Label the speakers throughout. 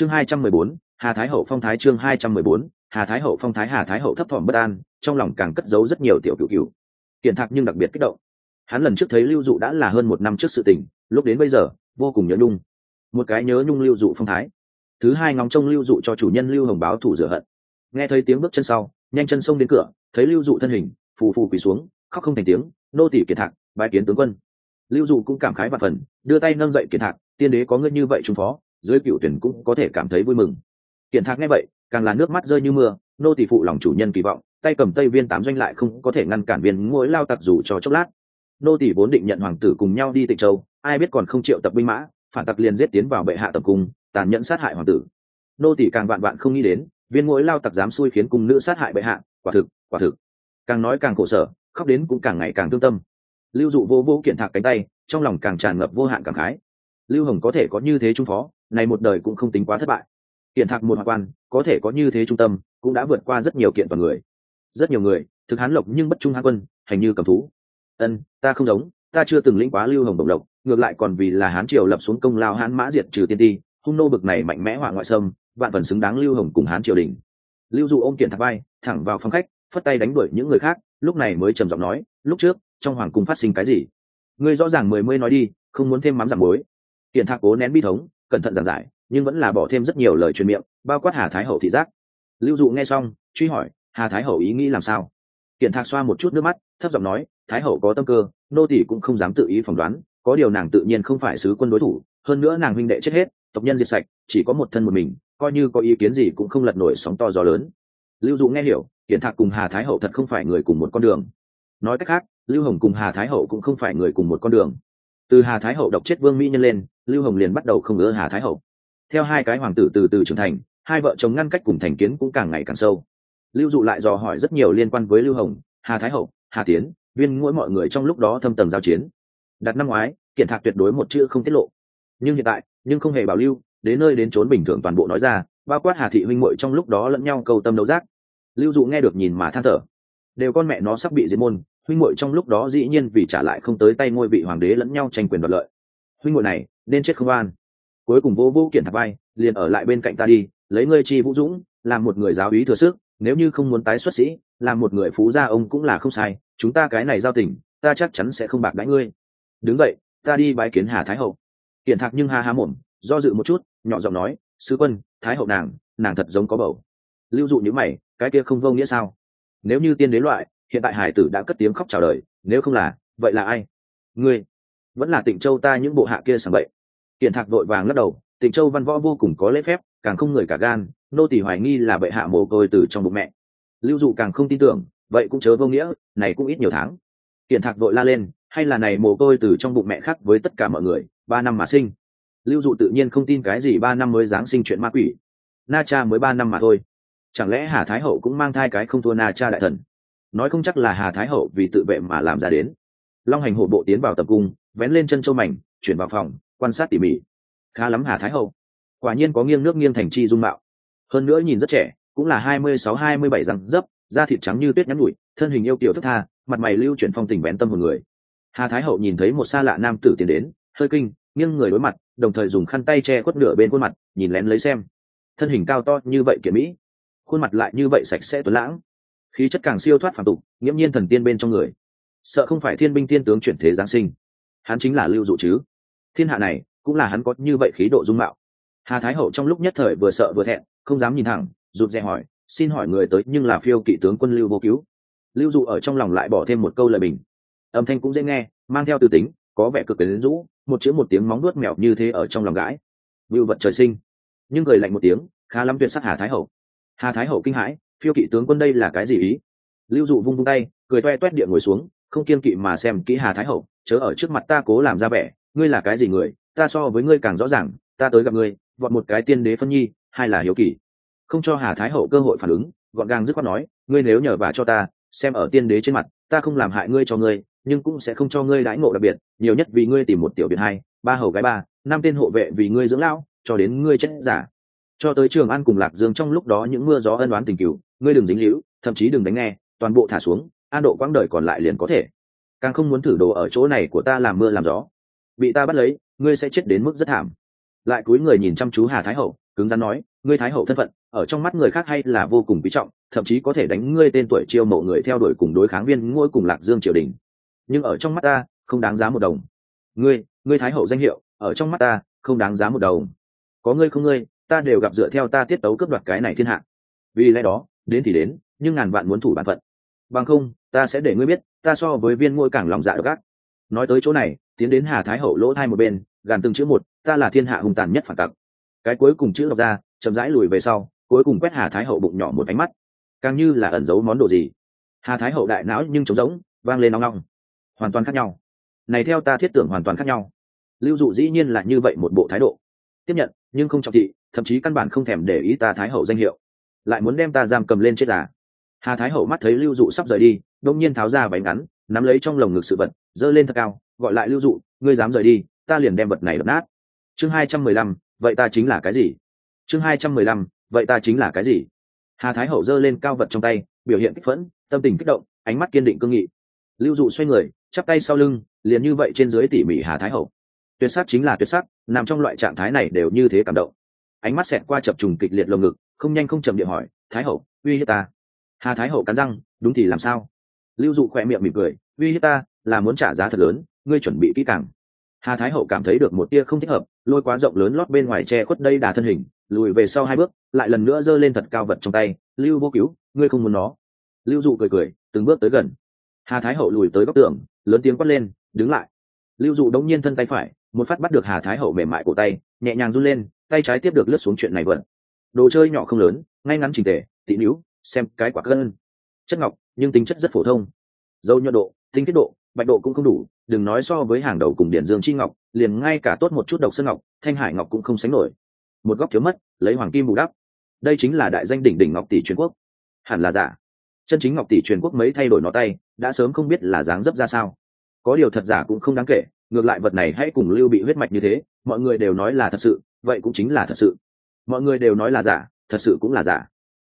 Speaker 1: chương hai trăm mười bốn, hà thái hậu phong thái chương hai trăm mười bốn, hà thái hậu phong thái, hà thái hậu thấp thỏm bất an, trong lòng càng cất giấu rất nhiều tiểu cựu cựu kiện thạc nhưng đặc biệt kích động. Hắn lần trước thấy lưu dụ đã là hơn một năm trước sự tình, lúc đến bây giờ, vô cùng nhớ nhung. Một cái nhớ nhung lưu dụ phong thái. Thứ hai ngóng trông lưu dụ cho chủ nhân lưu hồng báo thủ rửa hận. Nghe thấy tiếng bước chân sau, nhanh chân xông đến cửa, thấy lưu dụ thân hình, phù phù quỳ xuống, khóc không thành tiếng, nô tỷ kiệt thạc, bái kiến tướng quân. Lưu dụ cũng cảm khái và phần, đưa tay nâng dậy kiệt thạc, tiên đế có ngươi như vậy trung phó dưới cựu tuyển cũng có thể cảm thấy vui mừng. Kiện thạc nghe vậy, càng là nước mắt rơi như mưa, nô tỷ phụ lòng chủ nhân kỳ vọng, tay cầm tây viên tám doanh lại không có thể ngăn cản viên ngôi lao tặc dù cho chốc lát. Nô tỷ vốn định nhận hoàng tử cùng nhau đi tịnh châu, ai biết còn không triệu tập binh mã, phản tặc liền giết tiến vào bệ hạ tập cung, tàn nhẫn sát hại hoàng tử. Nô tỷ càng vạn vạn không nghĩ đến, viên ngỗi lao tặc dám xui khiến cung nữ sát hại bệ hạ, quả thực quả thực. Càng nói càng khổ sở, khóc đến cũng càng ngày càng thương tâm. Lưu dụ vô vô kiện thạc cánh tay, trong lòng càng tràn ngập vô hạn cảm khái. Lưu hồng có thể có như thế trung phó này một đời cũng không tính quá thất bại. Kiện thạc một hoa quan, có thể có như thế trung tâm, cũng đã vượt qua rất nhiều kiện toàn người. Rất nhiều người, thực hán lộc nhưng bất trung hán quân, hành như cầm thú. Ân, ta không giống, ta chưa từng lĩnh quá lưu hồng đồng lộc, ngược lại còn vì là hán triều lập xuống công lao hán mã diệt trừ tiên ti, hung nô bực này mạnh mẽ hỏa ngoại sâm vạn phần xứng đáng lưu hồng cùng hán triều đình. Lưu dụ ôm kiện thạc vai, thẳng vào phòng khách, phất tay đánh đuổi những người khác, lúc này mới trầm giọng nói, lúc trước, trong hoàng cung phát sinh cái gì? Ngươi rõ ràng mười mươi nói đi, không muốn thêm mắm giảm muối. Kiện thạc cố nén bi thống cẩn thận giảng giải, nhưng vẫn là bỏ thêm rất nhiều lời truyền miệng, bao quát hà thái hậu thị giác. Lưu dụ nghe xong, truy hỏi, hà thái hậu ý nghĩ làm sao? Kiện thạc xoa một chút nước mắt, thấp giọng nói, thái hậu có tâm cơ, nô tỷ cũng không dám tự ý phỏng đoán, có điều nàng tự nhiên không phải sứ quân đối thủ, hơn nữa nàng huynh đệ chết hết, tộc nhân diệt sạch, chỉ có một thân một mình, coi như có ý kiến gì cũng không lật nổi sóng to gió lớn. Lưu dụ nghe hiểu, kiện thạc cùng hà thái hậu thật không phải người cùng một con đường. Nói cách khác, lưu hồng cùng hà thái hậu cũng không phải người cùng một con đường từ hà thái hậu độc chết vương mỹ nhân lên, lưu hồng liền bắt đầu không ngỡ hà thái hậu. Theo hai cái hoàng tử từ từ trưởng thành, hai vợ chồng ngăn cách cùng thành kiến cũng càng ngày càng sâu. Lưu dụ lại dò hỏi rất nhiều liên quan với lưu hồng, hà thái hậu, hà tiến, viên mỗi mọi người trong lúc đó thâm tầng giao chiến. Đặt năm ngoái, kiện thạc tuyệt đối một chữ không tiết lộ. Nhưng hiện tại, nhưng không hề bảo lưu, đến nơi đến trốn bình thường toàn bộ nói ra, bao quát hà thị huynh muội trong lúc đó lẫn nhau cầu tâm đấu giác. Lưu dụ nghe được nhìn mà than thở. Đều con mẹ nó sắp bị diệt môn huynh muội trong lúc đó dĩ nhiên vì trả lại không tới tay ngôi vị hoàng đế lẫn nhau tranh quyền đoạt lợi. Huynh muội này, nên chết không an. Cuối cùng vô vô kiện thạc vai, liền ở lại bên cạnh ta đi, lấy ngươi chi vũ dũng, làm một người giáo úy thừa sức, nếu như không muốn tái xuất sĩ, làm một người phú gia ông cũng là không sai, chúng ta cái này giao tình, ta chắc chắn sẽ không bạc đãi ngươi. Đứng vậy ta đi bái kiến hà thái hậu. Kiện thạc nhưng ha ha mồm, do dự một chút, nhỏ giọng nói sứ quân, thái hậu nàng nàng thật giống có bầu. Lưu dụ như mày, cái kia không vô nghĩa sao? Nếu như tiên đế loại hiện tại hải tử đã cất tiếng khóc chào đời, nếu không là, vậy là ai? Ngươi. Vẫn là tịnh châu ta những bộ hạ kia sảng bậy. Kiện thạc vội vàng lắc đầu, tịnh châu văn võ vô cùng có lễ phép, càng không người cả gan, nô tỳ hoài nghi là bệ hạ mồ côi từ trong bụng mẹ. Lưu dụ càng không tin tưởng, vậy cũng chớ vô nghĩa, này cũng ít nhiều tháng. Kiện thạc vội la lên, hay là này mồ côi từ trong bụng mẹ khác với tất cả mọi người, ba năm mà sinh. Lưu dụ tự nhiên không tin cái gì ba năm mới giáng sinh chuyện ma quỷ. Na cha mới ba năm mà thôi. Chẳng lẽ hà thái hậu cũng mang thai cái không thua na cha đại thần? Nói không chắc là hà thái hậu vì tự vệ mà làm ra đến. Long hành hổ bộ tiến vào tập cung, vén lên chân châu mảnh, chuyển vào phòng, quan sát tỉ mỉ. Khá lắm hà thái hậu. Quả nhiên có nghiêng nước nghiêng thành chi dung mạo. Hơn nữa nhìn rất trẻ, cũng là hai mươi sáu, hai mươi bảy răng dấp, da thịt trắng như tuyết nhắn nhụi thân hình yêu kiểu thức tha, mặt mày lưu chuyển phong tình bén tâm một người. Hà thái hậu nhìn thấy một xa lạ nam tử tiến đến, hơi kinh, nghiêng người đối mặt, đồng thời dùng khăn tay che khuất nửa bên khuôn mặt, nhìn lén lấy xem. Thân hình cao to như vậy kiện mỹ. Khuôn mặt lại như vậy sạch sẽ tuấn lãng khí chất càng siêu thoát phản tục, nghiễm nhiên thần tiên bên trong người. Sợ không phải thiên binh thiên tướng chuyển thế giáng sinh. Hắn chính là lưu dụ chứ. Thiên hạ này, cũng là hắn có như vậy khí độ dung mạo. Hà thái hậu trong lúc nhất thời vừa sợ vừa thẹn, không dám nhìn thẳng, rụt rè hỏi, xin hỏi người tới nhưng là phiêu kỵ tướng quân lưu vô cứu? Lưu dụ ở trong lòng lại bỏ thêm một câu lời bình. Âm thanh cũng dễ nghe, mang theo từ tính, có vẻ cực đến rũ, một chữ một tiếng móng nuốt mèo như thế ở trong lòng gãi. Vưu vật trời sinh. Nhưng cười lạnh một tiếng, khá lắm tuyệt sắc hà thái hậu. Hà thái hậu kinh hãi phiêu kỵ tướng quân đây là cái gì ý? Lưu dụ vung vung tay, cười toe toét địa ngồi xuống, không kiên kỵ mà xem kỹ hà thái hậu, chớ ở trước mặt ta cố làm ra vẻ, ngươi là cái gì người, ta so với ngươi càng rõ ràng, ta tới gặp ngươi vọt một cái tiên đế phân nhi hay là hiếu kỳ không cho hà thái hậu cơ hội phản ứng, gọn gàng dứt khoát nói, ngươi nếu nhờ vả cho ta, xem ở tiên đế trên mặt, ta không làm hại ngươi cho ngươi, nhưng cũng sẽ không cho ngươi đãi ngộ đặc biệt, nhiều nhất vì ngươi tìm một tiểu biệt hai, ba hầu gái ba, năm tên hộ vệ vì ngươi dưỡng lão, cho đến ngươi chết giả. Cho tới trường an cùng lạc dương trong lúc đó những mưa gió ân đoán tình cửu ngươi đừng dính líu, thậm chí đừng đánh nghe, toàn bộ thả xuống, an độ quãng đời còn lại liền có thể. Càng không muốn thử đồ ở chỗ này của ta làm mưa làm gió. Bị ta bắt lấy, ngươi sẽ chết đến mức rất thảm. Lại cúi người nhìn chăm chú hà thái hậu, cứng rắn nói, ngươi thái hậu thân phận, ở trong mắt người khác hay là vô cùng quý trọng, thậm chí có thể đánh ngươi tên tuổi chiêu mộ người theo đuổi cùng đối kháng viên ngôi cùng lạc dương triều đình. Nhưng ở trong mắt ta, không đáng giá một đồng. Ngươi ngươi thái hậu danh hiệu, ở trong mắt ta, không đáng giá một đồng. Có ngươi không ngươi, ta đều gặp dựa theo ta tiết tấu cướp đoạt cái này thiên hạ. Vì lẽ đó đến thì đến, nhưng ngàn vạn muốn thủ bản phận. Bằng không, ta sẽ để ngươi biết, ta so với viên ngôi càng lòng dạ gác nói tới chỗ này, tiến đến hà thái hậu lỗ thai một bên, gàn từng chữ một, ta là thiên hạ hùng tàn nhất phản tặc. Cái cuối cùng chữ đọc ra, chậm rãi lùi về sau, cuối cùng quét hà thái hậu bụng nhỏ một ánh mắt. Càng như là ẩn giấu món đồ gì. Hà thái hậu đại não nhưng trống rỗng, vang lên nong nong. Hoàn toàn khác nhau. Này theo ta thiết tưởng hoàn toàn khác nhau. Lưu dụ dĩ nhiên là như vậy một bộ thái độ. Tiếp nhận, nhưng không trọng thị, thậm chí căn bản không thèm để ý ta thái hậu danh hiệu lại muốn đem ta giam cầm lên chết giả. Hà thái hậu mắt thấy lưu dụ sắp rời đi, đông nhiên tháo ra váy ngắn, nắm lấy trong lồng ngực sự vật, giơ lên thật cao, gọi lại lưu dụ, ngươi dám rời đi, ta liền đem vật này đập nát. Chương hai trăm mười lăm, vậy ta chính là cái gì? Chương hai trăm mười lăm, vậy ta chính là cái gì? Hà thái hậu giơ lên cao vật trong tay, biểu hiện kích phẫn, tâm tình kích động, ánh mắt kiên định cương nghị. Lưu dụ xoay người, chắp tay sau lưng, liền như vậy trên dưới tỉ mỉ hà thái hậu. Tuyệt sắc chính là tuyệt sắc, nằm trong loại trạng thái này đều như thế cảm động. Ánh mắt xẹt qua chập trùng kịch liệt lồng ngực không nhanh không chậm điện hỏi, thái hậu, uy hiếp ta? Hà thái hậu cắn răng, đúng thì làm sao? Lưu dụ khỏe miệng mỉm cười, uy hiếp ta là muốn trả giá thật lớn, ngươi chuẩn bị kỹ càng. Hà thái hậu cảm thấy được một tia không thích hợp, lôi quá rộng lớn lót bên ngoài che khuất đây đà thân hình, lùi về sau hai bước, lại lần nữa giơ lên thật cao vật trong tay, lưu vô cứu, ngươi không muốn nó. Lưu dụ cười cười, từng bước tới gần. Hà thái hậu lùi tới góc tường, lớn tiếng quát lên, đứng lại. Lưu dụ đống nhiên thân tay phải, một phát bắt được hà thái hậu mềm mại cổ tay, nhẹ nhàng run lên, tay trái tiếp được lướt xuống chuyện này vận đồ chơi nhỏ không lớn, ngay ngắn trình tề, tỉ níu xem cái quả cân. Chất ngọc, nhưng tính chất rất phổ thông. Dâu nhuận độ tinh kết độ, bạch độ cũng không đủ, đừng nói so với hàng đầu cùng điển dương chi ngọc, liền ngay cả tốt một chút độc sơn ngọc, thanh hải ngọc cũng không sánh nổi. Một góc thiếu mất, lấy hoàng kim bù đắp. Đây chính là đại danh đỉnh đỉnh ngọc tỷ truyền quốc. Hẳn là giả. Chân chính ngọc tỷ truyền quốc mấy thay đổi nó tay, đã sớm không biết là dáng dấp ra sao. Có điều thật giả cũng không đáng kể, ngược lại vật này hãy cùng lưu bị huyết mạch như thế, mọi người đều nói là thật sự, vậy cũng chính là thật sự mọi người đều nói là giả, thật sự cũng là giả.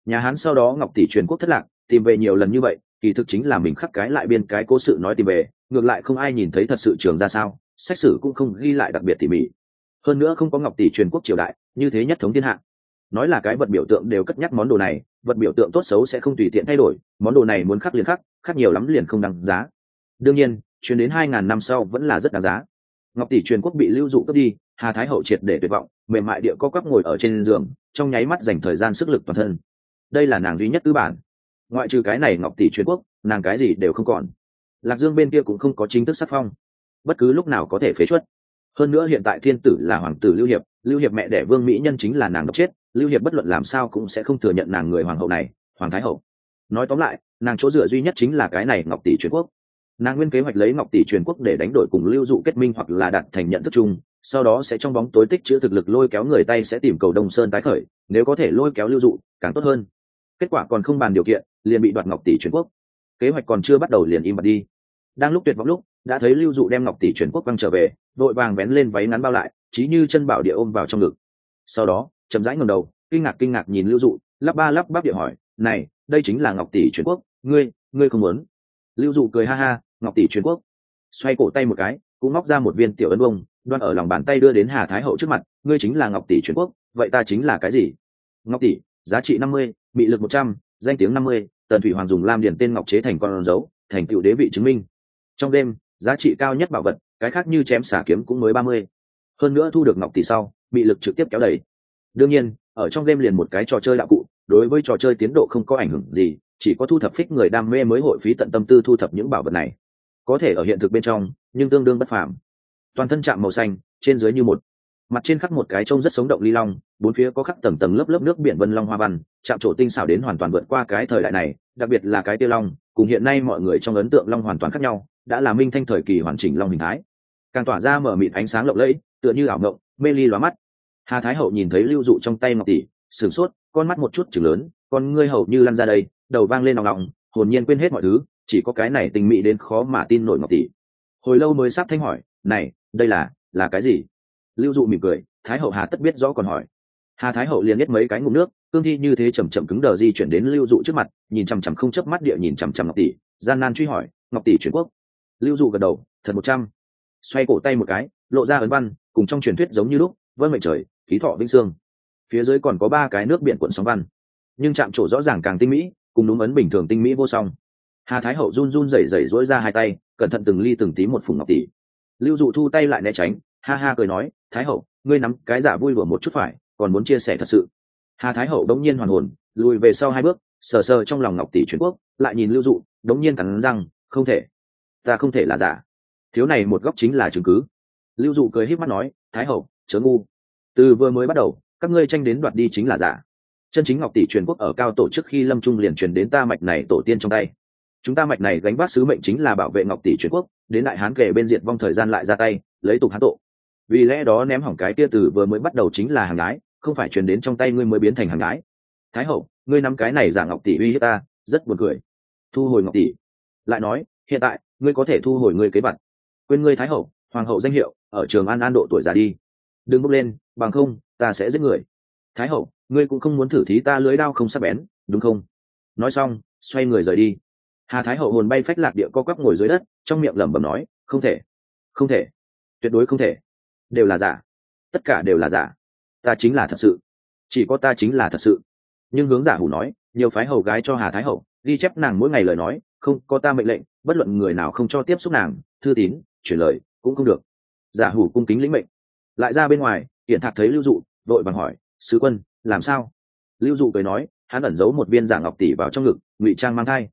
Speaker 1: Nhà hán sau đó ngọc tỷ truyền quốc thất lạc, tìm về nhiều lần như vậy, kỳ thực chính là mình khắc cái lại biên cái cố sự nói tìm về, ngược lại không ai nhìn thấy thật sự trường ra sao xét xử cũng không ghi lại đặc biệt tỉ mỉ. Hơn nữa không có ngọc tỷ truyền quốc triều đại, như thế nhất thống thiên hạ. Nói là cái vật biểu tượng đều cất nhắc món đồ này, vật biểu tượng tốt xấu sẽ không tùy tiện thay đổi, món đồ này muốn khắc liền khắc khắc nhiều lắm liền không đáng giá. Đương nhiên chuyến đến hai ngàn năm sau vẫn là rất đáng giá. Ngọc tỷ truyền quốc bị lưu dụ cướp đi hà thái hậu triệt để tuyệt vọng, mềm mại địa co quắp ngồi ở trên giường, trong nháy mắt dành thời gian sức lực toàn thân. Đây là nàng duy nhất tư bản. Ngoại trừ cái này ngọc tỷ truyền quốc, nàng cái gì đều không còn. Lạc dương bên kia cũng không có chính thức sắc phong. Bất cứ lúc nào có thể phế chuất. Hơn nữa hiện tại thiên tử là hoàng tử lưu hiệp lưu hiệp mẹ đẻ vương mỹ nhân chính là nàng độc chết, lưu hiệp bất luận làm sao cũng sẽ không thừa nhận nàng người hoàng hậu này, hoàng thái hậu. Nói tóm lại, nàng chỗ dựa duy nhất chính là cái này ngọc tỷ truyền quốc. Nàng nguyên kế hoạch lấy ngọc tỷ truyền quốc để đánh đổi cùng lưu dụ kết minh hoặc là đạt thành nhận thức chung sau đó sẽ trong bóng tối tích chữ thực lực lôi kéo người tay sẽ tìm cầu đông sơn tái khởi, nếu có thể lôi kéo lưu dụ, càng tốt hơn. Kết quả còn không bàn điều kiện, liền bị đoạt ngọc tỷ truyền quốc. Kế hoạch còn chưa bắt đầu liền im bặt đi. Đang lúc tuyệt vọng lúc, đã thấy lưu dụ đem ngọc tỷ truyền quốc quăng trở về vội vàng vén lên váy ngắn bao lại trí như chân bảo địa ôm vào trong ngực. Sau đó, chậm rãi ngầm đầu, kinh ngạc kinh ngạc nhìn lưu dụ, lắp ba lắp bắp địa hỏi, này, đây chính là ngọc tỷ truyền quốc, ngươi ngươi không muốn? Lưu dụ cười ha ha, ngọc tỷ truyền quốc. Xoay cổ tay một cái, cũng móc ra một viên tiểu ấn bông đoan ở lòng bàn tay đưa đến hà thái hậu trước mặt, ngươi chính là ngọc tỷ truyền quốc, vậy ta chính là cái gì? Ngọc tỷ, giá trị năm mươi bị lực một trăm, danh tiếng năm mươi, tần thủy hoàng dùng lam điền tên ngọc chế thành con dấu, thành tựu đế vị chứng minh. Trong đêm, giá trị cao nhất bảo vật, cái khác như chém xả kiếm cũng mới ba mươi. Hơn nữa thu được ngọc tỷ sau bị lực trực tiếp kéo đẩy đương nhiên, ở trong đêm liền một cái trò chơi đạo cụ, đối với trò chơi tiến độ không có ảnh hưởng gì, chỉ có thu thập phích người đam mê mới hội phí tận tâm tư thu thập những bảo vật này. Có thể ở hiện thực bên trong, nhưng tương đương bất phàm toàn thân chạm màu xanh, trên dưới như một. Mặt trên khắc một cái trông rất sống động ly long, bốn phía có khắc tầng tầng lớp lớp nước biển vân long hoa văn, chạm trổ tinh xảo đến hoàn toàn vượt qua cái thời đại này, đặc biệt là cái tiêu long, cùng hiện nay mọi người trong ấn tượng long hoàn toàn khác nhau, đã là minh thanh thời kỳ hoàn chỉnh long hình thái. Càng tỏa ra mở mịt ánh sáng lộng lẫy, tựa như ảo ngộng mê ly lóa mắt. Hà thái hậu nhìn thấy lưu dụ trong tay ngọc tỷ, sửng sốt, con mắt một chút chừng lớn, con ngươi hầu như lăn ra đây, đầu vang lên nòng nòng, hồn nhiên quên hết mọi thứ, chỉ có cái này tình mị đến khó mà tin nổi ngọc tỷ. Hồi lâu mới sắp thanh hỏi, này đây là là cái gì? Lưu dụ mỉm cười, thái hậu hà tất biết rõ còn hỏi. Hà thái hậu liền biết mấy cái ngụm nước, cương thi như thế chầm chậm cứng đờ di chuyển đến lưu dụ trước mặt, nhìn chằm chằm không chớp mắt địa nhìn chằm chằm ngọc tỷ, gian nan truy hỏi, ngọc tỷ chuyển quốc? Lưu dụ gật đầu, thật một trăm. Xoay cổ tay một cái, lộ ra ấn văn, cùng trong truyền thuyết giống như lúc, vân mệnh trời, khí thọ vĩnh sương phía dưới còn có ba cái nước biển cuộn sóng văn. Nhưng chạm trổ rõ ràng càng tinh mỹ, cùng đúng ấn bình thường tinh mỹ vô song. Hà thái hậu run run rẩy rẩy rỗi ra hai tay, cẩn thận từng ly từng tí một phùng ngọc tỷ lưu dụ thu tay lại né tránh, ha ha cười nói, thái hậu, ngươi nắm cái giả vui đùa một chút phải, còn muốn chia sẻ thật sự. Hà thái hậu đống nhiên hoàn hồn, lùi về sau hai bước, sờ sờ trong lòng ngọc tỷ truyền quốc, lại nhìn lưu dụ, đống nhiên cắn răng, không thể, ta không thể là giả. Thiếu này một góc chính là chứng cứ. Lưu dụ cười híp mắt nói, thái hậu, chớ ngu. Từ vừa mới bắt đầu, các ngươi tranh đến đoạt đi chính là giả. Chân chính ngọc tỷ truyền quốc ở cao tổ trước khi lâm trung liền truyền đến ta mạch này tổ tiên trong tay chúng ta mạch này gánh vác sứ mệnh chính là bảo vệ ngọc tỷ truyền quốc, đến đại hán kể bên diệt vong thời gian lại ra tay, lấy tục hán tộ vì lẽ đó ném hỏng cái kia từ vừa mới bắt đầu chính là hàng gái, không phải truyền đến trong tay ngươi mới biến thành hàng gái. Thái hậu, ngươi nắm cái này giả ngọc tỷ uy hiếp ta, rất buồn cười. Thu hồi ngọc tỷ. Lại nói, hiện tại, ngươi có thể thu hồi ngươi kế vật. Quên ngươi thái hậu, hoàng hậu danh hiệu, ở trường an an độ tuổi già đi. Đừng bốc lên, bằng không, ta sẽ giết người. Thái hậu, ngươi cũng không muốn thử thí ta lưới đao không sắp bén, đúng không? Nói xong, xoay người rời đi hà thái hậu hồn bay phách lạc địa co quắp ngồi dưới đất, trong miệng lẩm bẩm nói, không thể không thể, tuyệt đối không thể. Đều là giả. Tất cả đều là giả. Ta chính là thật sự. Chỉ có ta chính là thật sự. Nhưng hướng giả hủ nói, nhiều phái hầu gái cho hà thái hậu, ghi chép nàng mỗi ngày lời nói, không có ta mệnh lệnh, bất luận người nào không cho tiếp xúc nàng, thư tín, chuyển lời, cũng không được. Giả hủ cung kính lĩnh mệnh. Lại ra bên ngoài hiện thạc thấy lưu dụ, vội vàng hỏi, sứ quân, làm sao? Lưu dụ cười nói, hắn ẩn giấu một viên giả ngọc tỷ vào trong ngực, ngụy trang mang thai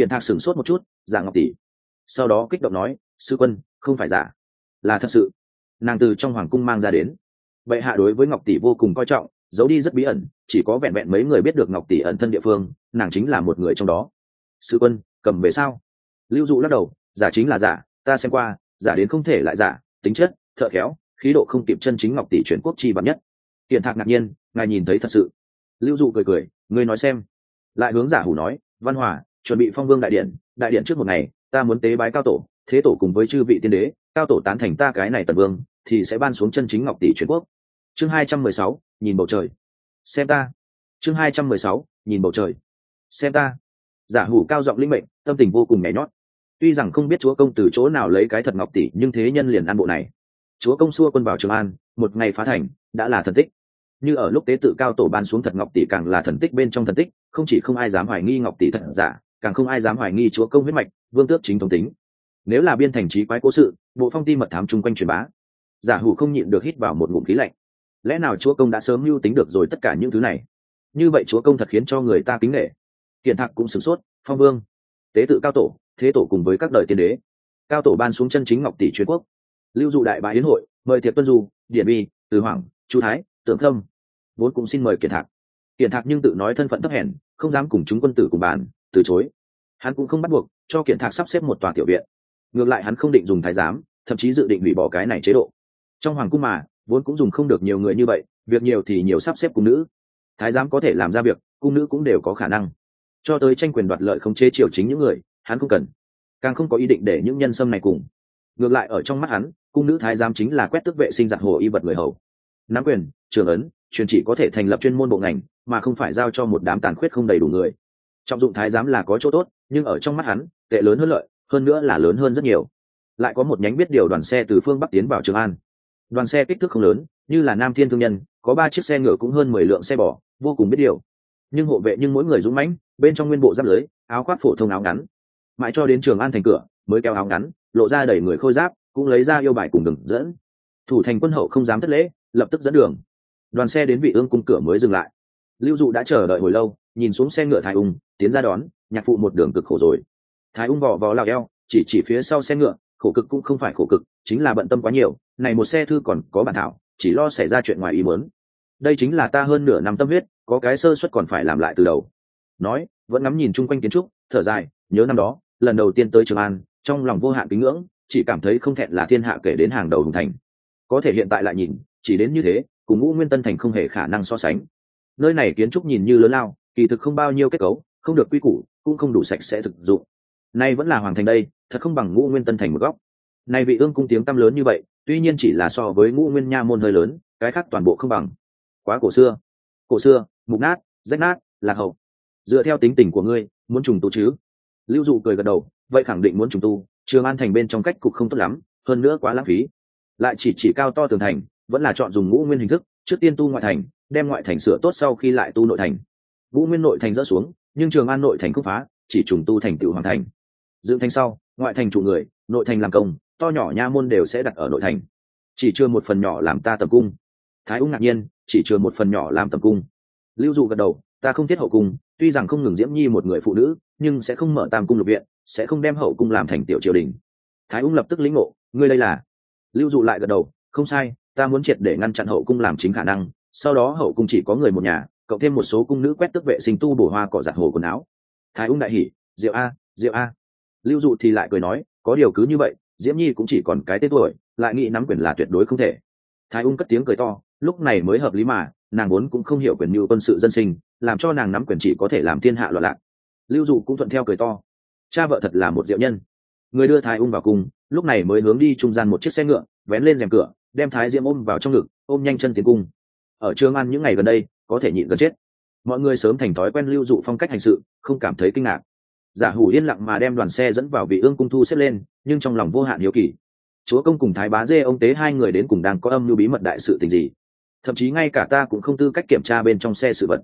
Speaker 1: hiện thạc sửng sốt một chút, giả ngọc tỷ. Sau đó kích động nói, sư quân, không phải giả. Là thật sự. Nàng từ trong hoàng cung mang ra đến. Bệ hạ đối với ngọc tỷ vô cùng coi trọng, giấu đi rất bí ẩn, chỉ có vẹn vẹn mấy người biết được ngọc tỷ ẩn thân địa phương, nàng chính là một người trong đó. Sư quân, cầm về sao? Lưu dụ lắc đầu, giả chính là giả, ta xem qua, giả đến không thể lại giả, tính chất, thợ khéo, khí độ không kịp chân chính ngọc tỷ chuyển quốc chi bằng nhất. Hiện thạc ngạc nhiên, ngài nhìn thấy thật sự. Lưu dụ cười cười, ngươi nói xem. Lại hướng giả hủ nói, văn hòa chuẩn bị phong vương đại điện đại điện trước một ngày, ta muốn tế bái cao tổ, thế tổ cùng với chư vị tiên đế, cao tổ tán thành ta cái này tần vương, thì sẽ ban xuống chân chính ngọc tỷ truyền quốc. Chương hai trăm mười sáu, nhìn bầu trời. Xem ta. Chương hai trăm mười sáu, nhìn bầu trời. Xem ta. Giả hủ cao giọng linh mệnh, tâm tình vô cùng nhảy nhót. Tuy rằng không biết chúa công từ chỗ nào lấy cái thật ngọc tỷ, nhưng thế nhân liền ăn bộ này. Chúa công xua quân vào trường an, một ngày phá thành, đã là thần tích. Như ở lúc tế tự cao tổ ban xuống thật ngọc tỷ càng là thần tích bên trong thần tích, không chỉ không ai dám hoài nghi ngọc tỷ thật giả càng không ai dám hoài nghi chúa công huyết mạch, vương tước chính thống tính. Nếu là biên thành trí quái cố sự, bộ phong ti mật thám chung quanh truyền bá, giả hủ không nhịn được hít vào một ngụm khí lạnh. Lẽ nào chúa công đã sớm mưu tính được rồi tất cả những thứ này? Như vậy chúa công thật khiến cho người ta kính nghệ kiện thạc cũng sửng sốt, phong vương, tế tự cao tổ, thế tổ cùng với các đời tiên đế. Cao tổ ban xuống chân chính ngọc tỷ truyền quốc. Lưu dụ đại bá hiến hội, mời thiệp tuân du điện bi, từ hoàng chu thái tưởng thâm. Vốn cũng xin mời kiệt thạc. Kiệt thạc nhưng tự nói thân phận thấp hèn, không dám cùng chúng quân tử cùng bàn từ chối. Hắn cũng không bắt buộc, cho kiện thạc sắp xếp một tòa tiểu viện. Ngược lại hắn không định dùng thái giám, thậm chí dự định hủy bỏ cái này chế độ. Trong hoàng cung mà, vốn cũng dùng không được nhiều người như vậy, việc nhiều thì nhiều sắp xếp cung nữ. Thái giám có thể làm ra việc, cung nữ cũng đều có khả năng. Cho tới tranh quyền đoạt lợi không chế triều chính những người, hắn không cần. Càng không có ý định để những nhân sâm này cùng. Ngược lại ở trong mắt hắn, cung nữ thái giám chính là quét tức vệ sinh giặt hồ y vật người hầu. Nắm quyền trường ấn, truyền chỉ có thể thành lập chuyên môn bộ ngành, mà không phải giao cho một đám tàn khuyết không đầy đủ người trọng dụng thái giám là có chỗ tốt, nhưng ở trong mắt hắn tệ lớn hơn lợi, hơn nữa là lớn hơn rất nhiều. Lại có một nhánh biết điều đoàn xe từ phương bắc tiến vào trường an. Đoàn xe kích thước không lớn, như là nam thiên thương nhân, có ba chiếc xe ngựa cũng hơn mười lượng xe bò, vô cùng biết điều. Nhưng hộ vệ nhưng mỗi người dũng mãnh, bên trong nguyên bộ giáp lưới, áo khoác phổ thông áo ngắn. Mãi cho đến trường an thành cửa, mới kéo áo ngắn, lộ ra đẩy người khôi giáp, cũng lấy ra yêu bài cùng đường dẫn. Thủ thành quân hậu không dám thất lễ, lập tức dẫn đường. Đoàn xe đến vị ương cung cửa mới dừng lại. Lưu dụ đã chờ đợi hồi lâu, nhìn xuống xe ngựa thái ung tiến ra đón, nhạc phụ một đường cực khổ rồi. Thái ung vò vò lao eo, chỉ chỉ phía sau xe ngựa, khổ cực cũng không phải khổ cực, chính là bận tâm quá nhiều, này một xe thư còn có bản thảo, chỉ lo xảy ra chuyện ngoài ý muốn. Đây chính là ta hơn nửa năm tâm huyết, có cái sơ suất còn phải làm lại từ đầu. Nói, vẫn ngắm nhìn chung quanh kiến trúc, thở dài, nhớ năm đó, lần đầu tiên tới trường an, trong lòng vô hạn kính ngưỡng, chỉ cảm thấy không thẹn là thiên hạ kể đến hàng đầu hùng thành. Có thể hiện tại lại nhìn, chỉ đến như thế, cùng ngũ nguyên tân thành không hề khả năng so sánh. Nơi này kiến trúc nhìn như lớn lao, kỳ thực không bao nhiêu kết cấu không được quy củ, cũng không đủ sạch sẽ thực dụng. Nay vẫn là hoàng thành đây, thật không bằng ngũ nguyên tân thành một góc. Nay vị ương cung tiếng tăm lớn như vậy, tuy nhiên chỉ là so với ngũ nguyên nha môn hơi lớn, cái khác toàn bộ không bằng. Quá cổ xưa. Cổ xưa, mục nát, rách nát, lạc hậu. Dựa theo tính tình của ngươi, muốn trùng tu chứ? Lưu dụ cười gật đầu, vậy khẳng định muốn trùng tu, trường an thành bên trong cách cục không tốt lắm, hơn nữa quá lãng phí. Lại chỉ chỉ cao to tường thành, vẫn là chọn dùng ngũ nguyên hình thức, trước tiên tu ngoại thành, đem ngoại thành sửa tốt sau khi lại tu nội thành. Ngũ nguyên nội thành dỡ xuống nhưng trường an nội thành không phá, chỉ trùng tu thành tựu hoàng thành. Dựng thành sau, ngoại thành trụ người, nội thành làm công, to nhỏ nha môn đều sẽ đặt ở nội thành. Chỉ chưa một phần nhỏ làm ta tập cung. Thái ung ngạc nhiên, chỉ chưa một phần nhỏ làm tập cung. Lưu dụ gật đầu, ta không thiết hậu cung, tuy rằng không ngừng diễm nhi một người phụ nữ, nhưng sẽ không mở tam cung lục viện, sẽ không đem hậu cung làm thành tiểu triều đình. Thái ung lập tức lĩnh ngộ, ngươi đây là? Lưu dụ lại gật đầu, không sai, ta muốn triệt để ngăn chặn hậu cung làm chính khả năng, sau đó hậu cung chỉ có người một nhà cộng thêm một số cung nữ quét tức vệ sinh tu bổ hoa cỏ giặt hồ quần áo. Thái ung đại hỉ, diệu a diệu a. Lưu dụ thì lại cười nói, có điều cứ như vậy, diễm nhi cũng chỉ còn cái tên tuổi, lại nghĩ nắm quyền là tuyệt đối không thể. Thái ung cất tiếng cười to, lúc này mới hợp lý mà, nàng vốn cũng không hiểu quyền mưu quân sự dân sinh, làm cho nàng nắm quyền chỉ có thể làm thiên hạ loạn lạc. Lưu dụ cũng thuận theo cười to, cha vợ thật là một diệu nhân. Người đưa thái ung vào cung, lúc này mới hướng đi trung gian một chiếc xe ngựa, vén lên rèm cửa, đem thái diễm ôm vào trong ngực, ôm nhanh chân tiến cung. Ở trường ăn những ngày gần đây có thể nhịn gần chết. Mọi người sớm thành thói quen lưu dụ phong cách hành sự, không cảm thấy kinh ngạc. Giả hủ yên lặng mà đem đoàn xe dẫn vào vị ương cung thu xếp lên, nhưng trong lòng vô hạn hiếu kỳ. Chúa công cùng thái bá dê ông tế hai người đến cùng đang có âm mưu bí mật đại sự tình gì? Thậm chí ngay cả ta cũng không tư cách kiểm tra bên trong xe sự vật.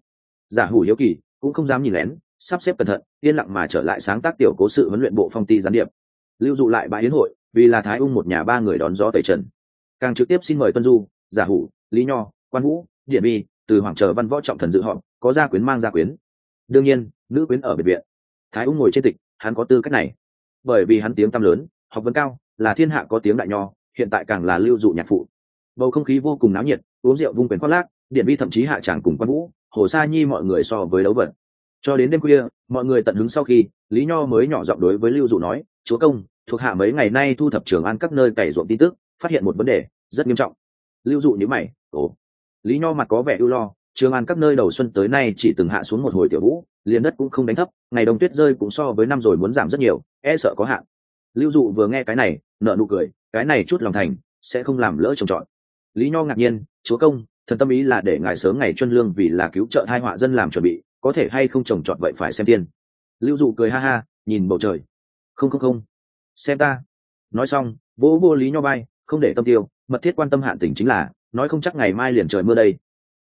Speaker 1: Giả hủ hiếu kỳ, cũng không dám nhìn lén, sắp xếp cẩn thận, yên lặng mà trở lại sáng tác tiểu cố sự huấn luyện bộ phong ty gián điệp. Lưu dụ lại bãi yến hội, vì là thái ung một nhà ba người đón gió tẩy trần. Càng trực tiếp xin mời tuân du, giả hủ, lý nho, quan vũ, điện bi từ hoàng chờ văn võ trọng thần dự họp, có gia quyến mang gia quyến. Đương nhiên, nữ quyến ở biệt viện. Thái ung ngồi trên tịch, hắn có tư cách này. Bởi vì hắn tiếng tăm lớn, học vấn cao, là thiên hạ có tiếng đại nho, hiện tại càng là lưu dụ nhạc phụ. Bầu không khí vô cùng náo nhiệt, uống rượu vung quyền khoác lác, điện vi thậm chí hạ tràng cùng quan vũ, hồ sa nhi mọi người so với đấu vật. Cho đến đêm khuya, mọi người tận hứng sau khi, lý nho mới nhỏ giọng đối với lưu dụ nói, chúa công, thuộc hạ mấy ngày nay thu thập trường an các nơi cày ruộng tin tức, phát hiện một vấn đề, rất nghiêm trọng. Lưu dụ nhữ mày, ồ lý nho mặt có vẻ ưu lo trường an các nơi đầu xuân tới nay chỉ từng hạ xuống một hồi tiểu vũ, liền đất cũng không đánh thấp, ngày đông tuyết rơi cũng so với năm rồi muốn giảm rất nhiều e sợ có hạn. Lưu dụ vừa nghe cái này nợ nụ cười, cái này chút lòng thành, sẽ không làm lỡ trồng trọt. Lý nho ngạc nhiên, chúa công, thần tâm ý là để ngài sớm ngày chuân lương vì là cứu trợ hai họa dân làm chuẩn bị, có thể hay không trồng trọt vậy phải xem tiên. Lưu dụ cười ha ha, nhìn bầu trời. Không không không. Xem ta. Nói xong, vỗ vô lý nho bay không để tâm tiêu, mật thiết quan tâm hạn tình chính là nói không chắc ngày mai liền trời mưa đây.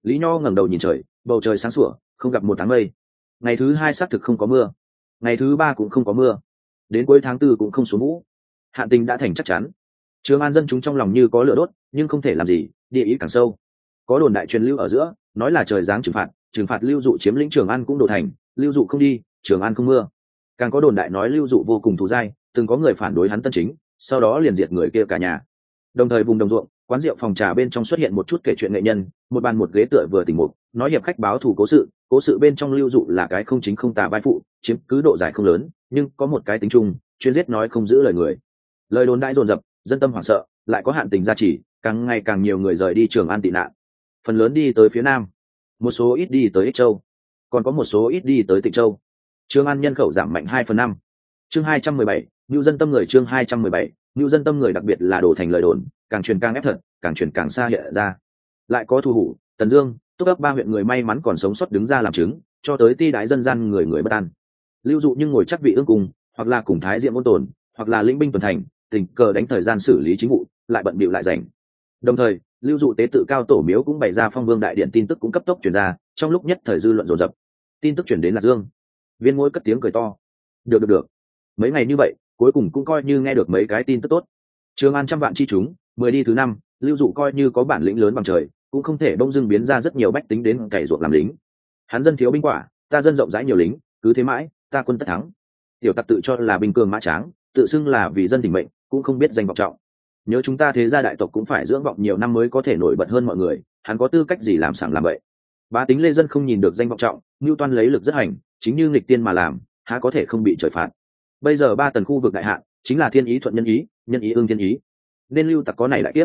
Speaker 1: Lý nho ngẩng đầu nhìn trời, bầu trời sáng sủa, không gặp một tháng mây. Ngày thứ hai xác thực không có mưa. Ngày thứ ba cũng không có mưa. Đến cuối tháng tư cũng không xuống mũ. Hạn tình đã thành chắc chắn. Trường an dân chúng trong lòng như có lửa đốt, nhưng không thể làm gì, địa ý càng sâu. Có đồn đại truyền lưu ở giữa, nói là trời giáng trừng phạt trừng phạt lưu dụ chiếm lĩnh trường an cũng đổ thành, lưu dụ không đi, trường an không mưa. Càng có đồn đại nói lưu dụ vô cùng thù dai, từng có người phản đối hắn tân chính, sau đó liền diệt người kia cả nhà. Đồng thời vùng đồng ruộng quán rượu phòng trà bên trong xuất hiện một chút kể chuyện nghệ nhân, một bàn một ghế tựa vừa tỉnh mục, nói hiệp khách báo thù cố sự cố sự bên trong lưu dụ là cái không chính không tà vai phụ, chiếm cứ độ dài không lớn, nhưng có một cái tính chung, chuyên giết nói không giữ lời người. Lời đồn đại dồn dập, dân tâm hoảng sợ, lại có hạn tình gia trì, càng ngày càng nhiều người rời đi trường an tị nạn. Phần lớn đi tới phía nam, một số ít đi tới ích châu, còn có một số ít đi tới tịnh châu. Trường an nhân khẩu giảm mạnh hai phần năm. Chương hai trăm mười bảy ngưu dân tâm người chương hai trăm mười bảy ngưu dân tâm người đặc biệt là đổ thành lời đồn càng truyền càng ép thật càng truyền càng xa hiện ra. Lại có thu hủ tần dương túc ấp ba huyện người may mắn còn sống sót đứng ra làm chứng cho tới ti đái dân gian người người bất an. Lưu dụ nhưng ngồi chắc vị ương cùng hoặc là cùng thái diện ôn tồn hoặc là lĩnh binh tuần thành tình cờ đánh thời gian xử lý chính vụ lại bận bịu lại rảnh. Đồng thời lưu dụ tế tự cao tổ miếu cũng bày ra phong vương đại điện tin tức cũng cấp tốc truyền ra trong lúc nhất thời dư luận rồn rập, tin tức chuyển đến lạc dương. Viên ngôi cất tiếng cười to. Được được được. Mấy ngày như vậy cuối cùng cũng coi như nghe được mấy cái tin tức tốt. Trường an trăm vạn chi chúng mười đi thứ năm, lưu dụ coi như có bản lĩnh lớn bằng trời, cũng không thể đông dưng biến ra rất nhiều bách tính đến cày ruộng làm lính. Hắn dân thiếu binh quả, ta dân rộng rãi nhiều lính, cứ thế mãi, ta quân tất thắng. Tiểu tặc tự cho là bình cường mã tráng, tự xưng là vì dân tình mệnh, cũng không biết danh vọng trọng. Nhớ chúng ta thế gia đại tộc cũng phải dưỡng vọng nhiều năm mới có thể nổi bật hơn mọi người, hắn có tư cách gì làm sảng làm vậy bá tính lê dân không nhìn được danh vọng trọng, ngưu toan lấy lực rất hành, chính như nghịch tiên mà làm, há có thể không bị trời phạt. Bây giờ ba tần khu vực đại hạn chính là thiên ý thuận nhân ý nhân ý ương thiên ý nên lưu tặc có này lại tiếp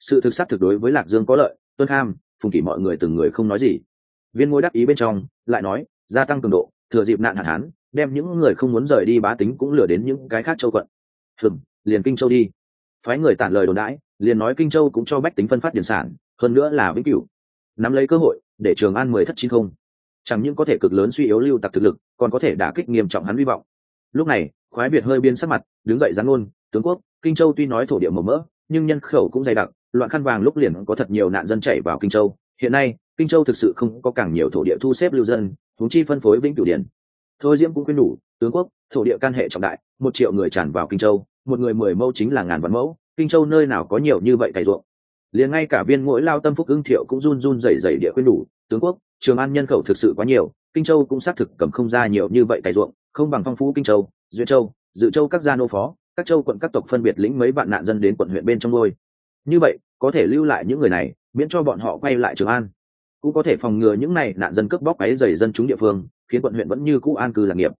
Speaker 1: sự thực xác thực đối với lạc dương có lợi, tuân kham, phùng kỷ mọi người từng người không nói gì. Viên ngôi đắc ý bên trong, lại nói, gia tăng cường độ, thừa dịp nạn hạn hán, đem những người không muốn rời đi bá tính cũng lừa đến những cái khác châu quận. Hừng liền kinh châu đi. Phái người tản lời đồn đãi, liền nói kinh châu cũng cho bách tính phân phát điển sản, hơn nữa là vĩnh cửu. Nắm lấy cơ hội, để trường an mười thất chín không. Chẳng những có thể cực lớn suy yếu lưu tặc thực lực, còn có thể đả kích nghiêm trọng hắn hy vọng. Lúc này, khoái biệt hơi biên sắc mặt, đứng dậy giáng ngôn, tướng quốc kinh châu tuy nói thổ địa màu mỡ, nhưng nhân khẩu cũng dày đặc, loạn khăn vàng lúc liền có thật nhiều nạn dân chảy vào kinh châu. Hiện nay, kinh châu thực sự không có càng nhiều thổ địa thu xếp lưu dân thúng chi phân phối vĩnh cửu điển thôi diễm cũng khuyên đủ, tướng quốc, thổ địa can hệ trọng đại, một triệu người tràn vào kinh châu, một người mười mẫu chính là ngàn vạn mẫu, kinh châu nơi nào có nhiều như vậy cày ruộng. Liền ngay cả viên mỗi lao tâm phúc ưng thiệu cũng run run rẩy rẩy địa khuyên đủ, tướng quốc, trường an nhân khẩu thực sự quá nhiều, kinh châu cũng xác thực cầm không ra nhiều như vậy cày ruộng, không bằng phong phú kinh châu duyên châu, dự châu các gia nô phó các châu quận các tộc phân biệt lĩnh mấy vạn nạn dân đến quận huyện bên trong ngôi. Như vậy, có thể lưu lại những người này, miễn cho bọn họ quay lại trường an. Cũng có thể phòng ngừa những này nạn dân cướp bóc ấy dày dân chúng địa phương, khiến quận huyện vẫn như cũ an cư lạc nghiệp.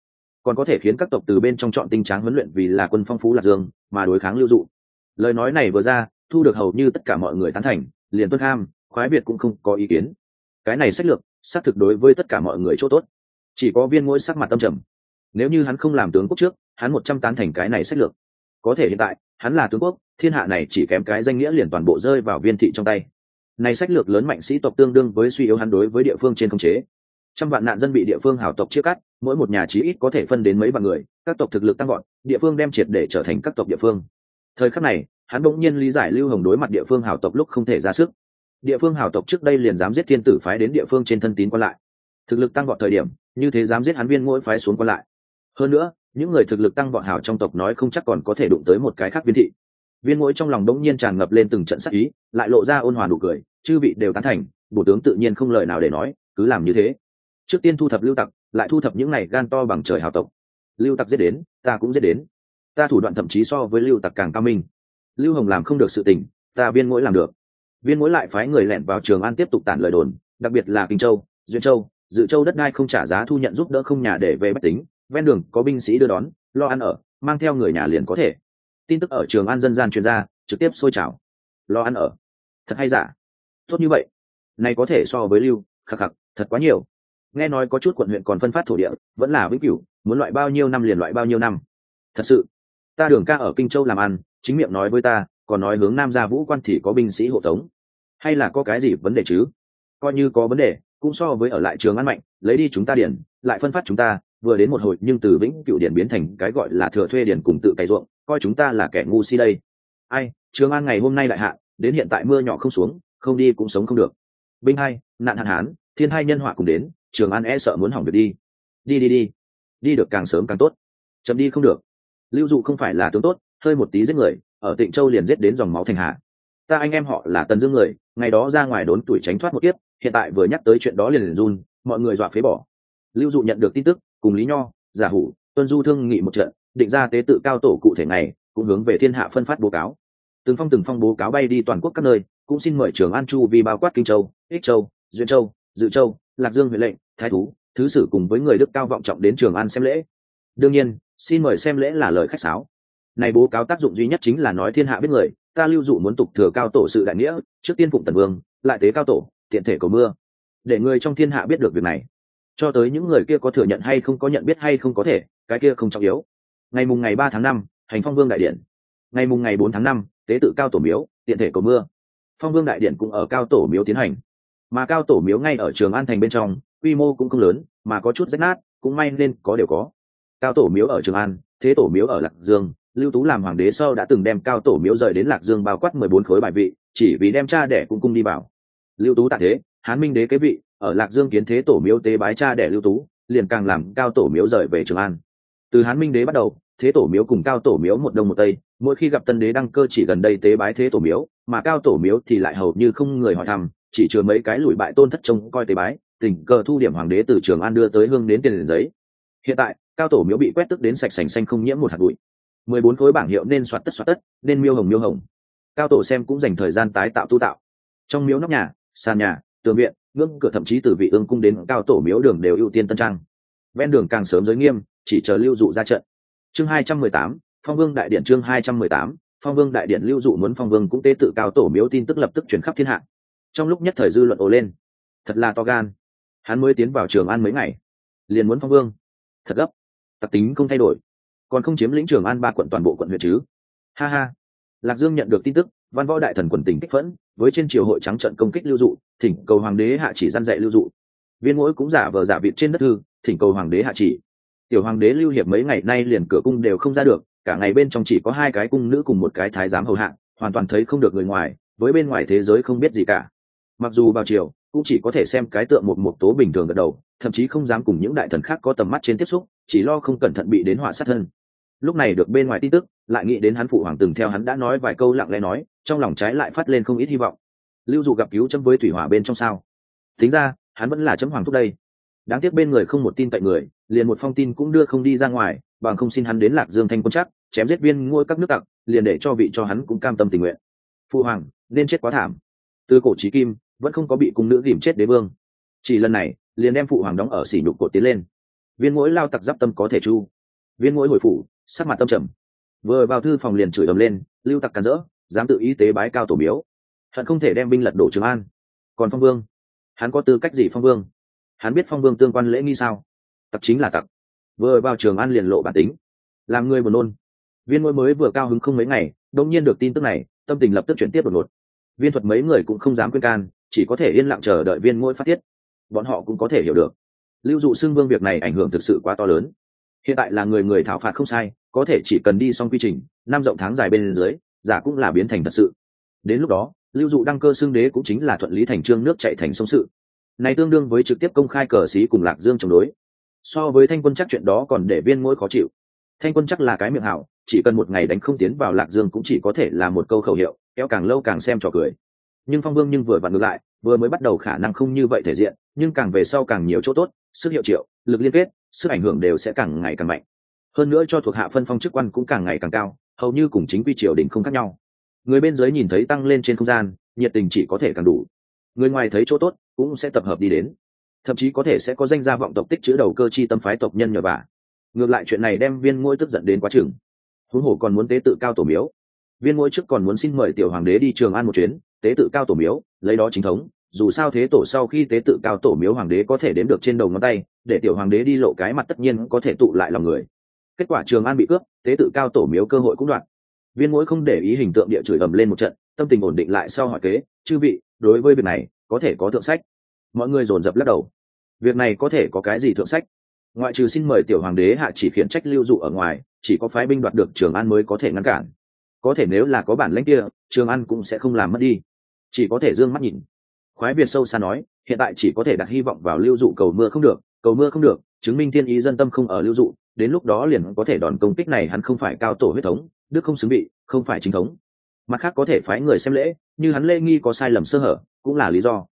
Speaker 1: Còn có thể khiến các tộc từ bên trong chọn tinh tráng huấn luyện vì là quân phong phú lạc dương, mà đối kháng lưu dụ. Lời nói này vừa ra, thu được hầu như tất cả mọi người tán thành, liền tuân ham, khoái việt cũng không có ý kiến. Cái này sách lược, xác thực đối với tất cả mọi người chỗ tốt. Chỉ có viên mỗi sắc mặt tâm trầm. Nếu như hắn không làm tướng quốc trước, hắn một trăm tán thành cái này sách lược có thể hiện tại, hắn là tướng quốc, thiên hạ này chỉ kém cái danh nghĩa liền toàn bộ rơi vào viên thị trong tay. Này sách lược lớn mạnh sĩ tộc tương đương với suy yếu hắn đối với địa phương trên không chế. Trăm vạn nạn dân bị địa phương hảo tộc chia cắt, mỗi một nhà chí ít có thể phân đến mấy vạn người, các tộc thực lực tăng gọn địa phương đem triệt để trở thành các tộc địa phương. Thời khắc này, hắn bỗng nhiên lý giải lưu hồng đối mặt địa phương hảo tộc lúc không thể ra sức. Địa phương hảo tộc trước đây liền dám giết thiên tử phái đến địa phương trên thân tín quan lại. Thực lực tăng vọt thời điểm, như thế dám giết hắn viên mỗi phái xuống quan lại. Hơn nữa những người thực lực tăng vọt hảo trong tộc nói không chắc còn có thể đụng tới một cái khác viên thị. Viên mũi trong lòng đống nhiên tràn ngập lên từng trận sắc ý, lại lộ ra ôn hòa nụ cười, chư vị đều tán thành, bổ tướng tự nhiên không lời nào để nói, cứ làm như thế. Trước tiên thu thập lưu tặc, lại thu thập những này gan to bằng trời hào tộc. Lưu tặc giết đến, ta cũng giết đến. Ta thủ đoạn thậm chí so với lưu tặc càng cao minh. Lưu hồng làm không được sự tình, ta viên mũi làm được. Viên mũi lại phái người lẻn vào trường an tiếp tục tản lời đồn, đặc biệt là kinh châu, duyên châu. Dự châu đất đai không trả giá thu nhận giúp đỡ không nhà để về bách tính ven đường có binh sĩ đưa đón, lo ăn ở, mang theo người nhà liền có thể. Tin tức ở trường an dân gian chuyên gia trực tiếp sôi trào. Lo ăn ở. Thật hay giả? Tốt như vậy. Này có thể so với lưu, khắc khắc, thật quá nhiều. Nghe nói có chút quận huyện còn phân phát thổ địa, vẫn là vĩnh cửu, muốn loại bao nhiêu năm liền loại bao nhiêu năm. Thật sự, ta đường ca ở kinh châu làm ăn, chính miệng nói với ta, còn nói hướng nam ra vũ quan thì có binh sĩ hộ tống. Hay là có cái gì vấn đề chứ? Coi như có vấn đề, cũng so với ở lại trường ăn mạnh, lấy đi chúng ta điển lại phân phát chúng ta vừa đến một hồi, nhưng từ vĩnh cựu điển biến thành cái gọi là thừa thuê điển cùng tự cày ruộng, coi chúng ta là kẻ ngu si đây. Ai, trường an ngày hôm nay lại hạ, đến hiện tại mưa nhỏ không xuống, không đi cũng sống không được. Binh hai, nạn hạn hán, thiên hai nhân họa cùng đến, trường an e sợ muốn hỏng việc đi. Đi đi đi. Đi được càng sớm càng tốt. Chậm đi không được. Lưu dụ không phải là tướng tốt, hơi một tí giết người, ở tịnh châu liền giết đến dòng máu thành hạ. Ta anh em họ là tần dương người, ngày đó ra ngoài đốn tuổi tránh thoát một kiếp, hiện tại vừa nhắc tới chuyện đó liền liền run, mọi người dọa phế bỏ. Lưu dụ nhận được tin tức cùng lý nho, giả hủ, tuân du thương nghị một trận, định ra tế tự cao tổ cụ thể này cũng hướng về thiên hạ phân phát báo cáo. Từng phong từng phong bố cáo bay đi toàn quốc các nơi, cũng xin mời trường an chu vì bao quát kinh châu, ích châu, duyên châu, dự châu, lạc dương huyện lệnh, thái thú, thứ sử cùng với người đức cao vọng trọng đến trường an xem lễ. Đương nhiên, xin mời xem lễ là lời khách sáo. Này bố cáo tác dụng duy nhất chính là nói thiên hạ biết người, ta lưu dụ muốn tục thừa cao tổ sự đại nghĩa, trước tiên phụng tần vương, lại tế cao tổ, tiện thể cầu mưa. Để người trong thiên hạ biết được việc này cho tới những người kia có thừa nhận hay không có nhận biết hay không có thể, cái kia không trọng yếu. Ngày mùng ngày ba tháng năm, hành phong vương đại điện. Ngày mùng ngày bốn tháng năm, tế tự cao tổ miếu, tiện thể cầu mưa. Phong vương đại điện cũng ở cao tổ miếu tiến hành. Mà cao tổ miếu ngay ở trường an thành bên trong, quy mô cũng không lớn, mà có chút rách nát, cũng may nên có đều có. Cao tổ miếu ở trường an, thế tổ miếu ở lạc dương, lưu tú làm hoàng đế sau đã từng đem cao tổ miếu rời đến lạc dương bao quát mười bốn khối bài vị, chỉ vì đem cha đẻ cung cung đi vào. Lưu tú tạ thế hán minh đế kế vị, ở lạc dương kiến thế tổ miếu tế bái cha đẻ lưu tú, liền càng làm cao tổ miếu rời về trường an. Từ hán minh đế bắt đầu, thế tổ miếu cùng cao tổ miếu một đông một tây, mỗi khi gặp tân đế đăng cơ chỉ gần đây tế bái thế tổ miếu, mà cao tổ miếu thì lại hầu như không người hỏi thăm, chỉ chừa mấy cái lùi bại tôn thất trông coi tế bái, tình cờ thu điểm hoàng đế từ trường an đưa tới hương đến tiền giấy. Hiện tại, cao tổ miếu bị quét tức đến sạch sành xanh không nhiễm một hạt bụi. Mười bốn khối bảng hiệu nên soạt tất soạt tất, nên miêu hồng miêu hồng. Cao tổ xem cũng dành thời gian tái tạo tu tạo. Trong miếu nóc nhà, sàn nhà tường viện, ngưỡng cửa thậm chí từ vị ương cung đến cao tổ miếu đường đều ưu tiên tân trang. Ven đường càng sớm giới nghiêm, chỉ chờ lưu dụ ra trận. Chương hai trăm mười tám, phong vương đại điện chương hai trăm mười tám, phong vương đại điện lưu dụ muốn phong vương cũng tế tự cao tổ miếu tin tức lập tức chuyển khắp thiên hạ. Trong lúc nhất thời dư luận ồ lên. Thật là to gan. Hắn mới tiến vào trường an mấy ngày, liền muốn phong vương. Thật gấp. Tặc tính không thay đổi. Còn không chiếm lĩnh trường an ba quận toàn bộ quận huyện chứ. Ha ha. Lạc dương nhận được tin tức, văn võ đại thần quần tỉnh kích phẫn với trên triều hội trắng trận công kích lưu dụ, thỉnh cầu hoàng đế hạ chỉ gian dạy lưu dụ. Viên mỗi cũng giả vờ giả vịt trên đất thư, thỉnh cầu hoàng đế hạ chỉ. Tiểu hoàng đế lưu hiệp mấy ngày nay liền cửa cung đều không ra được, cả ngày bên trong chỉ có hai cái cung nữ cùng một cái thái giám hầu hạ, hoàn toàn thấy không được người ngoài, với bên ngoài thế giới không biết gì cả. Mặc dù vào triều, cũng chỉ có thể xem cái tượng một một tố bình thường gật đầu, thậm chí không dám cùng những đại thần khác có tầm mắt trên tiếp xúc, chỉ lo không cẩn thận bị đến họa sát thân lúc này được bên ngoài tin tức, lại nghĩ đến hắn phụ hoàng từng theo hắn đã nói vài câu lặng lẽ nói, trong lòng trái lại phát lên không ít hy vọng. Lưu dụ gặp cứu chấm với thủy hỏa bên trong sao? Tính ra, hắn vẫn là chấm hoàng thúc đây. Đáng tiếc bên người không một tin cậy người, liền một phong tin cũng đưa không đi ra ngoài, bằng không xin hắn đến lạc dương thanh quân chắc, chém giết viên ngôi các nước tặc, liền để cho vị cho hắn cũng cam tâm tình nguyện. Phụ hoàng, nên chết quá thảm. Từ cổ trí kim, vẫn không có bị cung nữ ghìm chết đế vương. Chỉ lần này, liền đem phụ hoàng đóng ở xỉ nhục cột tiến lên. Viên mỗi lao tặc giáp tâm có thể chu. Viên mỗi hồi phủ sắc mặt tâm trầm. Vừa vào thư phòng liền chửi ầm lên, lưu tặc càn rỡ, dám tự ý tế bái cao tổ miếu. Hận không thể đem binh lật đổ trường an. Còn phong vương? Hắn có tư cách gì phong vương? Hắn biết phong vương tương quan lễ nghi sao? Tặc chính là tặc. Vừa vào trường an liền lộ bản tính. Làm người buồn nôn. Viên ngôi mới vừa cao hứng không mấy ngày đông nhiên được tin tức này, tâm tình lập tức chuyển tiếp đột ngột. Viên thuật mấy người cũng không dám khuyên can, chỉ có thể yên lặng chờ đợi viên ngôi phát tiết. Bọn họ cũng có thể hiểu được. Lưu dụ xưng vương việc này ảnh hưởng thực sự quá to lớn hiện tại là người người thảo phạt không sai, có thể chỉ cần đi xong quy trình, năm rộng tháng dài bên dưới, giả cũng là biến thành thật sự. Đến lúc đó, lưu dụ đăng cơ xưng đế cũng chính là thuận lý thành trương nước chạy thành sông sự. Này tương đương với trực tiếp công khai cờ xí cùng lạc dương chống đối. So với thanh quân chắc chuyện đó còn để viên mỗi khó chịu. Thanh quân chắc là cái miệng hảo, chỉ cần một ngày đánh không tiến vào lạc dương cũng chỉ có thể là một câu khẩu hiệu, kéo càng lâu càng xem trò cười. Nhưng phong vương nhưng vừa vặn ngược lại, vừa mới bắt đầu khả năng không như vậy thể diện, nhưng càng về sau càng nhiều chỗ tốt, sức hiệu triệu, lực liên kết sức ảnh hưởng đều sẽ càng ngày càng mạnh. Hơn nữa cho thuộc hạ phân phong chức quan cũng càng ngày càng cao, hầu như cùng chính quy triều đình không khác nhau. Người bên dưới nhìn thấy tăng lên trên không gian, nhiệt tình chỉ có thể càng đủ. Người ngoài thấy chỗ tốt, cũng sẽ tập hợp đi đến. Thậm chí có thể sẽ có danh gia vọng tộc tích chữ đầu cơ chi tâm phái tộc nhân nhờ vả ngược lại chuyện này đem viên ngôi tức giận đến quá chừng. Huống hồ còn muốn tế tự cao tổ miếu. Viên ngôi trước còn muốn xin mời tiểu hoàng đế đi trường an một chuyến, tế tự cao tổ miếu, lấy đó chính thống. Dù sao thế tổ sau khi tế tự cao tổ miếu hoàng đế có thể đếm được trên đầu ngón tay để tiểu hoàng đế đi lộ cái mặt tất nhiên có thể tụ lại lòng người. Kết quả trường an bị cướp, tế tự cao tổ miếu cơ hội cũng đoạn. Viên mũi không để ý hình tượng địa chửi ầm lên một trận, tâm tình ổn định lại sau hỏi kế, chư vị, đối với việc này, có thể có thượng sách? Mọi người dồn dập lắc đầu. Việc này có thể có cái gì thượng sách? Ngoại trừ xin mời tiểu hoàng đế hạ chỉ khiển trách lưu dụ ở ngoài, chỉ có phái binh đoạt được trường an mới có thể ngăn cản. Có thể nếu là có bản lãnh kia, trường an cũng sẽ không làm mất đi. Chỉ có thể d ư ơ n g mắt nhìn. Khoái việt sâu xa nói, hiện tại chỉ có thể đặt hy vọng vào lưu dụ cầu mưa không được cầu mưa không được, chứng minh thiên ý dân tâm không ở lưu dụ, đến lúc đó liền có thể đòn công kích này hắn không phải cao tổ huyết thống, đức không xứng bị không phải chính thống. Mặt khác có thể phái người xem lễ, như hắn lễ nghi có sai lầm sơ hở, cũng là lý do.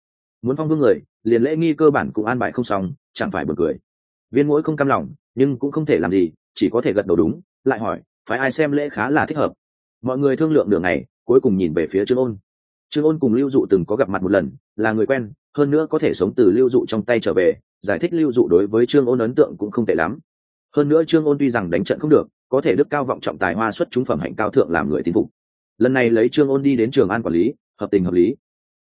Speaker 1: Muốn phong vương người, liền lễ nghi cơ bản cũng an bài không xong, chẳng phải buồn cười. Viên mũi không cam lòng, nhưng cũng không thể làm gì, chỉ có thể gật đầu đúng, lại hỏi phải ai xem lễ khá là thích hợp? Mọi người thương lượng đường này cuối cùng nhìn về phía trương ôn. Trương ôn cùng lưu dụ từng có gặp mặt một lần, là người quen, hơn nữa có thể sống từ lưu dụ trong tay trở về giải thích lưu dụ đối với trương ôn ấn tượng cũng không tệ lắm. Hơn nữa trương ôn tuy rằng đánh trận không được, có thể đức cao vọng trọng tài hoa xuất chúng phẩm hạnh cao thượng làm người tín phục. Lần này lấy trương ôn đi đến trường an quản lý, hợp tình hợp lý.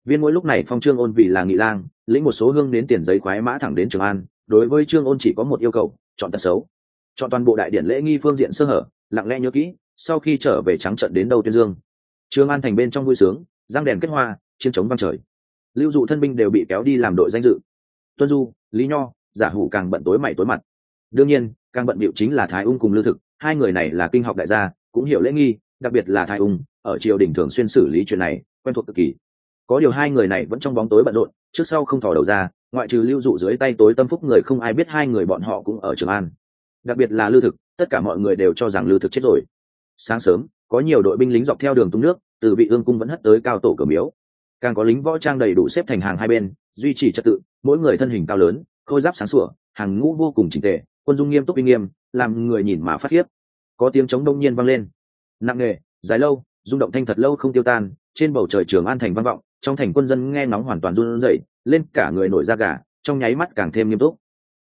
Speaker 1: Viên mỗi lúc này phong trương ôn vì là nghị lang, lĩnh một số hương đến tiền giấy khoái mã thẳng đến trường an, đối với trương ôn chỉ có một yêu cầu, chọn tật xấu. Chọn toàn bộ đại điển lễ nghi phương diện sơ hở, lặng lẽ nhớ kỹ, sau khi trở về trắng trận đến đầu tuyên dương. Trương an thành bên trong vui sướng, giang đèn kết hoa, chiến chống văng trời. Lưu dụ thân binh đều bị kéo đi làm đội danh dự. Tuân du lý nho, giả hủ càng bận tối mày tối mặt. Đương nhiên, càng bận bịu chính là thái ung cùng lưu thực, hai người này là kinh học đại gia, cũng hiểu lễ nghi, đặc biệt là thái ung, ở triều đình thường xuyên xử lý chuyện này, quen thuộc cực kỳ. Có điều hai người này vẫn trong bóng tối bận rộn, trước sau không thò đầu ra, ngoại trừ lưu dụ dưới tay tối tâm phúc người không ai biết hai người bọn họ cũng ở trường an. Đặc biệt là lưu thực, tất cả mọi người đều cho rằng lưu thực chết rồi. Sáng sớm, có nhiều đội binh lính dọc theo đường tung nước, từ vị ương cung vẫn hất tới cao tổ cửa miếu. Càng có lính võ trang đầy đủ xếp thành hàng hai bên, duy trì trật tự mỗi người thân hình cao lớn, khôi giáp sáng sủa, hàng ngũ vô cùng chỉnh tề, quân dung nghiêm túc uy nghiêm, làm người nhìn mà phát khiếp. Có tiếng trống đông nhiên vang lên. Nặng nề, dài lâu, rung động thanh thật lâu không tiêu tan, trên bầu trời trường an thành vang vọng, trong thành quân dân nghe nóng hoàn toàn run rẩy, lên cả người nổi da gà, trong nháy mắt càng thêm nghiêm túc.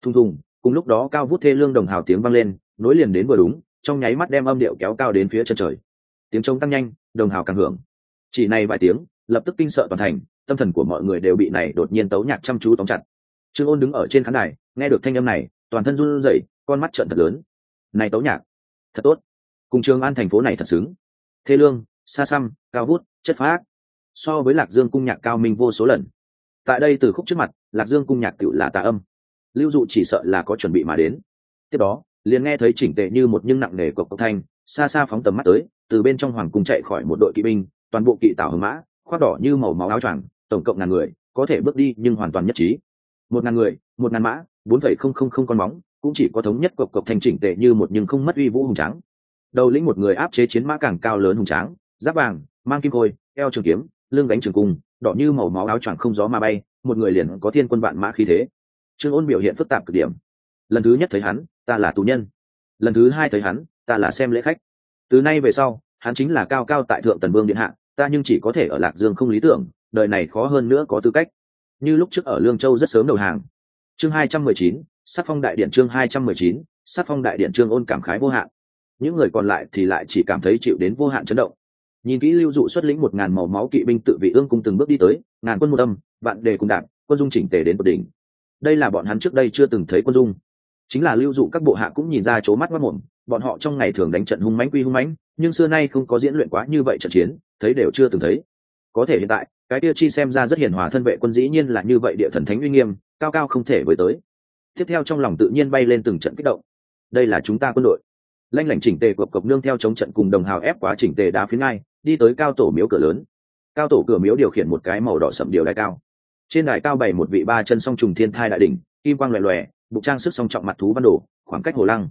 Speaker 1: Thùng thùng, cùng lúc đó cao vút thê lương đồng hào tiếng vang lên, nối liền đến vừa đúng, trong nháy mắt đem âm điệu kéo cao đến phía chân trời. Tiếng trống tăng nhanh, đồng hào càng hưởng. Chỉ này vài tiếng, lập tức kinh sợ toàn thành tâm thần của mọi người đều bị này đột nhiên tấu nhạc chăm chú tóm chặt. Trương ôn đứng ở trên khán đài, nghe được thanh âm này, toàn thân run rẩy, con mắt trợn thật lớn. Này tấu nhạc, thật tốt. Cùng trường an thành phố này thật xứng. Thế lương, xa xăm, cao vút, chất phác. So với lạc dương cung nhạc cao minh vô số lần. Tại đây từ khúc trước mặt, lạc dương cung nhạc cựu là tà âm. Lưu dụ chỉ sợ là có chuẩn bị mà đến. Tiếp đó, liền nghe thấy chỉnh tệ như một nhưng nặng nề cộc cộc thanh, xa xa phóng tầm mắt tới, từ bên trong hoàng cung chạy khỏi một đội kỵ binh, toàn bộ kỵ tảo hưng mã, khoác đỏ như màu máu áo choàng tổng cộng ngàn người, có thể bước đi nhưng hoàn toàn nhất trí. Một ngàn người, một ngàn mã, bốn phẩy không không không con móng, cũng chỉ có thống nhất cộc cộc thành chỉnh tệ như một nhưng không mất uy vũ hùng tráng. Đầu lĩnh một người áp chế chiến mã càng cao lớn hùng tráng, giáp vàng, mang kim khôi, eo trường kiếm, lưng gánh trường cung, đỏ như màu máu áo choàng không gió mà bay, một người liền có thiên quân vạn mã khí thế. Trương ôn biểu hiện phức tạp cực điểm. Lần thứ nhất thấy hắn, ta là tù nhân. Lần thứ hai thấy hắn, ta là xem lễ khách. Từ nay về sau, hắn chính là cao cao tại thượng tần vương điện hạ, ta nhưng chỉ có thể ở lạc dương không lý tưởng đời này khó hơn nữa có tư cách. Như lúc trước ở lương châu rất sớm đầu hàng. Chương hai trăm mười chín, sắc phong đại điện chương hai trăm mười chín, sắc phong đại điện trương ôn cảm khái vô hạn. Những người còn lại thì lại chỉ cảm thấy chịu đến vô hạn chấn động. Nhìn kỹ lưu dụ xuất lĩnh một ngàn màu máu kỵ binh tự vị ương cung từng bước đi tới, ngàn quân một âm, vạn đề cùng đạp quân dung chỉnh tề đến một đỉnh. Đây là bọn hắn trước đây chưa từng thấy quân dung. Chính là lưu dụ các bộ hạ cũng nhìn ra chỗ mắt mắt mồm, bọn họ trong ngày thường đánh trận hung mãnh quy hung mãnh, nhưng xưa nay không có diễn luyện quá như vậy trận chiến, thấy đều chưa từng thấy. Có thể hiện tại cái tiêu chi xem ra rất hiền hòa thân vệ quân dĩ nhiên là như vậy địa thần thánh uy nghiêm, cao cao không thể với tới. Tiếp theo trong lòng tự nhiên bay lên từng trận kích động. Đây là chúng ta quân đội. Lanh lảnh chỉnh tề cộc cộc nương theo chống trận cùng đồng hào ép quá chỉnh tề đá phía ngay, đi tới cao tổ miếu cửa lớn. Cao tổ cửa miếu điều khiển một cái màu đỏ sậm điều đài cao. Trên đài cao bày một vị ba chân song trùng thiên thai đại đỉnh, kim quang loè loè, bụng trang sức song trọng mặt thú văn đồ, khoảng cách hồ lăng.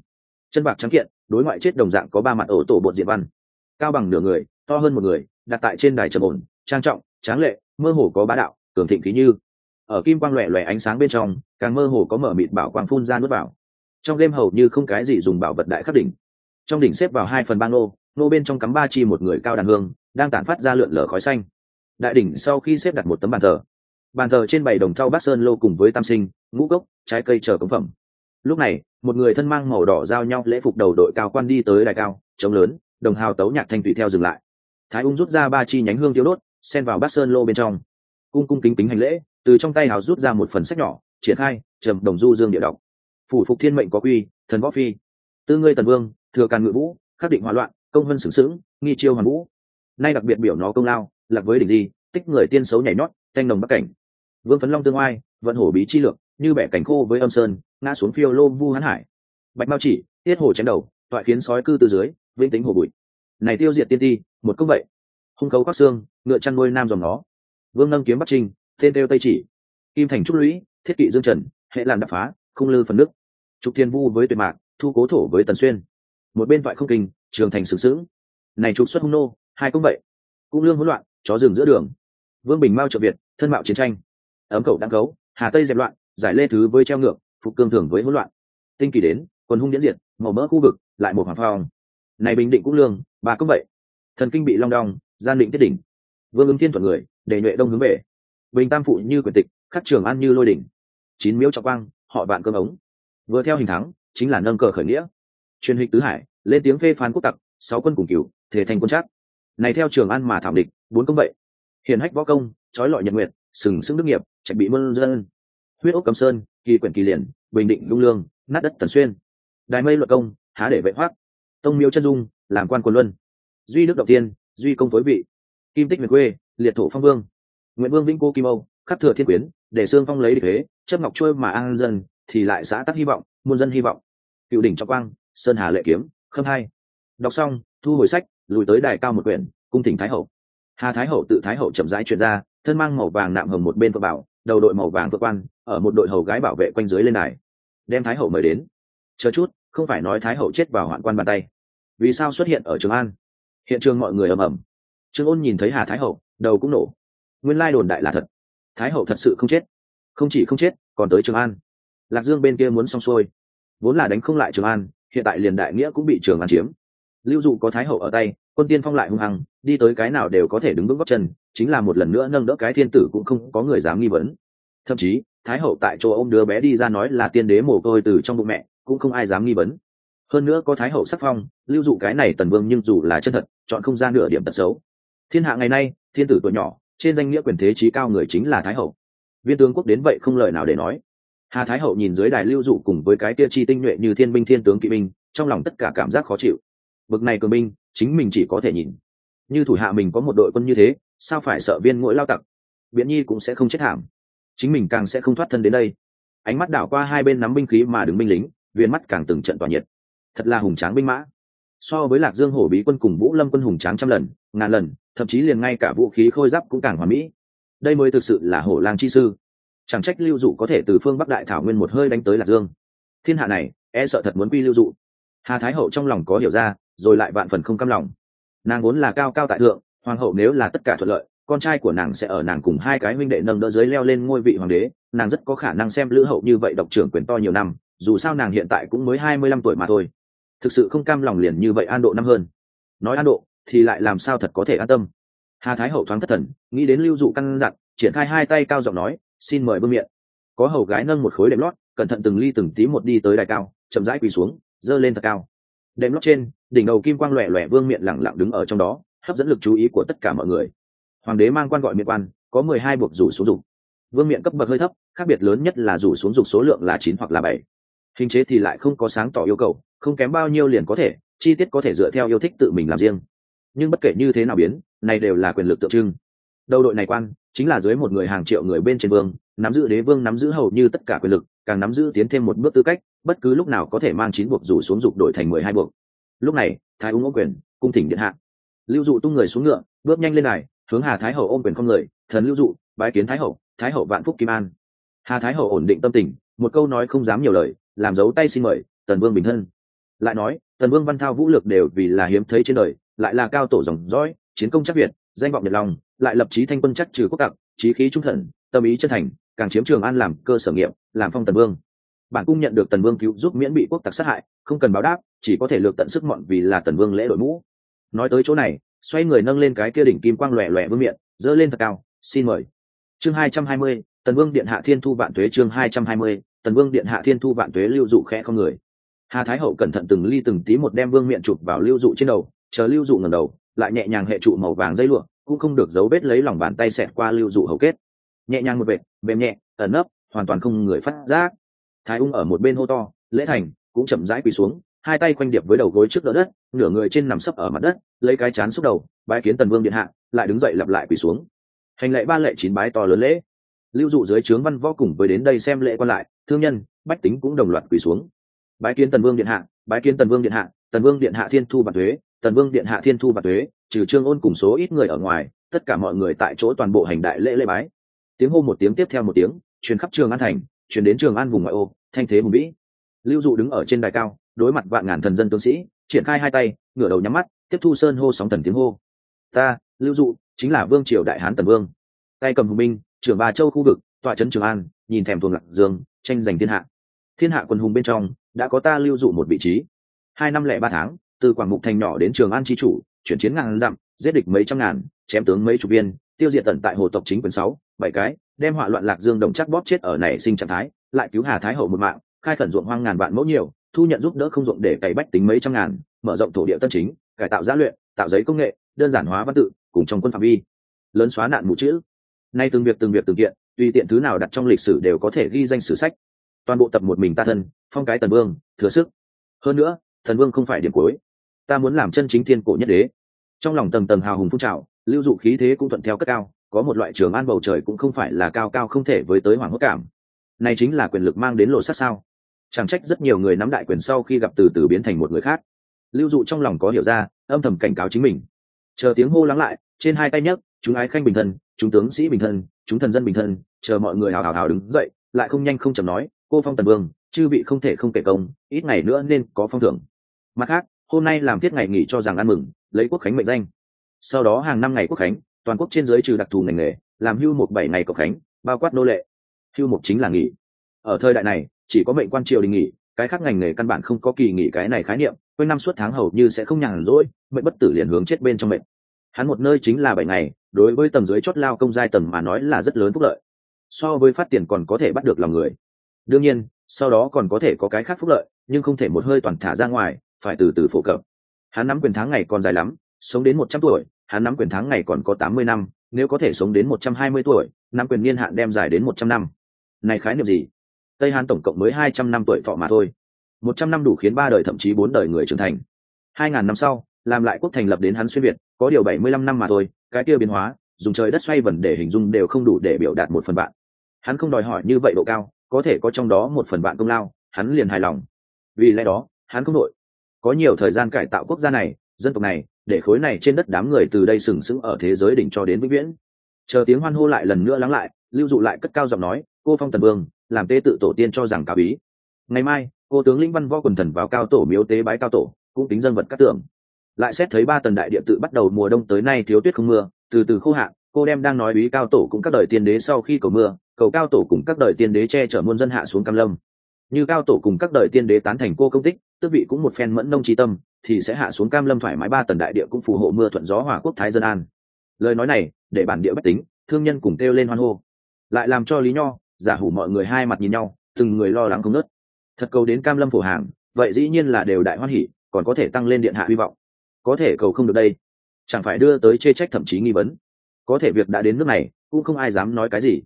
Speaker 1: Chân bạc trắng kiện, đối ngoại chết đồng dạng có ba mặt ổ tổ bột diện văn. Cao bằng nửa người, to hơn một người, đặt tại trên đài trầm ổn, trang trọng tráng lệ, mơ hồ có bá đạo, cường thịnh khí như. Ở kim quang loẹ loẹ ánh sáng bên trong, càng mơ hồ có mở mịt bảo quang phun ra nuốt vào. Trong đêm hầu như không cái gì dùng bảo vật đại khắc đỉnh. Trong đỉnh xếp vào hai phần ba nô nô bên trong cắm ba chi một người cao đàn hương, đang tản phát ra lượn lờ khói xanh. Đại đỉnh sau khi xếp đặt một tấm bàn thờ. Bàn thờ trên bảy đồng thau bát sơn lô cùng với tam sinh, ngũ cốc, trái cây chờ cống phẩm. Lúc này, một người thân mang màu đỏ giao nhau lễ phục đầu đội cao quan đi tới đài cao trống lớn, đồng hào tấu nhạc thanh tùy theo dừng lại. Thái ung rút ra ba chi nhánh hương thiếu đốt xen vào bát sơn lô bên trong. Cung cung kính kính hành lễ, từ trong tay hào rút ra một phần sách nhỏ, triển khai, trầm đồng du dương địa đọc. Phủ phục thiên mệnh có quy, thần võ phi. Tư ngươi tần vương, thừa càn ngự vũ, khắc định hòa loạn, công vân sửng sững, nghi chiêu hoàn vũ. Nay đặc biệt biểu nó công lao, lạc với đỉnh di, tích người tiên xấu nhảy nhót, thanh nồng bắc cảnh. Vương phấn long tương oai, vận hổ bí chi lược, như bẻ cảnh khô với âm sơn, ngã xuống phiêu lô vu hán hải. Bạch mao chỉ, tiết hồ chém đầu, toại khiến sói cư từ dưới, vĩnh tính hồ bụi. Này tiêu diệt tiên ti, một công vậy hung khấu các xương, ngựa chăn nuôi nam dòng nó vương nâng kiếm bắc trinh tên đeo tây chỉ. Kim thành trúc lũy, thiết kỵ dương trần, hệ làm đập phá, không lư phần nước trục thiên vu với tuyệt mạc, thu cố thổ với tần xuyên. Một bên thoại không kinh, trường thành sừng sững. Này trục xuất hung nô, hai công vậy. Cung lương hỗn loạn, chó rừng giữa đường. Vương bình mao trợ việt, thân mạo chiến tranh. Ấm cầu đăng cấu hà tây dẹp loạn, giải lê thứ với treo ngược, phục cương thường với hỗn loạn. Tinh kỳ đến quân hung điển diệt, màu mỡ khu vực, lại một hoàng phong. Này bình định cũng lương ba cũng vậy. Thần kinh bị long đong gian định tiết đỉnh. Vương ứng thiên thuận người, để nhuệ đông hướng về. Bình tam phụ như quyền tịch, khắc trường an như lôi đỉnh. Chín miếu trọng quang, họ vạn cơm ống. Vừa theo hình thắng, chính là nâng cờ khởi nghĩa. Truyền hịch tứ hải, lên tiếng phê phán quốc tặc, sáu quân cùng cửu, thể thành quân chắc này theo trường an mà thảm địch, bốn công vậy. Hiền hách võ công, trói lọi nhật nguyệt, sừng sững đức nghiệp, trạch bị mơn dân. Huyết ốc cầm sơn, kỳ quyển kỳ liền, bình định lung lương, nát đất tần xuyên. Đài mây luật công, há để vệ hoác. Tông miếu chân dung, làm quan quân luân. Duy đức đầu tiên duy công phối vị. Kim tích miền quê liệt thổ phong vương. Nguyễn vương vĩnh cô kim âu, khắc thừa thiên quyến, để xương phong lấy địch thế, chấp ngọc trôi mà an dân, thì lại xã tắc hy vọng, muôn dân hy vọng. Cựu đỉnh trọng quang, sơn hà lệ kiếm, khâm hai. Đọc xong, thu hồi sách, lùi tới đài cao một quyển, cung thỉnh thái hậu. Hà thái hậu tự thái hậu chậm rãi truyền ra, thân mang màu vàng nạm hồng một bên vợ bảo, đầu đội màu vàng vợ quan, ở một đội hầu gái bảo vệ quanh dưới lên đài. Đem thái hậu mời đến. Chờ chút, không phải nói thái hậu chết vào hoạn quan bàn tay. Vì sao xuất hiện ở trường an? Hiện trường mọi người ầm ầm. Trương ôn nhìn thấy hà thái hậu, đầu cũng nổ. Nguyên lai đồn đại là thật. Thái hậu thật sự không chết. Không chỉ không chết, còn tới trường an. Lạc dương bên kia muốn xong xuôi. Vốn là đánh không lại trường an, hiện tại liền đại nghĩa cũng bị trường an chiếm. Lưu dụ có thái hậu ở tay, quân tiên phong lại hung hăng, đi tới cái nào đều có thể đứng vững góc chân, chính là một lần nữa nâng đỡ cái thiên tử cũng không có người dám nghi vấn. Thậm chí, thái hậu tại chỗ ôm đứa bé đi ra nói là tiên đế mồ côi từ trong bụng mẹ, cũng không ai dám nghi vấn. Hơn nữa có thái hậu sắc phong, lưu dụ cái này tần vương nhưng dù là chân thật chọn không gian nửa điểm tật xấu. Thiên hạ ngày nay, thiên tử tuổi nhỏ, trên danh nghĩa quyền thế trí cao người chính là thái hậu. Viên tướng quốc đến vậy không lời nào để nói. Hà thái hậu nhìn dưới đài lưu dụ cùng với cái tia chi tinh nhuệ như thiên binh thiên tướng kỵ binh, trong lòng tất cả cảm giác khó chịu. Bực này cường binh, chính mình chỉ có thể nhìn. Như thủ hạ mình có một đội quân như thế, sao phải sợ viên mỗi lao tặc? Biện nhi cũng sẽ không chết thảm. Chính mình càng sẽ không thoát thân đến đây. Ánh mắt đảo qua hai bên nắm binh khí mà đứng binh lính, viên mắt càng từng trận tỏa nhiệt. Thật là hùng tráng binh mã so với lạc dương, hổ bí quân cùng vũ lâm quân hùng tráng trăm lần, ngàn lần, thậm chí liền ngay cả vũ khí khôi giáp cũng càng hoàn mỹ. Đây mới thực sự là hổ lang chi sư. Chẳng trách lưu dụ có thể từ phương bắc đại thảo nguyên một hơi đánh tới lạc dương. Thiên hạ này e sợ thật muốn quy lưu dụ. Hà thái hậu trong lòng có hiểu ra, rồi lại vạn phần không căm lòng. Nàng vốn là cao cao tại thượng, hoàng hậu nếu là tất cả thuận lợi, con trai của nàng sẽ ở nàng cùng hai cái huynh đệ nâng đỡ dưới leo lên ngôi vị hoàng đế. Nàng rất có khả năng xem lữ hậu như vậy độc trưởng quyền to nhiều năm, dù sao nàng hiện tại cũng mới hai mươi lăm tuổi mà thôi thực sự không cam lòng liền như vậy an độ năm hơn. Nói an độ, thì lại làm sao thật có thể an tâm? Hà thái hậu thoáng thất thần, nghĩ đến lưu dụ căn dặn, triển khai hai tay cao giọng nói, xin mời bưng miệng. Có hầu gái nâng một khối đệm lót, cẩn thận từng ly từng tí một đi tới đài cao, chậm rãi quỳ xuống, giơ lên thật cao. Đệm lót trên, đỉnh đầu kim quang lòe lòe vương miệng lẳng lặng đứng ở trong đó, hấp dẫn lực chú ý của tất cả mọi người. Hoàng đế mang quan gọi miệng quan, có mười hai buộc rủ xuống dục. Vương miệng cấp bậc hơi thấp, khác biệt lớn nhất là rủ xuống dục số lượng là chín hoặc là bảy. Hình chế thì lại không có sáng tỏ yêu cầu không kém bao nhiêu liền có thể, chi tiết có thể dựa theo yêu thích tự mình làm riêng. Nhưng bất kể như thế nào biến, này đều là quyền lực tượng trưng. Đầu đội này quan, chính là dưới một người hàng triệu người bên trên vương, nắm giữ đế vương nắm giữ hầu như tất cả quyền lực, càng nắm giữ tiến thêm một bước tư cách, bất cứ lúc nào có thể mang chín buộc rủ xuống dục đổi thành mười hai buộc. Lúc này, thái ung ô quyền, cung thỉnh điện hạ. Lưu dụ tung người xuống ngựa, bước nhanh lên này hướng hà thái hậu ôm quyền không người, thần lưu dụ, bái kiến thái hậu thái hậu vạn phúc kim an. Hà thái hậu ổn định tâm tình, một câu nói không dám nhiều lời, làm dấu tay xin mời, tần vương bình thân lại nói, tần vương văn thao vũ lực đều vì là hiếm thấy trên đời, lại là cao tổ dòng dõi, chiến công chắc việt, danh vọng nhật lòng lại lập chí thanh quân chắc trừ quốc tặc trí khí trung thần, tâm ý chân thành, càng chiếm trường an làm cơ sở nghiệm làm phong tần vương. Bản cung nhận được tần vương cứu giúp miễn bị quốc tặc sát hại, không cần báo đáp, chỉ có thể lược tận sức mọn vì là tần vương lễ đội mũ. Nói tới chỗ này, xoay người nâng lên cái kia đỉnh kim quang lòe lòe vương miệng dơ lên thật cao, xin mời. Chương hai trăm hai mươi, tần vương điện hạ thiên thu vạn tuế chương hai trăm hai mươi, tần vương điện hạ thiên thu vạn tuế lưu dụ khẽ không người hà thái hậu cẩn thận từng ly từng tí một đem vương miện chụp vào lưu dụ trên đầu, chờ lưu dụ ngầm đầu, lại nhẹ nhàng hệ trụ màu vàng dây lụa, cũng không được giấu vết lấy lòng bàn tay xẹt qua lưu dụ hầu kết. Nhẹ nhàng một vệt, mềm nhẹ, ẩn nấp, hoàn toàn không người phát giác. Thái ung ở một bên hô to, lễ thành, cũng chậm rãi quỳ xuống, hai tay quanh điệp với đầu gối trước đỡ đất, nửa người trên nằm sấp ở mặt đất, lấy cái chán xúc đầu, bái kiến tần vương điện hạ, lại đứng dậy lặp lại quỳ xuống. Hành lệ ba lệ chín bái to lớn lễ. Lưu dụ dưới trướng văn võ cùng với đến đây xem lễ quan lại, thương nhân, bách tính cũng đồng loạt quỳ xuống bái kiến tần vương điện hạ, bái kiến tần vương điện hạ, tần vương điện hạ thiên thu và thuế tần vương điện hạ thiên thu và thuế trừ trương ôn cùng số ít người ở ngoài, tất cả mọi người tại chỗ toàn bộ hành đại lễ lễ bái. Tiếng hô một tiếng tiếp theo một tiếng, truyền khắp trường an thành, truyền đến trường an vùng ngoại ô, thanh thế hùng vĩ. Lưu dụ đứng ở trên đài cao, đối mặt vạn ngàn thần dân tướng sĩ, triển khai hai tay, ngửa đầu nhắm mắt, tiếp thu sơn hô sóng thần tiếng hô. Ta, lưu dụ, chính là vương triều đại hán tần vương. Tay cầm hùng binh, trưởng ba châu khu vực, tọa trấn trường an, nhìn thèm thuồng lạc dương, tranh giành thiên hạ. Thiên hạ quân hùng bên trong đã có ta lưu dụ một vị trí. Hai năm lẻ ba tháng, từ quảng mục thành nhỏ đến trường an tri chủ, chuyển chiến ngàn dặm, giết địch mấy trăm ngàn, chém tướng mấy chục viên, tiêu diệt tận tại hồ tộc chính quyền sáu, bảy cái, đem họa loạn lạc dương đồng chắc bóp chết ở nảy sinh trạng thái, lại cứu hà thái hậu một mạng, khai khẩn ruộng hoang ngàn vạn mẫu nhiều, thu nhận giúp đỡ không ruộng để cày bách tính mấy trăm ngàn, mở rộng thổ địa tân chính, cải tạo giá luyện, tạo giấy công nghệ, đơn giản hóa văn tự, cùng trong quân phạm vi, lớn xóa nạn mù chữ. Nay từng việc từng việc từng kiện, tùy tiện thứ nào đặt trong lịch sử đều có thể ghi danh sử sách. Toàn bộ tập một mình ta thân phong cái tần vương, thừa sức. Hơn nữa, thần vương không phải điểm cuối. Ta muốn làm chân chính thiên cổ nhất đế. Trong lòng tầng tầng hào hùng phun trào, lưu dụ khí thế cũng thuận theo cất cao, có một loại trường an bầu trời cũng không phải là cao cao không thể với tới hoàng hốt cảm. Này chính là quyền lực mang đến lộ sát sao? Chẳng trách rất nhiều người nắm đại quyền sau khi gặp từ từ biến thành một người khác. Lưu dụ trong lòng có hiểu ra, âm thầm cảnh cáo chính mình. Chờ tiếng hô lắng lại, trên hai tay nhấc, chúng ái khanh bình thân, chúng tướng sĩ bình thân, chúng thần dân bình thân, chờ mọi người hào hào hào đứng dậy, lại không nhanh không chầm nói, cô phong tần vương chư vị không thể không kể công, ít ngày nữa nên có phong thưởng. Mặt khác, hôm nay làm tiết ngày nghỉ cho rằng ăn mừng, lấy quốc khánh mệnh danh. Sau đó hàng năm ngày quốc khánh, toàn quốc trên giới trừ đặc thù ngành nghề, làm hưu một bảy ngày cộng khánh, bao quát nô lệ. Hưu một chính là nghỉ. Ở thời đại này, chỉ có mệnh quan triều đình nghỉ, cái khác ngành nghề căn bản không có kỳ nghỉ cái này khái niệm, quanh năm suốt tháng hầu như sẽ không nhàn rỗi, mệnh bất tử liền hướng chết bên trong mệnh. Hắn một nơi chính là bảy ngày, đối với tầng dưới chót lao công giai tầng mà nói là rất lớn phúc lợi. So với phát tiền còn có thể bắt được lòng người. Đương nhiên sau đó còn có thể có cái khác phúc lợi, nhưng không thể một hơi toàn thả ra ngoài, phải từ từ phổ cập. Hắn nắm quyền tháng ngày còn dài lắm, sống đến một trăm tuổi, hắn nắm quyền tháng ngày còn có tám mươi năm, nếu có thể sống đến một trăm hai mươi tuổi, nắm quyền niên hạn đem dài đến một trăm năm. Này khái niệm gì? Tây hàn tổng cộng mới hai trăm năm tuổi thọ mà thôi. Một trăm năm đủ khiến ba đời thậm chí bốn đời người trưởng thành. Hai ngàn năm sau, làm lại quốc thành lập đến hắn xuyên việt, có điều bảy mươi lăm năm mà thôi, cái kia biến hóa, dùng trời đất xoay vần để hình dung đều không đủ để biểu đạt một phần bạn. Hắn không đòi hỏi như vậy độ cao có thể có trong đó một phần bạn công lao, hắn liền hài lòng. Vì lẽ đó, hắn không đội. Có nhiều thời gian cải tạo quốc gia này, dân tộc này, để khối này trên đất đám người từ đây sừng sững ở thế giới đỉnh cho đến vĩnh viễn. Chờ tiếng hoan hô lại lần nữa lắng lại, lưu dụ lại cất cao giọng nói, cô phong tần vương, làm tế tự tổ tiên cho rằng cao bí ngày mai, cô tướng lĩnh văn võ quần thần vào cao tổ miếu tế bái cao tổ, cũng tính dân vật các tưởng lại xét thấy ba tần đại địa tự bắt đầu mùa đông tới nay thiếu tuyết không mưa, từ từ khô hạn, cô đem đang nói ý cao tổ cũng các đời tiên đế sau khi cầu mưa cầu cao tổ cùng các đời tiên đế che chở muôn dân hạ xuống cam lâm. Như cao tổ cùng các đời tiên đế tán thành cô công tích, tước vị cũng một phen mẫn nông trí tâm, thì sẽ hạ xuống cam lâm thoải mái ba tần đại địa cũng phù hộ mưa thuận gió hòa quốc thái dân an. Lời nói này, để bản địa bách tính, thương nhân cùng kêu lên hoan hô. Lại làm cho lý nho, giả hủ mọi người hai mặt nhìn nhau, từng người lo lắng không nớt thật cầu đến cam lâm phổ hàng, vậy dĩ nhiên là đều đại hoan hỉ còn có thể tăng lên điện hạ hy vọng. Có thể cầu không được đây. Chẳng phải đưa tới chê trách thậm chí nghi vấn. Có thể việc đã đến nước này, cũng không ai dám nói cái gì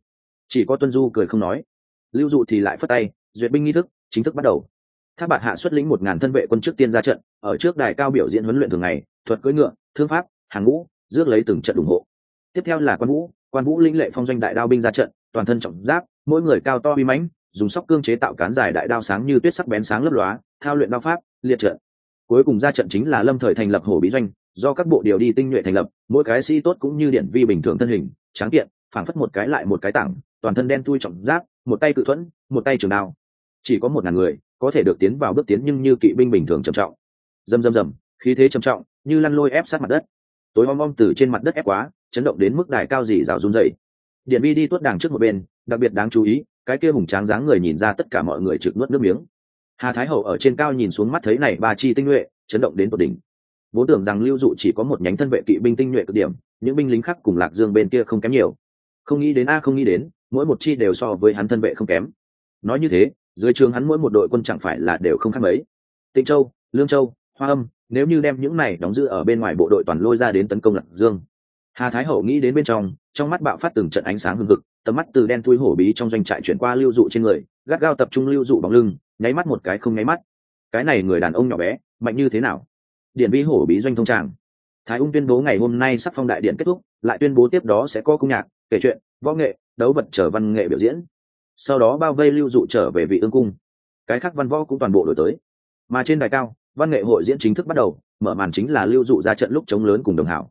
Speaker 1: chỉ có tuân du cười không nói. Lưu dụ thì lại phất tay, duyệt binh nghi thức, chính thức bắt đầu. Tháp bạt hạ xuất lĩnh một ngàn thân vệ quân trước tiên ra trận, ở trước đài cao biểu diễn huấn luyện thường ngày, thuật cưỡi ngựa, thương pháp, hàng ngũ, rước lấy từng trận ủng hộ. Tiếp theo là quan vũ quan vũ lĩnh lệ phong doanh đại đao binh ra trận, toàn thân trọng giáp, mỗi người cao to uy mãnh, dùng sóc cương chế tạo cán dài đại đao sáng như tuyết sắc bén sáng lấp lóa, thao luyện đao pháp, liệt trận. Cuối cùng ra trận chính là lâm thời thành lập hổ bí doanh, do các bộ điều đi tinh nhuệ thành lập, mỗi cái sĩ tốt cũng như điển vi bình thường thân hình, tráng kiện, phảng phất một cái lại một cái tảng toàn thân đen thui trọng giáp, một tay cự thuẫn, một tay trường đao. Chỉ có một ngàn người có thể được tiến vào bước tiến nhưng như kỵ binh bình thường trầm trọng. Dầm dầm dầm khí thế trầm trọng, như lăn lôi ép sát mặt đất. Tối om om từ trên mặt đất ép quá, chấn động đến mức đài cao dì rào run rẩy. điện vi đi tuốt đàng trước một bên, đặc biệt đáng chú ý, cái kia hùng tráng dáng người nhìn ra tất cả mọi người trực nuốt nước miếng. Hà thái hậu ở trên cao nhìn xuống mắt thấy này ba chi tinh nhuệ, chấn động đến tột đỉnh. Vốn tưởng rằng lưu dụ chỉ có một nhánh thân vệ kỵ binh tinh nhuệ cực điểm, những binh lính khác cùng lạc dương bên kia không kém nhiều. Không nghĩ đến a, không nghĩ đến mỗi một chi đều so với hắn thân vệ không kém. Nói như thế, dưới trường hắn mỗi một đội quân chẳng phải là đều không khác mấy. Tịnh châu, lương châu, hoa âm, nếu như đem những này đóng giữ ở bên ngoài bộ đội toàn lôi ra đến tấn công lạc dương. Hà thái hậu nghĩ đến bên trong trong mắt bạo phát từng trận ánh sáng hừng hực, tầm mắt từ đen thui hổ bí trong doanh trại chuyển qua lưu dụ trên người, gắt gao tập trung lưu dụ bóng lưng, nháy mắt một cái không nháy mắt. Cái này người đàn ông nhỏ bé, mạnh như thế nào? Điện vi hổ bí doanh thông tràng. Thái ung tuyên bố ngày hôm nay sắp phong đại điện kết thúc, lại tuyên bố tiếp đó sẽ có cung nhạc kể chuyện, võ nghệ, đấu vật trở văn nghệ biểu diễn. Sau đó bao vây lưu dụ trở về vị ương cung. Cái khác văn võ cũng toàn bộ đổi tới. Mà trên đài cao, văn nghệ hội diễn chính thức bắt đầu, mở màn chính là lưu dụ ra trận lúc chống lớn cùng đồng hảo.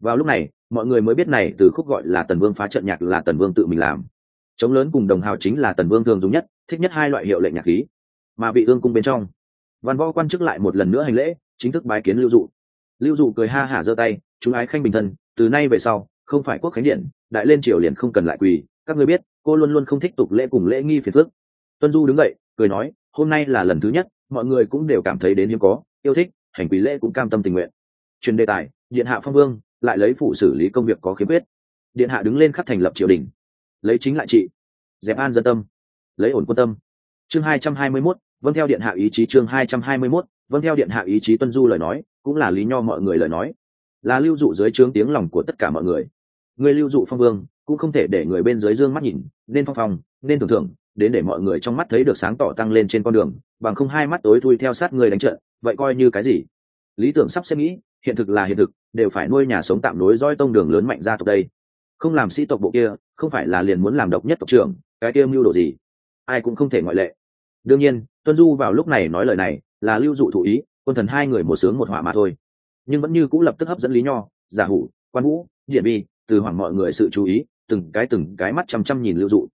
Speaker 1: Vào lúc này, mọi người mới biết này từ khúc gọi là tần vương phá trận nhạc là tần vương tự mình làm. Chống lớn cùng đồng hào chính là tần vương thường dùng nhất, thích nhất hai loại hiệu lệnh nhạc khí. Mà vị ương cung bên trong, văn võ quan chức lại một lần nữa hành lễ, chính thức bái kiến lưu dụ. Lưu dụ cười ha hả giơ tay chúng ái khanh bình thân, từ nay về sau không phải quốc khánh điện, đại lên triều liền không cần lại quỳ, các ngươi biết, cô luôn luôn không thích tục lễ cùng lễ nghi phiền phức. Tuân du đứng dậy, cười nói, hôm nay là lần thứ nhất, mọi người cũng đều cảm thấy đến hiếm có, yêu thích, hành quỳ lễ cũng cam tâm tình nguyện. Truyền đề tài, điện hạ phong vương, lại lấy phụ xử lý công việc có khiếm khuyết. Điện hạ đứng lên khắc thành lập triều đình. Lấy chính lại trị. Dẹp an dân tâm. Lấy ổn quân tâm. Chương hai trăm hai mươi mốt vâng theo điện hạ ý chí chương hai trăm hai mươi mốt vâng theo điện hạ ý chí tuân du lời nói, cũng là lý nho mọi người lời nói. Là lưu dụ dưới trướng tiếng lòng của tất cả mọi người người lưu dụ phong vương, cũng không thể để người bên dưới dương mắt nhìn, nên phong phong, nên tưởng thưởng, đến để mọi người trong mắt thấy được sáng tỏ tăng lên trên con đường, bằng không hai mắt tối thui theo sát người đánh trận, vậy coi như cái gì? Lý tưởng sắp xếp nghĩ, hiện thực là hiện thực, đều phải nuôi nhà sống tạm đối roi tông đường lớn mạnh ra tộc đây. Không làm sĩ tộc bộ kia, không phải là liền muốn làm độc nhất tộc trưởng, cái kia mưu đồ gì? Ai cũng không thể ngoại lệ. Đương nhiên, tuân du vào lúc này nói lời này, là lưu dụ thủ ý, quân thần hai người một sướng một hỏa mà thôi. Nhưng vẫn như cũng lập tức hấp dẫn lý nho, giả hủ, quan vũ, điện bi từ hoảng mọi người sự chú ý, từng cái từng cái mắt chăm chăm nhìn lưu dụ.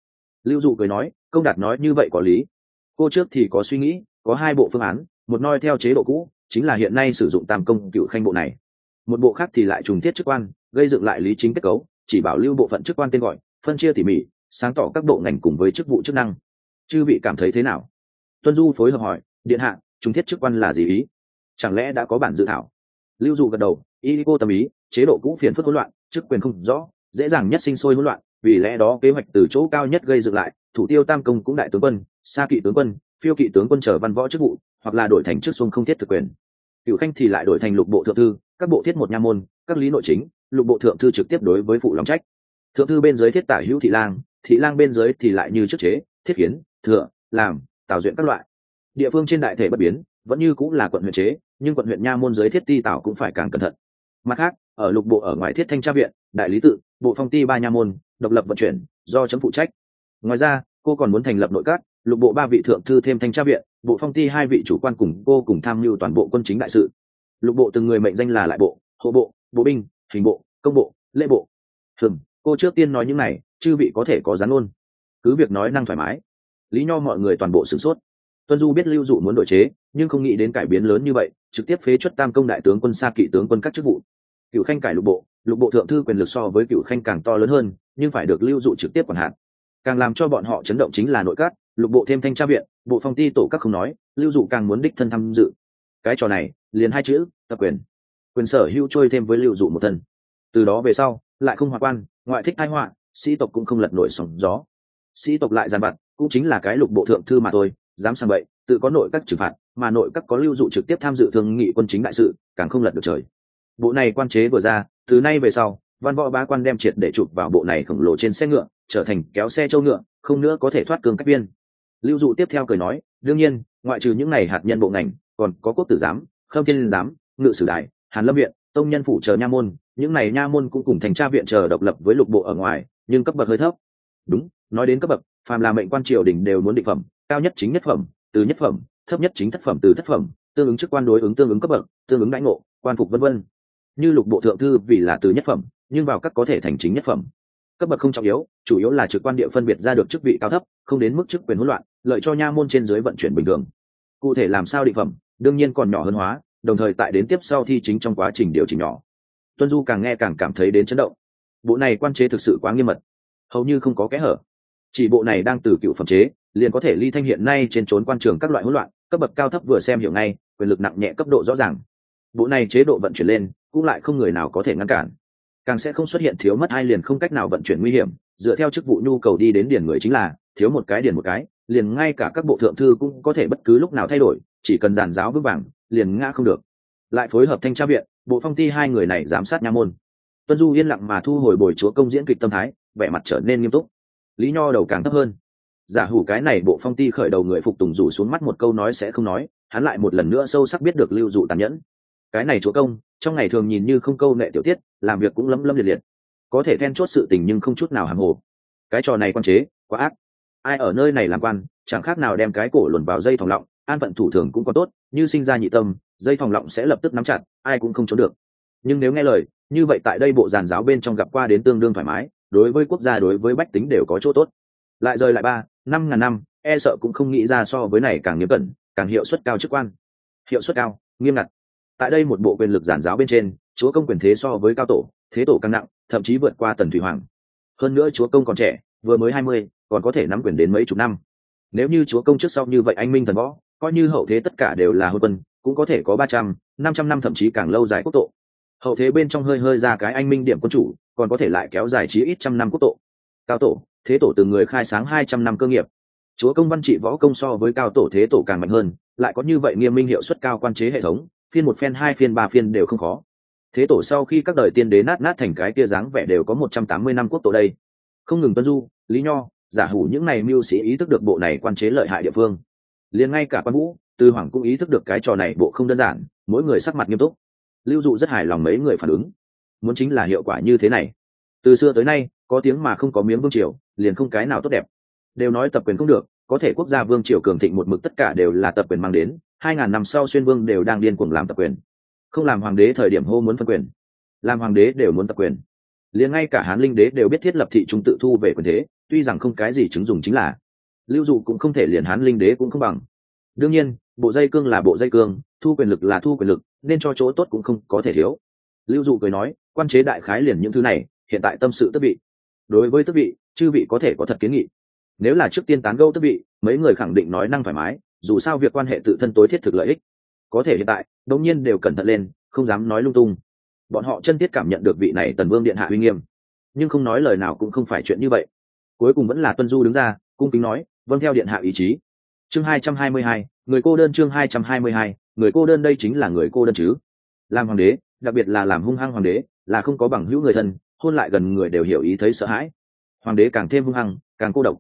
Speaker 1: Lưu dụ cười nói, công đạt nói như vậy có lý. Cô trước thì có suy nghĩ, có hai bộ phương án, một noi theo chế độ cũ, chính là hiện nay sử dụng tam công cựu khanh bộ này. Một bộ khác thì lại trùng thiết chức quan, gây dựng lại lý chính kết cấu, chỉ bảo lưu bộ phận chức quan tên gọi, phân chia tỉ mỉ, sáng tỏ các bộ ngành cùng với chức vụ chức năng. Chư vị cảm thấy thế nào? Tuân du phối hợp hỏi, điện hạ, trùng thiết chức quan là gì ý? Chẳng lẽ đã có bản dự thảo? Lưu dụ gật đầu, y cô tâm ý, chế độ cũ phiền phức hỗn loạn chức quyền không rõ, dễ dàng nhất sinh sôi hỗn loạn, vì lẽ đó kế hoạch từ chỗ cao nhất gây dựng lại, thủ tiêu tam công cũng đại tướng quân xa kỵ tướng quân, phiêu kỵ tướng quân trở văn võ chức vụ, hoặc là đổi thành chức xuông không thiết thực quyền. Cựu khanh thì lại đổi thành lục bộ thượng thư, các bộ thiết một nha môn, các lý nội chính, lục bộ thượng thư trực tiếp đối với phụ lòng trách. Thượng thư bên dưới thiết tả hữu thị lang thị lang bên dưới thì lại như chức chế, thiết kiến, thừa, làm tạo duyện các loại. Địa phương trên đại thể bất biến, vẫn như cũng là quận huyện chế, nhưng quận huyện nha môn dưới thiết ti tảo cũng phải càng cẩn thận mặt khác, ở lục bộ ở ngoài thiết thanh tra viện, đại lý tự, bộ phong ti ba nha môn, độc lập vận chuyển, do chấm phụ trách. Ngoài ra, cô còn muốn thành lập nội các, lục bộ ba vị thượng thư thêm thanh tra viện, bộ phong ti hai vị chủ quan cùng cô cùng tham mưu toàn bộ quân chính đại sự. Lục bộ từng người mệnh danh là lại bộ, hộ bộ bộ binh, hình bộ, công bộ, lễ bộ. Thường cô trước tiên nói những này, chư vị có thể có gián luôn cứ việc nói năng thoải mái. Lý nho mọi người toàn bộ sửng sốt. Tuân du biết lưu dụ muốn đổi chế, nhưng không nghĩ đến cải biến lớn như vậy, trực tiếp phế chuất tam công đại tướng quân xa kỵ tướng quân các chức vụ cựu khanh cải lục bộ lục bộ thượng thư quyền lực so với cựu khanh càng to lớn hơn, nhưng phải được lưu dụ trực tiếp quản hạt. Càng làm cho bọn họ chấn động chính là nội các, lục bộ thêm thanh tra viện, bộ phong ti tổ các không nói, lưu dụ càng muốn đích thân tham dự. Cái trò này, liền hai chữ, tập quyền. Quyền sở hữu trôi thêm với lưu dụ một thân. Từ đó về sau, lại không hòa quan, ngoại thích thái họa, sĩ tộc cũng không lật nổi sóng gió. Sĩ tộc lại giàn vặt, cũng chính là cái lục bộ thượng thư mà thôi, dám sang vậy tự có nội các trừng phạt, mà nội các có lưu dụ trực tiếp tham dự thương nghị quân chính đại sự, càng không lật được trời bộ này quan chế vừa ra, từ nay về sau, văn võ ba quan đem triệt để chụp vào bộ này khổng lồ trên xe ngựa, trở thành kéo xe châu ngựa, không nữa có thể thoát cương cách biên lưu dụ tiếp theo cười nói, đương nhiên, ngoại trừ những này hạt nhân bộ ngành, còn có quốc tử giám, khâm thiên giám, ngự sử đại, hàn lâm viện, tông nhân phủ chờ nha môn, những này nha môn cũng cùng thành tra viện chờ độc lập với lục bộ ở ngoài, nhưng cấp bậc hơi thấp. Đúng, nói đến cấp bậc, phàm là mệnh quan triều đình đều muốn định phẩm, cao nhất chính nhất phẩm, từ nhất phẩm, thấp nhất chính thất phẩm, từ thất phẩm, tương ứng chức quan đối ứng tương ứng cấp bậc, tương ứng đãi ngộ, quan phục vân vân như lục bộ thượng thư vì là từ nhất phẩm, nhưng vào các có thể thành chính nhất phẩm. Cấp bậc không trọng yếu, chủ yếu là trực quan địa phân biệt ra được chức vị cao thấp, không đến mức chức quyền hỗn loạn, lợi cho nha môn trên dưới vận chuyển bình thường. Cụ thể làm sao định phẩm, đương nhiên còn nhỏ hơn hóa, đồng thời tại đến tiếp sau thi chính trong quá trình điều chỉnh nhỏ. Tuân du càng nghe càng cảm thấy đến chấn động. Bộ này quan chế thực sự quá nghiêm mật. Hầu như không có kẽ hở. Chỉ bộ này đang từ cựu phẩm chế, liền có thể ly thanh hiện nay trên trốn quan trường các loại hỗn loạn, cấp bậc cao thấp vừa xem hiểu ngay, quyền lực nặng nhẹ cấp độ rõ ràng. Bộ này chế độ vận chuyển lên cũng lại không người nào có thể ngăn cản. Càng sẽ không xuất hiện thiếu mất hai liền không cách nào vận chuyển nguy hiểm, dựa theo chức vụ nhu cầu đi đến điền người chính là, thiếu một cái điền một cái, liền ngay cả các bộ thượng thư cũng có thể bất cứ lúc nào thay đổi, chỉ cần giàn giáo vững vàng, liền ngã không được. Lại phối hợp thanh tra viện, bộ phong ti hai người này giám sát nha môn. Tuân du yên lặng mà thu hồi bồi chúa công diễn kịch tâm thái, vẻ mặt trở nên nghiêm túc. Lý nho đầu càng thấp hơn. Giả hủ cái này bộ phong ti khởi đầu người phục tùng rủ xuống mắt một câu nói sẽ không nói, hắn lại một lần nữa sâu sắc biết được lưu dụ tàn nhẫn cái này chúa công, trong ngày thường nhìn như không câu nệ tiểu tiết, làm việc cũng lấm lấm liệt liệt. Có thể then chốt sự tình nhưng không chút nào hàng hồ. Cái trò này quan chế, quá ác. Ai ở nơi này làm quan, chẳng khác nào đem cái cổ luồn vào dây thòng lọng, an phận thủ thường cũng có tốt, như sinh ra nhị tâm, dây thòng lọng sẽ lập tức nắm chặt, ai cũng không trốn được. Nhưng nếu nghe lời, như vậy tại đây bộ giàn giáo bên trong gặp qua đến tương đương thoải mái, đối với quốc gia, đối với bách tính đều có chỗ tốt. Lại rời lại ba, năm ngàn năm e sợ cũng không nghĩ ra so với này càng nghiêm cẩn, càng hiệu suất cao chức quan. Hiệu suất cao, nghiêm ngặt tại đây một bộ quyền lực giản giáo bên trên, chúa công quyền thế so với cao tổ, thế tổ càng nặng, thậm chí vượt qua tần thủy hoàng. Hơn nữa chúa công còn trẻ, vừa mới hai mươi, còn có thể nắm quyền đến mấy chục năm. Nếu như chúa công trước sau như vậy anh minh thần võ, coi như hậu thế tất cả đều là hôn quân, cũng có thể có ba trăm, năm trăm năm thậm chí càng lâu dài quốc tổ. Hậu thế bên trong hơi hơi ra cái anh minh điểm quân chủ, còn có thể lại kéo dài chí ít trăm năm quốc tổ. Cao tổ, thế tổ từ người khai sáng hai trăm năm cơ nghiệp. Chúa công văn trị võ công so với cao tổ, thế tổ càng mạnh hơn, lại có như vậy nghiêm minh hiệu suất cao quan chế hệ thống phiên một phen, hai phiên, ba phiên đều không khó. Thế tổ sau khi các đời tiên đế nát nát thành cái kia dáng vẻ đều có một trăm tám mươi năm quốc tổ đây. Không ngừng tuân du, lý nho, giả hủ những này mưu sĩ ý thức được bộ này quan chế lợi hại địa phương. Liền ngay cả quan vũ, tư hoàng cũng ý thức được cái trò này bộ không đơn giản, mỗi người sắc mặt nghiêm túc. Lưu dụ rất hài lòng mấy người phản ứng. Muốn chính là hiệu quả như thế này. Từ xưa tới nay, có tiếng mà không có miếng vương triều, liền không cái nào tốt đẹp. Đều nói tập quyền không được có thể quốc gia vương triều cường thịnh một mực tất cả đều là tập quyền mang đến, hai ngàn năm sau xuyên vương đều đang điên cuồng làm tập quyền. Không làm hoàng đế thời điểm hô muốn phân quyền, làm hoàng đế đều muốn tập quyền. Liền ngay cả hán linh đế đều biết thiết lập thị trung tự thu về quyền thế, tuy rằng không cái gì chứng dùng chính là, lưu dụ cũng không thể liền hán linh đế cũng không bằng. Đương nhiên, bộ dây cương là bộ dây cương, thu quyền lực là thu quyền lực, nên cho chỗ tốt cũng không có thể thiếu. Lưu dụ cười nói, quan chế đại khái liền những thứ này, hiện tại tâm sự tức vị. Đối với tức vị, chư vị có thể có thật kiến nghị nếu là trước tiên tán gẫu tức vị, mấy người khẳng định nói năng thoải mái, dù sao việc quan hệ tự thân tối thiết thực lợi ích. Có thể hiện tại, đống nhiên đều cẩn thận lên, không dám nói lung tung. Bọn họ chân thiết cảm nhận được vị này tần vương điện hạ uy nghiêm. Nhưng không nói lời nào cũng không phải chuyện như vậy. Cuối cùng vẫn là tuân du đứng ra, cung kính nói vâng theo điện hạ ý chí. Chương hai trăm hai mươi hai, người cô đơn chương hai trăm hai mươi hai, người cô đơn đây chính là người cô đơn chứ? Làm hoàng đế, đặc biệt là làm hung hăng hoàng đế, là không có bằng hữu người thân, hôn lại gần người đều hiểu ý thấy sợ hãi. Hoàng đế càng thêm hung hăng, càng cô độc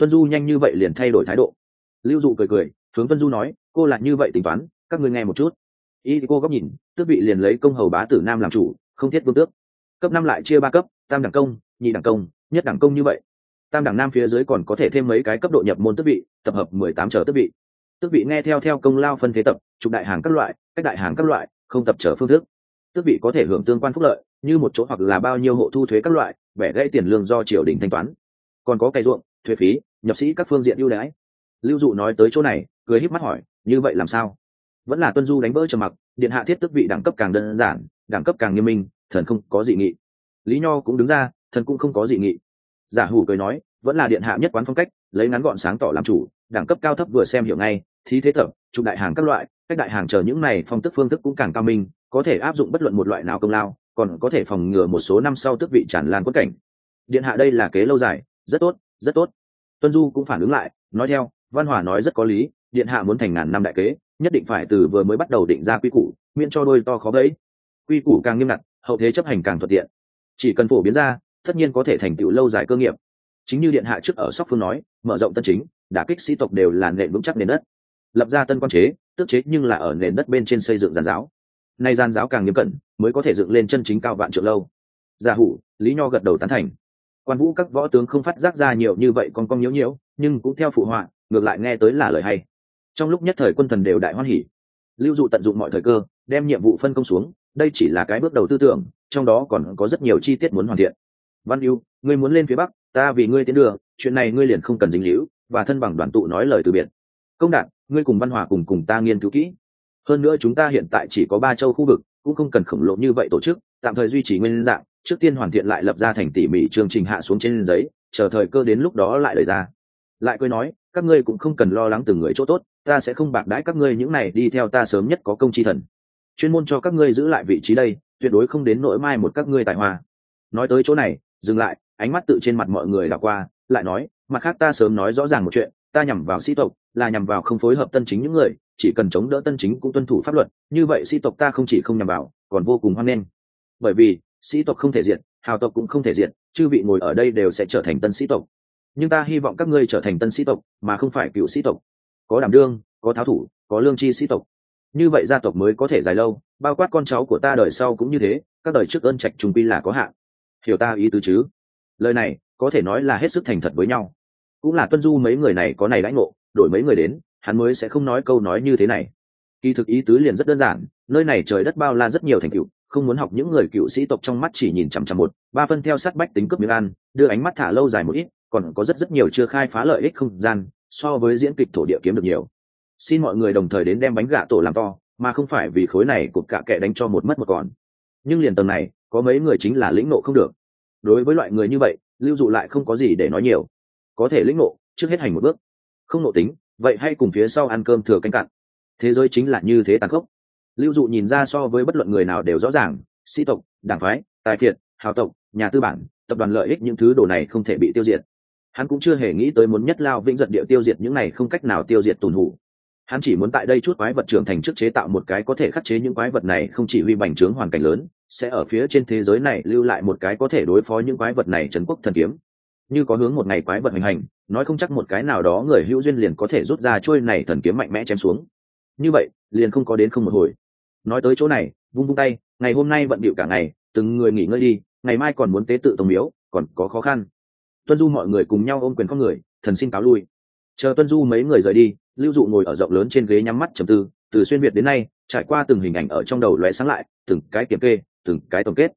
Speaker 1: tuân du nhanh như vậy liền thay đổi thái độ. Lưu dụ cười cười, hướng tuân du nói, cô lại như vậy tính toán, các ngươi nghe một chút. Y cô góc nhìn, tước vị liền lấy công hầu bá tử nam làm chủ, không thiết vương tước. Cấp năm lại chia ba cấp, tam đẳng công, nhị đẳng công, nhất đẳng công như vậy. Tam đẳng nam phía dưới còn có thể thêm mấy cái cấp độ nhập môn tước vị, tập hợp mười tám trở tước vị. Tước vị nghe theo theo công lao phân thế tập, trục đại hàng các loại, cách đại hàng các loại, không tập trở phương thức. Tước vị có thể hưởng tương quan phúc lợi, như một chỗ hoặc là bao nhiêu hộ thu thuế các loại, bẻ gãy tiền lương do triều đình thanh toán. Còn có cây ruộng thuế phí, nhập sĩ các phương diện ưu đãi. Lưu dụ nói tới chỗ này, cười híp mắt hỏi, như vậy làm sao? Vẫn là tuân du đánh vỡ trầm mặc, điện hạ thiết tức vị đẳng cấp càng đơn giản, đẳng cấp càng nghiêm minh, thần không có dị nghị. Lý nho cũng đứng ra, thần cũng không có dị nghị. Giả hủ cười nói, vẫn là điện hạ nhất quán phong cách, lấy ngắn gọn sáng tỏ làm chủ, đẳng cấp cao thấp vừa xem hiểu ngay, thí thế thập chụp đại hàng các loại, cách đại hàng chờ những này phong tức phương thức cũng càng cao minh, có thể áp dụng bất luận một loại nào công lao, còn có thể phòng ngừa một số năm sau tước vị tràn lan quất cảnh. Điện hạ đây là kế lâu dài, rất tốt rất tốt. Tuân du cũng phản ứng lại, nói theo, văn hòa nói rất có lý, điện hạ muốn thành ngàn năm đại kế, nhất định phải từ vừa mới bắt đầu định ra quy củ, miễn cho đôi to khó bẫy. Quy củ càng nghiêm ngặt, hậu thế chấp hành càng thuận tiện. Chỉ cần phổ biến ra, tất nhiên có thể thành tựu lâu dài cơ nghiệp. Chính như điện hạ trước ở sóc phương nói, mở rộng tân chính, đả kích sĩ tộc đều là nền vững chắc nền đất. Lập ra tân quan chế tước chế nhưng là ở nền đất bên trên xây dựng giàn giáo. Nay giàn giáo càng nghiêm cẩn, mới có thể dựng lên chân chính cao vạn trượng lâu. Gia hủ, lý nho gật đầu tán thành quan vũ các võ tướng không phát giác ra nhiều như vậy con con nhiễu nhiễu, nhưng cũng theo phụ họa, ngược lại nghe tới là lời hay. Trong lúc nhất thời quân thần đều đại hoan hỉ. Lưu dụ tận dụng mọi thời cơ, đem nhiệm vụ phân công xuống, đây chỉ là cái bước đầu tư tưởng, trong đó còn có rất nhiều chi tiết muốn hoàn thiện. Văn yêu ngươi muốn lên phía bắc, ta vì ngươi tiến đường, chuyện này ngươi liền không cần dính líu, và thân bằng đoàn tụ nói lời từ biệt. Công đạt ngươi cùng văn hòa cùng cùng ta nghiên cứu kỹ. Hơn nữa chúng ta hiện tại chỉ có ba châu khu vực, cũng không cần khổng lồ như vậy tổ chức, tạm thời duy trì nguyên dạng trước tiên hoàn thiện lại lập ra thành tỉ mỉ chương trình hạ xuống trên giấy, chờ thời cơ đến lúc đó lại lời ra. Lại cười nói, các ngươi cũng không cần lo lắng từng người chỗ tốt, ta sẽ không bạc đãi các ngươi những này, đi theo ta sớm nhất có công chi thần. Chuyên môn cho các ngươi giữ lại vị trí đây, tuyệt đối không đến nỗi mai một các ngươi tài hoa. Nói tới chỗ này, dừng lại, ánh mắt tự trên mặt mọi người đảo qua, lại nói, mặt khác ta sớm nói rõ ràng một chuyện, ta nhằm vào sĩ tộc, là nhằm vào không phối hợp tân chính những người, chỉ cần chống đỡ tân chính cũng tuân thủ pháp luật, như vậy sĩ tộc ta không chỉ không nhằm vào, còn vô cùng hoan nghênh. Bởi vì sĩ tộc không thể diện hào tộc cũng không thể diện chư vị ngồi ở đây đều sẽ trở thành tân sĩ tộc. Nhưng ta hy vọng các ngươi trở thành tân sĩ tộc, mà không phải cựu sĩ tộc. Có đảm đương, có tháo thủ, có lương tri sĩ tộc. Như vậy gia tộc mới có thể dài lâu, bao quát con cháu của ta đời sau cũng như thế, các đời trước ơn trạch trùng pi là có hạn. Hiểu ta ý tứ chứ? Lời này, có thể nói là hết sức thành thật với nhau. Cũng là tuân du mấy người này có này đãi ngộ, đổi mấy người đến, hắn mới sẽ không nói câu nói như thế này kỳ thực ý tứ liền rất đơn giản nơi này trời đất bao la rất nhiều thành cựu, không muốn học những người cựu sĩ tộc trong mắt chỉ nhìn chằm chằm một ba phân theo sát bách tính cướp miếng ăn đưa ánh mắt thả lâu dài một ít còn có rất rất nhiều chưa khai phá lợi ích không gian so với diễn kịch thổ địa kiếm được nhiều. Xin mọi người đồng thời đến đem bánh gạ tổ làm to mà không phải vì khối này cụt cả kệ đánh cho một mất một còn. Nhưng liền tầng này có mấy người chính là lĩnh nộ không được. Đối với loại người như vậy lưu dụ lại không có gì để nói nhiều. Có thể lĩnh nộ trước hết hành một bước. Không nộ tính vậy hay cùng phía sau ăn cơm thừa canh cặn thế giới chính là như thế tàn khốc. Lưu dụ nhìn ra so với bất luận người nào đều rõ ràng, sĩ tộc, đảng phái, tài phiệt, hào tộc, nhà tư bản, tập đoàn lợi ích những thứ đồ này không thể bị tiêu diệt. Hắn cũng chưa hề nghĩ tới muốn nhất lao vĩnh giật địa tiêu diệt những này không cách nào tiêu diệt tùn hủ. Hắn chỉ muốn tại đây chút quái vật trưởng thành trước chế tạo một cái có thể khắc chế những quái vật này không chỉ huy bành trướng hoàn cảnh lớn, sẽ ở phía trên thế giới này lưu lại một cái có thể đối phó những quái vật này trấn quốc thần kiếm. Như có hướng một ngày quái vật hình hành, nói không chắc một cái nào đó người hữu duyên liền có thể rút ra trôi này thần kiếm mạnh mẽ chém xuống như vậy, liền không có đến không một hồi. Nói tới chỗ này, vung vung tay, ngày hôm nay bận bịu cả ngày, từng người nghỉ ngơi đi, ngày mai còn muốn tế tự tổng miếu, còn có khó khăn. Tuân du mọi người cùng nhau ôm quyền con người, thần xin cáo lui. Chờ tuân du mấy người rời đi, lưu dụ ngồi ở rộng lớn trên ghế nhắm mắt trầm tư, từ xuyên việt đến nay, trải qua từng hình ảnh ở trong đầu lóe sáng lại, từng cái kiểm kê, từng cái tổng kết.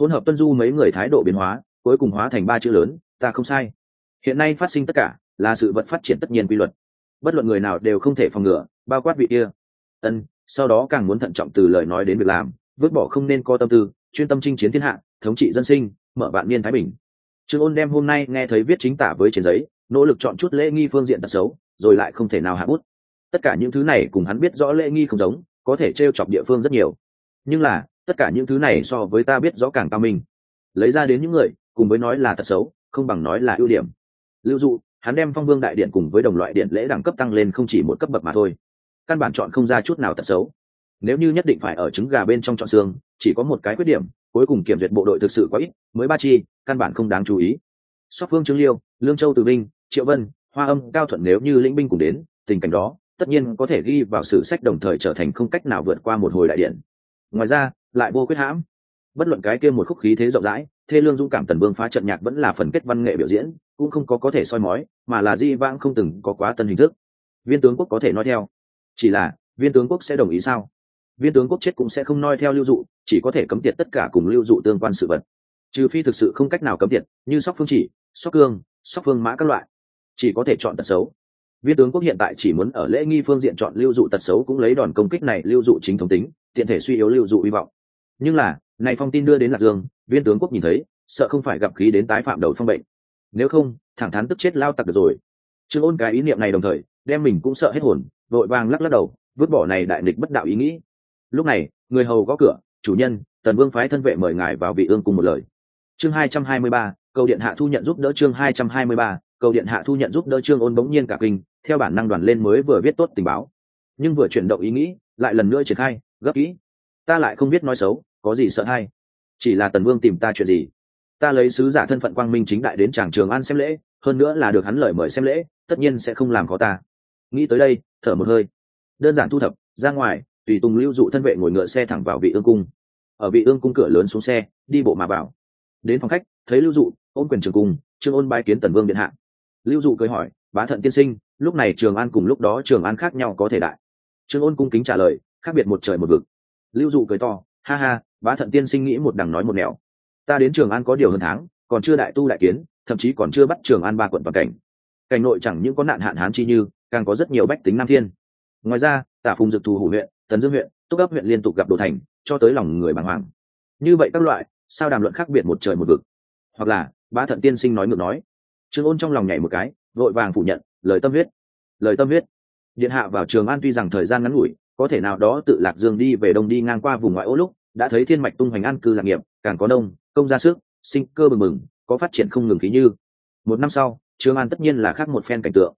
Speaker 1: Hỗn hợp tuân du mấy người thái độ biến hóa, cuối cùng hóa thành ba chữ lớn, ta không sai. Hiện nay phát sinh tất cả là sự vật phát triển tất nhiên quy luật bất luận người nào đều không thể phòng ngừa, bao quát vị kia. Ân, sau đó càng muốn thận trọng từ lời nói đến việc làm, vứt bỏ không nên có tâm tư, chuyên tâm chinh chiến thiên hạ, thống trị dân sinh, mở vạn niên thái bình. Trương ôn đem hôm nay nghe thấy viết chính tả với trên giấy, nỗ lực chọn chút lễ nghi phương diện tật xấu, rồi lại không thể nào hạ bút. Tất cả những thứ này cùng hắn biết rõ lễ nghi không giống, có thể t r e o chọc địa phương rất nhiều. Nhưng là, tất cả những thứ này so với ta biết rõ càng cao minh. Lấy ra đến những người, cùng với nói là tật xấu, không bằng nói là ưu điểm. Lưu dụ hắn đem phong vương đại điện cùng với đồng loại điện lễ đẳng cấp tăng lên không chỉ một cấp bậc mà thôi. Căn bản chọn không ra chút nào tật xấu. Nếu như nhất định phải ở trứng gà bên trong chọn xương, chỉ có một cái khuyết điểm, cuối cùng kiểm duyệt bộ đội thực sự quá ít, mới ba chi, căn bản không đáng chú ý. Sóc phương trương liêu, lương châu từ binh, triệu vân, hoa âm, cao thuận nếu như lĩnh binh cùng đến, tình cảnh đó, tất nhiên có thể ghi vào sử sách đồng thời trở thành không cách nào vượt qua một hồi đại điện. Ngoài ra, lại vô quyết hãm bất luận cái kia một khúc khí thế rộng rãi, thê lương dũng cảm tần vương phá trận nhạc vẫn là phần kết văn nghệ biểu diễn, cũng không có có thể soi mói, mà là di vãng không từng có quá tân hình thức. Viên tướng quốc có thể nói theo. Chỉ là, viên tướng quốc sẽ đồng ý sao? Viên tướng quốc chết cũng sẽ không noi theo lưu dụ, chỉ có thể cấm tiệt tất cả cùng lưu dụ tương quan sự vật. Trừ phi thực sự không cách nào cấm tiệt, như sóc phương chỉ, sóc cương, sóc phương mã các loại. Chỉ có thể chọn tật xấu. Viên tướng quốc hiện tại chỉ muốn ở lễ nghi phương diện chọn lưu dụ tật xấu cũng lấy đòn công kích này lưu dụ chính thống tính, tiện thể suy yếu lưu dụ hy vọng. Nhưng là này phong tin đưa đến lạc dương, viên tướng quốc nhìn thấy, sợ không phải gặp khí đến tái phạm đầu phong bệnh. Nếu không, thẳng thắn tức chết lao tặc được rồi. Trương ôn cái ý niệm này đồng thời, đem mình cũng sợ hết hồn, vội vàng lắc lắc đầu, vứt bỏ này đại nịch bất đạo ý nghĩ. Lúc này, người hầu gõ cửa, chủ nhân, tần vương phái thân vệ mời ngài vào vị ương cùng một lời. Chương hai trăm hai mươi ba, cầu điện hạ thu nhận giúp đỡ chương hai trăm hai mươi ba, cầu điện hạ thu nhận giúp đỡ trương ôn bỗng nhiên cả kinh, theo bản năng đoàn lên mới vừa viết tốt tình báo. Nhưng vừa chuyển động ý nghĩ, lại lần nữa triển khai, gấp kỹ. Ta lại không biết nói xấu có gì sợ hay? Chỉ là tần vương tìm ta chuyện gì? Ta lấy sứ giả thân phận quang minh chính đại đến tràng trường an xem lễ, hơn nữa là được hắn lời mời xem lễ, tất nhiên sẽ không làm khó ta. Nghĩ tới đây, thở một hơi. Đơn giản thu thập, ra ngoài, tùy tùng lưu dụ thân vệ ngồi ngựa xe thẳng vào vị ương cung. Ở vị ương cung cửa lớn xuống xe, đi bộ mà vào. Đến phòng khách, thấy lưu dụ ôn quyền trường cung, trương ôn bái kiến tần vương điện hạ. Lưu dụ cười hỏi, bá thận tiên sinh, lúc này trường an cùng lúc đó trường an khác nhau có thể đại? Trương ôn cung kính trả lời, khác biệt một trời một vực. Lưu dụ cười to, ha ha bá thận tiên sinh nghĩ một đằng nói một nẻo. Ta đến trường an có điều hơn tháng, còn chưa đại tu đại kiến, thậm chí còn chưa bắt trường an ba quận toàn cảnh. Cảnh nội chẳng những có nạn hạn hán chi như, càng có rất nhiều bách tính nam thiên. Ngoài ra, tả phùng dực thù hủ huyện tấn dương huyện, túc ấp huyện liên tục gặp đồ thành, cho tới lòng người bàng hoàng. Như vậy các loại, sao đàm luận khác biệt một trời một vực? Hoặc là, bá thận tiên sinh nói ngược nói. Trương ôn trong lòng nhảy một cái, vội vàng phủ nhận, lời tâm huyết. Lời tâm huyết. Điện hạ vào trường an tuy rằng thời gian ngắn ngủi, có thể nào đó tự lạc dương đi về đông đi ngang qua vùng ngoại ô lúc đã thấy thiên mạch tung hoành an cư lạc nghiệp, càng có đông công ra sức, sinh cơ bừng bừng, có phát triển không ngừng khí như. Một năm sau trường an tất nhiên là khác một phen cảnh tượng.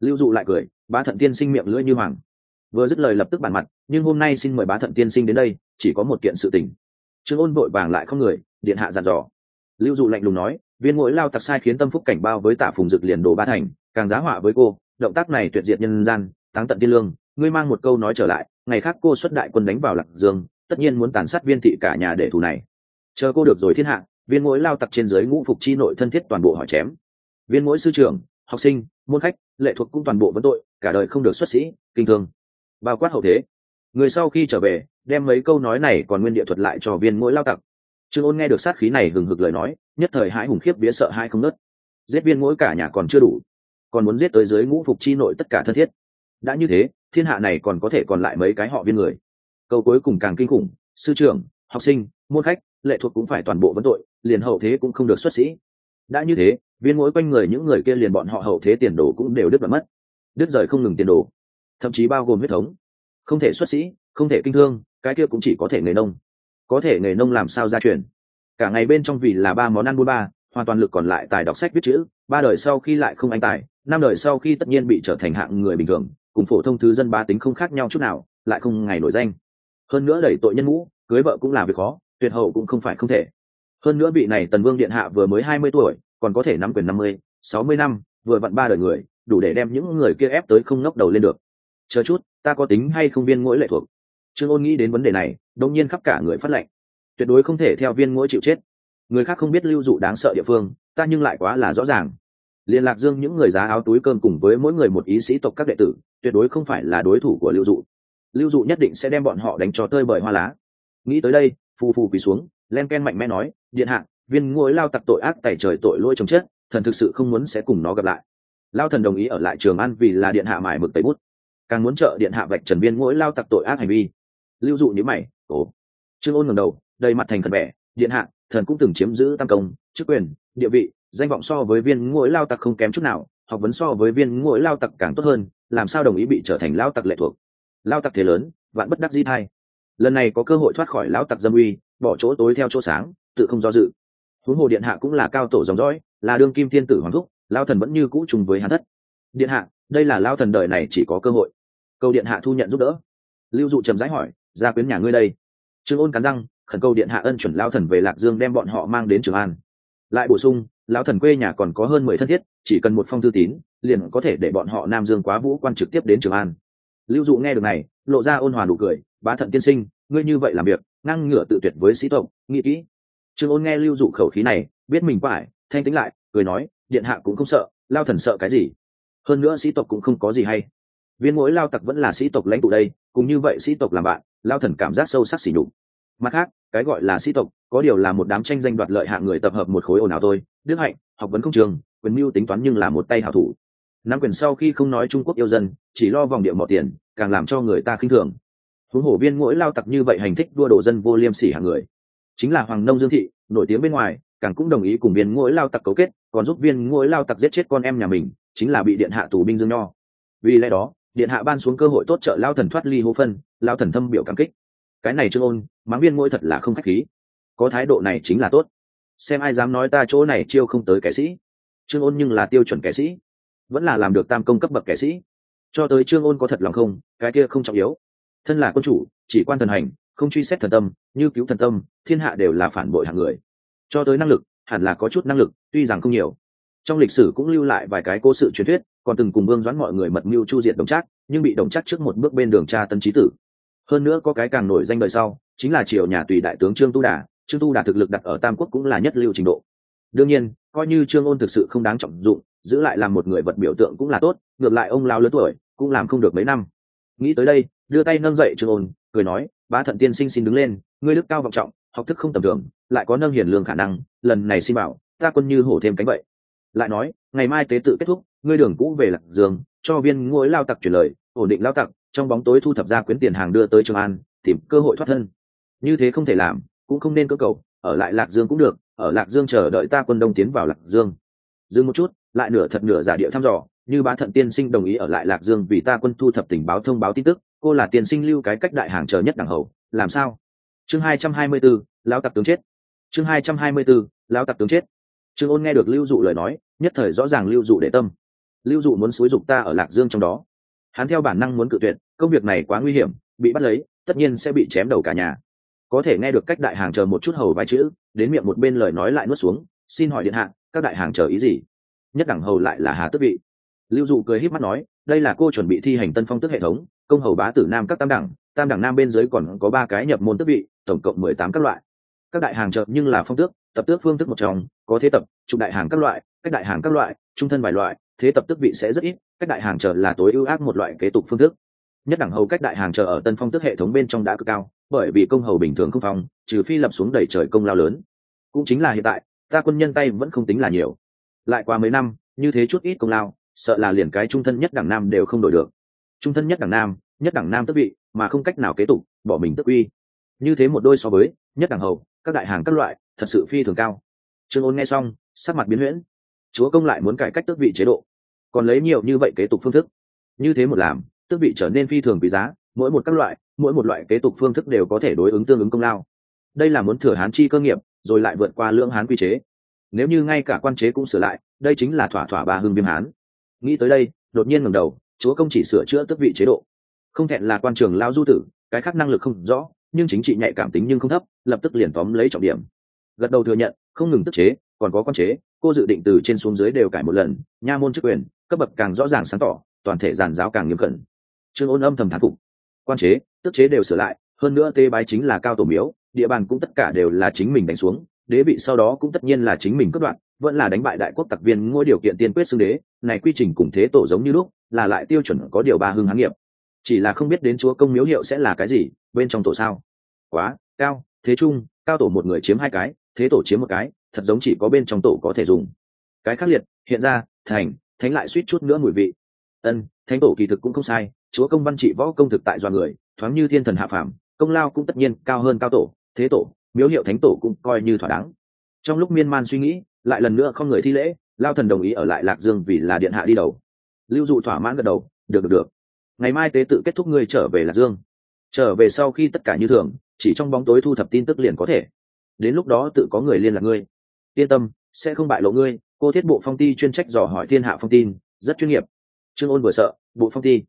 Speaker 1: Lưu dụ lại cười, bá thận tiên sinh miệng lưỡi như hoàng. Vừa dứt lời lập tức bản mặt, nhưng hôm nay xin mời bá thận tiên sinh đến đây, chỉ có một kiện sự tình. Trương ôn vội vàng lại không người, điện hạ dặn dò. Lưu dụ lạnh lùng nói, viên mỗi lao tặc sai khiến tâm phúc cảnh bao với tả phùng dực liền đồ ba thành, càng giá họa với cô, động tác này tuyệt diệt nhân gian, táng tận tiên lương, ngươi mang một câu nói trở lại, ngày khác cô xuất đại quân đánh vào lạc dương tất nhiên muốn tàn sát viên thị cả nhà để thù này. Chờ cô được rồi thiên hạ, viên mỗi lao tặc trên dưới ngũ phục chi nội thân thiết toàn bộ hỏi chém. Viên mỗi sư trưởng, học sinh, môn khách, lệ thuộc cũng toàn bộ vấn tội, cả đời không được xuất sĩ, kinh thương. Bao quát hậu thế. Người sau khi trở về, đem mấy câu nói này còn nguyên địa thuật lại cho viên mỗi lao tặc. Trương ôn nghe được sát khí này hừng hực lời nói, nhất thời hãi hùng khiếp bía sợ hai không nớt. Giết viên mỗi cả nhà còn chưa đủ. Còn muốn giết tới dưới ngũ phục chi nội tất cả thân thiết. Đã như thế, thiên hạ này còn có thể còn lại mấy cái họ viên người câu cuối cùng càng kinh khủng, sư trưởng, học sinh, môn khách, lệ thuộc cũng phải toàn bộ vấn tội, liền hậu thế cũng không được xuất sĩ. Đã như thế, viên mỗi quanh người những người kia liền bọn họ hậu thế tiền đồ cũng đều đứt đoạn mất. Đứt rời không ngừng tiền đồ. Thậm chí bao gồm huyết thống. Không thể xuất sĩ, không thể kinh thương, cái kia cũng chỉ có thể nghề nông. Có thể nghề nông làm sao gia truyền cả ngày bên trong vì là ba món ăn buôn ba, hoàn toàn lực còn lại tài đọc sách viết chữ, ba đời sau khi lại không anh tài, năm đời sau khi tất nhiên bị trở thành hạng người bình thường, cùng phổ thông thứ dân ba tính không khác nhau chút nào, lại không ngày nổi danh hơn nữa đẩy tội nhân mũ cưới vợ cũng là việc khó, tuyệt hậu cũng không phải không thể. Hơn nữa vị này tần vương điện hạ vừa mới hai mươi tuổi, còn có thể nắm quyền năm mươi, sáu mươi năm, vừa vặn ba đời người, đủ để đem những người kia ép tới không ngóc đầu lên được. Chờ chút, ta có tính hay không viên mỗi lệ thuộc? Trương ôn nghĩ đến vấn đề này, đông nhiên khắp cả người phát lệnh. Tuyệt đối không thể theo viên mỗi chịu chết. Người khác không biết lưu dụ đáng sợ địa phương, ta nhưng lại quá là rõ ràng. Liên lạc dương những người giá áo túi cơm cùng với mỗi người một ý sĩ tộc các đệ tử, tuyệt đối không phải là đối thủ của lưu dụ lưu dụ nhất định sẽ đem bọn họ đánh cho tơi bởi hoa lá. Nghĩ tới đây, phù phù quỳ xuống, len ken mạnh mẽ nói, điện hạ, viên ngôi lao tặc tội ác tẩy trời tội lỗi chồng chết, thần thực sự không muốn sẽ cùng nó gặp lại. Lao thần đồng ý ở lại trường an vì là điện hạ mải mực tẩy bút. Càng muốn trợ điện hạ vạch trần viên ngỗi lao tặc tội ác hành vi. Lưu dụ nhữ mày, ồ. Trương ôn ngẩng đầu, đầy mặt thành thần vẻ, điện hạ, thần cũng từng chiếm giữ tam công, chức quyền, địa vị, danh vọng so với viên ngỗi lao tặc không kém chút nào, học vấn so với viên ngỗi lao tặc càng tốt hơn, làm sao đồng ý bị trở thành lao tặc lệ thuộc? Lao tặc thế lớn, vạn bất đắc di thai lần này có cơ hội thoát khỏi lao tặc dâm uy, bỏ chỗ tối theo chỗ sáng, tự không do dự. Huống hồ điện hạ cũng là cao tổ dòng dõi, là đương kim thiên tử hoàng thúc lao thần vẫn như cũ trùng với hắn thất. Điện hạ, đây là lao thần đời này chỉ có cơ hội. Cầu điện hạ thu nhận giúp đỡ. Lưu dụ trầm rãi hỏi ra quyến nhà ngươi đây? Trương ôn cắn răng, khẩn cầu điện hạ ân chuẩn lao thần về lạc dương đem bọn họ mang đến trường an. Lại bổ sung, lão thần quê nhà còn có hơn mười thân thiết, chỉ cần một phong thư tín, liền có thể để bọn họ nam dương quá vũ quan trực tiếp đến trường an lưu dụ nghe được này, lộ ra ôn hòa nụ cười, bá thận tiên sinh, ngươi như vậy làm việc ngăn ngửa tự tuyệt với sĩ tộc, nghĩ kỹ. Trương ôn nghe lưu dụ khẩu khí này, biết mình phải, thanh tính lại, cười nói, điện hạ cũng không sợ, lao thần sợ cái gì? Hơn nữa sĩ tộc cũng không có gì hay. Viên mỗi lao tặc vẫn là sĩ tộc lãnh tụ đây cũng như vậy sĩ tộc làm bạn, lao thần cảm giác sâu sắc xỉ nhục. Mặt khác, cái gọi là sĩ tộc, có điều là một đám tranh danh đoạt lợi hạng người tập hợp một khối ồn ào thôi. Đức hạnh, học vấn không trường, quyền mưu tính toán nhưng là một tay hảo thủ nắm quyền sau khi không nói trung quốc yêu dân, chỉ lo vòng điệu mỏ tiền, càng làm cho người ta khinh thường. Huống hổ viên mỗi lao tặc như vậy hành thích đua đổ dân vô liêm sỉ hàng người. Chính là hoàng nông dương thị, nổi tiếng bên ngoài, càng cũng đồng ý cùng viên mỗi lao tặc cấu kết, còn giúp viên mỗi lao tặc giết chết con em nhà mình, chính là bị điện hạ tù binh dương nho. Vì lẽ đó, điện hạ ban xuống cơ hội tốt trợ lao thần thoát ly hô phân, lao thần thâm biểu cảm kích. Cái này trương ôn, mắng viên mỗi thật là không khách khí. Có thái độ này chính là tốt. Xem ai dám nói ta chỗ này chiêu không tới kẻ sĩ. Trương ôn nhưng là tiêu chuẩn kẻ sĩ vẫn là làm được tam công cấp bậc kẻ sĩ. Cho tới trương ôn có thật lòng không, cái kia không trọng yếu. Thân là quân chủ, chỉ quan thần hành, không truy xét thần tâm, như cứu thần tâm, thiên hạ đều là phản bội hạng người. Cho tới năng lực, hẳn là có chút năng lực, tuy rằng không nhiều. Trong lịch sử cũng lưu lại vài cái cố sự truyền thuyết, còn từng cùng vương doãn mọi người mật mưu chu diệt đồng trác, nhưng bị đồng trác trước một bước bên đường tra tân trí tử. Hơn nữa có cái càng nổi danh đời sau, chính là triều nhà tùy đại tướng trương tu đà, trương tu đà thực lực đặt ở tam quốc cũng là nhất lưu trình độ. Đương nhiên, coi như trương ôn thực sự không đáng trọng dụng giữ lại làm một người vật biểu tượng cũng là tốt, ngược lại ông lao lớn tuổi cũng làm không được mấy năm. Nghĩ tới đây, đưa tay nâng dậy trương ôn, cười nói, bá thận tiên sinh xin đứng lên, ngươi đức cao vọng trọng, học thức không tầm thường, lại có nâng hiền lương khả năng, lần này xin bảo, ta quân như hổ thêm cánh vậy. Lại nói, ngày mai tế tự kết thúc, ngươi đường cũ về lạc dương, cho viên ngôi lao tặc chuyển lời, ổn định lao tặc, trong bóng tối thu thập ra quyến tiền hàng đưa tới trường an, tìm cơ hội thoát thân. Như thế không thể làm, cũng không nên cơ cầu, ở lại lạc dương cũng được, ở lạc dương chờ đợi ta quân đông tiến vào lạc dương dừng một chút lại nửa thật nửa giả địa thăm dò như bá thận tiên sinh đồng ý ở lại lạc dương vì ta quân thu thập tình báo thông báo tin tức cô là tiên sinh lưu cái cách đại hàng chờ nhất đẳng hầu làm sao? Chương hai trăm hai mươi 224, lão tặc tướng chết. Chương hai trăm hai mươi 224, lão tặc tướng chết. Trương ôn nghe được lưu dụ lời nói nhất thời rõ ràng lưu dụ để tâm. Lưu dụ muốn xúi dục ta ở lạc dương trong đó. Hắn theo bản năng muốn cự tuyệt công việc này quá nguy hiểm bị bắt lấy tất nhiên sẽ bị chém đầu cả nhà. Có thể nghe được cách đại hàng chờ một chút hầu vai chữ đến miệng một bên lời nói lại nuốt xuống xin hỏi điện hạ, các đại hàng chờ ý gì? Nhất đẳng hầu lại là hà tước vị. Lưu dụ cười híp mắt nói, đây là cô chuẩn bị thi hành tân phong tức hệ thống, công hầu bá tử nam các tam đẳng tam đẳng nam bên dưới còn có ba cái nhập môn tước vị, tổng cộng mười tám các loại. Các đại hàng chợ nhưng là phong tước, tập tước phương thức một trong, có thế tập, trục đại hàng các loại, cách đại hàng các loại, trung thân vài loại, thế tập tước vị sẽ rất ít, cách đại hàng chợ là tối ưu ác một loại kế tục phương thức. Nhất đẳng hầu cách đại hàng chợ ở tân phong tước hệ thống bên trong đã cực cao, bởi vì công hầu bình thường không phong, trừ phi lập xuống đẩy trời công lao lớn. Cũng chính là hiện tại ta quân nhân tay vẫn không tính là nhiều. Lại qua mấy năm, như thế chút ít công lao, sợ là liền cái trung thân nhất đẳng nam đều không đổi được. Trung thân nhất đẳng nam, nhất đẳng nam tức vị, mà không cách nào kế tục, bỏ mình tức uy. Như thế một đôi so với, nhất đẳng hầu, các đại hàng các loại, thật sự phi thường cao. Trương ôn nghe xong, sắc mặt biến huyễn. Chúa công lại muốn cải cách tước vị chế độ. Còn lấy nhiều như vậy kế tục phương thức. Như thế một làm, tước vị trở nên phi thường quý giá, mỗi một các loại, mỗi một loại kế tục phương thức đều có thể đối ứng tương ứng công lao. Đây là muốn thừa hán chi cơ nghiệp rồi lại vượt qua lưỡng hán quy chế. Nếu như ngay cả quan chế cũng sửa lại, đây chính là thỏa thỏa ba hương viêm hán. Nghĩ tới đây, đột nhiên ngầm đầu, chúa công chỉ sửa chữa tước vị chế độ. Không thẹn là quan trường lao du tử, cái khác năng lực không rõ, nhưng chính trị nhạy cảm tính nhưng không thấp, lập tức liền tóm lấy trọng điểm. Gật đầu thừa nhận, không ngừng tức chế, còn có quan chế, cô dự định từ trên xuống dưới đều cải một lần, nha môn chức quyền, cấp bậc càng rõ ràng sáng tỏ, toàn thể giàn giáo càng nghiêm cẩn. Trương ôn âm thầm thán phục. Quan chế tức chế đều sửa lại hơn nữa tế bái chính là cao tổ miếu, địa bàn cũng tất cả đều là chính mình đánh xuống, đế vị sau đó cũng tất nhiên là chính mình cất đoạn vẫn là đánh bại đại quốc tặc viên ngôi điều kiện tiên quyết xưng đế, này quy trình cùng thế tổ giống như lúc, là lại tiêu chuẩn có điều ba hưng hán nghiệp. Chỉ là không biết đến chúa công miếu hiệu sẽ là cái gì, bên trong tổ sao? Quá, cao, thế trung, cao tổ một người chiếm hai cái, thế tổ chiếm một cái, thật giống chỉ có bên trong tổ có thể dùng. Cái khác liệt, hiện ra, thành, thánh lại suýt chút nữa mùi vị. Ân, thánh tổ kỳ thực cũng không sai, chúa công văn trị võ công thực tại do người, thoáng như thiên thần hạ phàm công lao cũng tất nhiên cao hơn cao tổ, thế tổ, miếu hiệu thánh tổ cũng coi như thỏa đáng. Trong lúc miên man suy nghĩ, lại lần nữa không người thi lễ, lao thần đồng ý ở lại lạc dương vì là điện hạ đi đầu. Lưu dụ thỏa mãn gật đầu, được được được. Ngày mai tế tự kết thúc ngươi trở về lạc dương. Trở về sau khi tất cả như thường, chỉ trong bóng tối thu thập tin tức liền có thể. Đến lúc đó tự có người liên lạc ngươi. Yên tâm, sẽ không bại lộ ngươi. Cô thiết bộ phong ti chuyên trách dò hỏi thiên hạ phong tin, rất chuyên nghiệp. Trương ôn vừa sợ, bộ phong ti.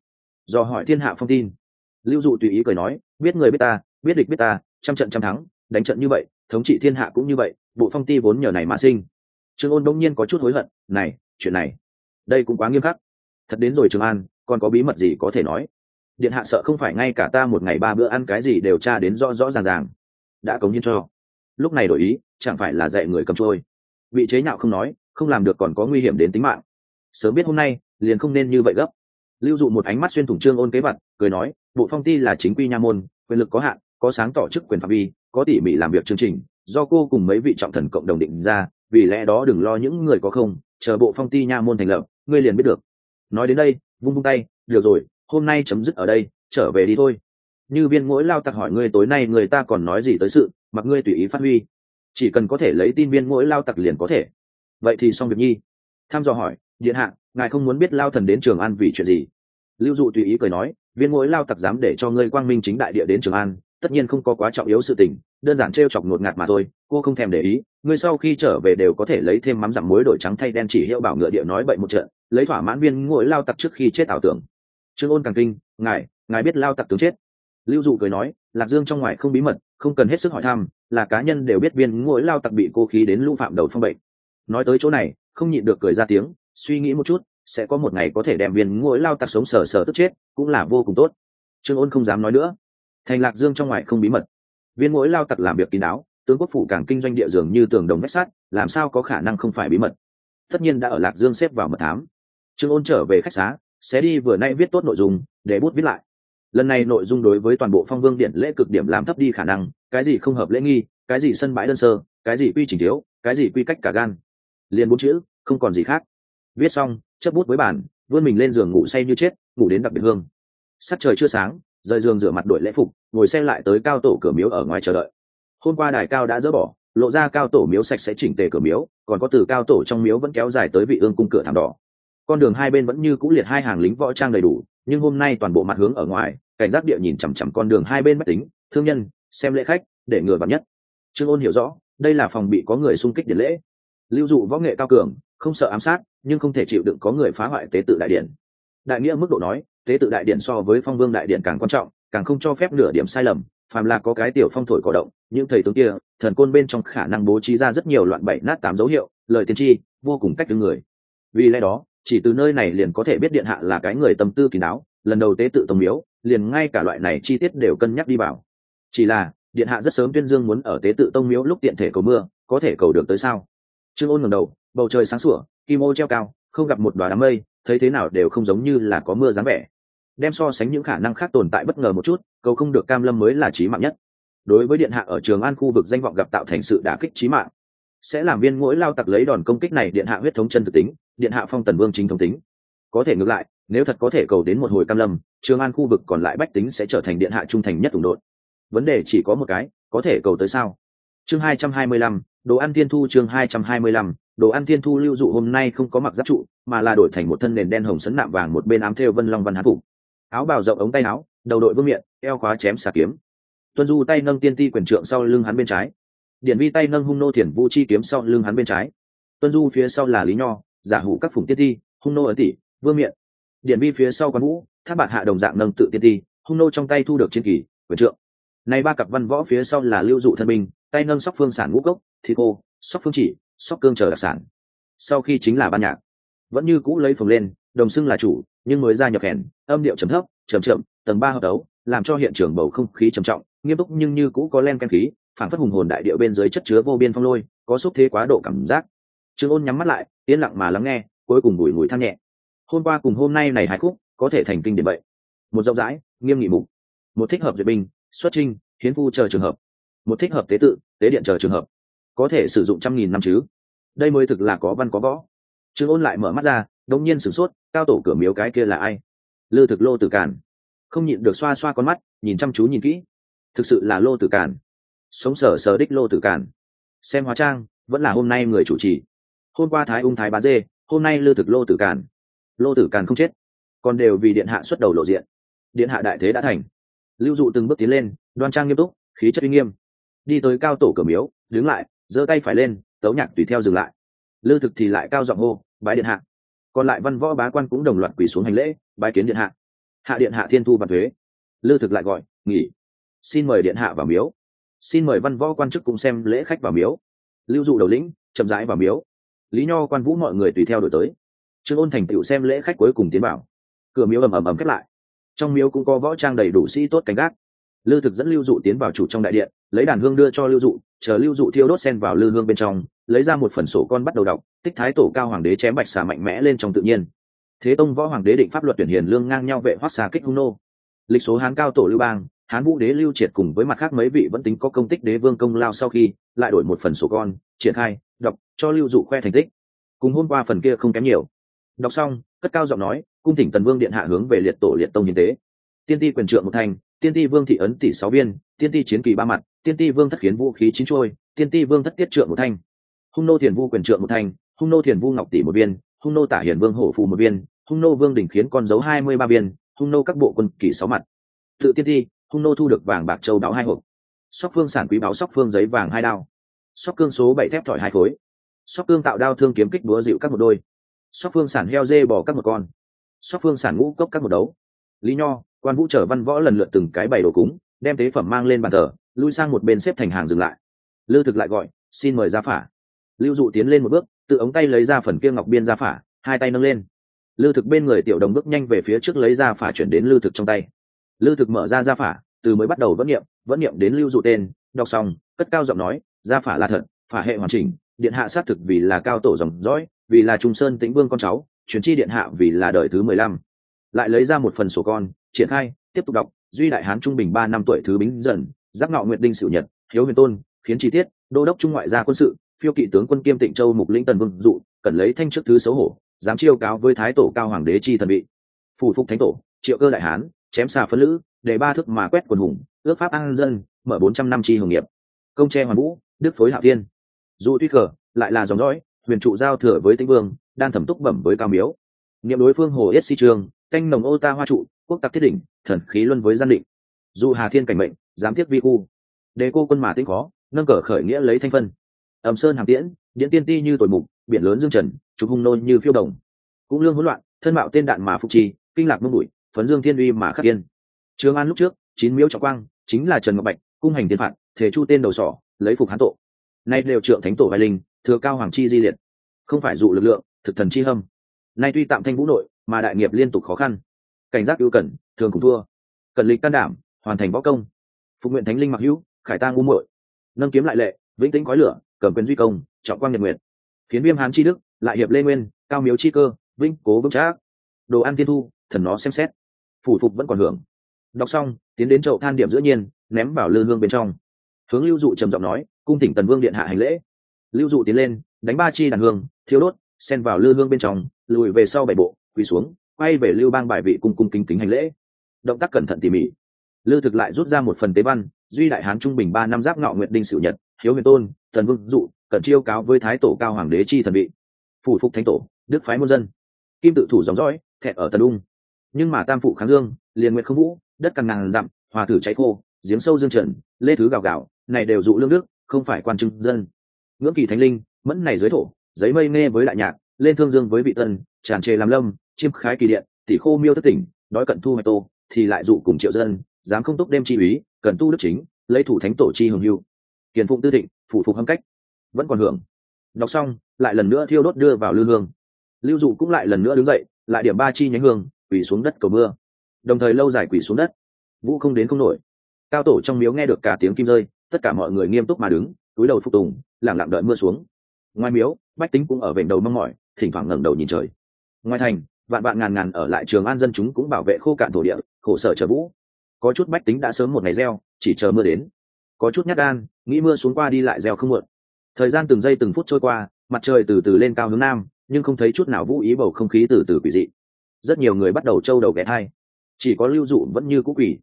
Speaker 1: Dò hỏi thiên hạ phong tin lưu dụ tùy ý cười nói, biết người biết ta, biết địch biết ta, trăm trận trăm thắng, đánh trận như vậy, thống trị thiên hạ cũng như vậy, bộ phong ti vốn nhờ này mà sinh. Trương ôn đông nhiên có chút hối hận, này, chuyện này, đây cũng quá nghiêm khắc. Thật đến rồi trường an, còn có bí mật gì có thể nói? Điện hạ sợ không phải ngay cả ta một ngày ba bữa ăn cái gì đều tra đến rõ rõ ràng ràng. Đã cống hiến cho. Lúc này đổi ý, chẳng phải là dạy người cầm trôi. Vị chế nhạo không nói, không làm được còn có nguy hiểm đến tính mạng. Sớm biết hôm nay, liền không nên như vậy gấp lưu dụ một ánh mắt xuyên thủng trương ôn kế vật cười nói, bộ phong ti là chính quy nha môn, quyền lực có hạn, có sáng tỏ chức quyền phạm vi, có tỉ mỉ làm việc chương trình, do cô cùng mấy vị trọng thần cộng đồng định ra, vì lẽ đó đừng lo những người có không, chờ bộ phong ti nha môn thành lập, ngươi liền biết được. Nói đến đây, vung vung tay, được rồi, hôm nay chấm dứt ở đây, trở về đi thôi. Như viên mỗi lao tặc hỏi ngươi tối nay người ta còn nói gì tới sự, mặc ngươi tùy ý phát huy. Chỉ cần có thể lấy tin viên mỗi lao tặc liền có thể. Vậy thì xong việc nhi. Tham dò hỏi điện hạ, ngài không muốn biết lao thần đến trường an vì chuyện gì? Lưu dụ tùy ý cười nói, viên mỗi lao tặc dám để cho ngươi quang minh chính đại địa đến trường an, tất nhiên không có quá trọng yếu sự tình, đơn giản t r e o chọc ngột ngạt mà thôi, cô không thèm để ý, ngươi sau khi trở về đều có thể lấy thêm mắm dặm muối đổi trắng thay đen chỉ hiệu bảo ngựa địa nói bậy một trận, lấy thỏa mãn viên mỗi lao tặc trước khi chết ảo tưởng. Trương ôn càng kinh, ngài ngài biết lao tặc tướng chết. Lưu dụ cười nói, lạc dương trong ngoài không bí mật, không cần hết sức hỏi thăm, là cá nhân đều biết viên mỗi lao tặc bị cô khí đến lũ phạm đầu phong bệnh. Nói tới chỗ này, không nhịn được cười ra tiếng suy nghĩ một chút, sẽ có một ngày có thể đem viên ngỗi lao tặc sống sờ sờ tức chết, cũng là vô cùng tốt. Trương ôn không dám nói nữa. Thành lạc dương trong ngoài không bí mật. Viên ngỗi lao tặc làm việc kín đáo, tướng quốc phủ càng kinh doanh địa dường như tường đồng vách sắt, làm sao có khả năng không phải bí mật? Tất nhiên đã ở lạc dương xếp vào mật thám. Trương ôn trở về khách xá sẽ đi vừa nay viết tốt nội dung, để bút viết lại. Lần này nội dung đối với toàn bộ phong vương điện lễ cực điểm làm thấp đi khả năng, cái gì không hợp lễ nghi, cái gì sân bãi đơn sơ, cái gì quy trình thiếu, cái gì quy cách cả gan. Liền bốn chữ, không còn gì khác viết xong chấp bút với bản vươn mình lên giường ngủ say như chết, ngủ đến đặc biệt hương. Sắc trời chưa sáng, rời giường rửa mặt đổi lễ phục, ngồi xe lại tới cao tổ cửa miếu ở ngoài chờ đợi. Hôm qua đài cao đã dỡ bỏ, lộ ra cao tổ miếu sạch sẽ chỉnh tề cửa miếu, còn có từ cao tổ trong miếu vẫn kéo dài tới vị ương cung cửa thảm đỏ. Con đường hai bên vẫn như cũ liệt hai hàng lính võ trang đầy đủ, nhưng hôm nay toàn bộ mặt hướng ở ngoài, cảnh giác địa nhìn chằm chằm con đường hai bên máy tính, thương nhân, xem lễ khách, để ngừa vào nhất. Trương ôn hiểu rõ, đây là phòng bị có người xung kích điện lễ. Lưu dụ võ nghệ cao cường không sợ ám sát, nhưng không thể chịu đựng có người phá hoại tế tự đại điện đại nghĩa mức độ nói, tế tự đại điện so với phong vương đại điện càng quan trọng, càng không cho phép nửa điểm sai lầm, phàm là có cái tiểu phong thổi cỏ động, những thầy tướng kia, thần côn bên trong khả năng bố trí ra rất nhiều loạn bảy nát tám dấu hiệu, lời tiên tri, vô cùng cách đứng người. Vì lẽ đó, chỉ từ nơi này liền có thể biết điện hạ là cái người tâm tư kỳ đáo, lần đầu tế tự tông miếu, liền ngay cả loại này chi tiết đều cân nhắc đi vào. Chỉ là, điện hạ rất sớm tuyên dương muốn ở tế tự tông miếu lúc tiện thể cầu mưa, có thể cầu được tới sao? Trương ôn ngẩng đầu bầu trời sáng sủa kim ô treo cao, không gặp một đoá đám mây, thấy thế nào đều không giống như là có mưa dáng vẻ. Đem so sánh những khả năng khác tồn tại bất ngờ một chút, cầu không được cam lâm mới là trí mạng nhất. Đối với điện hạ ở trường an khu vực danh vọng gặp tạo thành sự đả kích trí mạng, sẽ làm viên mỗi lao tặc lấy đòn công kích này điện hạ huyết thống chân thực tính, điện hạ phong tần vương chính thống tính. Có thể ngược lại, nếu thật có thể cầu đến một hồi cam lâm, trường an khu vực còn lại bách tính sẽ trở thành điện hạ trung thành nhất ủng đột vấn đề chỉ có một cái, có thể cầu tới sao? Chương hai trăm hai mươi lăm, đồ ăn thiên thu chương hai trăm hai mươi lăm đồ ăn thiên thu lưu dụ hôm nay không có mặc giáp trụ, mà là đổi thành một thân nền đen hồng sấn nạm vàng một bên ám theo vân long văn hán phục. Áo bào rộng ống tay áo, đầu đội vương miệng eo khóa chém xà kiếm. Tuân du tay nâng tiên ti quyền trượng sau lưng hắn bên trái. Điển vi tay nâng hung nô thiền vũ chi kiếm sau lưng hắn bên trái. Tuân du phía sau là lý nho, giả hủ các phùng tiên ti, hung nô ấn tỷ, vương miện. Điển vi phía sau quán vũ, tháp bạt hạ đồng dạng nâng tự tiên ti, hung nô trong tay thu được chiến kỳ, quyền trượng. Nay ba cặp văn võ phía sau là lưu dụ thân binh, tay nâng sóc phương sản ngũ cốc, thi cô, sóc phương chỉ sóc cương chờ đặc sản. Sau khi chính là ban nhạc, vẫn như cũ lấy phồng lên, đồng xưng là chủ, nhưng mới ra nhập hèn, âm điệu trầm thấp trầm chậm, tầng ba hợp đấu, làm cho hiện trường bầu không khí trầm trọng, nghiêm túc nhưng như cũ có len ken khí phản phất hùng hồn đại điệu bên dưới chất chứa vô biên phong lôi, có xúc thế quá độ cảm giác. Trương ôn nhắm mắt lại, yên lặng mà lắng nghe, cuối cùng bùi mùi than nhẹ. Hôm qua cùng hôm nay này hai khúc, có thể thành kinh điểm vậy. Một rộng rãi, nghiêm nghị mục. Một thích hợp duyệt binh, xuất trinh hiến phu chờ trường hợp. Một thích hợp tế tự, tế điện chờ trường hợp có thể sử dụng trăm nghìn năm chứ? Đây mới thực là có văn có võ. Trương ôn lại mở mắt ra đông nhiên sửng sốt, cao tổ cửa miếu cái kia là ai? Lư thực lô tử cản không nhịn được xoa xoa con mắt, nhìn chăm chú nhìn kỹ. Thực sự là lô tử cản sống sở sở đích lô tử cản xem hóa trang, vẫn là hôm nay người chủ trì. Hôm qua thái ung thái bá dê, hôm nay lư thực lô tử cản lô tử cản không chết. Còn đều vì điện hạ xuất đầu lộ diện. Điện hạ đại thế đã thành. Lưu dụ từng bước tiến lên, đoan trang nghiêm túc, khí chất uy nghiêm. Đi tới cao tổ cửa miếu, đứng lại giơ tay phải lên, tấu nhạc tùy theo dừng lại. Lư thực thì lại cao giọng hô, bái điện hạ. Còn lại văn võ bá quan cũng đồng loạt quỳ xuống hành lễ, bái kiến điện hạ. Hạ điện hạ thiên thu và thuế. Lư thực lại gọi, nghỉ. Xin mời điện hạ vào miếu. Xin mời văn võ quan chức cũng xem lễ khách vào miếu. Lưu dụ đầu lĩnh, chậm rãi vào miếu. Lý nho, quan vũ mọi người tùy theo đổi tới. Trương ôn thành tựu xem lễ khách cuối cùng tiến bảo cửa miếu ầm ầm ầm khép lại. Trong miếu cũng có võ trang đầy đủ sĩ tốt canh gác. Lư thực dẫn lưu dụ tiến vào chủ trong đại điện, lấy đàn hương đưa cho lưu dụ chờ lưu dụ thiêu đốt sen vào lư hương bên trong, lấy ra một phần sổ con bắt đầu đọc, tích thái tổ cao hoàng đế chém bạch xà mạnh mẽ lên trong tự nhiên. Thế tông võ hoàng đế định pháp luật tuyển hiền lương ngang nhau vệ hoác xà kích hung nô. Lịch số hán cao tổ lưu bang, hán vũ đế lưu triệt cùng với mặt khác mấy vị vẫn tính có công tích đế vương công lao sau khi, lại đổi một phần sổ con, triển khai, đọc, cho lưu dụ khoe thành tích. Cùng hôm qua phần kia không kém nhiều. Đọc xong, cất cao giọng nói, cung thỉnh tần vương điện hạ hướng về liệt tổ liệt tông hiến tế. Tiên ti quyền trượng một thành tiên ti vương thị ấn tỷ sáu viên, tiên ti chiến kỳ ba mặt, tiên ti vương thất khiến vũ khí chín trôi, tiên ti vương thất tiết trượng một thanh. Hung nô thiền vu quyền trượng một thanh, hung nô thiền vu ngọc tỷ một viên, hung nô tả hiển vương hổ phù một viên, hung nô vương đình khiến con dấu hai mươi ba viên, hung nô các bộ quân kỳ sáu mặt. Tự tiên ti, hung nô thu được vàng bạc châu báo hai hộp. Sóc phương sản quý báo sóc phương giấy vàng hai đao. Sóc cương số bảy thép thỏi hai khối. Sóc cương tạo đao thương kiếm kích búa dịu các một đôi. Sóc phương sản heo dê bò các một con. Sóc phương sản ngũ cốc các một đấu. Lý nho quan vũ trở văn võ lần lượt từng cái bày đồ cúng, đem tế phẩm mang lên bàn thờ, lui sang một bên xếp thành hàng dừng lại. Lư thực lại gọi, xin mời ra phả. Lưu dụ tiến lên một bước, tự ống tay lấy ra phần kia ngọc biên ra phả, hai tay nâng lên. Lư thực bên người tiểu đồng bước nhanh về phía trước lấy ra phả chuyển đến lư thực trong tay. Lư thực mở ra ra phả, từ mới bắt đầu vẫn nghiệm vẫn nghiệm đến lưu dụ tên, đọc xong, cất cao giọng nói, ra phả là thật, phả hệ hoàn chỉnh, điện hạ xác thực vì là cao tổ dòng dõi, vì là trung sơn tĩnh vương con cháu chuyển chi điện hạ vì là đời thứ mười lăm. Lại lấy ra một phần sổ con triển khai, tiếp tục đọc, duy đại hán trung bình ba năm tuổi thứ bính dần, giác ngọ nguyệt đinh sửu nhật, hiếu huyền tôn, khiến chi tiết, đô đốc trung ngoại gia quân sự, phiêu kỵ tướng quân kiêm tịnh châu mục lĩnh tần vương dụ cần lấy thanh chức thứ xấu hổ dám chiêu cáo với thái tổ cao hoàng đế chi thần vị. Phủ phục thánh tổ, triệu cơ đại hán, chém xà phân lữ để ba thức mà quét quần hùng, ước pháp an dân, mở bốn trăm năm chi hưởng nghiệp. Công tre hoàn vũ, đức phối hạ tiên dù tuy cờ lại là dòng dõi, huyền trụ giao thừa với tĩnh vương đang thẩm túc bẩm với cao miếu. Niệm đối phương hồ yết si trường canh nồng ô ta hoa trụ, quốc tặc thiết đỉnh, thần khí luân với gian định. Dù hà thiên cảnh mệnh, giám thiết vi khu. Đề cô quân mà tinh khó, nâng cờ khởi nghĩa lấy thanh phân. Ẩm sơn hàng tiễn, điện tiên ti như tội mục, biển lớn dương trần trục hung nôn như phiêu đồng. Cũng lương hỗn loạn, thân mạo tên đạn mà phục trì, kinh lạc mông bụi, phấn dương thiên uy mà khắc yên. Trường an lúc trước, chín miếu trọng quang, chính là trần ngọc bạch, cung hành tiên phạt thể chu tên đầu sỏ, lấy phục hán tội nay đều trượng thánh tổ vai linh, thừa cao hoàng chi di liệt. Không phải dụ lực lượng, thực thần chi hâm. Nay tuy tạm thanh vũ nội mà đại nghiệp liên tục khó khăn. Cảnh giác ưu cẩn thường cùng thua. Cẩn lịch can đảm, hoàn thành võ công. Phục nguyện thánh linh mặc hữu, khải tang u muội. Nâng kiếm lại lệ, vĩnh tĩnh khói lửa, cầm quyền duy công, trọng quang nhật nguyện phiến viêm hán chi đức, lại hiệp lê nguyên, cao miếu chi cơ, vĩnh cố vững trác. Đồ ăn tiên thu, thần nó xem xét. Phủ phục vẫn còn hưởng. Đọc xong, tiến đến chậu than điểm giữa nhiên, ném vào lư hương bên trong. Hướng lưu dụ trầm giọng nói, cung thỉnh tần vương điện hạ hành lễ. Lưu dụ tiến lên, đánh ba chi đàn hương thiếu đốt, xen vào lư hương bên trong, lùi về sau bảy bộ quỳ xuống quay về lưu bang bài vị cung cung kính kính hành lễ. Động tác cẩn thận tỉ mỉ. Lư thực lại rút ra một phần tế văn duy đại hán trung bình ba năm giáp ngọ nguyện đinh sửu nhật hiếu huyền tôn thần vương dụ cẩn chiêu cáo với thái tổ cao hoàng đế chi thần vị. Phủ phục thánh tổ đức phái môn dân. Kim tự thủ dòng dõi thẹn ở tần ung. Nhưng mà tam phụ kháng dương liền nguyện không vũ đất cằn ngàn dặm hòa thử cháy khô giếng sâu dương trần lê thứ gào gào này đều dụ lương nước, không phải quan trưng dân. Ngưỡng kỳ thánh linh mẫn này dưới thổ giấy mây nghe với đại nhạc lên thương dương với vị tân, tràn trề làm lâm, chiêm khái kỳ điện, tỷ khô miêu thất tỉnh, đói cận thu hoài tô, thì lại dụ cùng triệu dân, dám không túc đêm chi úy, cần tu đức chính, lấy thủ thánh tổ chi hưởng hưu. Kiền phụng tư thịnh, phủ phục hâm cách. Vẫn còn hưởng. Đọc xong, lại lần nữa thiêu đốt đưa vào lư hương. Lưu dụ cũng lại lần nữa đứng dậy, lại điểm ba chi nhánh hương, quỳ xuống đất cầu mưa. Đồng thời lâu dài quỳ xuống đất. Vũ không đến không nổi. Cao tổ trong miếu nghe được cả tiếng kim rơi, tất cả mọi người nghiêm túc mà đứng, túi đầu phục tùng lẳng lặng đợi mưa xuống. Ngoài miếu, bách tính cũng ở vểnh đầu mong mỏi thỉnh thoảng ngẩng đầu nhìn trời. Ngoài thành, vạn vạn ngàn ngàn ở lại trường an dân chúng cũng bảo vệ khô cạn thổ địa, khổ sở chờ vũ. Có chút bách tính đã sớm một ngày gieo, chỉ chờ mưa đến. Có chút nhát gan, nghĩ mưa xuống qua đi lại gieo không muộn thời gian từng giây từng phút trôi qua, mặt trời từ từ lên cao hướng nam, nhưng không thấy chút nào vũ ý bầu không khí từ từ quỷ dị. Rất nhiều người bắt đầu trâu đầu ghé thai. Chỉ có lưu dụ vẫn như cũ quỷ.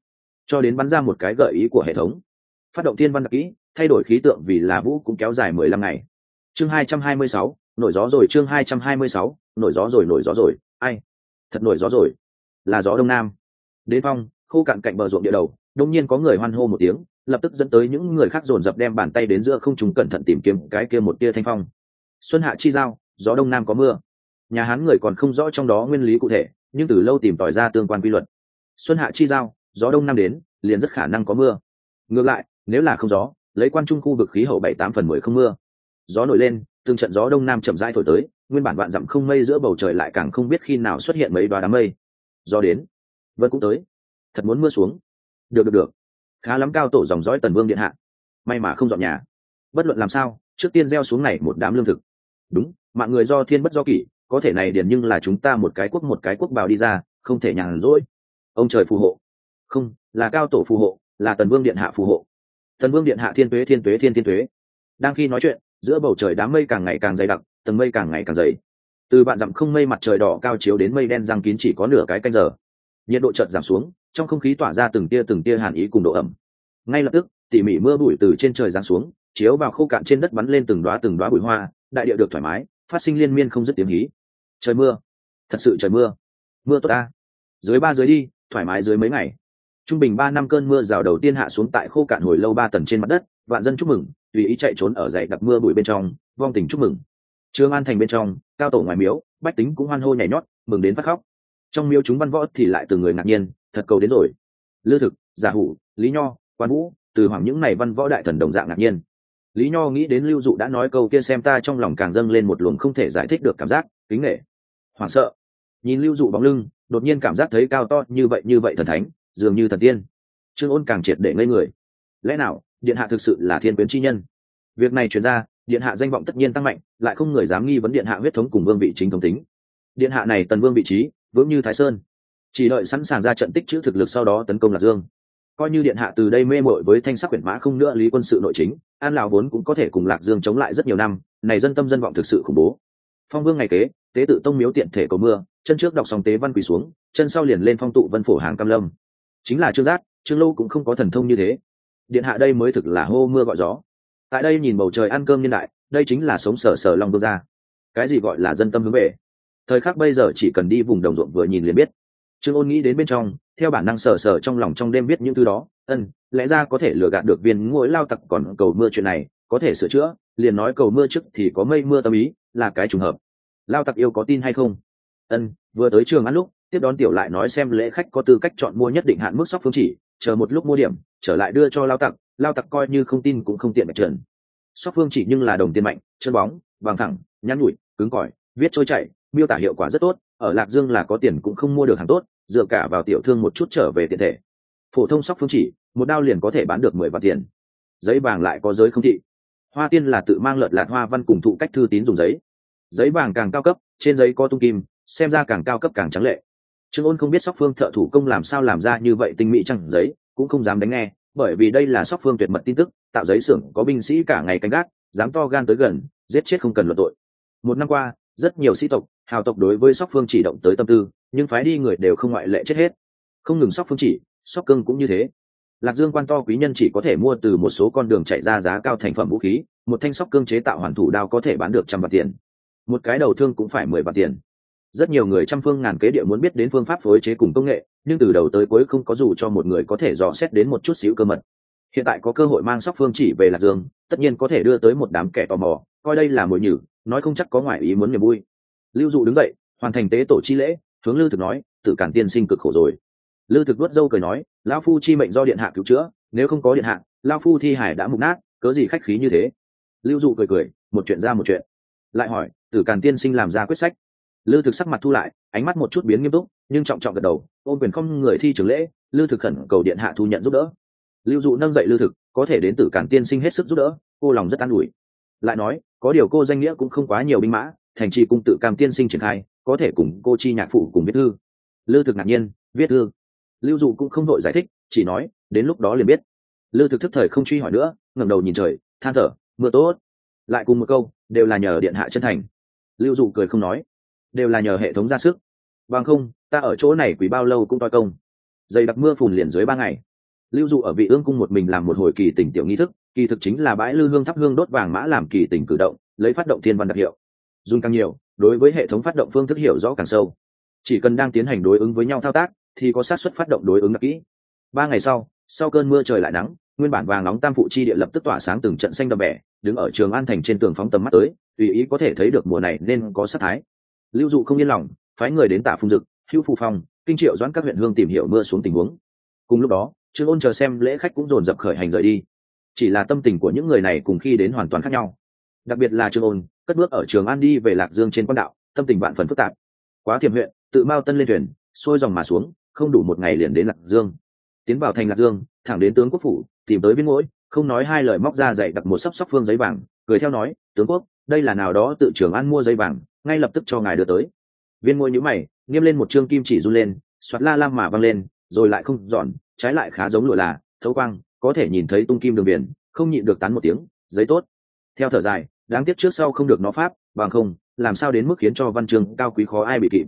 Speaker 1: Cho đến bắn ra một cái gợi ý của hệ thống. Phát động thiên văn đặc kỹ, thay đổi khí tượng vì là vũ cũng kéo dài mười lăm ngày. Chương hai trăm hai mươi sáu nổi gió rồi chương hai trăm hai mươi sáu, nổi gió rồi, nổi gió rồi. Ai? Thật nổi gió rồi. Là gió đông nam. Đến phong, khô cạn cạnh bờ ruộng địa đầu đông nhiên có người hoan hô một tiếng, lập tức dẫn tới những người khác dồn dập đem bàn tay đến giữa không trùng cẩn thận tìm kiếm cái kia một tia thanh phong. Xuân hạ chi giao, gió đông nam có mưa. Nhà hán người còn không rõ trong đó nguyên lý cụ thể, nhưng từ lâu tìm tòi ra tương quan quy luật. Xuân hạ chi giao, gió đông nam đến, liền rất khả năng có mưa. Ngược lại, nếu là không gió, lấy quan trung khu vực khí hậu bảy tám phần mười không mưa. Gió nổi lên từng trận gió đông nam chậm rãi thổi tới, nguyên bản vạn dặm không mây giữa bầu trời lại càng không biết khi nào xuất hiện mấy đoá đám mây. Gió đến, vân cũng tới. Thật muốn mưa xuống. Được được được. Khá lắm cao tổ dòng dõi tần vương điện hạ. May mà không dọn nhà. Bất luận làm sao, trước tiên gieo xuống này một đám lương thực. Đúng, mạng người do thiên bất do kỷ, có thể này điền nhưng là chúng ta một cái quốc một cái quốc bào đi ra, không thể nhàn rỗi. Ông trời phù hộ. Không, là cao tổ phù hộ, là tần vương điện hạ phù hộ. Tần vương điện hạ thiên tuế thiên tuế, thiên thiên tuế. Đang khi nói chuyện giữa bầu trời đám mây càng ngày càng dày đặc, tầng mây càng ngày càng dày. Từ bạn dặm không mây mặt trời đỏ cao chiếu đến mây đen răng kín chỉ có nửa cái canh giờ. Nhiệt độ chợt giảm xuống, trong không khí tỏa ra từng tia từng tia hàn ý cùng độ ẩm. Ngay lập tức, tỉ mỉ mưa bụi từ trên trời giáng xuống, chiếu vào khô cạn trên đất bắn lên từng đoá từng đoá bụi hoa, đại địa được thoải mái, phát sinh liên miên không dứt tiếng hí. Trời mưa. Thật sự trời mưa. Mưa tốt ta. Dưới ba dưới đi, thoải mái dưới mấy ngày. Trung bình ba năm cơn mưa rào đầu tiên hạ xuống tại khô cạn hồi lâu ba tầng trên mặt đất, vạn dân chúc mừng tùy ý chạy trốn ở dậy đặc mưa bụi bên trong, vong tình chúc mừng. Trương an thành bên trong, cao tổ ngoài miếu, bách tính cũng hoan hô nhảy nhót, mừng đến phát khóc. Trong miếu chúng văn võ thì lại từ người ngạc nhiên, thật cầu đến rồi. Lư thực, giả hủ, lý nho, quan vũ, từ hoàng những này văn võ đại thần đồng dạng ngạc nhiên. Lý nho nghĩ đến lưu dụ đã nói câu kia xem ta trong lòng càng dâng lên một luồng không thể giải thích được cảm giác, kính nghệ hoảng sợ. Nhìn lưu dụ bóng lưng, đột nhiên cảm giác thấy cao to như vậy như vậy thần thánh, dường như thần tiên. Trương ôn càng triệt để ngây người. Lẽ nào điện hạ thực sự là thiên quyến chi nhân. Việc này chuyển ra, điện hạ danh vọng tất nhiên tăng mạnh, lại không người dám nghi vấn điện hạ huyết thống cùng vương vị chính thống tính. Điện hạ này tần vương vị trí, vững như thái sơn. Chỉ đợi sẵn sàng ra trận tích chữ thực lực sau đó tấn công lạc dương. Coi như điện hạ từ đây mê mội với thanh sắc quyển mã không nữa lý quân sự nội chính, an lào vốn cũng có thể cùng lạc dương chống lại rất nhiều năm, này dân tâm dân vọng thực sự khủng bố. Phong vương ngày kế, tế tự tông miếu tiện thể cầu mưa, chân trước đọc xong tế văn quỳ xuống, chân sau liền lên phong tụ vân phổ hàng cam lâm. Chính là trương giác, trương lâu cũng không có thần thông như thế điện hạ đây mới thực là hô mưa gọi gió. Tại đây nhìn bầu trời ăn cơm nhân đại, đây chính là sống sở sở long vương gia. Cái gì gọi là dân tâm hướng về? Thời khắc bây giờ chỉ cần đi vùng đồng ruộng vừa nhìn liền biết. Trương ôn nghĩ đến bên trong, theo bản năng sở sở trong lòng trong đêm biết những thứ đó, ân, lẽ ra có thể lừa gạt được viên ngôi lao tặc còn cầu mưa chuyện này, có thể sửa chữa, liền nói cầu mưa trước thì có mây mưa tâm ý, là cái trùng hợp. Lao tặc yêu có tin hay không? Ân, vừa tới trường ăn lúc, tiếp đón tiểu lại nói xem lễ khách có tư cách chọn mua nhất định hạn mức sóc phương chỉ chờ một lúc mua điểm trở lại đưa cho lao tặc lao tặc coi như không tin cũng không tiện mạch trần. Sóc phương chỉ nhưng là đồng tiền mạnh chân bóng bằng thẳng nhăn nhủi, cứng cỏi viết trôi chảy miêu tả hiệu quả rất tốt ở lạc dương là có tiền cũng không mua được hàng tốt dựa cả vào tiểu thương một chút trở về tiền thể. Phổ thông sóc phương chỉ một đao liền có thể bán được mười vạn tiền. Giấy vàng lại có giới không thị. Hoa tiên là tự mang lợt lạc hoa văn cùng thụ cách thư tín dùng giấy. Giấy vàng càng cao cấp trên giấy có tung kim xem ra càng cao cấp càng trắng lệ trương ôn không biết sóc phương thợ thủ công làm sao làm ra như vậy tinh mỹ chẳng giấy, cũng không dám đánh nghe, bởi vì đây là sóc phương tuyệt mật tin tức, tạo giấy xưởng có binh sĩ cả ngày canh gác, dám to gan tới gần, giết chết không cần luận tội. Một năm qua, rất nhiều sĩ tộc, hào tộc đối với sóc phương chỉ động tới tâm tư, nhưng phái đi người đều không ngoại lệ chết hết. Không ngừng sóc phương chỉ, sóc cưng cũng như thế. Lạc dương quan to quý nhân chỉ có thể mua từ một số con đường chạy ra giá cao thành phẩm vũ khí, một thanh sóc cương chế tạo hoàn thủ đao có thể bán được trăm vạn tiền. Một cái đầu thương cũng phải mười vạn tiền rất nhiều người trăm phương ngàn kế địa muốn biết đến phương pháp phối chế cùng công nghệ, nhưng từ đầu tới cuối không có dù cho một người có thể dò xét đến một chút xíu cơ mật. Hiện tại có cơ hội mang sóc phương chỉ về lạc dương, tất nhiên có thể đưa tới một đám kẻ tò mò, coi đây là mồi nhử, nói không chắc có ngoại ý muốn niềm vui. Lưu dụ đứng dậy, hoàn thành tế tổ chi lễ, hướng lưu thực nói tự cản tiên sinh cực khổ rồi. Lưu thực vớt dâu cười nói lao phu chi mệnh do điện hạ cứu chữa, nếu không có điện hạ lao phu thi hải đã mục nát, cớ gì khách khí như thế? Lưu dụ cười cười, một chuyện ra một chuyện. Lại hỏi, tử càn tiên sinh làm ra quyết sách? Lư thực sắc mặt thu lại, ánh mắt một chút biến nghiêm túc, nhưng trọng trọng gật đầu, ôm quyền không người thi trưởng lễ, lư thực khẩn cầu điện hạ thu nhận giúp đỡ. Lưu dụ nâng dậy lư thực, có thể đến tử cản tiên sinh hết sức giúp đỡ, cô lòng rất an ủi. Lại nói, có điều cô danh nghĩa cũng không quá nhiều binh mã, thành trì cung tự cam tiên sinh triển khai, có thể cùng cô chi nhạc phụ cùng viết thư. Lư thực ngạc nhiên, viết thư. Lưu dụ cũng không đội giải thích, chỉ nói, đến lúc đó liền biết. Lư thực thức thời không truy hỏi nữa, ngẩng đầu nhìn trời, than thở, mưa tốt. Lại cùng một câu, đều là nhờ điện hạ chân thành. Lưu dụ cười không nói đều là nhờ hệ thống ra sức. Bằng không, ta ở chỗ này quý bao lâu cũng toi công. Dày đặc mưa phùn liền dưới ba ngày. Lưu dụ ở vị ương cung một mình làm một hồi kỳ tỉnh tiểu nghi thức, kỳ thực chính là bãi lư hương thắp hương đốt vàng mã làm kỳ tỉnh cử động, lấy phát động thiên văn đặc hiệu. Dùng càng nhiều, đối với hệ thống phát động phương thức hiểu rõ càng sâu. Chỉ cần đang tiến hành đối ứng với nhau thao tác, thì có xác suất phát động đối ứng đặc kỹ. Ba ngày sau sau cơn mưa trời lại nắng, nguyên bản vàng nóng tam phụ chi địa lập tức tỏa sáng từng trận xanh đậm bẻ đứng ở trường an thành trên tường phóng tầm mắt tới, tùy ý có thể thấy được mùa này nên có sát thái lưu dụ không yên lòng, phái người đến tả phung dực, hữu phù phong, kinh triệu doãn các huyện hương tìm hiểu mưa xuống tình huống. Cùng lúc đó, trương ôn chờ xem lễ khách cũng dồn dập khởi hành rời đi. Chỉ là tâm tình của những người này cùng khi đến hoàn toàn khác nhau. Đặc biệt là trương ôn, cất bước ở trường an đi về lạc dương trên quan đạo, tâm tình bạn phần phức tạp. Quá thiểm huyện, tự mao tân lên thuyền, xuôi dòng mà xuống, không đủ một ngày liền đến lạc dương. Tiến vào thành lạc dương, thẳng đến tướng quốc phủ, tìm tới viên mũi không nói hai lời móc ra dạy đặt một sắp sóc phương giấy vàng, cười theo nói, tướng quốc, đây là nào đó tự Trường an mua giấy vàng ngay lập tức cho ngài đưa tới. Viên ngôi nhữ mày nghiêm lên một chương kim chỉ run lên xoát la lam mà văng lên, rồi lại không dọn, trái lại khá giống lụa là, thấu quang, có thể nhìn thấy tung kim đường biển, không nhịn được tán một tiếng, giấy tốt. Theo thở dài, đáng tiếc trước sau không được nó pháp, bằng không, làm sao đến mức khiến cho văn trường cao quý khó ai bị kịp.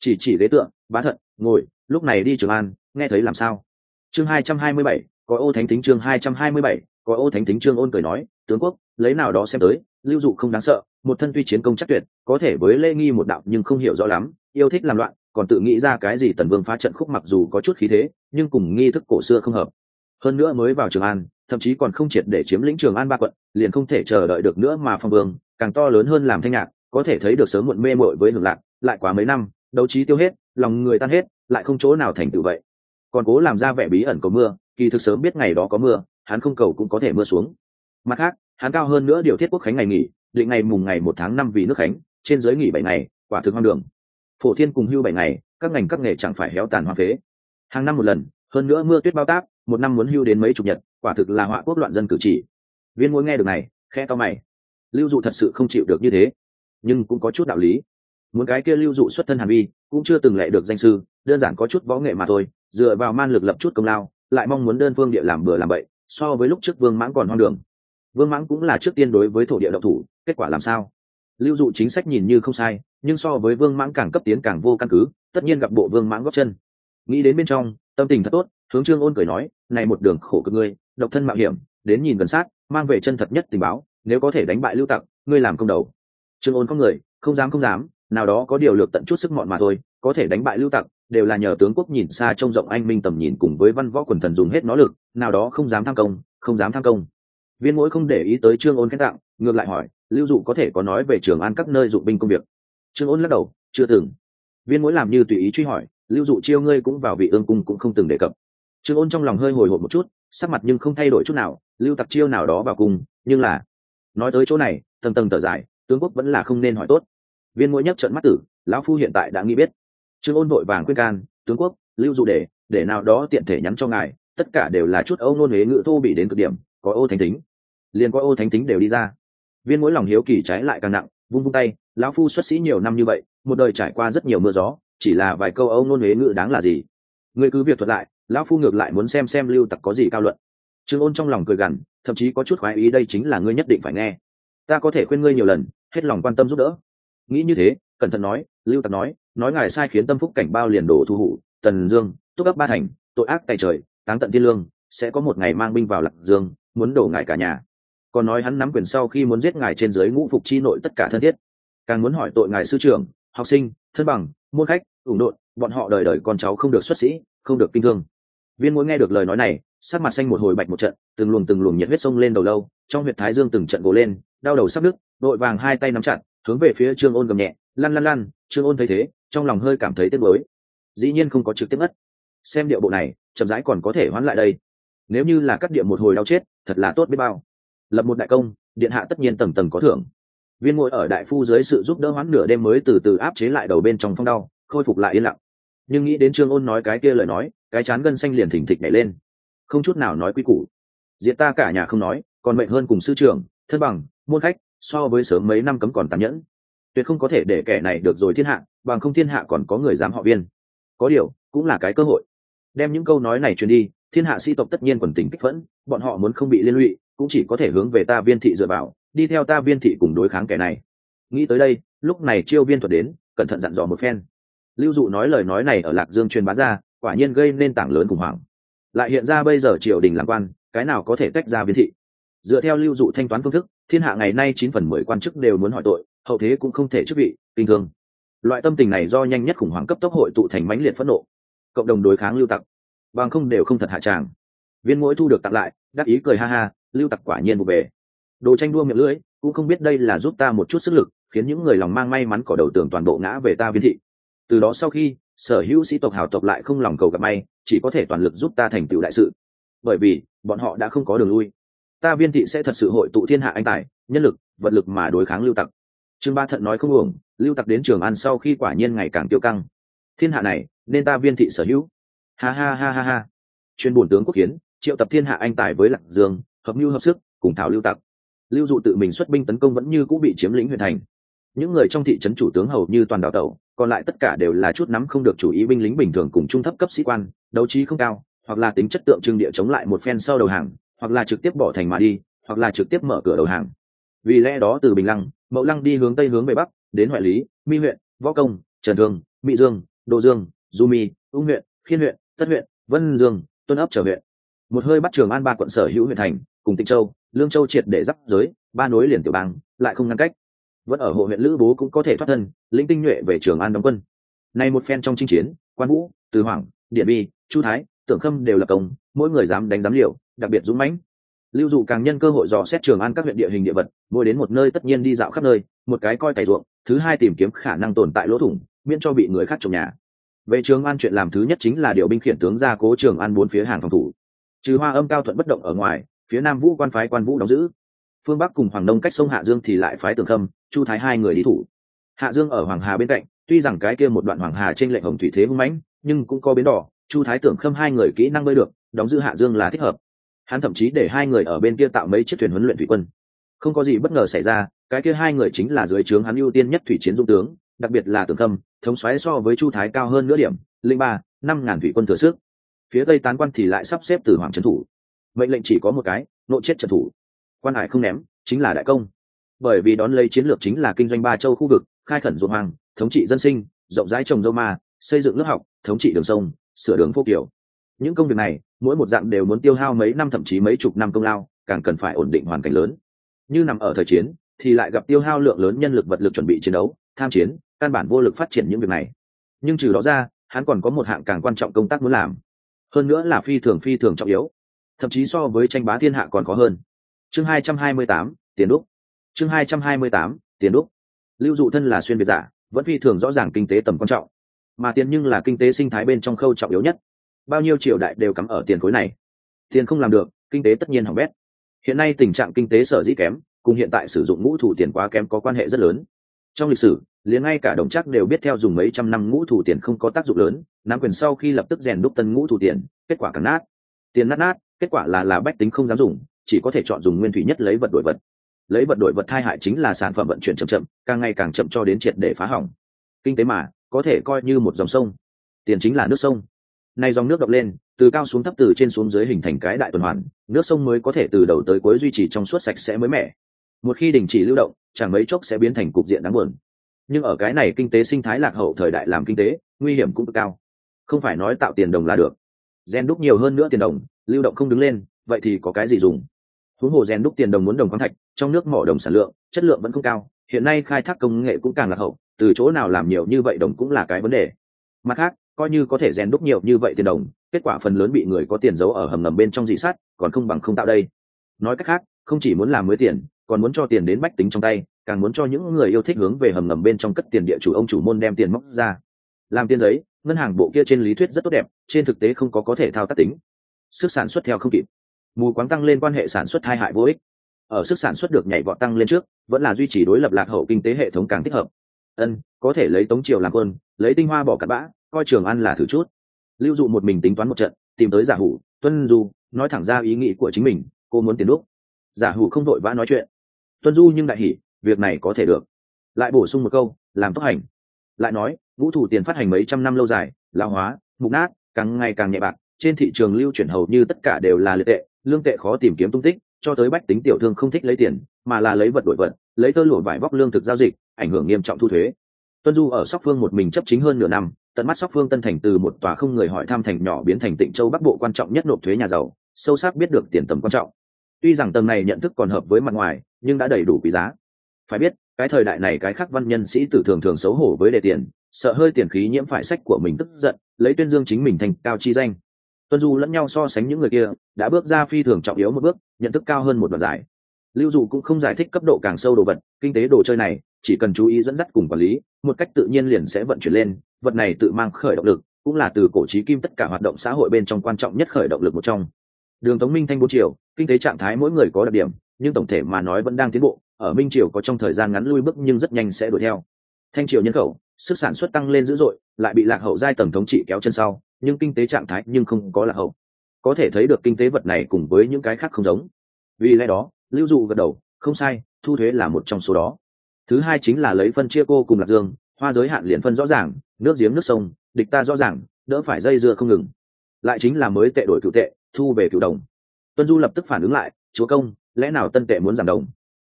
Speaker 1: Chỉ chỉ ghế tượng bá thận, ngồi, lúc này đi trường an, nghe thấy làm sao? Chương hai trăm hai mươi bảy, có ô thánh tính chương hai trăm hai mươi bảy, có ô thánh tính trương ôn cười nói, tướng quốc, lấy nào đó xem tới, lưu dụ không đáng sợ một thân tuy chiến công chắc tuyệt, có thể với lê nghi một đạo nhưng không hiểu rõ lắm, yêu thích làm loạn, còn tự nghĩ ra cái gì tần vương phá trận khúc mặc dù có chút khí thế, nhưng cùng nghi thức cổ xưa không hợp. Hơn nữa mới vào trường an, thậm chí còn không triệt để chiếm lĩnh trường an ba quận, liền không thể chờ đợi được nữa mà phong vương, càng to lớn hơn làm thanh nhạc, có thể thấy được sớm muộn mê mội với hưởng lạc, lại quá mấy năm, đấu trí tiêu hết, lòng người tan hết, lại không chỗ nào thành tựu vậy. Còn cố làm ra vẻ bí ẩn có mưa, kỳ thực sớm biết ngày đó có mưa, hắn không cầu cũng có thể mưa xuống. Mặt khác, hắn cao hơn nữa điều thiết quốc khánh ngày nghỉ định ngày mùng ngày một tháng năm vì nước khánh, trên giới nghỉ bảy ngày, quả thực hoang đường. Phổ thiên cùng hưu bảy ngày, các ngành các nghề chẳng phải héo tàn hoa phế. Hàng năm một lần, hơn nữa mưa tuyết bao táp một năm muốn hưu đến mấy chục nhật, quả thực là họa quốc loạn dân cử chỉ. Viên mỗi nghe được này khe to mày. Lưu dụ thật sự không chịu được như thế, nhưng cũng có chút đạo lý. Muốn cái kia lưu dụ xuất thân hàn vi, cũng chưa từng lệ được danh sư, đơn giản có chút võ nghệ mà thôi, dựa vào man lực lập chút công lao, lại mong muốn đơn phương địa làm bừa làm bậy, so với lúc trước vương mãng còn hoang đường vương mãng cũng là trước tiên đối với thổ địa độc thủ, kết quả làm sao? Lưu dụ chính sách nhìn như không sai, nhưng so với vương mãng càng cấp tiến càng vô căn cứ, tất nhiên gặp bộ vương mãng góp chân. Nghĩ đến bên trong, tâm tình thật tốt, hướng trương ôn cười nói, này một đường khổ cực ngươi, độc thân mạo hiểm, đến nhìn gần sát, mang về chân thật nhất tình báo, nếu có thể đánh bại lưu tặc, ngươi làm công đầu. Trương ôn có người, không dám không dám, nào đó có điều lược tận chút sức mọn mà thôi, có thể đánh bại lưu tặc, đều là nhờ tướng quốc nhìn xa trông rộng anh minh tầm nhìn cùng với văn võ quần thần dùng hết nó lực, nào đó không dám tham công, không dám tham công viên mũi không để ý tới trương ôn khen tặng, ngược lại hỏi, lưu dụ có thể có nói về trường an các nơi dụng binh công việc? Trương ôn lắc đầu, chưa từng. Viên mũi làm như tùy ý truy hỏi, lưu dụ chiêu ngươi cũng vào vị ương cung cũng không từng đề cập. Trương ôn trong lòng hơi hồi hộp một chút, sắc mặt nhưng không thay đổi chút nào, lưu tặc chiêu nào đó vào cung, nhưng là nói tới chỗ này tầng tầng thở dài, tướng quốc vẫn là không nên hỏi tốt. Viên mũi nhấc trận mắt tử, lão phu hiện tại đã nghĩ biết. Trương ôn vội vàng khuyên can, tướng quốc, lưu dụ để để nào đó tiện thể nhắn cho ngài, tất cả đều là chút âu nôn huế ngữ thô bị đến cực điểm, có ô thánh tính liền có ô thánh tính đều đi ra. Viên mỗi lòng hiếu kỳ trái lại càng nặng, vung vung tay, lão phu xuất sĩ nhiều năm như vậy, một đời trải qua rất nhiều mưa gió, chỉ là vài câu âu ngôn huế ngữ đáng là gì? Người cứ việc thuật lại, lão phu ngược lại muốn xem xem lưu tặc có gì cao luận. Trương ôn trong lòng cười gằn, thậm chí có chút khoái ý đây chính là ngươi nhất định phải nghe. Ta có thể khuyên ngươi nhiều lần, hết lòng quan tâm giúp đỡ. Nghĩ như thế, cẩn thận nói, lưu tặc nói nói ngài sai khiến tâm phúc cảnh bao liền đổ thu hủ, tần dương, túc ấp ba thành, tội ác tại trời, táng tận thiên lương, sẽ có một ngày mang binh vào lạc dương, muốn đổ ngài cả nhà còn nói hắn nắm quyền sau khi muốn giết ngài trên dưới ngũ phục chi nội tất cả thân thiết. Càng muốn hỏi tội ngài sư trưởng, học sinh, thân bằng, môn khách, ủng độn, bọn họ đời đời con cháu không được xuất sĩ, không được kinh thương. Viên mỗi nghe được lời nói này, sắc mặt xanh một hồi bạch một trận, từng luồng từng luồng nhiệt huyết sông lên đầu lâu, trong huyệt thái dương từng trận gồ lên, đau đầu sắp đứt, đội vàng hai tay nắm chặt, hướng về phía trương ôn gầm nhẹ lăn lăn lăn trương ôn thấy thế, trong lòng hơi cảm thấy tiếc mới dĩ nhiên không có trực tiếp ngất. Xem điệu bộ này, chậm rãi còn có thể hoán lại đây. Nếu như là cắt điệu một hồi đau chết, thật là tốt biết bao lập một đại công, điện hạ tất nhiên tầng tầng có thưởng. Viên ngồi ở đại phu dưới sự giúp đỡ hoán nửa đêm mới từ từ áp chế lại đầu bên trong phong đau, khôi phục lại yên lặng. Nhưng nghĩ đến trương ôn nói cái kia lời nói, cái chán gân xanh liền thỉnh thịch nhảy lên. Không chút nào nói quy củ. Diện ta cả nhà không nói, còn mệnh hơn cùng sư trưởng, thân bằng, môn khách, so với sớm mấy năm cấm còn tàn nhẫn. Tuyệt không có thể để kẻ này được rồi thiên hạ, bằng không thiên hạ còn có người dám họ viên. Có điều, cũng là cái cơ hội. Đem những câu nói này truyền đi, thiên hạ sĩ tộc tất nhiên quần tình kích phẫn, bọn họ muốn không bị liên lụy cũng chỉ có thể hướng về ta viên thị dựa vào, đi theo ta viên thị cùng đối kháng kẻ này. Nghĩ tới đây, lúc này chiêu viên thuật đến, cẩn thận dặn dò một phen. Lưu dụ nói lời nói này ở lạc dương truyền bá ra, quả nhiên gây nên tảng lớn khủng hoảng. Lại hiện ra bây giờ triều đình làm quan, cái nào có thể tách ra viên thị? Dựa theo lưu dụ thanh toán phương thức, thiên hạ ngày nay chín phần mười quan chức đều muốn hỏi tội, hậu thế cũng không thể chức vị, kinh thương. Loại tâm tình này do nhanh nhất khủng hoảng cấp tốc hội tụ thành mãnh liệt phẫn nộ. Cộng đồng đối kháng lưu tặc, bằng không đều không thật hạ tràng. Viên mỗi thu được tặng lại, đắc ý cười ha ha lưu tặc quả nhiên vụ về. Đồ tranh đua miệng lưỡi, cũng không biết đây là giúp ta một chút sức lực, khiến những người lòng mang may mắn cỏ đầu tường toàn bộ ngã về ta viên thị. Từ đó sau khi, sở hữu sĩ tộc hào tộc lại không lòng cầu gặp may, chỉ có thể toàn lực giúp ta thành tựu đại sự. Bởi vì, bọn họ đã không có đường lui. Ta viên thị sẽ thật sự hội tụ thiên hạ anh tài, nhân lực, vật lực mà đối kháng lưu tặc. Trương ba thận nói không uổng, lưu tặc đến trường ăn sau khi quả nhiên ngày càng tiêu căng. Thiên hạ này, nên ta viên thị sở hữu. Ha ha ha ha ha. Chuyên bổn tướng quốc hiến triệu tập thiên hạ anh tài với lạc dương hợp mưu hợp sức, cùng thảo lưu tặc. Lưu dụ tự mình xuất binh tấn công vẫn như cũng bị chiếm lĩnh huyện thành. Những người trong thị trấn chủ tướng hầu như toàn đảo tẩu, còn lại tất cả đều là chút nắm không được chủ ý binh lính bình thường cùng trung thấp cấp sĩ quan, đấu trí không cao, hoặc là tính chất tượng trưng địa chống lại một phen sau đầu hàng, hoặc là trực tiếp bỏ thành mà đi, hoặc là trực tiếp mở cửa đầu hàng. Vì lẽ đó từ bình lăng, mậu lăng đi hướng tây hướng về bắc, đến hoại lý, mi huyện, võ công, trần thương mỹ dương, đô dương, du mi, ung huyện, khiên huyện, tất huyện, vân dương, tuân ấp trở huyện. Một hơi bắt trường an ba quận sở hữu huyện thành cùng tịnh châu, lương châu triệt để giáp giới, ba nối liền tiểu bang, lại không ngăn cách. Vẫn ở hộ huyện lữ bố cũng có thể thoát thân, lĩnh tinh nhuệ về trường an đóng quân. Nay một phen trong chinh chiến, quan vũ, từ hoàng điện bi, chu thái, tưởng khâm đều là công, mỗi người dám đánh dám liều, đặc biệt dũng mãnh. Lưu dụ càng nhân cơ hội dò xét trường an các huyện địa hình địa vật, mỗi đến một nơi tất nhiên đi dạo khắp nơi, một cái coi cày ruộng, thứ hai tìm kiếm khả năng tồn tại lỗ thủng, miễn cho bị người khác trộm nhà. Về trường an chuyện làm thứ nhất chính là điều binh khiển tướng ra cố trường an bốn phía hàng phòng thủ. Trừ hoa âm cao thuận bất động ở ngoài phía nam vũ quan phái quan vũ đóng giữ. Phương bắc cùng hoàng đông cách sông hạ dương thì lại phái tường khâm, chu thái hai người đi thủ. Hạ dương ở hoàng hà bên cạnh, tuy rằng cái kia một đoạn hoàng hà trên lệnh hồng thủy thế hung mãnh, nhưng cũng có bến đỏ, chu thái tưởng khâm hai người kỹ năng bơi được, đóng giữ hạ dương là thích hợp. Hắn thậm chí để hai người ở bên kia tạo mấy chiếc thuyền huấn luyện thủy quân. Không có gì bất ngờ xảy ra, cái kia hai người chính là dưới trướng hắn ưu tiên nhất thủy chiến dung tướng, đặc biệt là tưởng khâm, thống xoáy so với chu thái cao hơn nửa điểm, linh ba, năm ngàn thủy quân thừa sức. Phía tây tán quan thì lại sắp xếp từ hoàng trấn thủ mệnh lệnh chỉ có một cái nội chết trật thủ. Quan hải không ném, chính là đại công. Bởi vì đón lấy chiến lược chính là kinh doanh ba châu khu vực, khai khẩn ruộng hoàng thống trị dân sinh, rộng rãi trồng dâu ma, xây dựng lớp học, thống trị đường sông, sửa đường phố kiểu. Những công việc này, mỗi một dạng đều muốn tiêu hao mấy năm thậm chí mấy chục năm công lao, càng cần phải ổn định hoàn cảnh lớn. Như nằm ở thời chiến, thì lại gặp tiêu hao lượng lớn nhân lực vật lực chuẩn bị chiến đấu, tham chiến, căn bản vô lực phát triển những việc này. Nhưng trừ đó ra, hắn còn có một hạng càng quan trọng công tác muốn làm. Hơn nữa là phi thường phi thường trọng yếu thậm chí so với tranh bá thiên hạ còn có hơn. Chương hai trăm hai mươi tám, tiền đúc. Chương hai trăm hai mươi tám, tiền đúc. Lưu dụ thân là xuyên biệt giả, vẫn phi thường rõ ràng kinh tế tầm quan trọng. Mà tiền nhưng là kinh tế sinh thái bên trong khâu trọng yếu nhất. Bao nhiêu triều đại đều cắm ở tiền khối này. Tiền không làm được, kinh tế tất nhiên hỏng bét. Hiện nay tình trạng kinh tế sở dĩ kém, cùng hiện tại sử dụng ngũ thủ tiền quá kém có quan hệ rất lớn. Trong lịch sử, liền ngay cả đồng chắc đều biết theo dùng mấy trăm năm ngũ thủ tiền không có tác dụng lớn, nắm quyền sau khi lập tức rèn đúc tân ngũ thủ tiền, kết quả càng nát. Tiền nát nát kết quả là là bách tính không dám dùng, chỉ có thể chọn dùng nguyên thủy nhất lấy vật đổi vật. Lấy vật đổi vật thai hại chính là sản phẩm vận chuyển chậm chậm, càng ngày càng chậm cho đến triệt để phá hỏng. Kinh tế mà, có thể coi như một dòng sông. Tiền chính là nước sông. Nay dòng nước đập lên, từ cao xuống thấp từ trên xuống dưới hình thành cái đại tuần hoàn, nước sông mới có thể từ đầu tới cuối duy trì trong suốt sạch sẽ mới mẻ. Một khi đình chỉ lưu động, chẳng mấy chốc sẽ biến thành cục diện đáng buồn. Nhưng ở cái này kinh tế sinh thái lạc hậu thời đại làm kinh tế, nguy hiểm cũng cao. Không phải nói tạo tiền đồng là được. Gen đúc nhiều hơn nữa tiền đồng lưu động không đứng lên, vậy thì có cái gì dùng? Huống hồ rèn đúc tiền đồng muốn đồng khoáng thạch, trong nước mỏ đồng sản lượng, chất lượng vẫn không cao, hiện nay khai thác công nghệ cũng càng lạc hậu, từ chỗ nào làm nhiều như vậy đồng cũng là cái vấn đề. Mặt khác, coi như có thể rèn đúc nhiều như vậy tiền đồng, kết quả phần lớn bị người có tiền giấu ở hầm ngầm bên trong dị sắt còn không bằng không tạo đây. Nói cách khác, không chỉ muốn làm mới tiền, còn muốn cho tiền đến bách tính trong tay, càng muốn cho những người yêu thích hướng về hầm ngầm bên trong cất tiền địa chủ ông chủ môn đem tiền móc ra. Làm tiền giấy, ngân hàng bộ kia trên lý thuyết rất tốt đẹp, trên thực tế không có có thể thao tác tính sức sản xuất theo không kịp. Mù quáng tăng lên quan hệ sản xuất hai hại vô ích. Ở sức sản xuất được nhảy vọt tăng lên trước, vẫn là duy trì đối lập lạc hậu kinh tế hệ thống càng thích hợp. Ân, có thể lấy tống triều làm quân, lấy tinh hoa bỏ cặp bã, coi trường ăn là thử chút. Lưu dụ một mình tính toán một trận, tìm tới giả hủ, tuân du, nói thẳng ra ý nghĩ của chính mình, cô muốn tiền đúc. Giả hủ không đội vã nói chuyện. Tuân du nhưng đại hỉ, việc này có thể được. Lại bổ sung một câu, làm tốc hành. Lại nói vũ thủ tiền phát hành mấy trăm năm lâu dài lao hóa, mục nát, càng ngày càng nhẹ bạc trên thị trường lưu chuyển hầu như tất cả đều là liệt tệ, lương tệ khó tìm kiếm tung tích, cho tới bách tính tiểu thương không thích lấy tiền, mà là lấy vật đổi vật, lấy tơ lụa vải vóc lương thực giao dịch, ảnh hưởng nghiêm trọng thu thuế. Tuân du ở sóc phương một mình chấp chính hơn nửa năm, tận mắt sóc phương tân thành từ một tòa không người hỏi tham thành nhỏ biến thành tịnh châu bắc bộ quan trọng nhất nộp thuế nhà giàu, sâu sắc biết được tiền tầm quan trọng. Tuy rằng tầng này nhận thức còn hợp với mặt ngoài, nhưng đã đầy đủ quý giá. Phải biết, cái thời đại này cái khác văn nhân sĩ tử thường thường xấu hổ với đề tiền, sợ hơi tiền khí nhiễm phải sách của mình tức giận, lấy tuyên dương chính mình thành cao chi danh tuân du lẫn nhau so sánh những người kia, đã bước ra phi thường trọng yếu một bước, nhận thức cao hơn một đoạn giải lưu dụ cũng không giải thích cấp độ càng sâu đồ vật, kinh tế đồ chơi này, chỉ cần chú ý dẫn dắt cùng quản lý, một cách tự nhiên liền sẽ vận chuyển lên, vật này tự mang khởi động lực, cũng là từ cổ trí kim tất cả hoạt động xã hội bên trong quan trọng nhất khởi động lực một trong. Đường tống minh thanh bốn triều kinh tế trạng thái mỗi người có đặc điểm, nhưng tổng thể mà nói vẫn đang tiến bộ, ở minh triều có trong thời gian ngắn lui bước nhưng rất nhanh sẽ đuổi theo. Thanh triều nhân khẩu, sức sản xuất tăng lên dữ dội, lại bị lạc hậu giai tầng thống trị kéo chân sau nhưng kinh tế trạng thái nhưng không có là hậu. Có thể thấy được kinh tế vật này cùng với những cái khác không giống. Vì lẽ đó, lưu dụ gật đầu, không sai, thu thuế là một trong số đó. Thứ hai chính là lấy phân chia cô cùng lạc dương, hoa giới hạn liền phân rõ ràng, nước giếng, nước sông, địch ta rõ ràng, đỡ phải dây dưa không ngừng. Lại chính là mới tệ đổi cựu tệ, thu về cựu đồng. Tuân du lập tức phản ứng lại, chúa công, lẽ nào tân tệ muốn giảm đồng?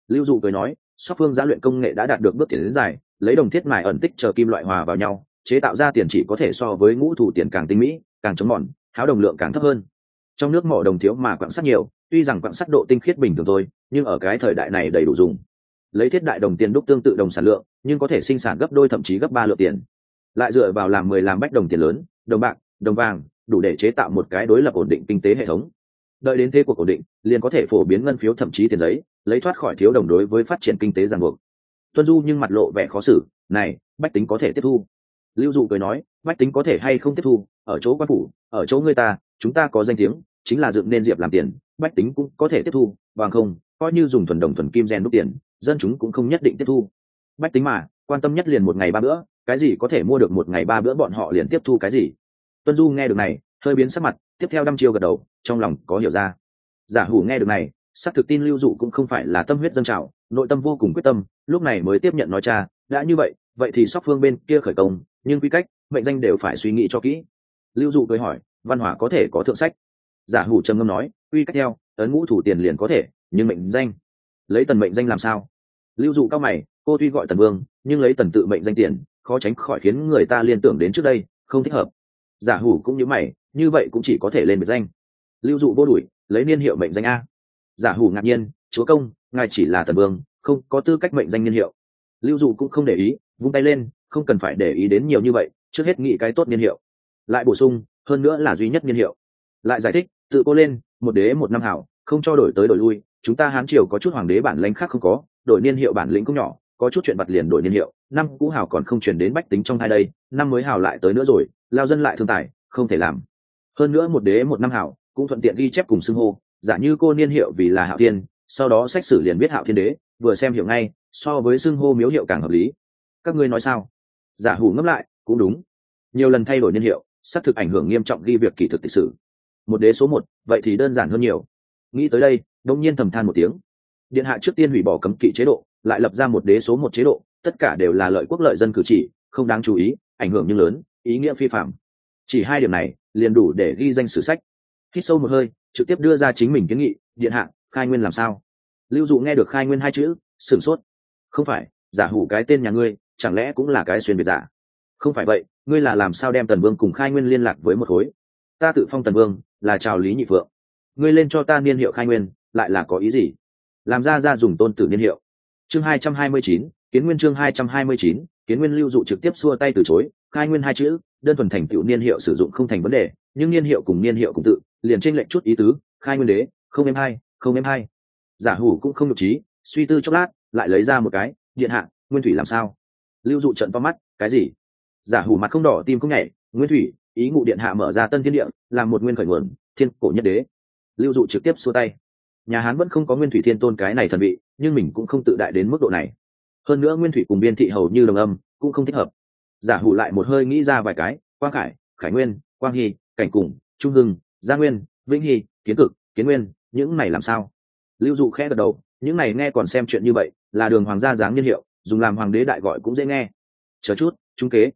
Speaker 1: Lưu dụ cười nói, sóc phương giá luyện công nghệ đã đạt được bước tiến đến dài, lấy đồng thiết mài ẩn tích chờ kim loại hòa vào nhau chế tạo ra tiền chỉ có thể so với ngũ thủ tiền càng tinh mỹ, càng chống mòn, háo đồng lượng càng thấp hơn. Trong nước mỏ đồng thiếu mà quặng sắt nhiều, tuy rằng quặng sắt độ tinh khiết bình thường thôi, nhưng ở cái thời đại này đầy đủ dùng. Lấy thiết đại đồng tiền đúc tương tự đồng sản lượng, nhưng có thể sinh sản gấp đôi thậm chí gấp ba lượng tiền. Lại dựa vào làm mười làm bách đồng tiền lớn, đồng bạc, đồng vàng, đủ để chế tạo một cái đối lập ổn định kinh tế hệ thống. Đợi đến thế cuộc ổn định, liền có thể phổ biến ngân phiếu thậm chí tiền giấy, lấy thoát khỏi thiếu đồng đối với phát triển kinh tế ràng buộc. Tuân du nhưng mặt lộ vẻ khó xử, này, bách tính có thể tiếp thu lưu dụ cười nói bách tính có thể hay không tiếp thu? Ở chỗ quan phủ, ở chỗ người ta, chúng ta có danh tiếng, chính là dựng nên diệp làm tiền bách tính cũng có thể tiếp thu, bằng không, coi như dùng thuần đồng thuần kim gen đúc tiền, dân chúng cũng không nhất định tiếp thu. Bách tính mà, quan tâm nhất liền một ngày ba bữa, cái gì có thể mua được một ngày ba bữa bọn họ liền tiếp thu cái gì? Tuân du nghe được này, hơi biến sắc mặt, tiếp theo đăm chiêu gật đầu, trong lòng có hiểu ra. Giả hủ nghe được này, xác thực tin lưu dụ cũng không phải là tâm huyết dân trào, nội tâm vô cùng quyết tâm, lúc này mới tiếp nhận nói cha, đã như vậy vậy thì sóc phương bên kia khởi công nhưng quy cách, mệnh danh đều phải suy nghĩ cho kỹ. Lưu dụ cười hỏi, văn hỏa có thể có thượng sách? Giả hủ trầm ngâm nói, quy cách theo, ấn ngũ thủ tiền liền có thể, nhưng mệnh danh. Lấy tần mệnh danh làm sao? Lưu dụ cao mày, cô tuy gọi tần vương, nhưng lấy tần tự mệnh danh tiền, khó tránh khỏi khiến người ta liên tưởng đến trước đây, không thích hợp. Giả hủ cũng như mày, như vậy cũng chỉ có thể lên biệt danh. Lưu dụ vô đuổi, lấy niên hiệu mệnh danh a. Giả hủ ngạc nhiên, chúa công, ngài chỉ là tần vương, không có tư cách mệnh danh niên hiệu. Lưu dụ cũng không để ý, vung tay lên không cần phải để ý đến nhiều như vậy, trước hết nghĩ cái tốt niên hiệu. Lại bổ sung, hơn nữa là duy nhất niên hiệu. Lại giải thích, tự cô lên, một đế một năm hảo, không cho đổi tới đổi lui, chúng ta hán triều có chút hoàng đế bản lãnh khác không có, đổi niên hiệu bản lĩnh cũng nhỏ, có chút chuyện bật liền đổi niên hiệu, năm cũ hào còn không chuyển đến bách tính trong hai đây, năm mới hào lại tới nữa rồi, lao dân lại thương tài, không thể làm. Hơn nữa một đế một năm hào cũng thuận tiện ghi chép cùng xưng hô, giả như cô niên hiệu vì là hạo thiên, sau đó sách sử liền biết hạo thiên đế, vừa xem hiểu ngay, so với xưng hô miếu hiệu càng hợp lý. Các ngươi nói sao? Giả hủ ngấp lại, cũng đúng. Nhiều lần thay đổi niên hiệu, xác thực ảnh hưởng nghiêm trọng ghi việc kỷ thực lịch sử. Một đế số một, vậy thì đơn giản hơn nhiều. Nghĩ tới đây đông nhiên thầm than một tiếng. Điện hạ trước tiên hủy bỏ cấm kỵ chế độ, lại lập ra một đế số một chế độ, tất cả đều là lợi quốc lợi dân cử chỉ, không đáng chú ý, ảnh hưởng nhưng lớn, ý nghĩa phi phạm. Chỉ hai điểm này, liền đủ để ghi danh sử sách. Khi sâu một hơi, trực tiếp đưa ra chính mình kiến nghị, điện hạ, khai nguyên làm sao? Lưu dụ nghe được khai nguyên hai chữ, sửng sốt. Không phải, giả hủ cái tên nhà ngươi chẳng lẽ cũng là cái xuyên biệt giả? Không phải vậy, ngươi là làm sao đem tần vương cùng khai nguyên liên lạc với một khối? Ta tự phong tần vương, là chào lý nhị phượng. Ngươi lên cho ta niên hiệu khai nguyên, lại là có ý gì? Làm ra ra dùng tôn tử niên hiệu. Chương hai trăm hai mươi chín, kiến nguyên chương hai trăm hai mươi chín, kiến nguyên lưu dụ trực tiếp xua tay từ chối, khai nguyên hai chữ, đơn thuần thành tựu niên hiệu sử dụng không thành vấn đề, nhưng niên hiệu cùng niên hiệu cùng tự, liền tranh lệch chút ý tứ, khai nguyên đế, không em hai không em hai giả hủ cũng không nhục trí, suy tư chốc lát, lại lấy ra một cái, điện hạ, nguyên thủy làm sao? Lưu dụ trận to mắt, cái gì? Giả hủ mặt không đỏ, tim không nhảy, nguyên thủy, ý ngụ điện hạ mở ra tân thiên địa, làm một nguyên khởi nguồn, thiên cổ nhất đế. Lưu dụ trực tiếp xua tay. Nhà hán vẫn không có nguyên thủy thiên tôn cái này thần vị, nhưng mình cũng không tự đại đến mức độ này. Hơn nữa nguyên thủy cùng biên thị hầu như đồng âm, cũng không thích hợp. Giả hủ lại một hơi nghĩ ra vài cái, quang khải khải nguyên, quang hy, cảnh cùng, trung hưng, gia nguyên, vĩnh hy, kiến cực, kiến nguyên, những này làm sao? Lưu dụ khẽ gật đầu, những này nghe còn xem chuyện như vậy, là đường hoàng gia dáng nhân hiệu dùng làm hoàng đế đại gọi cũng dễ nghe. Chờ chút, trung kế.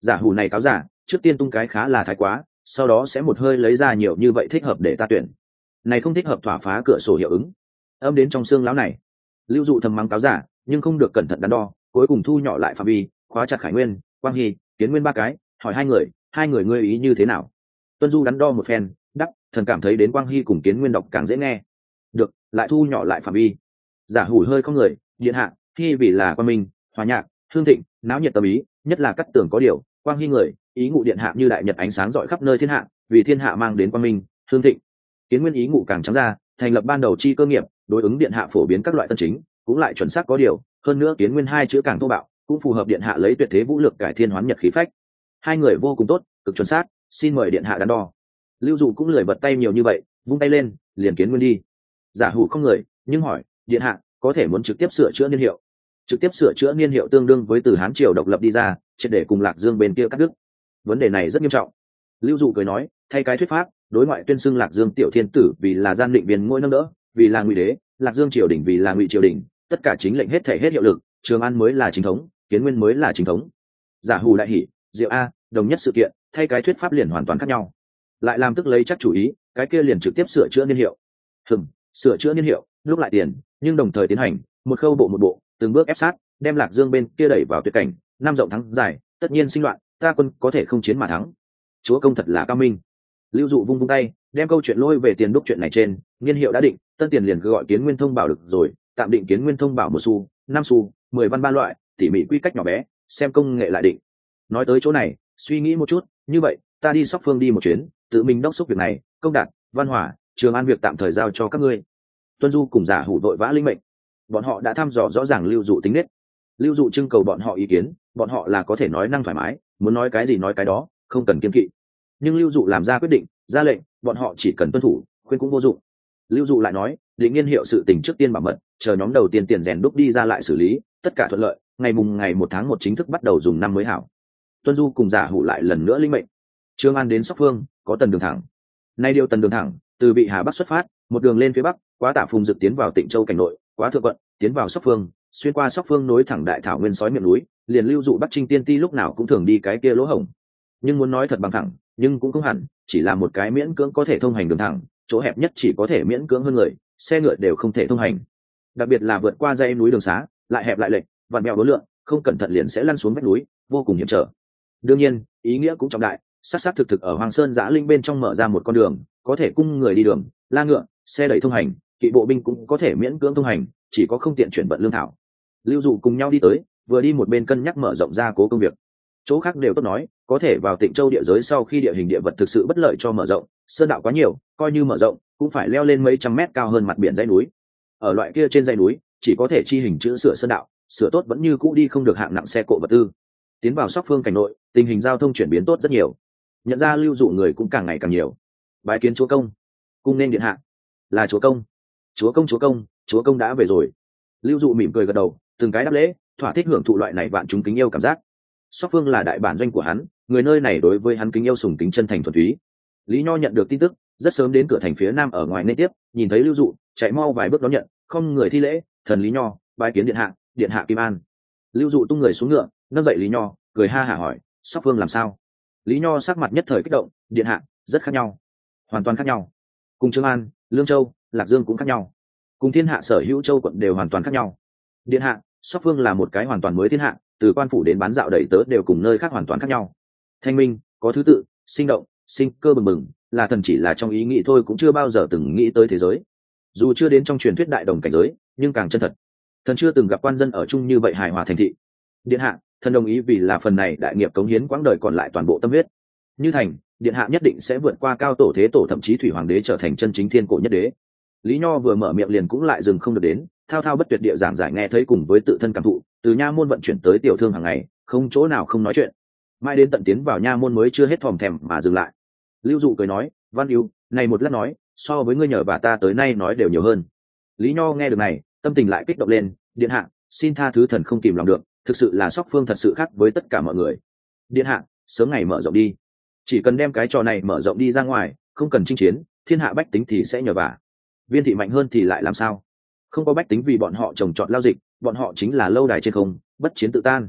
Speaker 1: Giả hủ này cáo giả, trước tiên tung cái khá là thái quá, sau đó sẽ một hơi lấy ra nhiều như vậy thích hợp để ta tuyển. Này không thích hợp thỏa phá cửa sổ hiệu ứng. Âm đến trong xương lão này. Lưu dụ thầm mắng cáo giả, nhưng không được cẩn thận đắn đo, cuối cùng thu nhỏ lại phạm vi, khóa chặt khải nguyên, quang hy, kiến nguyên ba cái, hỏi hai người hai người ngươi ý như thế nào? Tuân du đắn đo một phen, đắc, thần cảm thấy đến quang hy cùng kiến nguyên đọc càng dễ nghe. Được, lại thu nhỏ lại phạm vi. Giả hủ hơi không người, điện hạ khi vì là quan minh, hòa nhạc thương thịnh, náo nhiệt tâm ý, nhất là cắt tưởng có điều, quang hy người, ý ngụ điện hạ như đại nhật ánh sáng rọi khắp nơi thiên hạ, vì thiên hạ mang đến quang minh thương thịnh. Kiến nguyên ý ngụ càng trắng ra, thành lập ban đầu chi cơ nghiệp, đối ứng điện hạ phổ biến các loại tân chính, cũng lại chuẩn xác có điều, hơn nữa kiến nguyên hai chữ càng thô bạo, cũng phù hợp điện hạ lấy tuyệt thế vũ lực cải thiên hoán nhật khí phách. Hai người vô cùng tốt, cực chuẩn xác, xin mời điện hạ đắn đo. Lưu dụ cũng lười bật tay nhiều như vậy, vung tay lên, liền kiến nguyên đi. Giả hủ không người, nhưng hỏi, điện hạ có thể muốn trực tiếp sửa chữa niên hiệu. Trực tiếp sửa chữa niên hiệu tương đương với từ hán triều độc lập đi ra, triệt để cùng lạc dương bên kia cắt đứt. Vấn đề này rất nghiêm trọng. Lưu dụ cười nói, thay cái thuyết pháp, đối ngoại tuyên xưng lạc dương tiểu thiên tử vì là gian định viên ngôi nâng đỡ, vì là ngụy đế, lạc dương triều đình vì là ngụy triều đình, tất cả chính lệnh hết thể hết hiệu lực, trường an mới là chính thống, kiến nguyên mới là chính thống. Giả hù đại hỷ, diệu a, đồng nhất sự kiện, thay cái thuyết pháp liền hoàn toàn khác nhau. Lại làm tức lấy chắc chủ ý, cái kia liền trực tiếp sửa chữa niên hiệu. Hừng sửa chữa niên hiệu, lúc lại tiền nhưng đồng thời tiến hành một khâu bộ một bộ, từng bước ép sát, đem lạc dương bên kia đẩy vào tuyệt cảnh, năm rộng thắng dài, tất nhiên sinh loạn, ta quân có thể không chiến mà thắng. Chúa công thật là cao minh. Lưu dụ vung vung tay, đem câu chuyện lôi về tiền đúc chuyện này trên, niên hiệu đã định, tân tiền liền cứ gọi kiến nguyên thông bảo được rồi, tạm định kiến nguyên thông bảo một xu, năm xu, mười văn ba loại, tỉ mỉ quy cách nhỏ bé, xem công nghệ lại định. Nói tới chỗ này, suy nghĩ một chút, như vậy, ta đi sóc phương đi một chuyến, tự mình đốc xúc việc này, công đạt, văn hỏa trường an việc tạm thời giao cho các ngươi tuân du cùng giả hủ đội vã linh mệnh. Bọn họ đã thăm dò rõ ràng lưu dụ tính nết. Lưu dụ trưng cầu bọn họ ý kiến, bọn họ là có thể nói năng thoải mái, muốn nói cái gì nói cái đó, không cần kiên kỵ. Nhưng lưu dụ làm ra quyết định, ra lệnh, bọn họ chỉ cần tuân thủ, khuyên cũng vô dụng. Lưu dụ lại nói định nghiên hiệu sự tình trước tiên bảo mật, chờ nhóm đầu tiên tiền rèn đúc đi ra lại xử lý, tất cả thuận lợi, ngày mùng ngày một tháng một chính thức bắt đầu dùng năm mới hảo. Tuân du cùng giả hủ lại lần nữa linh mệnh. Trương an đến sóc phương, có tần đường thẳng. Nay điều tần đường thẳng, từ bị hà bắc xuất phát một đường lên phía bắc, quá tả phùng dực tiến vào tịnh châu cảnh nội, quá thượng quận, tiến vào sóc phương, xuyên qua sóc phương nối thẳng đại thảo nguyên sói miệng núi, liền lưu dụ bắc trinh tiên ti lúc nào cũng thường đi cái kia lỗ hổng. Nhưng muốn nói thật bằng thẳng, nhưng cũng không hẳn, chỉ là một cái miễn cưỡng có thể thông hành đường thẳng, chỗ hẹp nhất chỉ có thể miễn cưỡng hơn người, xe ngựa đều không thể thông hành. Đặc biệt là vượt qua dây núi đường xá, lại hẹp lại lệch, vặn mèo đối lượng không cẩn thận liền sẽ lăn xuống vách núi, vô cùng hiểm trở. Đương nhiên, ý nghĩa cũng trọng đại s á t s á t thực thực ở hoàng sơn giã linh bên trong mở ra một con đường, có thể cung người đi đường, la ngựa xe đẩy thông hành, kỵ bộ binh cũng có thể miễn cưỡng thông hành, chỉ có không tiện chuyển vận lương thảo. Lưu dụ cùng nhau đi tới, vừa đi một bên cân nhắc mở rộng ra cố công việc. Chỗ khác đều tốt nói, có thể vào tịnh châu địa giới sau khi địa hình địa vật thực sự bất lợi cho mở rộng, sơn đạo quá nhiều, coi như mở rộng, cũng phải leo lên mấy trăm mét cao hơn mặt biển dãy núi. Ở loại kia trên dãy núi, chỉ có thể chi hình chữ sửa sơn đạo, sửa tốt vẫn như cũ đi không được hạng nặng xe cộ vật tư. Tiến vào sóc phương cảnh nội, tình hình giao thông chuyển biến tốt rất nhiều. Nhận ra lưu dụ người cũng càng ngày càng nhiều. Bái kiến chúa công. Cung nên điện hạ là chúa công. Chúa công chúa công chúa công đã về rồi. Lưu dụ mỉm cười gật đầu, từng cái đáp lễ, thỏa thích hưởng thụ loại này bạn chúng kính yêu cảm giác. Sóc phương là đại bản doanh của hắn, người nơi này đối với hắn kính yêu sùng kính chân thành thuần túy. Lý nho nhận được tin tức, rất sớm đến cửa thành phía nam ở ngoài nên tiếp, nhìn thấy lưu dụ, chạy mau vài bước đón nhận, không người thi lễ, thần lý nho, bái kiến điện hạ điện hạ kim an. Lưu dụ tung người xuống ngựa, nâng dậy lý nho, cười ha hả hỏi sóc phương làm sao? Lý nho sắc mặt nhất thời kích động, điện hạ, rất khác nhau, hoàn toàn khác nhau. Cùng trương an lương châu, lạc dương cũng khác nhau. Cùng thiên hạ sở hữu châu quận đều hoàn toàn khác nhau. Điện hạ, sóc phương là một cái hoàn toàn mới thiên hạ, từ quan phủ đến bán dạo đầy tớ đều cùng nơi khác hoàn toàn khác nhau. Thanh minh, có thứ tự, sinh động, sinh cơ bừng bừng, là thần chỉ là trong ý nghĩ thôi cũng chưa bao giờ từng nghĩ tới thế giới. Dù chưa đến trong truyền thuyết đại đồng cảnh giới, nhưng càng chân thật. Thần chưa từng gặp quan dân ở chung như vậy hài hòa thành thị. Điện hạ, thần đồng ý vì là phần này đại nghiệp cống hiến quãng đời còn lại toàn bộ tâm huyết như thành, điện hạ nhất định sẽ vượt qua cao tổ thế tổ, thậm chí thủy hoàng đế trở thành chân chính thiên cổ nhất đế. Lý nho vừa mở miệng liền cũng lại dừng không được đến, thao thao bất tuyệt địa giảng giải nghe thấy cùng với tự thân cảm thụ, từ nha môn vận chuyển tới tiểu thương hàng ngày, không chỗ nào không nói chuyện. Mai đến tận tiến vào nha môn mới chưa hết thòm thèm mà dừng lại. Lưu dụ cười nói, văn yêu này một lát nói, so với ngươi nhờ bà ta tới nay nói đều nhiều hơn. Lý nho nghe được này, tâm tình lại kích động lên, điện hạ, xin tha thứ thần không kìm lòng được, thực sự là sóc phương thật sự khác với tất cả mọi người. Điện hạ, sớm ngày mở rộng đi chỉ cần đem cái trò này mở rộng đi ra ngoài, không cần chinh chiến, thiên hạ bách tính thì sẽ nhờ vả. Viên thị mạnh hơn thì lại làm sao? Không có bách tính vì bọn họ trồng trọt lao dịch, bọn họ chính là lâu đài trên không, bất chiến tự tan.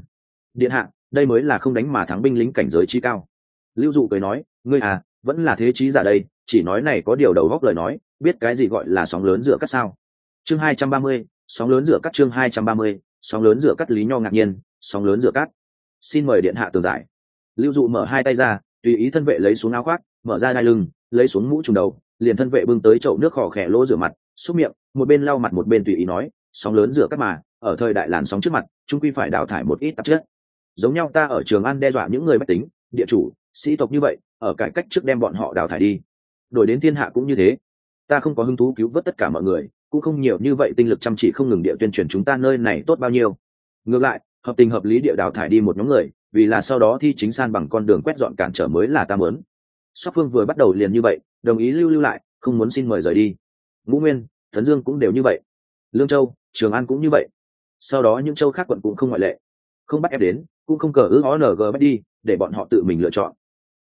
Speaker 1: Điện hạ, đây mới là không đánh mà thắng binh lính cảnh giới chi cao. Lưu dụ cười nói, ngươi à vẫn là thế trí giả đây, chỉ nói này có điều đầu góc lời nói, biết cái gì gọi là sóng lớn giữa các sao? Chương hai trăm ba mươi, sóng lớn giữa các chương hai trăm ba mươi, sóng lớn giữa các lý nho ngạc nhiên, sóng lớn giữa các. Xin mời điện hạ tường giải. Lưu dụ mở hai tay ra tùy ý thân vệ lấy xuống áo khoác, mở ra đai lưng, lấy xuống mũ trùng đầu, liền thân vệ bưng tới chậu nước khò khẽ lỗ rửa mặt, xúc miệng, một bên lau mặt một bên tùy ý nói, sóng lớn rửa các mà, ở thời đại làn sóng trước mặt chúng quy phải đào thải một ít tạp chất. Giống nhau ta ở trường ăn đe dọa những người bất tính, địa chủ, sĩ tộc như vậy, ở cải cách trước đem bọn họ đào thải đi. Đổi đến thiên hạ cũng như thế. Ta không có hứng thú cứu vớt tất cả mọi người, cũng không nhiều như vậy tinh lực chăm chỉ không ngừng địa tuyên truyền chúng ta nơi này tốt bao nhiêu. Ngược lại, hợp tình hợp lý địa đào thải đi một nhóm người vì là sau đó thi chính san bằng con đường quét dọn cản trở mới là ta muốn. Sóc phương vừa bắt đầu liền như vậy, đồng ý lưu lưu lại, không muốn xin mời rời đi. Ngũ nguyên Thấn dương cũng đều như vậy. Lương châu, trường an cũng như vậy. Sau đó những châu khác quận cũng không ngoại lệ. Không bắt ép đến, cũng không cờ ư ó ng bắt đi, để bọn họ tự mình lựa chọn.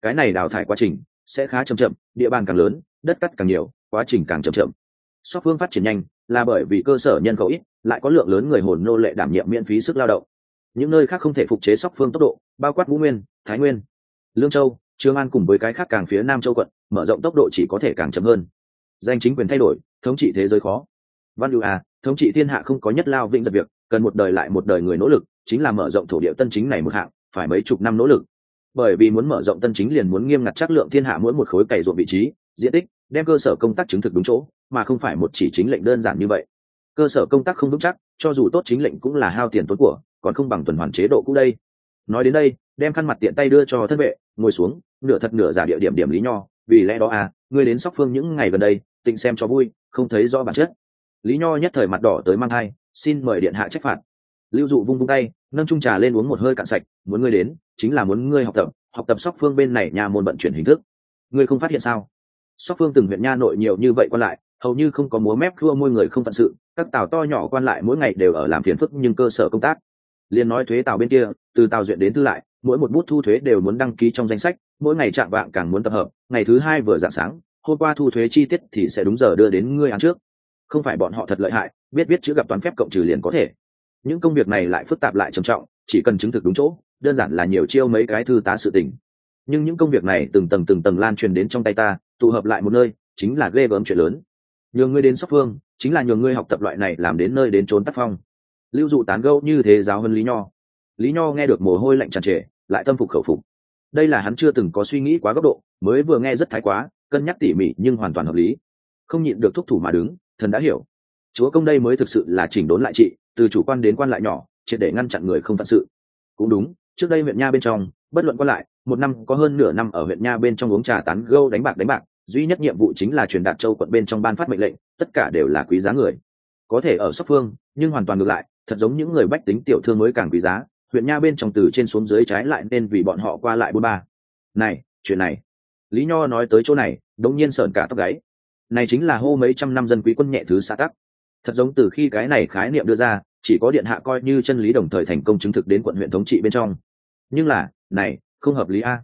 Speaker 1: Cái này đào thải quá trình sẽ khá chậm chậm, địa bàn càng lớn, đất cắt càng nhiều, quá trình càng chậm chậm. Sóc phương phát triển nhanh, là bởi vì cơ sở nhân khẩu ít, lại có lượng lớn người hồn nô lệ đảm nhiệm miễn phí sức lao động những nơi khác không thể phục chế sóc phương tốc độ, bao quát vũ nguyên, thái nguyên, lương châu, trương an cùng với cái khác càng phía nam châu quận, mở rộng tốc độ chỉ có thể càng chậm hơn. Danh chính quyền thay đổi, thống trị thế giới khó. Văn lưu à thống trị thiên hạ không có nhất lao vĩnh giật việc, cần một đời lại một đời người nỗ lực, chính là mở rộng thổ địa tân chính này một hạng, phải mấy chục năm nỗ lực. Bởi vì muốn mở rộng tân chính liền muốn nghiêm ngặt chất lượng thiên hạ mỗi một khối cày ruộng vị trí, diện tích, đem cơ sở công tác chứng thực đúng chỗ, mà không phải một chỉ chính lệnh đơn giản như vậy. Cơ sở công tác không vững chắc, cho dù tốt chính lệnh cũng là hao tiền tốn của còn không bằng tuần hoàn chế độ cũ đây. Nói đến đây, đem khăn mặt tiện tay đưa cho thân vệ, ngồi xuống, nửa thật nửa giả địa điểm điểm lý nho, vì lẽ đó à ngươi đến sóc phương những ngày gần đây, tịnh xem cho vui, không thấy rõ bản chất. Lý nho nhất thời mặt đỏ tới mang thai, xin mời điện hạ trách phạt. Lưu dụ vung vung tay, nâng trung trà lên uống một hơi cạn sạch, muốn ngươi đến, chính là muốn ngươi học tập học tập sóc phương bên này nhà môn vận chuyển hình thức. Ngươi không phát hiện sao? Sóc phương từng huyện nha nội nhiều như vậy quan lại, hầu như không có múa mép khua môi người không phận sự, các tàu to nhỏ quan lại mỗi ngày đều ở làm phiền phức nhưng cơ sở công tác liền nói thuế tàu bên kia, từ tàu duyện đến thư lại, mỗi một bút thu thuế đều muốn đăng ký trong danh sách, mỗi ngày chạm vạng càng muốn tập hợp, ngày thứ hai vừa dạng sáng, hôm qua thu thuế chi tiết thì sẽ đúng giờ đưa đến ngươi ăn trước. Không phải bọn họ thật lợi hại, biết biết chữ gặp toán phép cộng trừ liền có thể. Những công việc này lại phức tạp lại trầm trọng, chỉ cần chứng thực đúng chỗ, đơn giản là nhiều chiêu mấy cái thư tá sự tình. Nhưng những công việc này từng tầng từng tầng lan truyền đến trong tay ta, tụ hợp lại một nơi, chính là ghê gớm chuyện lớn. Nhường ngươi đến sóc phương, chính là nhường ngươi học tập loại này làm đến nơi đến trốn tác phong lưu dụ tán gẫu như thế giáo hơn lý nho. Lý nho nghe được mồ hôi lạnh tràn trề, lại tâm phục khẩu phục. Đây là hắn chưa từng có suy nghĩ quá góc độ, mới vừa nghe rất thái quá, cân nhắc tỉ mỉ nhưng hoàn toàn hợp lý. Không nhịn được thúc thủ mà đứng, thần đã hiểu. Chúa công đây mới thực sự là chỉnh đốn lại trị, từ chủ quan đến quan lại nhỏ, triệt để ngăn chặn người không phận sự. Cũng đúng, trước đây huyện nha bên trong, bất luận quan lại, một năm có hơn nửa năm ở huyện nha bên trong uống trà tán gâu đánh bạc đánh bạc, duy nhất nhiệm vụ chính là truyền đạt châu quận bên trong ban phát mệnh lệnh, tất cả đều là quý giá người. Có thể ở sóc phương, nhưng hoàn toàn ngược lại thật giống những người bách tính tiểu thương mới càng quý giá, huyện nha bên trong từ trên xuống dưới trái lại nên vì bọn họ qua lại bôn ba. Này, chuyện này. Lý nho nói tới chỗ này, đống nhiên sợn cả tóc gáy. Này chính là hô mấy trăm năm dân quý quân nhẹ thứ xã tắc. Thật giống từ khi cái này khái niệm đưa ra, chỉ có điện hạ coi như chân lý đồng thời thành công chứng thực đến quận huyện thống trị bên trong. Nhưng là, này, không hợp lý a.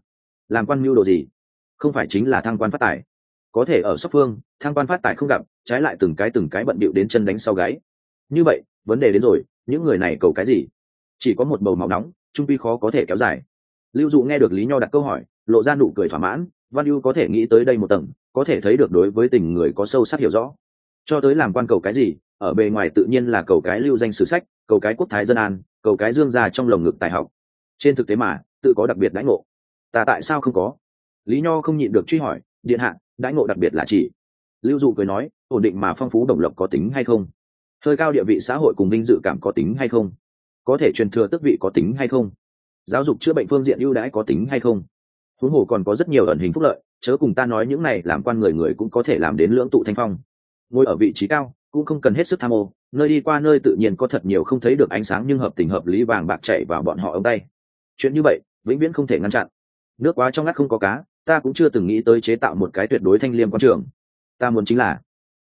Speaker 1: Làm quan mưu đồ gì? Không phải chính là thăng quan phát tài. Có thể ở sóc phương, thăng quan phát tài không gặp, trái lại từng cái từng cái bận bịu đến chân đánh sau gáy. Như vậy, vấn đề đến rồi những người này cầu cái gì? Chỉ có một bầu máu nóng, trung pi khó có thể kéo dài. Lưu dụ nghe được lý nho đặt câu hỏi, lộ ra nụ cười thỏa mãn, văn ưu có thể nghĩ tới đây một tầng, có thể thấy được đối với tình người có sâu sắc hiểu rõ. Cho tới làm quan cầu cái gì, ở bề ngoài tự nhiên là cầu cái lưu danh sử sách, cầu cái quốc thái dân an, cầu cái dương gia trong lồng ngực tài học. Trên thực tế mà, tự có đặc biệt đãi ngộ. Ta tại sao không có? Lý nho không nhịn được truy hỏi, điện hạ, đãi ngộ đặc biệt là chỉ. Lưu dụ cười nói, ổn định mà phong phú đồng lộc có tính hay không? Hơi cao địa vị xã hội cùng vinh dự cảm có tính hay không? Có thể truyền thừa tước vị có tính hay không? Giáo dục chữa bệnh phương diện ưu đãi có tính hay không? Huống hồ còn có rất nhiều ẩn hình phúc lợi, chớ cùng ta nói những này làm quan người người cũng có thể làm đến lưỡng tụ thanh phong. Ngồi ở vị trí cao, cũng không cần hết sức tham ô, nơi đi qua nơi tự nhiên có thật nhiều không thấy được ánh sáng nhưng hợp tình hợp lý vàng bạc chảy vào bọn họ ống tay. Chuyện như vậy, vĩnh viễn không thể ngăn chặn. Nước quá trong ngắt không có cá, ta cũng chưa từng nghĩ tới chế tạo một cái tuyệt đối thanh liêm quan trường. Ta muốn chính là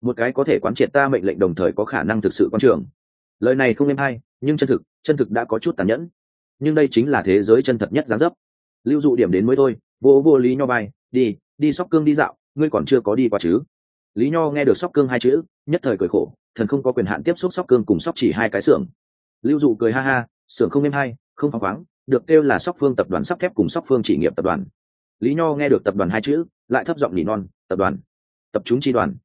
Speaker 1: một cái có thể quán triệt ta mệnh lệnh đồng thời có khả năng thực sự quan trường. Lời này không êm hay, nhưng chân thực chân thực đã có chút tàn nhẫn. Nhưng đây chính là thế giới chân thật nhất gián dấp. Lưu dụ điểm đến mới thôi, vô vô lý nho bay, đi đi sóc cương đi dạo, ngươi còn chưa có đi qua chứ? Lý nho nghe được sóc cương hai chữ, nhất thời cười khổ, thần không có quyền hạn tiếp xúc sóc cương cùng sóc chỉ hai cái xưởng. Lưu dụ cười ha ha, xưởng không êm hay, không phăng khoáng, được kêu là sóc phương tập đoàn sắp thép cùng sóc phương chỉ nghiệp tập đoàn. Lý nho nghe được tập đoàn hai chữ, lại thấp giọng nỉ non, tập đoàn, tập trung chi đoàn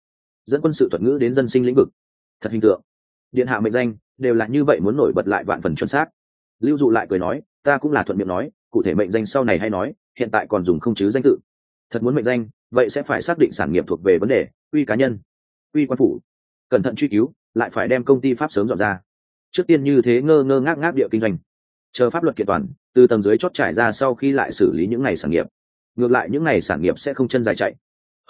Speaker 1: dẫn quân sự thuật ngữ đến dân sinh lĩnh vực. Thật hình tượng. Điện hạ mệnh danh, đều là như vậy muốn nổi bật lại vạn phần chuẩn xác. Lưu dụ lại cười nói, ta cũng là thuận miệng nói, cụ thể mệnh danh sau này hay nói, hiện tại còn dùng không chứ danh tự. Thật muốn mệnh danh, vậy sẽ phải xác định sản nghiệp thuộc về vấn đề, uy cá nhân, uy quan phủ. Cẩn thận truy cứu, lại phải đem công ty pháp sớm dọn ra. Trước tiên như thế ngơ ngơ ngác ngác địa kinh doanh. Chờ pháp luật kiện toàn, từ tầng dưới chót trải ra sau khi lại xử lý những ngày sản nghiệp. Ngược lại những ngày sản nghiệp sẽ không chân dài chạy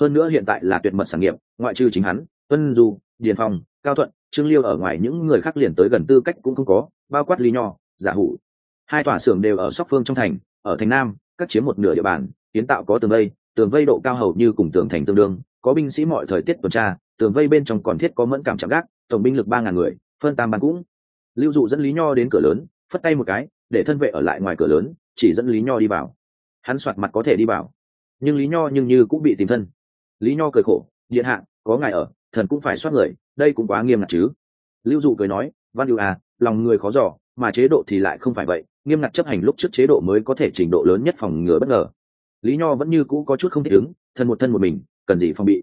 Speaker 1: hơn nữa hiện tại là tuyệt mật sản nghiệp, ngoại trừ chính hắn, tuân du, điền phong, cao thuận, trương liêu ở ngoài những người khác liền tới gần tư cách cũng không có, bao quát lý nho, giả hủ. Hai tòa xưởng đều ở sóc phương trong thành, ở thành nam các chiếm một nửa địa bàn, kiến tạo có tường vây tường vây độ cao hầu như cùng tường thành tương đương, có binh sĩ mọi thời tiết tuần tra, tường vây bên trong còn thiết có mẫn cảm chạm gác, tổng binh lực ba ngàn người, phân tam ban cũng. Lưu dụ dẫn lý nho đến cửa lớn, phất tay một cái, để thân vệ ở lại ngoài cửa lớn, chỉ dẫn lý nho đi vào. Hắn soạt mặt có thể đi vào. Nhưng lý nho nhưng như cũng bị tìm thân lý nho cười khổ, điện hạ, có ngài ở, thần cũng phải soát người, đây cũng quá nghiêm ngặt chứ. Lưu dụ cười nói, văn hữu à lòng người khó giỏ mà chế độ thì lại không phải vậy, nghiêm ngặt chấp hành lúc trước chế độ mới có thể trình độ lớn nhất phòng ngừa bất ngờ. Lý nho vẫn như cũ có chút không thích ứng thân một thân một mình, cần gì phòng bị?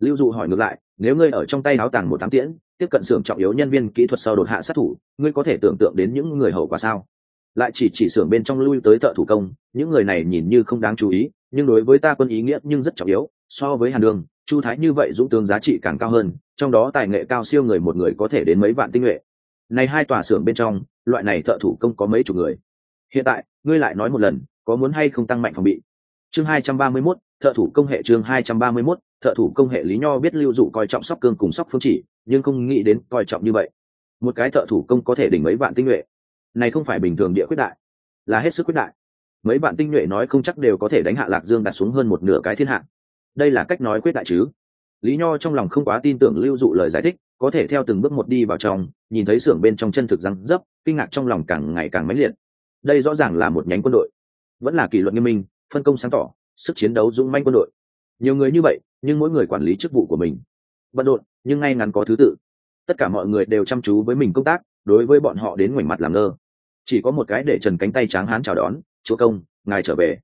Speaker 1: Lưu dụ hỏi ngược lại, nếu ngươi ở trong tay áo tàng một tám tiễn, tiếp cận xưởng trọng yếu nhân viên kỹ thuật sau đột hạ sát thủ, ngươi có thể tưởng tượng đến những người hậu quả sao? Lại chỉ chỉ xưởng bên trong lui tới thợ thủ công, những người này nhìn như không đáng chú ý, nhưng đối với ta quân ý nghĩa nhưng rất trọng yếu so với hàn đường chu thái như vậy dũng tướng giá trị càng cao hơn trong đó tài nghệ cao siêu người một người có thể đến mấy vạn tinh nhuệ. Này hai tòa xưởng bên trong loại này thợ thủ công có mấy chục người? Hiện tại ngươi lại nói một lần có muốn hay không tăng mạnh phòng bị? Chương hai trăm ba mươi 231, thợ thủ công hệ chương hai trăm ba mươi 231, thợ thủ công hệ lý nho biết lưu dụ coi trọng sóc cương cùng sóc phương chỉ nhưng không nghĩ đến coi trọng như vậy. Một cái thợ thủ công có thể đỉnh mấy vạn tinh nhuệ? Này không phải bình thường địa quyết đại là hết sức quyết đại. Mấy vạn tinh nhuệ nói không chắc đều có thể đánh hạ lạc dương đặt xuống hơn một nửa cái thiên hạ đây là cách nói quyết đại chứ. Lý nho trong lòng không quá tin tưởng lưu dụ lời giải thích, có thể theo từng bước một đi vào trong, nhìn thấy xưởng bên trong chân thực răng dấp, kinh ngạc trong lòng càng ngày càng mãnh liệt. Đây rõ ràng là một nhánh quân đội. Vẫn là kỷ luật nghiêm minh, phân công sáng tỏ, sức chiến đấu dũng manh quân đội. Nhiều người như vậy, nhưng mỗi người quản lý chức vụ của mình. Bận rộn, nhưng ngay ngắn có thứ tự. Tất cả mọi người đều chăm chú với mình công tác, đối với bọn họ đến ngoảnh mặt làm ngơ. Chỉ có một cái để trần cánh tay tráng hán chào đón, chúa công, ngài trở về.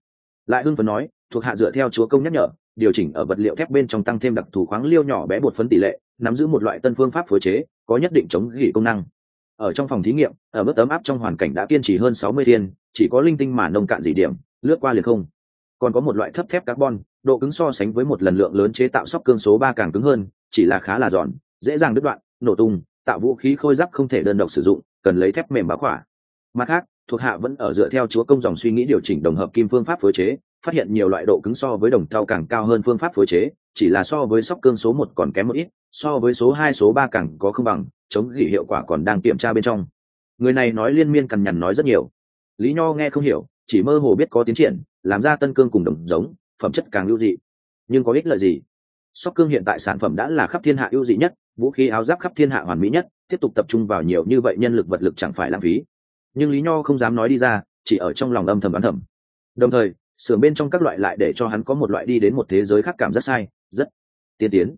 Speaker 1: Lại hưng phấn nói, thuộc hạ dựa theo chúa công nhắc nhở điều chỉnh ở vật liệu thép bên trong tăng thêm đặc thù khoáng liêu nhỏ bé bột phấn tỷ lệ, nắm giữ một loại tân phương pháp phối chế, có nhất định chống gỉ công năng. Ở trong phòng thí nghiệm, ở mức tấm áp trong hoàn cảnh đã kiên trì hơn sáu mươi thiên, chỉ có linh tinh mà nông cạn dị điểm, lướt qua liền không. Còn có một loại thấp thép carbon, độ cứng so sánh với một lần lượng lớn chế tạo sóc cương số ba càng cứng hơn, chỉ là khá là giòn, dễ dàng đứt đoạn, nổ tung, tạo vũ khí khôi giáp không thể đơn độc sử dụng, cần lấy thép mềm báo khỏa. Mặt khác, thuộc hạ vẫn ở dựa theo chúa công dòng suy nghĩ điều chỉnh đồng hợp kim phương pháp phối chế phát hiện nhiều loại độ cứng so với đồng thau càng cao hơn phương pháp phối chế, chỉ là so với sóc cương số một còn kém một ít, so với số hai, số ba càng có không bằng, chống gỉ hiệu quả còn đang kiểm tra bên trong. Người này nói liên miên cằn nhằn nói rất nhiều. Lý nho nghe không hiểu, chỉ mơ hồ biết có tiến triển, làm ra tân cương cùng đồng giống, phẩm chất càng ưu dị. Nhưng có ích lợi gì? Sóc cương hiện tại sản phẩm đã là khắp thiên hạ ưu dị nhất, vũ khí áo giáp khắp thiên hạ hoàn mỹ nhất, tiếp tục tập trung vào nhiều như vậy nhân lực vật lực chẳng phải lãng phí. Nhưng lý nho không dám nói đi ra, chỉ ở trong lòng âm thầm đoán thầm. Đồng thời sưởng bên trong các loại lại để cho hắn có một loại đi đến một thế giới khác cảm rất sai, rất tiên tiến.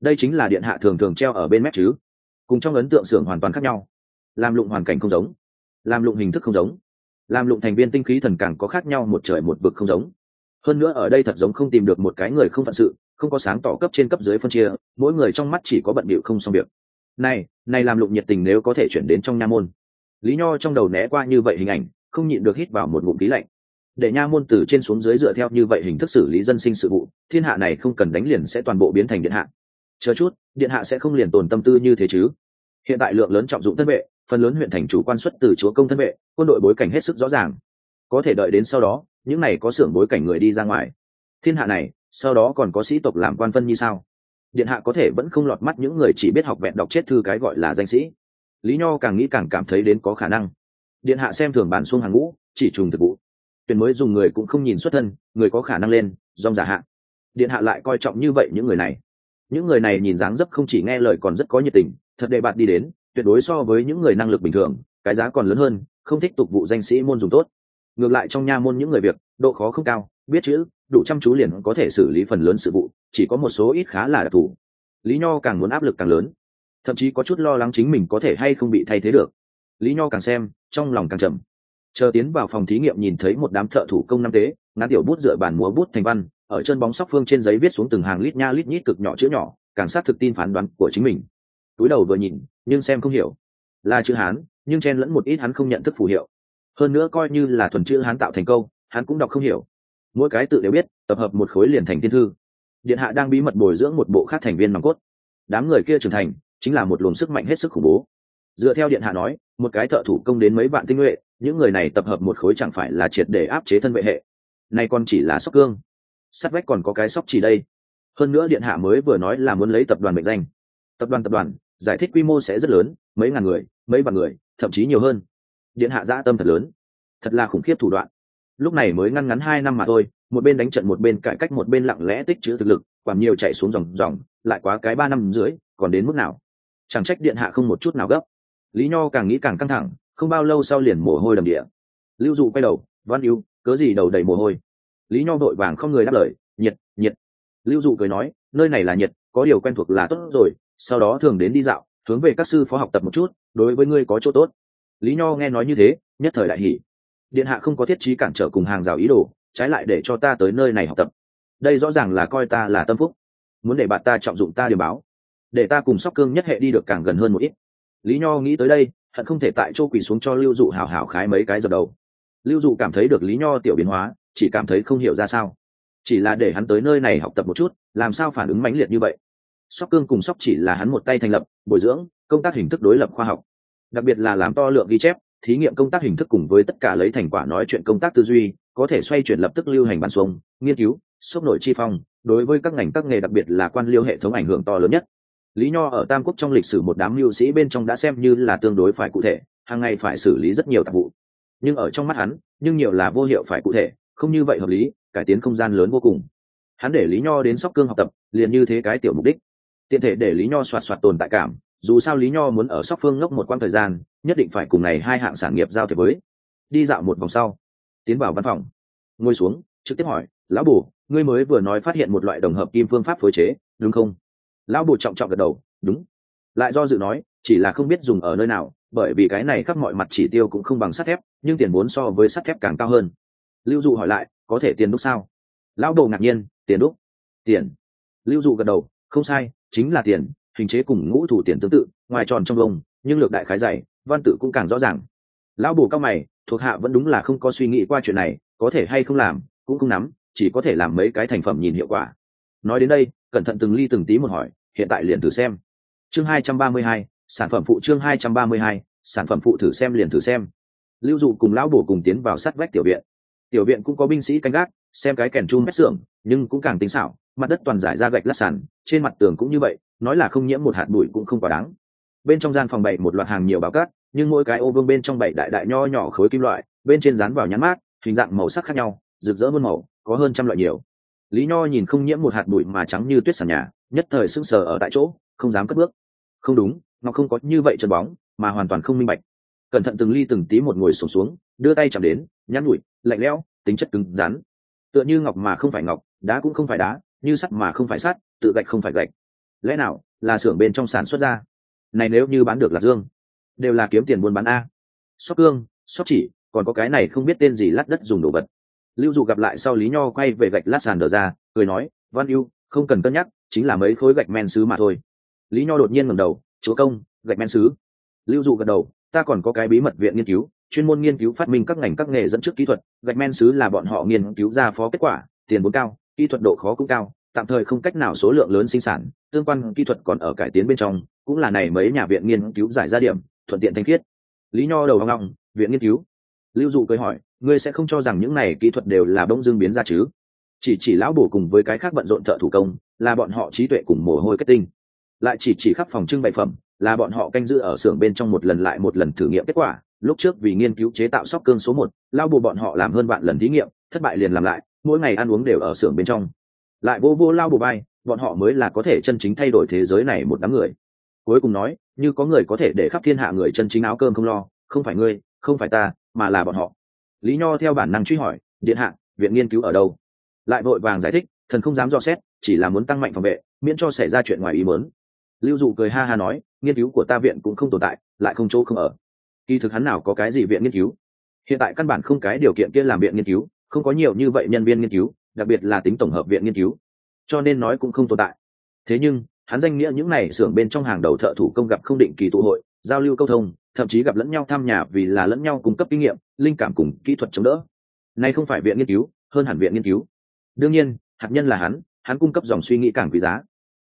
Speaker 1: Đây chính là điện hạ thường thường treo ở bên mép chứ. Cùng trong ấn tượng xưởng hoàn toàn khác nhau. Làm lụng hoàn cảnh không giống. Làm lụng hình thức không giống. Làm lụng thành viên tinh khí thần càng có khác nhau một trời một vực không giống. Hơn nữa ở đây thật giống không tìm được một cái người không phận sự, không có sáng tỏ cấp trên cấp dưới phân chia, mỗi người trong mắt chỉ có bận bịu không xong việc. Này này làm lụng nhiệt tình nếu có thể chuyển đến trong nha môn. Lý nho trong đầu né qua như vậy hình ảnh, không nhịn được hít vào một ngụm khí lạnh để nha môn từ trên xuống dưới dựa theo như vậy hình thức xử lý dân sinh sự vụ, thiên hạ này không cần đánh liền sẽ toàn bộ biến thành điện hạ. Chờ chút, điện hạ sẽ không liền tồn tâm tư như thế chứ. Hiện tại lượng lớn trọng dụng thân vệ, phần lớn huyện thành chủ quan xuất từ chúa công thân vệ, quân đội bối cảnh hết sức rõ ràng. Có thể đợi đến sau đó, những này có xưởng bối cảnh người đi ra ngoài. Thiên hạ này, sau đó còn có sĩ tộc làm quan phân như sao? Điện hạ có thể vẫn không lọt mắt những người chỉ biết học vẹn đọc chết thư cái gọi là danh sĩ. Lý nho càng nghĩ càng cảm thấy đến có khả năng. Điện hạ xem thường bản xuông hàng ngũ, chỉ trùng thực vụ tuyển mới dùng người cũng không nhìn xuất thân, người có khả năng lên dòng giả hạ. Điện hạ lại coi trọng như vậy những người này. Những người này nhìn dáng dấp không chỉ nghe lời còn rất có nhiệt tình, thật đề bạt đi đến, tuyệt đối so với những người năng lực bình thường, cái giá còn lớn hơn, không thích tục vụ danh sĩ môn dùng tốt. Ngược lại trong nha môn những người việc, độ khó không cao, biết chữ, đủ chăm chú liền có thể xử lý phần lớn sự vụ, chỉ có một số ít khá là đặc thù. Lý nho càng muốn áp lực càng lớn. Thậm chí có chút lo lắng chính mình có thể hay không bị thay thế được. Lý nho càng xem, trong lòng càng chậm chờ tiến vào phòng thí nghiệm nhìn thấy một đám thợ thủ công năm tế, ngắn tiểu bút dựa bàn múa bút thành văn, ở chân bóng sóc phương trên giấy viết xuống từng hàng lít nha lít nhít cực nhỏ chữ nhỏ, càng xác thực tin phán đoán của chính mình. Túi đầu vừa nhìn, nhưng xem không hiểu. Là chữ hán, nhưng chen lẫn một ít hắn không nhận thức phù hiệu. Hơn nữa coi như là thuần chữ hán tạo thành câu, hắn cũng đọc không hiểu. Mỗi cái tự đều biết, tập hợp một khối liền thành thiên thư. Điện hạ đang bí mật bồi dưỡng một bộ khác thành viên nòng cốt. Đám người kia trưởng thành, chính là một luồng sức mạnh hết sức khủng bố dựa theo điện hạ nói, một cái thợ thủ công đến mấy vạn tinh nhuệ, những người này tập hợp một khối chẳng phải là triệt để áp chế thân vệ hệ. Nay còn chỉ là sóc cương. Sắt vách còn có cái sóc chỉ đây. Hơn nữa điện hạ mới vừa nói là muốn lấy tập đoàn mệnh danh. Tập đoàn tập đoàn, giải thích quy mô sẽ rất lớn, mấy ngàn người, mấy vạn người, thậm chí nhiều hơn. Điện hạ dã tâm thật lớn. Thật là khủng khiếp thủ đoạn. Lúc này mới ngăn ngắn hai năm mà thôi, một bên đánh trận một bên cải cách một bên lặng lẽ tích chữ thực lực quản nhiều chạy xuống dòng dòng, lại quá cái ba năm dưới còn đến mức nào? Chẳng trách điện hạ không một chút nào gấp lý nho càng nghĩ càng căng thẳng, không bao lâu sau liền mồ hôi đầm địa. Lưu dụ quay đầu, văn yêu cớ gì đầu đầy mồ hôi? Lý nho vội vàng không người đáp lời, nhiệt nhiệt. Lưu dụ cười nói, nơi này là nhiệt, có điều quen thuộc là tốt rồi, sau đó thường đến đi dạo, hướng về các sư phó học tập một chút, đối với ngươi có chỗ tốt. Lý nho nghe nói như thế, nhất thời đại hỉ. điện hạ không có thiết trí cản trở cùng hàng rào ý đồ, trái lại để cho ta tới nơi này học tập. Đây rõ ràng là coi ta là tâm phúc. Muốn để bạn ta trọng dụng ta điều báo. Để ta cùng sóc cương nhất hệ đi được càng gần hơn một ít lý nho nghĩ tới đây, hận không thể tại chỗ quỳ xuống cho lưu dụ hào hào khái mấy cái dập đầu. Lưu dụ cảm thấy được lý nho tiểu biến hóa, chỉ cảm thấy không hiểu ra sao. Chỉ là để hắn tới nơi này học tập một chút, làm sao phản ứng mãnh liệt như vậy? Sóc cương cùng sóc chỉ là hắn một tay thành lập, bồi dưỡng, công tác hình thức đối lập khoa học. Đặc biệt là làm to lượng ghi chép, thí nghiệm công tác hình thức cùng với tất cả lấy thành quả nói chuyện công tác tư duy, có thể xoay chuyển lập tức lưu hành bản xuông, nghiên cứu, sốc nổi chi phong, đối với các ngành các nghề đặc biệt là quan liêu hệ thống ảnh hưởng to lớn nhất lý nho ở tam quốc trong lịch sử một đám mưu sĩ bên trong đã xem như là tương đối phải cụ thể, hàng ngày phải xử lý rất nhiều tạp vụ. Nhưng ở trong mắt hắn, nhưng nhiều là vô hiệu phải cụ thể, không như vậy hợp lý, cải tiến không gian lớn vô cùng. Hắn để lý nho đến sóc cương học tập, liền như thế cái tiểu mục đích. Tiện thể để lý nho soạt soạt tồn tại cảm, dù sao lý nho muốn ở sóc phương ngốc một quãng thời gian, nhất định phải cùng này hai hạng sản nghiệp giao thiệp với. Đi dạo một vòng sau, tiến vào văn phòng. Ngồi xuống, trực tiếp hỏi, lão bù, ngươi mới vừa nói phát hiện một loại đồng hợp kim phương pháp phối chế, đúng không? Lão bù trọng trọng gật đầu, đúng. Lại do dự nói, chỉ là không biết dùng ở nơi nào, bởi vì cái này khắp mọi mặt chỉ tiêu cũng không bằng sắt thép, nhưng tiền vốn so với sắt thép càng cao hơn. Lưu dụ hỏi lại, có thể tiền đúc sao? Lão đồ ngạc nhiên, tiền đúc? Tiền. Lưu dụ gật đầu, không sai, chính là tiền, hình chế cùng ngũ thủ tiền tương tự, ngoài tròn trong vông nhưng lược đại khái dày, văn tự cũng càng rõ ràng. Lão bồ cao mày, thuộc hạ vẫn đúng là không có suy nghĩ qua chuyện này, có thể hay không làm, cũng không nắm, chỉ có thể làm mấy cái thành phẩm nhìn hiệu quả. Nói đến đây, cẩn thận từng ly từng tí một hỏi hiện tại liền thử xem. Chương hai trăm ba mươi hai, sản phẩm phụ chương hai trăm ba mươi hai, sản phẩm phụ thử xem liền thử xem. Lưu dụ cùng lão bổ cùng tiến vào sát vách tiểu viện. Tiểu viện cũng có binh sĩ canh gác, xem cái kèn chum mét xưởng, nhưng cũng càng tính xảo, mặt đất toàn giải ra gạch lát sàn, trên mặt tường cũng như vậy, nói là không nhiễm một hạt bụi cũng không quá đáng. Bên trong gian phòng bảy một loạt hàng nhiều báo cát, nhưng mỗi cái ô vương bên trong bảy đại đại nho nhỏ khối kim loại, bên trên dán vào nhãn mát, hình dạng màu sắc khác nhau, rực rỡ muôn màu, có hơn trăm loại nhiều. Lý nho nhìn không nhiễm một hạt bụi mà trắng như tuyết sàn nhà nhất thời sững sờ ở tại chỗ không dám cất bước. Không đúng ngọc không có như vậy chân bóng mà hoàn toàn không minh bạch. Cẩn thận từng ly từng tí một ngồi sụp xuống, xuống đưa tay chạm đến nhăn nhủi, lạnh lẽo tính chất cứng rắn. Tựa như ngọc mà không phải ngọc đá cũng không phải đá như sắt mà không phải sắt tự gạch không phải gạch. Lẽ nào là xưởng bên trong sản xuất ra? Này nếu như bán được là dương đều là kiếm tiền buôn bán a. Sóc cương sóc chỉ còn có cái này không biết tên gì lát đất dùng đồ vật. Lưu dụ gặp lại sau lý nho quay về gạch lát sàn đờ ra cười nói văn yêu không cần cân nhắc chính là mấy khối gạch men sứ mà thôi. Lý nho đột nhiên ngẩng đầu, chúa công, gạch men sứ. lưu dụ gật đầu, ta còn có cái bí mật viện nghiên cứu, chuyên môn nghiên cứu phát minh các ngành các nghề dẫn trước kỹ thuật. Gạch men sứ là bọn họ nghiên cứu ra phó kết quả, tiền vốn cao, kỹ thuật độ khó cũng cao, tạm thời không cách nào số lượng lớn sinh sản, tương quan kỹ thuật còn ở cải tiến bên trong, cũng là này mấy nhà viện nghiên cứu giải ra điểm, thuận tiện thanh khiết. Lý nho đầu hoang ngọng viện nghiên cứu? Lưu dụ cười hỏi, ngươi sẽ không cho rằng những này kỹ thuật đều là bông dương biến ra chứ? Chỉ chỉ lão bổ cùng với cái khác bận rộn thợ thủ công là bọn họ trí tuệ cùng mồ hôi kết tinh. Lại chỉ chỉ khắp phòng trưng bày phẩm, là bọn họ canh giữ ở xưởng bên trong một lần lại một lần thử nghiệm kết quả. Lúc trước vì nghiên cứu chế tạo sóc cương số một, lao bù bọn họ làm hơn vạn lần thí nghiệm, thất bại liền làm lại, mỗi ngày ăn uống đều ở xưởng bên trong. Lại vô vô lao bù bay, bọn họ mới là có thể chân chính thay đổi thế giới này một đám người. Cuối cùng nói, như có người có thể để khắp thiên hạ người chân chính áo cơm không lo, không phải ngươi, không phải ta, mà là bọn họ. Lý nho theo bản năng truy hỏi, điện hạ, viện nghiên cứu ở đâu? Lại vội vàng giải thích, thần không dám dò xét chỉ là muốn tăng mạnh phòng vệ, miễn cho xảy ra chuyện ngoài ý mớn lưu dụ cười ha ha nói, nghiên cứu của ta viện cũng không tồn tại, lại không chỗ không ở. Kỳ thực hắn nào có cái gì viện nghiên cứu? Hiện tại căn bản không cái điều kiện kia làm viện nghiên cứu, không có nhiều như vậy nhân viên nghiên cứu, đặc biệt là tính tổng hợp viện nghiên cứu. Cho nên nói cũng không tồn tại. Thế nhưng, hắn danh nghĩa những này xưởng bên trong hàng đầu thợ thủ công gặp không định kỳ tụ hội, giao lưu câu thông, thậm chí gặp lẫn nhau tham nhà vì là lẫn nhau cung cấp kinh nghiệm, linh cảm cùng kỹ thuật chống đỡ. Nay không phải viện nghiên cứu, hơn hẳn viện nghiên cứu. Đương nhiên, hạt nhân là hắn hắn cung cấp dòng suy nghĩ càng quý giá.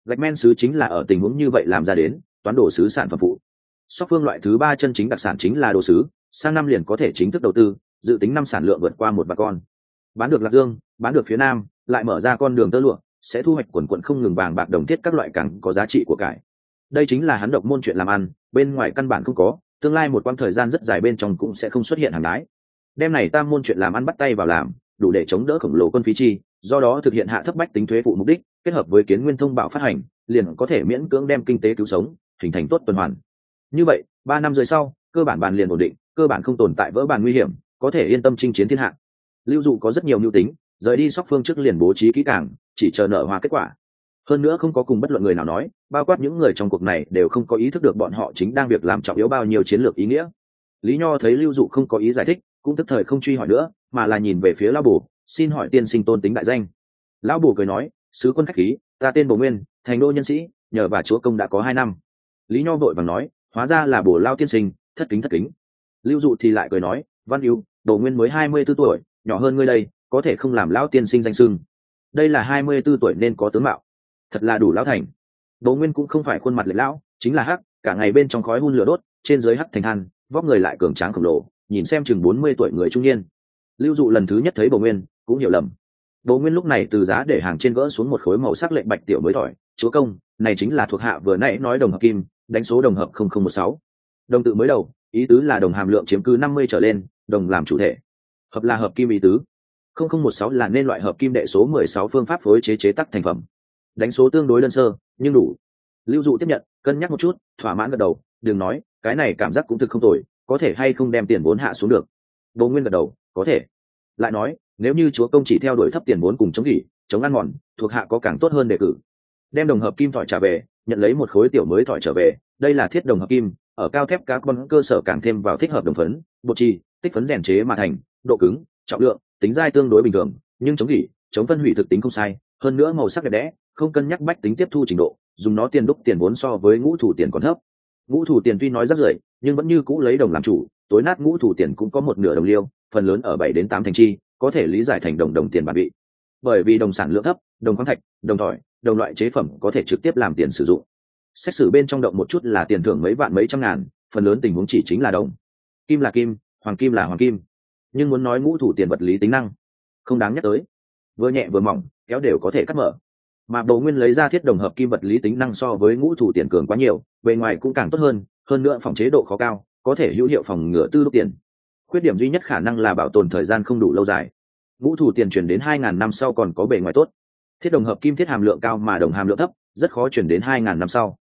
Speaker 1: Gạch men sứ chính là ở tình huống như vậy làm ra đến, toán đồ sứ sản phẩm phụ. Sóc phương loại thứ ba chân chính đặc sản chính là đồ sứ, sang năm liền có thể chính thức đầu tư, dự tính năm sản lượng vượt qua một bà con. Bán được lạc dương, bán được phía nam, lại mở ra con đường tơ lụa, sẽ thu hoạch quần quận không ngừng vàng bạc đồng thiết các loại càng có giá trị của cải. Đây chính là hắn độc môn chuyện làm ăn, bên ngoài căn bản không có, tương lai một quãng thời gian rất dài bên trong cũng sẽ không xuất hiện hàng đái. Đêm này tam môn chuyện làm ăn bắt tay vào làm, đủ để chống đỡ khổng lồ quân phí chi do đó thực hiện hạ thấp bách tính thuế phụ mục đích, kết hợp với kiến nguyên thông bạo phát hành, liền có thể miễn cưỡng đem kinh tế cứu sống, hình thành tốt tuần hoàn. Như vậy, ba năm rưỡi sau, cơ bản bàn liền ổn định, cơ bản không tồn tại vỡ bàn nguy hiểm, có thể yên tâm chinh chiến thiên hạ. Lưu dụ có rất nhiều mưu tính, rời đi sóc phương trước liền bố trí kỹ càng, chỉ chờ nợ hoa kết quả. Hơn nữa không có cùng bất luận người nào nói, bao quát những người trong cuộc này đều không có ý thức được bọn họ chính đang việc làm trọng yếu bao nhiêu chiến lược ý nghĩa. Lý nho thấy lưu dụ không có ý giải thích, cũng tức thời không truy hỏi nữa, mà là nhìn về phía lao bù xin hỏi tiên sinh tôn tính đại danh. Lão bù cười nói, sứ quân khách khí, ta tên bồ nguyên, thành đô nhân sĩ, nhờ và chúa công đã có hai năm. Lý nho vội vàng nói, hóa ra là bồ lao tiên sinh, thất kính thất kính. Lưu dụ thì lại cười nói, văn yêu bồ nguyên mới hai mươi b ố tuổi, nhỏ hơn ngươi đây, có thể không làm lão tiên sinh danh sưng đây là hai mươi b ố tuổi nên có tướng mạo. Thật là đủ lão thành. Bồ nguyên cũng không phải khuôn mặt lệ lão, chính là hắc, cả ngày bên trong khói hun lửa đốt, trên dưới hắc thành than, vóc người lại cường tráng khổng lồ, nhìn xem chừng bốn mươi tuổi người trung niên. Lưu dụ lần thứ nhất thấy bồ nguyên cũng hiểu lầm. Đỗ nguyên lúc này từ giá để hàng trên gỡ xuống một khối màu sắc lệnh bạch tiểu mới tỏi chúa công, này chính là thuộc hạ vừa nãy nói đồng hợp kim, đánh số đồng hợp không không một sáu. Đồng tự mới đầu, ý tứ là đồng hàm lượng chiếm cứ năm mươi trở lên, đồng làm chủ thể. Hợp là hợp kim ý tứ. không không một sáu là nên loại hợp kim đệ số mười sáu phương pháp phối chế chế tắc thành phẩm. Đánh số tương đối đơn sơ, nhưng đủ. Lưu dụ tiếp nhận, cân nhắc một chút, thỏa mãn gật đầu, đừng nói, cái này cảm giác cũng thực không tồi, có thể hay không đem tiền vốn hạ xuống được? Bố nguyên gật đầu, có thể. Lại nói nếu như chúa công chỉ theo đuổi thấp tiền vốn cùng chống nghỉ, chống ăn mòn, thuộc hạ có càng tốt hơn đề cử. Đem đồng hợp kim thỏi trả về, nhận lấy một khối tiểu mới thỏi trở về, đây là thiết đồng hợp kim, ở cao thép các con cơ sở càng thêm vào thích hợp đồng phấn bột trì, tích phấn rèn chế mà thành, độ cứng, trọng lượng, tính dai tương đối bình thường, nhưng chống nghỉ, chống phân hủy thực tính không sai, hơn nữa màu sắc đẹp đẽ, không cân nhắc bách tính tiếp thu trình độ, dùng nó tiền đúc tiền vốn so với ngũ thủ tiền còn thấp. Ngũ thủ tiền tuy nói rất rưởi nhưng vẫn như cũ lấy đồng làm chủ, tối nát ngũ thủ tiền cũng có một nửa đồng liêu, phần lớn ở bảy đến tám thành chi có thể lý giải thành đồng đồng tiền bản vị. Bởi vì đồng sản lượng thấp, đồng khoáng thạch, đồng thỏi, đồng loại chế phẩm có thể trực tiếp làm tiền sử dụng. Xét xử bên trong động một chút là tiền thưởng mấy vạn mấy trăm ngàn, phần lớn tình huống chỉ chính là đồng. Kim là kim, hoàng kim là hoàng kim. Nhưng muốn nói ngũ thủ tiền vật lý tính năng, không đáng nhắc tới. Vừa nhẹ vừa mỏng, kéo đều có thể cắt mở. Mà đồ nguyên lấy ra thiết đồng hợp kim vật lý tính năng so với ngũ thủ tiền cường quá nhiều, bề ngoài cũng càng tốt hơn hơn nữa phòng chế độ khó cao, có thể hữu hiệu phòng ngừa tư đúc tiền khuyết điểm duy nhất khả năng là bảo tồn thời gian không đủ lâu dài. Ngũ thủ tiền chuyển đến hai ngàn năm sau còn có bề ngoài tốt. Thiết đồng hợp kim thiết hàm lượng cao mà đồng hàm lượng thấp, rất khó chuyển đến hai ngàn năm sau.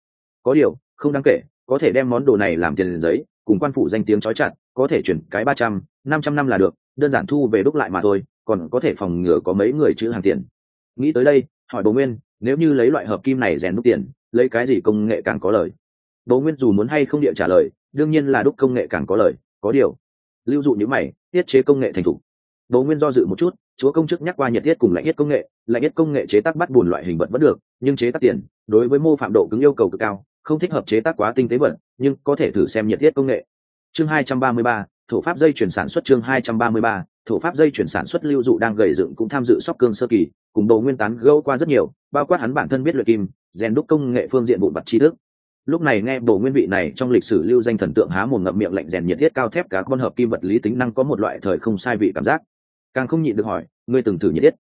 Speaker 1: Có điều, không đáng kể, có thể đem món đồ này làm tiền giấy, cùng quan phủ danh tiếng trói chặt, có thể chuyển cái ba trăm, năm trăm năm là được, đơn giản thu về đúc lại mà thôi, còn có thể phòng ngừa có mấy người chữ hàng tiền. Nghĩ tới đây, hỏi bố nguyên, nếu như lấy loại hợp kim này rèn đúc tiền, lấy cái gì công nghệ càng có lời bố nguyên dù muốn hay không địa trả lời, đương nhiên là đúc công nghệ càng có lời có điều lưu dụ nhữ mày tiết chế công nghệ thành thục, bố nguyên do dự một chút chúa công chức nhắc qua nhiệt thiết cùng lạnh yết công nghệ lạnh yết công nghệ chế tác bắt bùn loại hình vật vẫn được nhưng chế tác tiền đối với mô phạm độ cứng yêu cầu cực cao không thích hợp chế tác quá tinh tế vật nhưng có thể thử xem nhiệt thiết công nghệ. Chương 233, thủ pháp dây chuyển sản xuất chương 233, thủ pháp dây chuyển sản xuất lưu dụ đang gầy dựng cũng tham dự sóc cương sơ kỳ cùng đồ nguyên tán gâu qua rất nhiều bao quát hắn bản thân biết luyện kim rèn đúc công nghệ phương diện vụn vật tri thức lúc này nghe bổ nguyên vị này trong lịch sử lưu danh thần tượng há mồm ngậm miệng lạnh rèn nhiệt thiết cao thép cả con hợp kim vật lý tính năng có một loại thời không sai vị cảm giác. Càng không nhịn được hỏi, ngươi từng thử nhiệt thiết?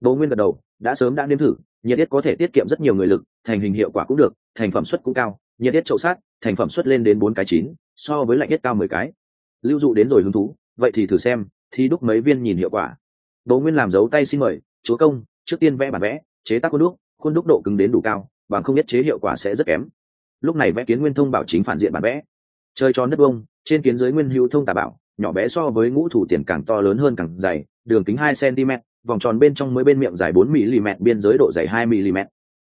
Speaker 1: Bổ nguyên gật đầu, đã sớm đã nếm thử, nhiệt thiết có thể tiết kiệm rất nhiều người lực, thành hình hiệu quả cũng được, thành phẩm suất cũng cao, nhiệt thiết chậu sát thành phẩm suất lên đến bốn cái chín, so với lạnh thiết cao mười cái. Lưu dụ đến rồi hứng thú, vậy thì thử xem thì đúc mấy viên nhìn hiệu quả. Bộ nguyên làm dấu tay xin mời, chúa công, trước tiên vẽ bản vẽ, chế tác khuôn đúc khuôn đúc độ cứng đến đủ cao, bằng không nhất chế hiệu quả sẽ rất kém lúc này vẽ kiến nguyên thông bảo chính phản diện bản vẽ. Chơi cho đất bông trên kiến giới nguyên hữu thông tà bảo, nhỏ bé so với ngũ thủ tiền càng to lớn hơn càng dày, đường kính hai cm, vòng tròn bên trong mới bên miệng dài bốn mm biên giới độ dày hai mm.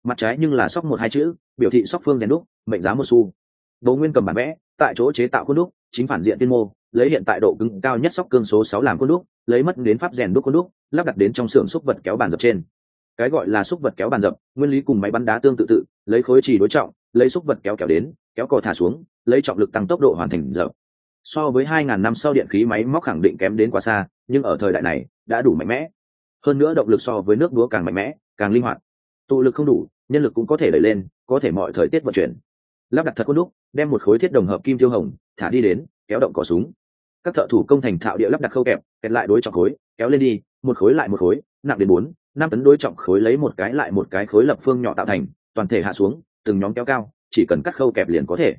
Speaker 1: Mặt trái nhưng là sóc một hai chữ, biểu thị sóc phương rèn đúc, mệnh giá một xu. Bố nguyên cầm bản vẽ, tại chỗ chế tạo khuôn đúc, chính phản diện tiên mô, lấy hiện tại độ cứng cao nhất sóc cương số sáu làm khuôn đúc, lấy mất đến pháp rèn đúc khuôn đúc, lắp đặt đến trong xưởng xúc vật kéo bàn dập trên. Cái gọi là xúc vật kéo bàn dập, nguyên lý cùng máy bắn đá tương tự tự, lấy khối trì đối trọng lấy xúc vật kéo kéo đến, kéo cò thả xuống, lấy trọng lực tăng tốc độ hoàn thành dập so với hai ngàn năm sau điện khí máy móc khẳng định kém đến quá xa, nhưng ở thời đại này, đã đủ mạnh mẽ. Hơn nữa động lực so với nước đúa càng mạnh mẽ, càng linh hoạt. Tụ lực không đủ, nhân lực cũng có thể đẩy lên, có thể mọi thời tiết vận chuyển. Lắp đặt thật khuôn đúc, đem một khối thiết đồng hợp kim tiêu hồng, thả đi đến, kéo động cỏ súng. Các thợ thủ công thành thạo địa lắp đặt khâu kẹp, kẹt lại đối trọng khối, kéo lên đi, một khối lại một khối, nặng đến bốn, năm tấn đối trọng khối lấy một cái lại một cái khối lập phương nhỏ tạo thành, toàn thể hạ xuống từng nhóm kéo cao, chỉ cần cắt khâu kẹp liền có thể.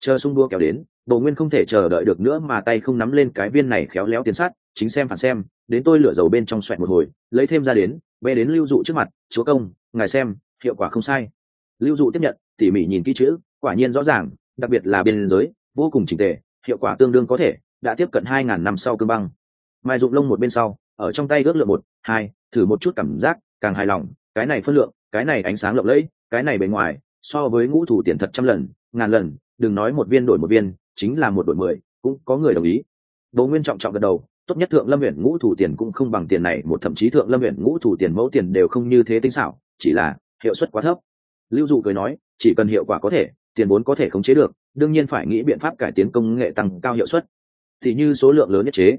Speaker 1: Chờ sung đua kéo đến bộ nguyên không thể chờ đợi được nữa mà tay không nắm lên cái viên này khéo léo tiến sát chính xem phản xem, đến tôi lửa dầu bên trong xoẹt một hồi, lấy thêm ra đến, bê đến lưu dụ trước mặt, chúa công, ngài xem, hiệu quả không sai. Lưu dụ tiếp nhận, tỉ mỉ nhìn kỹ chữ, quả nhiên rõ ràng, đặc biệt là biên giới, vô cùng trình tề, hiệu quả tương đương có thể, đã tiếp cận hai ngàn năm sau cương băng. Mai dụng lông một bên sau, ở trong tay ước lượng một, hai, thử một chút cảm giác, càng hài lòng, cái này phân lượng, cái này ánh sáng lộng lẫy, cái này bề ngoài so với ngũ thủ tiền thật trăm lần, ngàn lần, đừng nói một viên đổi một viên, chính là một đổi mười, cũng có người đồng ý. Bố nguyên trọng trọng gật đầu, tốt nhất thượng lâm huyện ngũ thủ tiền cũng không bằng tiền này, một thậm chí thượng lâm huyện ngũ thủ tiền mẫu tiền đều không như thế tinh xảo, chỉ là hiệu suất quá thấp. Lưu dụ cười nói, chỉ cần hiệu quả có thể, tiền vốn có thể khống chế được, đương nhiên phải nghĩ biện pháp cải tiến công nghệ tăng cao hiệu suất. Thì như số lượng lớn nhất chế,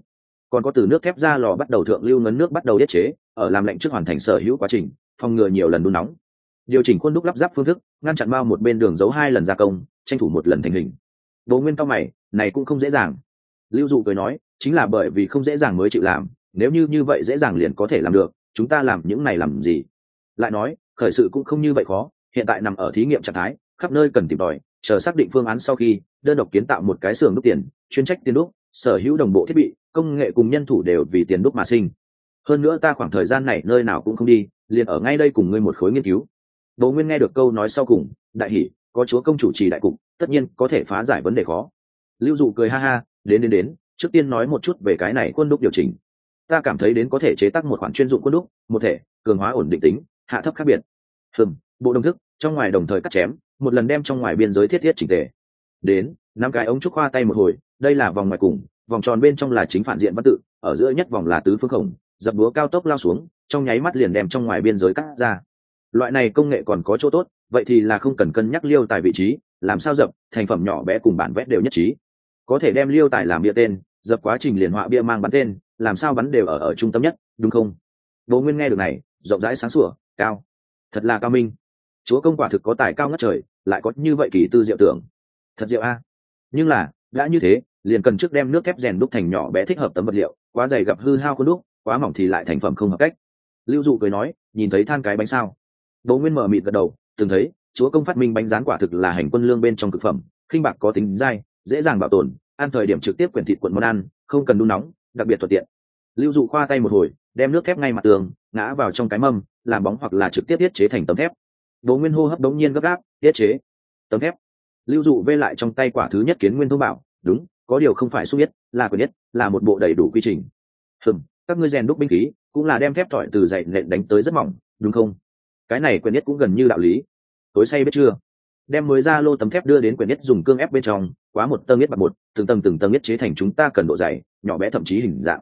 Speaker 1: còn có từ nước thép ra lò bắt đầu thượng lưu ngấn nước bắt đầu nhất chế, ở làm lệnh trước hoàn thành sở hữu quá trình, phòng ngừa nhiều lần đun nóng điều chỉnh khuôn đúc lắp ráp phương thức, ngăn chặn bao một bên đường giấu hai lần gia công, tranh thủ một lần thành hình. Bố nguyên cao mày, này cũng không dễ dàng. Lưu dụ cười nói, chính là bởi vì không dễ dàng mới chịu làm, nếu như như vậy dễ dàng liền có thể làm được, chúng ta làm những này làm gì? Lại nói, khởi sự cũng không như vậy khó, hiện tại nằm ở thí nghiệm trạng thái, khắp nơi cần tìm tòi, chờ xác định phương án sau khi, đơn độc kiến tạo một cái xưởng đúc tiền, chuyên trách tiền đúc, sở hữu đồng bộ thiết bị, công nghệ cùng nhân thủ đều vì tiền đúc mà sinh. Hơn nữa ta khoảng thời gian này nơi nào cũng không đi, liền ở ngay đây cùng ngươi một khối nghiên cứu bố nguyên nghe được câu nói sau cùng, đại hỷ có chúa công chủ trì đại cục, tất nhiên có thể phá giải vấn đề khó. Lưu dụ cười ha ha, đến đến đến, trước tiên nói một chút về cái này quân đúc điều chỉnh. Ta cảm thấy đến có thể chế tác một khoản chuyên dụng quân đúc, một thể, cường hóa ổn định tính, hạ thấp khác biệt. Hừm, bộ đồng thức, trong ngoài đồng thời cắt chém, một lần đem trong ngoài biên giới thiết thiết chỉnh tề. Đến năm cái ống trúc khoa tay một hồi, đây là vòng ngoài cùng, vòng tròn bên trong là chính phản diện văn tự, ở giữa nhất vòng là tứ phương khổng, dập búa cao tốc lao xuống, trong nháy mắt liền đem trong ngoài biên giới cắt ra loại này công nghệ còn có chỗ tốt, vậy thì là không cần cân nhắc liêu tài vị trí, làm sao dập, thành phẩm nhỏ bé cùng bản vẽ đều nhất trí. Có thể đem liêu tài làm bia tên, dập quá trình liền họa bia mang bắn tên, làm sao bắn đều ở ở trung tâm nhất, đúng không? Bố nguyên nghe được này, rộng rãi sáng sủa, cao. Thật là cao minh. Chúa công quả thực có tài cao ngất trời, lại có như vậy kỳ tư diệu tưởng. Thật diệu a. Nhưng là, đã như thế, liền cần trước đem nước thép rèn đúc thành nhỏ bé thích hợp tấm vật liệu, quá dày gặp hư hao khuôn đúc, quá mỏng thì lại thành phẩm không hợp cách. Lưu dụ cười nói, nhìn thấy than cái bánh sao? Bố nguyên mở mịt gật đầu, từng thấy, chúa công phát minh bánh rán quả thực là hành quân lương bên trong thực phẩm, khinh bạc có tính dai, dễ dàng bảo tồn, ăn thời điểm trực tiếp quyển thịt cuộn món ăn, không cần đun nóng, đặc biệt thuận tiện. Lưu dụ khoa tay một hồi, đem nước thép ngay mặt tường, ngã vào trong cái mâm, làm bóng hoặc là trực tiếp tiết chế thành tấm thép. Bố nguyên hô hấp đống nhiên gấp gáp tiết chế, tấm thép. Lưu dụ vê lại trong tay quả thứ nhất kiến nguyên thông bảo, đúng, có điều không phải xúc biết là quyền nhất là một bộ đầy đủ quy trình. Hừm, các ngươi rèn đúc binh khí, cũng là đem thép tỏi từ dày nện đánh tới rất mỏng, đúng không? Cái này quyền nhất cũng gần như đạo lý. Tối say biết chưa? Đem mới ra lô tấm thép đưa đến quyền nhất dùng cương ép bên trong, quá một tầng nhất bạc một, từng tầng từng tầng nhất chế thành chúng ta cần độ dày, nhỏ bé thậm chí hình dạng.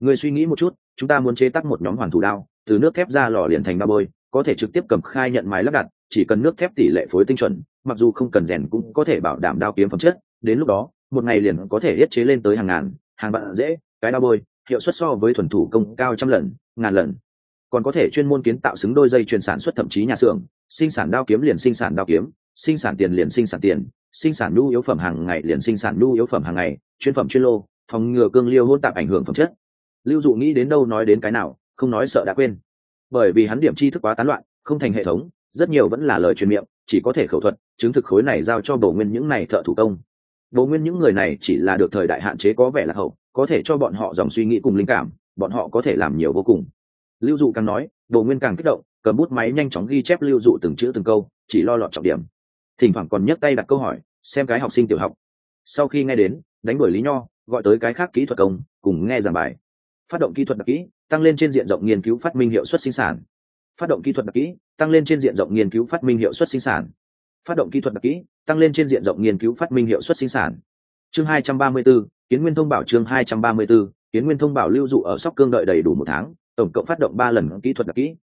Speaker 1: Người suy nghĩ một chút, chúng ta muốn chế tác một nhóm hoàn thủ đao, từ nước thép ra lò liền thành ba bôi, có thể trực tiếp cầm khai nhận máy lắp đặt, chỉ cần nước thép tỷ lệ phối tinh chuẩn, mặc dù không cần rèn cũng có thể bảo đảm đao kiếm phẩm chất, đến lúc đó, một ngày liền có thể yết chế lên tới hàng ngàn, hàng vạn dễ, cái đao bôi, hiệu suất so với thuần thủ công cao trăm lần, ngàn lần còn có thể chuyên môn kiến tạo xứng đôi dây chuyền sản xuất thậm chí nhà xưởng, sinh sản đao kiếm liền sinh sản đao kiếm, sinh sản tiền liền sinh sản tiền, sinh sản nhu yếu phẩm hàng ngày liền sinh sản nhu yếu phẩm hàng ngày, chuyên phẩm chuyên lô, phòng ngừa cương liêu hôn tạp ảnh hưởng phẩm chất. Lưu dụ nghĩ đến đâu nói đến cái nào, không nói sợ đã quên. Bởi vì hắn điểm tri thức quá tán loạn, không thành hệ thống, rất nhiều vẫn là lời truyền miệng, chỉ có thể khẩu thuật, chứng thực khối này giao cho bổ nguyên những này thợ thủ công. Bổ nguyên những người này chỉ là được thời đại hạn chế có vẻ là hậu, có thể cho bọn họ dòng suy nghĩ cùng linh cảm, bọn họ có thể làm nhiều vô cùng lưu dụ càng nói đồ nguyên càng kích động cầm bút máy nhanh chóng ghi chép lưu dụ từng chữ từng câu chỉ lo lọt trọng điểm. Thỉnh thoảng còn nhấc tay đặt câu hỏi xem cái học sinh tiểu học. Sau khi nghe đến đánh đuổi lý nho gọi tới cái khác kỹ thuật công cùng nghe giảng bài. Phát động kỹ thuật đặc kỹ tăng lên trên diện rộng nghiên cứu phát minh hiệu suất sinh sản. Phát động kỹ thuật đặc kỹ tăng lên trên diện rộng nghiên cứu phát minh hiệu suất sinh sản. Phát động kỹ thuật đặc kỹ tăng lên trên diện rộng nghiên cứu phát minh hiệu suất sinh sản. Chương 234, kiến nguyên thông bảo chương 234, kiến nguyên thông bảo lưu dụ ở sóc cương đợi đầy đủ một tháng tổng cộng phát động ba lần kỹ thuật đặc kỹ,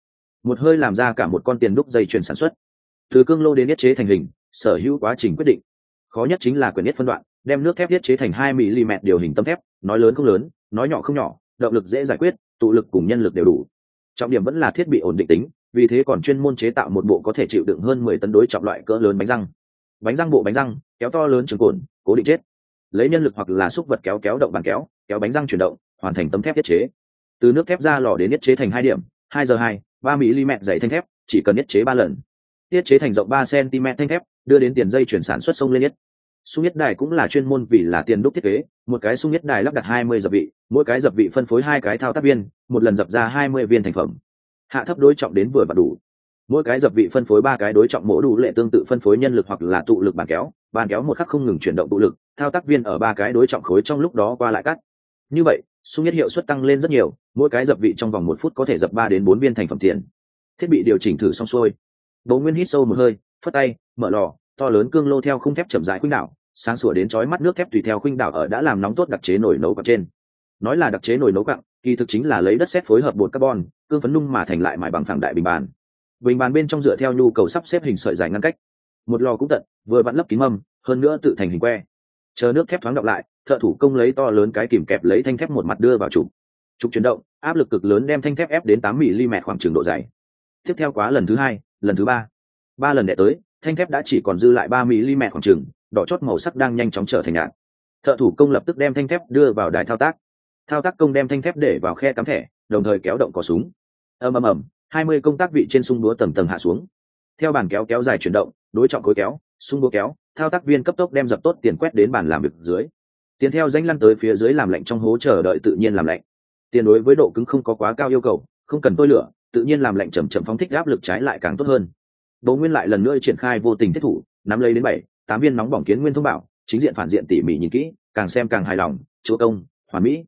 Speaker 1: một hơi làm ra cả một con tiền đúc dây chuyền sản xuất. Từ cương lô đến nhất chế thành hình, sở hữu quá trình quyết định. Khó nhất chính là quyền nhất phân đoạn, đem nước thép thiết chế thành hai mm điều hình tấm thép, nói lớn không lớn, nói nhỏ không nhỏ, động lực dễ giải quyết, tụ lực cùng nhân lực đều đủ. Trọng điểm vẫn là thiết bị ổn định tính, vì thế còn chuyên môn chế tạo một bộ có thể chịu đựng hơn mười tấn đối trọng loại cỡ lớn bánh răng. Bánh răng bộ bánh răng, kéo to lớn trường cồn, cố định chết. Lấy nhân lực hoặc là xúc vật kéo kéo động bàn kéo kéo bánh răng chuyển động, hoàn thành tấm thép thiết chế từ nước thép ra lò đến nhất chế thành hai điểm, hai giờ hai, ba mm dày thanh thép, chỉ cần nhất chế ba lần. Thiết chế thành rộng ba cm thanh thép, đưa đến tiền dây chuyển sản xuất sông lên nhất. Sung nhất đài cũng là chuyên môn vì là tiền đúc thiết kế, một cái sung nhất đài lắp đặt hai mươi dập vị, mỗi cái dập vị phân phối hai cái thao tác viên, một lần dập ra hai mươi viên thành phẩm. Hạ thấp đối trọng đến vừa và đủ. Mỗi cái dập vị phân phối ba cái đối trọng mỗ đủ lệ tương tự phân phối nhân lực hoặc là tụ lực bàn kéo bàn kéo một khắc không ngừng chuyển động tụ lực, thao tác viên ở ba cái đối trọng khối trong lúc đó qua lại cắt. Như vậy sung nhất hiệu suất tăng lên rất nhiều, mỗi cái dập vị trong vòng một phút có thể dập ba đến bốn viên thành phẩm tiền. Thiết bị điều chỉnh thử xong xuôi. Bầu nguyên hít sâu một hơi, phất tay, mở lò, to lớn cương lô theo khung thép chậm dài khuynh đảo, sáng sủa đến chói mắt nước thép tùy theo khuynh đảo ở đã làm nóng tốt đặc chế nổi nấu cặp trên. Nói là đặc chế nồi nấu cặn, kỳ thực chính là lấy đất sét phối hợp bột carbon, cương phấn nung mà thành lại mài bằng phẳng đại bình bàn. Bình bàn bên trong dựa theo nhu cầu sắp xếp hình sợi dài ngăn cách. Một lò cũng tận, vừa vặn lấp kín mâm, hơn nữa tự thành hình que chờ nước thép thoáng đọng lại, thợ thủ công lấy to lớn cái kìm kẹp lấy thanh thép một mặt đưa vào trục trục chuyển động, áp lực cực lớn đem thanh thép ép đến tám mm khoảng trường độ dày. Tiếp theo quá lần thứ hai, lần thứ ba. Ba lần đệ tới, thanh thép đã chỉ còn dư lại ba mm khoảng trường, đỏ chót màu sắc đang nhanh chóng trở thành nhạt. Thợ thủ công lập tức đem thanh thép đưa vào đài thao tác. Thao tác công đem thanh thép để vào khe cắm thẻ, đồng thời kéo động cò súng. Ầm ầm ầm, hai mươi công tác vị trên sung búa tầng tầng hạ xuống. Theo bàn kéo kéo dài chuyển động, đối trọng khối kéo sung búa kéo thao tác viên cấp tốc đem dập tốt tiền quét đến bàn làm việc dưới. Tiền theo danh lăn tới phía dưới làm lạnh trong hố chờ đợi tự nhiên làm lạnh. Tiền đối với độ cứng không có quá cao yêu cầu, không cần tôi lửa tự nhiên làm lạnh chậm chậm phóng thích áp lực trái lại càng tốt hơn. Bố nguyên lại lần nữa triển khai vô tình thiết thủ, nắm lấy đến bảy, tám viên nóng bỏng kiến nguyên thông bảo, chính diện phản diện tỉ mỉ nhìn kỹ, càng xem càng hài lòng, chúa công, hoàn mỹ.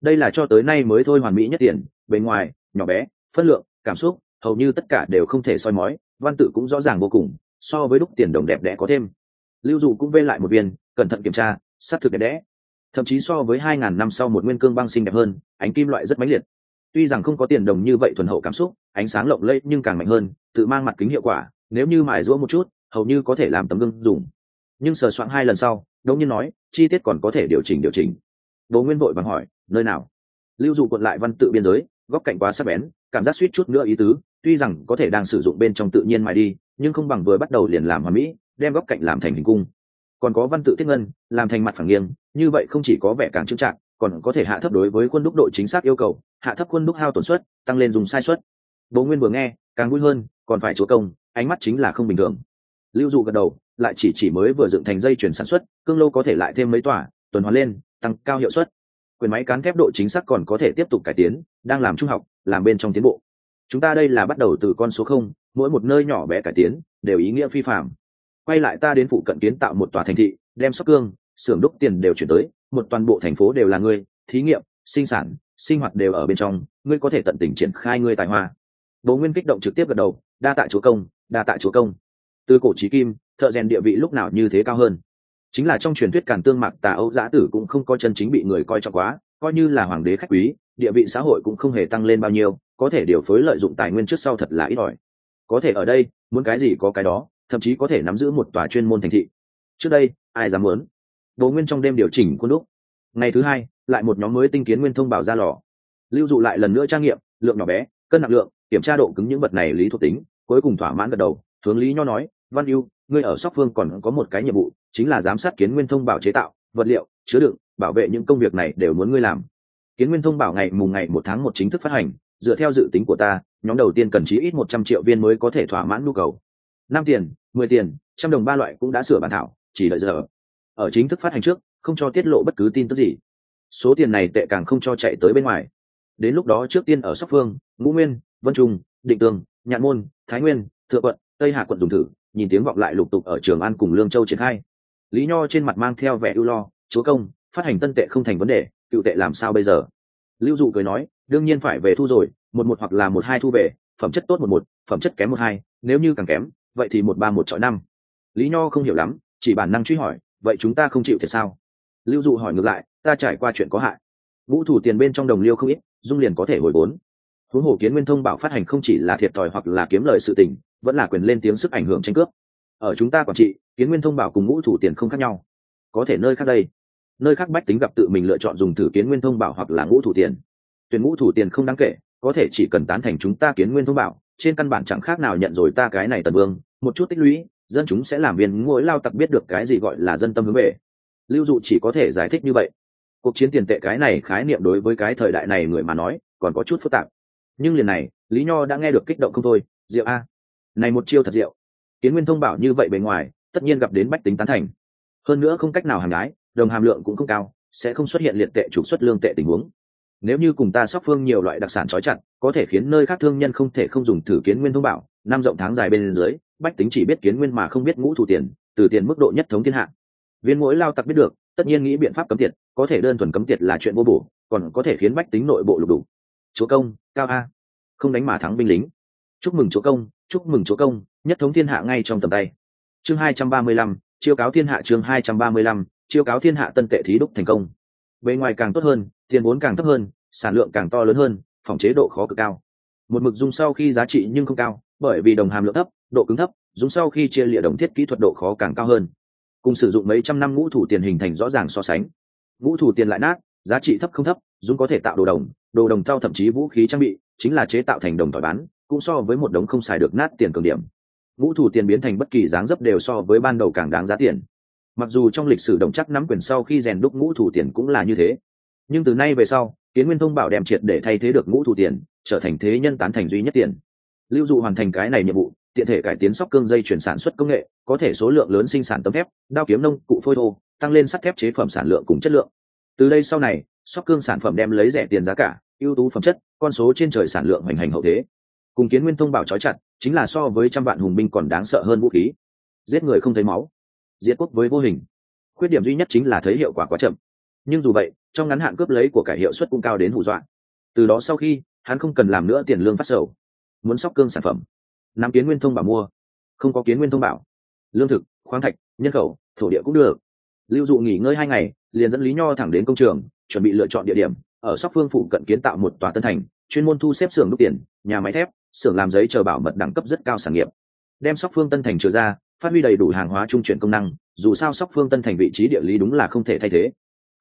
Speaker 1: Đây là cho tới nay mới thôi hoàn mỹ nhất tiền, bề ngoài, nhỏ bé, phân lượng, cảm xúc, hầu như tất cả đều không thể soi mói, văn tự cũng rõ ràng vô cùng, so với đúc tiền đồng đẹp đẽ có thêm lưu dụ cũng vê lại một viên, cẩn thận kiểm tra xác thực đẹp đẽ. Thậm chí so với hai ngàn năm sau một nguyên cương băng xinh đẹp hơn, ánh kim loại rất mãnh liệt. Tuy rằng không có tiền đồng như vậy thuần hậu cảm xúc, ánh sáng lộng lẫy nhưng càng mạnh hơn, tự mang mặt kính hiệu quả, nếu như mài rũa một chút, hầu như có thể làm tấm gương dùng. Nhưng sờ soạn hai lần sau, đống nhiên nói, chi tiết còn có thể điều chỉnh điều chỉnh. Bố nguyên vội vàng hỏi, nơi nào? Lưu dụ cuộn lại văn tự biên giới, góc cạnh quá sắc bén, cảm giác suýt chút nữa ý tứ, tuy rằng có thể đang sử dụng bên trong tự nhiên mài đi, nhưng không bằng vừa bắt đầu liền làm hòa mỹ đem góc cạnh làm thành hình cung. Còn có văn tự thiết ngân, làm thành mặt phẳng nghiêng, như vậy không chỉ có vẻ càng trưng trạng còn có thể hạ thấp đối với quân đúc độ chính xác yêu cầu, hạ thấp quân đúc hao tổn suất, tăng lên dùng sai suất. Bố nguyên vừa nghe, càng vui hơn, còn phải chúa công, ánh mắt chính là không bình thường. Lưu dụ gật đầu, lại chỉ chỉ mới vừa dựng thành dây chuyển sản xuất, cương lô có thể lại thêm mấy tòa, tuần hoàn lên, tăng cao hiệu suất. Quyền máy cán thép độ chính xác còn có thể tiếp tục cải tiến, đang làm trung học, làm bên trong tiến bộ. Chúng ta đây là bắt đầu từ con số không, mỗi một nơi nhỏ bé cải tiến, đều ý nghĩa phi phạm quay lại ta đến phụ cận kiến tạo một tòa thành thị, đem sóc cương, xưởng đúc tiền đều chuyển tới, một toàn bộ thành phố đều là ngươi, thí nghiệm, sinh sản, sinh hoạt đều ở bên trong, ngươi có thể tận tình triển khai ngươi tài hoa. Bố nguyên kích động trực tiếp gật đầu, đa tại chúa công, đa tại chúa công. Từ cổ trí kim, thợ rèn địa vị lúc nào như thế cao hơn? Chính là trong truyền thuyết càn tương mạc tà âu giã tử cũng không có chân chính bị người coi trọng quá, coi như là hoàng đế khách quý, địa vị xã hội cũng không hề tăng lên bao nhiêu, có thể điều phối lợi dụng tài nguyên trước sau thật là ít ỏi. Có thể ở đây, muốn cái gì có cái đó thậm chí có thể nắm giữ một tòa chuyên môn thành thị. Trước đây, ai dám muốn? Bố nguyên trong đêm điều chỉnh quân đúc. Ngày thứ hai, lại một nhóm mới tinh kiến nguyên thông bảo ra lò. Lưu dụ lại lần nữa trang nghiệm, lượng nhỏ bé, cân nặng lượng, kiểm tra độ cứng những vật này lý thuộc tính, cuối cùng thỏa mãn gật đầu, hướng lý nho nói, văn yêu ngươi ở sóc phương còn có một cái nhiệm vụ, chính là giám sát kiến nguyên thông bảo chế tạo, vật liệu, chứa đựng, bảo vệ những công việc này đều muốn ngươi làm. Kiến nguyên thông bảo ngày mùng ngày một tháng một chính thức phát hành, dựa theo dự tính của ta, nhóm đầu tiên cần chí ít một trăm triệu viên mới có thể thỏa mãn nhu cầu năm tiền, mười tiền, trăm đồng ba loại cũng đã sửa bản thảo, chỉ đợi giờ. Ở chính thức phát hành trước, không cho tiết lộ bất cứ tin tức gì. Số tiền này tệ càng không cho chạy tới bên ngoài. Đến lúc đó trước tiên ở sóc phương, ngũ nguyên, vân trung, định tường, nhạn môn, thái nguyên, thượng quận, tây hạ quận dùng thử, nhìn tiếng vọng lại lục tục ở trường an cùng lương châu triển khai. Lý nho trên mặt mang theo vẻ ưu lo, chúa công, phát hành tân tệ không thành vấn đề, cựu tệ làm sao bây giờ? Lưu dụ cười nói, đương nhiên phải về thu rồi, một một hoặc là một hai thu về, phẩm chất tốt một một, phẩm chất kém một hai, nếu như càng kém vậy thì một ba một chọi năm. Lý nho không hiểu lắm, chỉ bản năng truy hỏi, vậy chúng ta không chịu thiệt sao? Lưu dụ hỏi ngược lại, ta trải qua chuyện có hại. Vũ thủ tiền bên trong đồng liêu không ít, dung liền có thể hồi vốn huống hồ kiến nguyên thông bảo phát hành không chỉ là thiệt thòi hoặc là kiếm lời sự tình, vẫn là quyền lên tiếng sức ảnh hưởng tranh cướp. Ở chúng ta quản trị, kiến nguyên thông bảo cùng ngũ thủ tiền không khác nhau. Có thể nơi khác đây. Nơi khác bách tính gặp tự mình lựa chọn dùng thử kiến nguyên thông bảo hoặc là ngũ thủ tiền. Tuyển ngũ thủ tiền không đáng kể, có thể chỉ cần tán thành chúng ta kiến nguyên thông bảo, trên căn bản chẳng khác nào nhận rồi ta cái này tần vương một chút tích lũy, dân chúng sẽ làm viên mỗi lao tặc biết được cái gì gọi là dân tâm hướng về. Lưu dụ chỉ có thể giải thích như vậy. Cuộc chiến tiền tệ cái này khái niệm đối với cái thời đại này người mà nói, còn có chút phức tạp. Nhưng liền này, lý nho đã nghe được kích động không thôi. Diệu a. Này một chiêu thật diệu. Kiến nguyên thông bảo như vậy bề ngoài, tất nhiên gặp đến bách tính tán thành. Hơn nữa không cách nào hàng gái đồng hàm lượng cũng không cao, sẽ không xuất hiện liệt tệ trục xuất lương tệ tình huống. Nếu như cùng ta sóc phương nhiều loại đặc sản trói chặt, có thể khiến nơi khác thương nhân không thể không dùng thử kiến nguyên thông bảo, năm rộng tháng dài bên dưới bách tính chỉ biết kiến nguyên mà không biết ngũ thủ tiền, từ tiền mức độ nhất thống thiên hạ. Viên mỗi lao tặc biết được, tất nhiên nghĩ biện pháp cấm tiệt, có thể đơn thuần cấm tiệt là chuyện vô bổ, còn có thể khiến bách tính nội bộ lục đủ chúa công, cao a. Không đánh mà thắng binh lính. Chúc mừng chúa công, chúc mừng chúa công, nhất thống thiên hạ ngay trong tầm tay. Chương hai trăm ba mươi lăm, chiêu cáo thiên hạ chương hai trăm ba mươi lăm, chiêu cáo thiên hạ tân tệ thí đúc thành công. Bề ngoài càng tốt hơn, tiền vốn càng thấp hơn, sản lượng càng to lớn hơn, phòng chế độ khó cực cao. Một mực dùng sau khi giá trị nhưng không cao, bởi vì đồng hàm lượng thấp độ cứng thấp, dùng sau khi chia lịa đồng thiết kỹ thuật độ khó càng cao hơn. Cùng sử dụng mấy trăm năm ngũ thủ tiền hình thành rõ ràng so sánh. Ngũ thủ tiền lại nát, giá trị thấp không thấp, dùng có thể tạo đồ đồng đồ đồng thao thậm chí vũ khí trang bị, chính là chế tạo thành đồng tỏi bán cũng so với một đống không xài được nát tiền cường điểm. Ngũ thủ tiền biến thành bất kỳ dáng dấp đều so với ban đầu càng đáng giá tiền. Mặc dù trong lịch sử đồng chắc nắm quyền sau khi rèn đúc ngũ thủ tiền cũng là như thế. Nhưng từ nay về sau, kiến nguyên thông bảo đem triệt để thay thế được ngũ thủ tiền, trở thành thế nhân tán thành duy nhất tiền. Lưu dụ hoàn thành cái này nhiệm vụ tiện thể cải tiến sóc cương dây chuyển sản xuất công nghệ, có thể số lượng lớn sinh sản tấm thép, đao kiếm nông, cụ phôi thô, tăng lên sắt thép chế phẩm sản lượng cùng chất lượng. Từ đây sau này, sóc cương sản phẩm đem lấy rẻ tiền giá cả, ưu tú phẩm chất, con số trên trời sản lượng hoành hành hậu thế. Cùng kiến nguyên thông bảo trói chặt, chính là so với trăm vạn hùng binh còn đáng sợ hơn vũ khí. Giết người không thấy máu, diệt quốc với vô hình. Khuyết điểm duy nhất chính là thấy hiệu quả quá chậm. Nhưng dù vậy, trong ngắn hạn cướp lấy của cải hiệu suất cũng cao đến hù dọa. Từ đó sau khi, hắn không cần làm nữa tiền lương phát sầu. Muốn sóc cương sản phẩm nắm kiến nguyên thông bảo mua. Không có kiến nguyên thông bảo. Lương thực, khoáng thạch, nhân khẩu, thổ địa cũng được. Lưu dụ nghỉ ngơi hai ngày, liền dẫn lý nho thẳng đến công trường, chuẩn bị lựa chọn địa điểm. Ở sóc phương phụ cận kiến tạo một tòa tân thành, chuyên môn thu xếp xưởng đúc tiền, nhà máy thép, xưởng làm giấy chờ bảo mật đẳng cấp rất cao sản nghiệp. Đem sóc phương tân thành trừ ra, phát huy đầy đủ hàng hóa trung chuyển công năng, dù sao sóc phương tân thành vị trí địa lý đúng là không thể thay thế.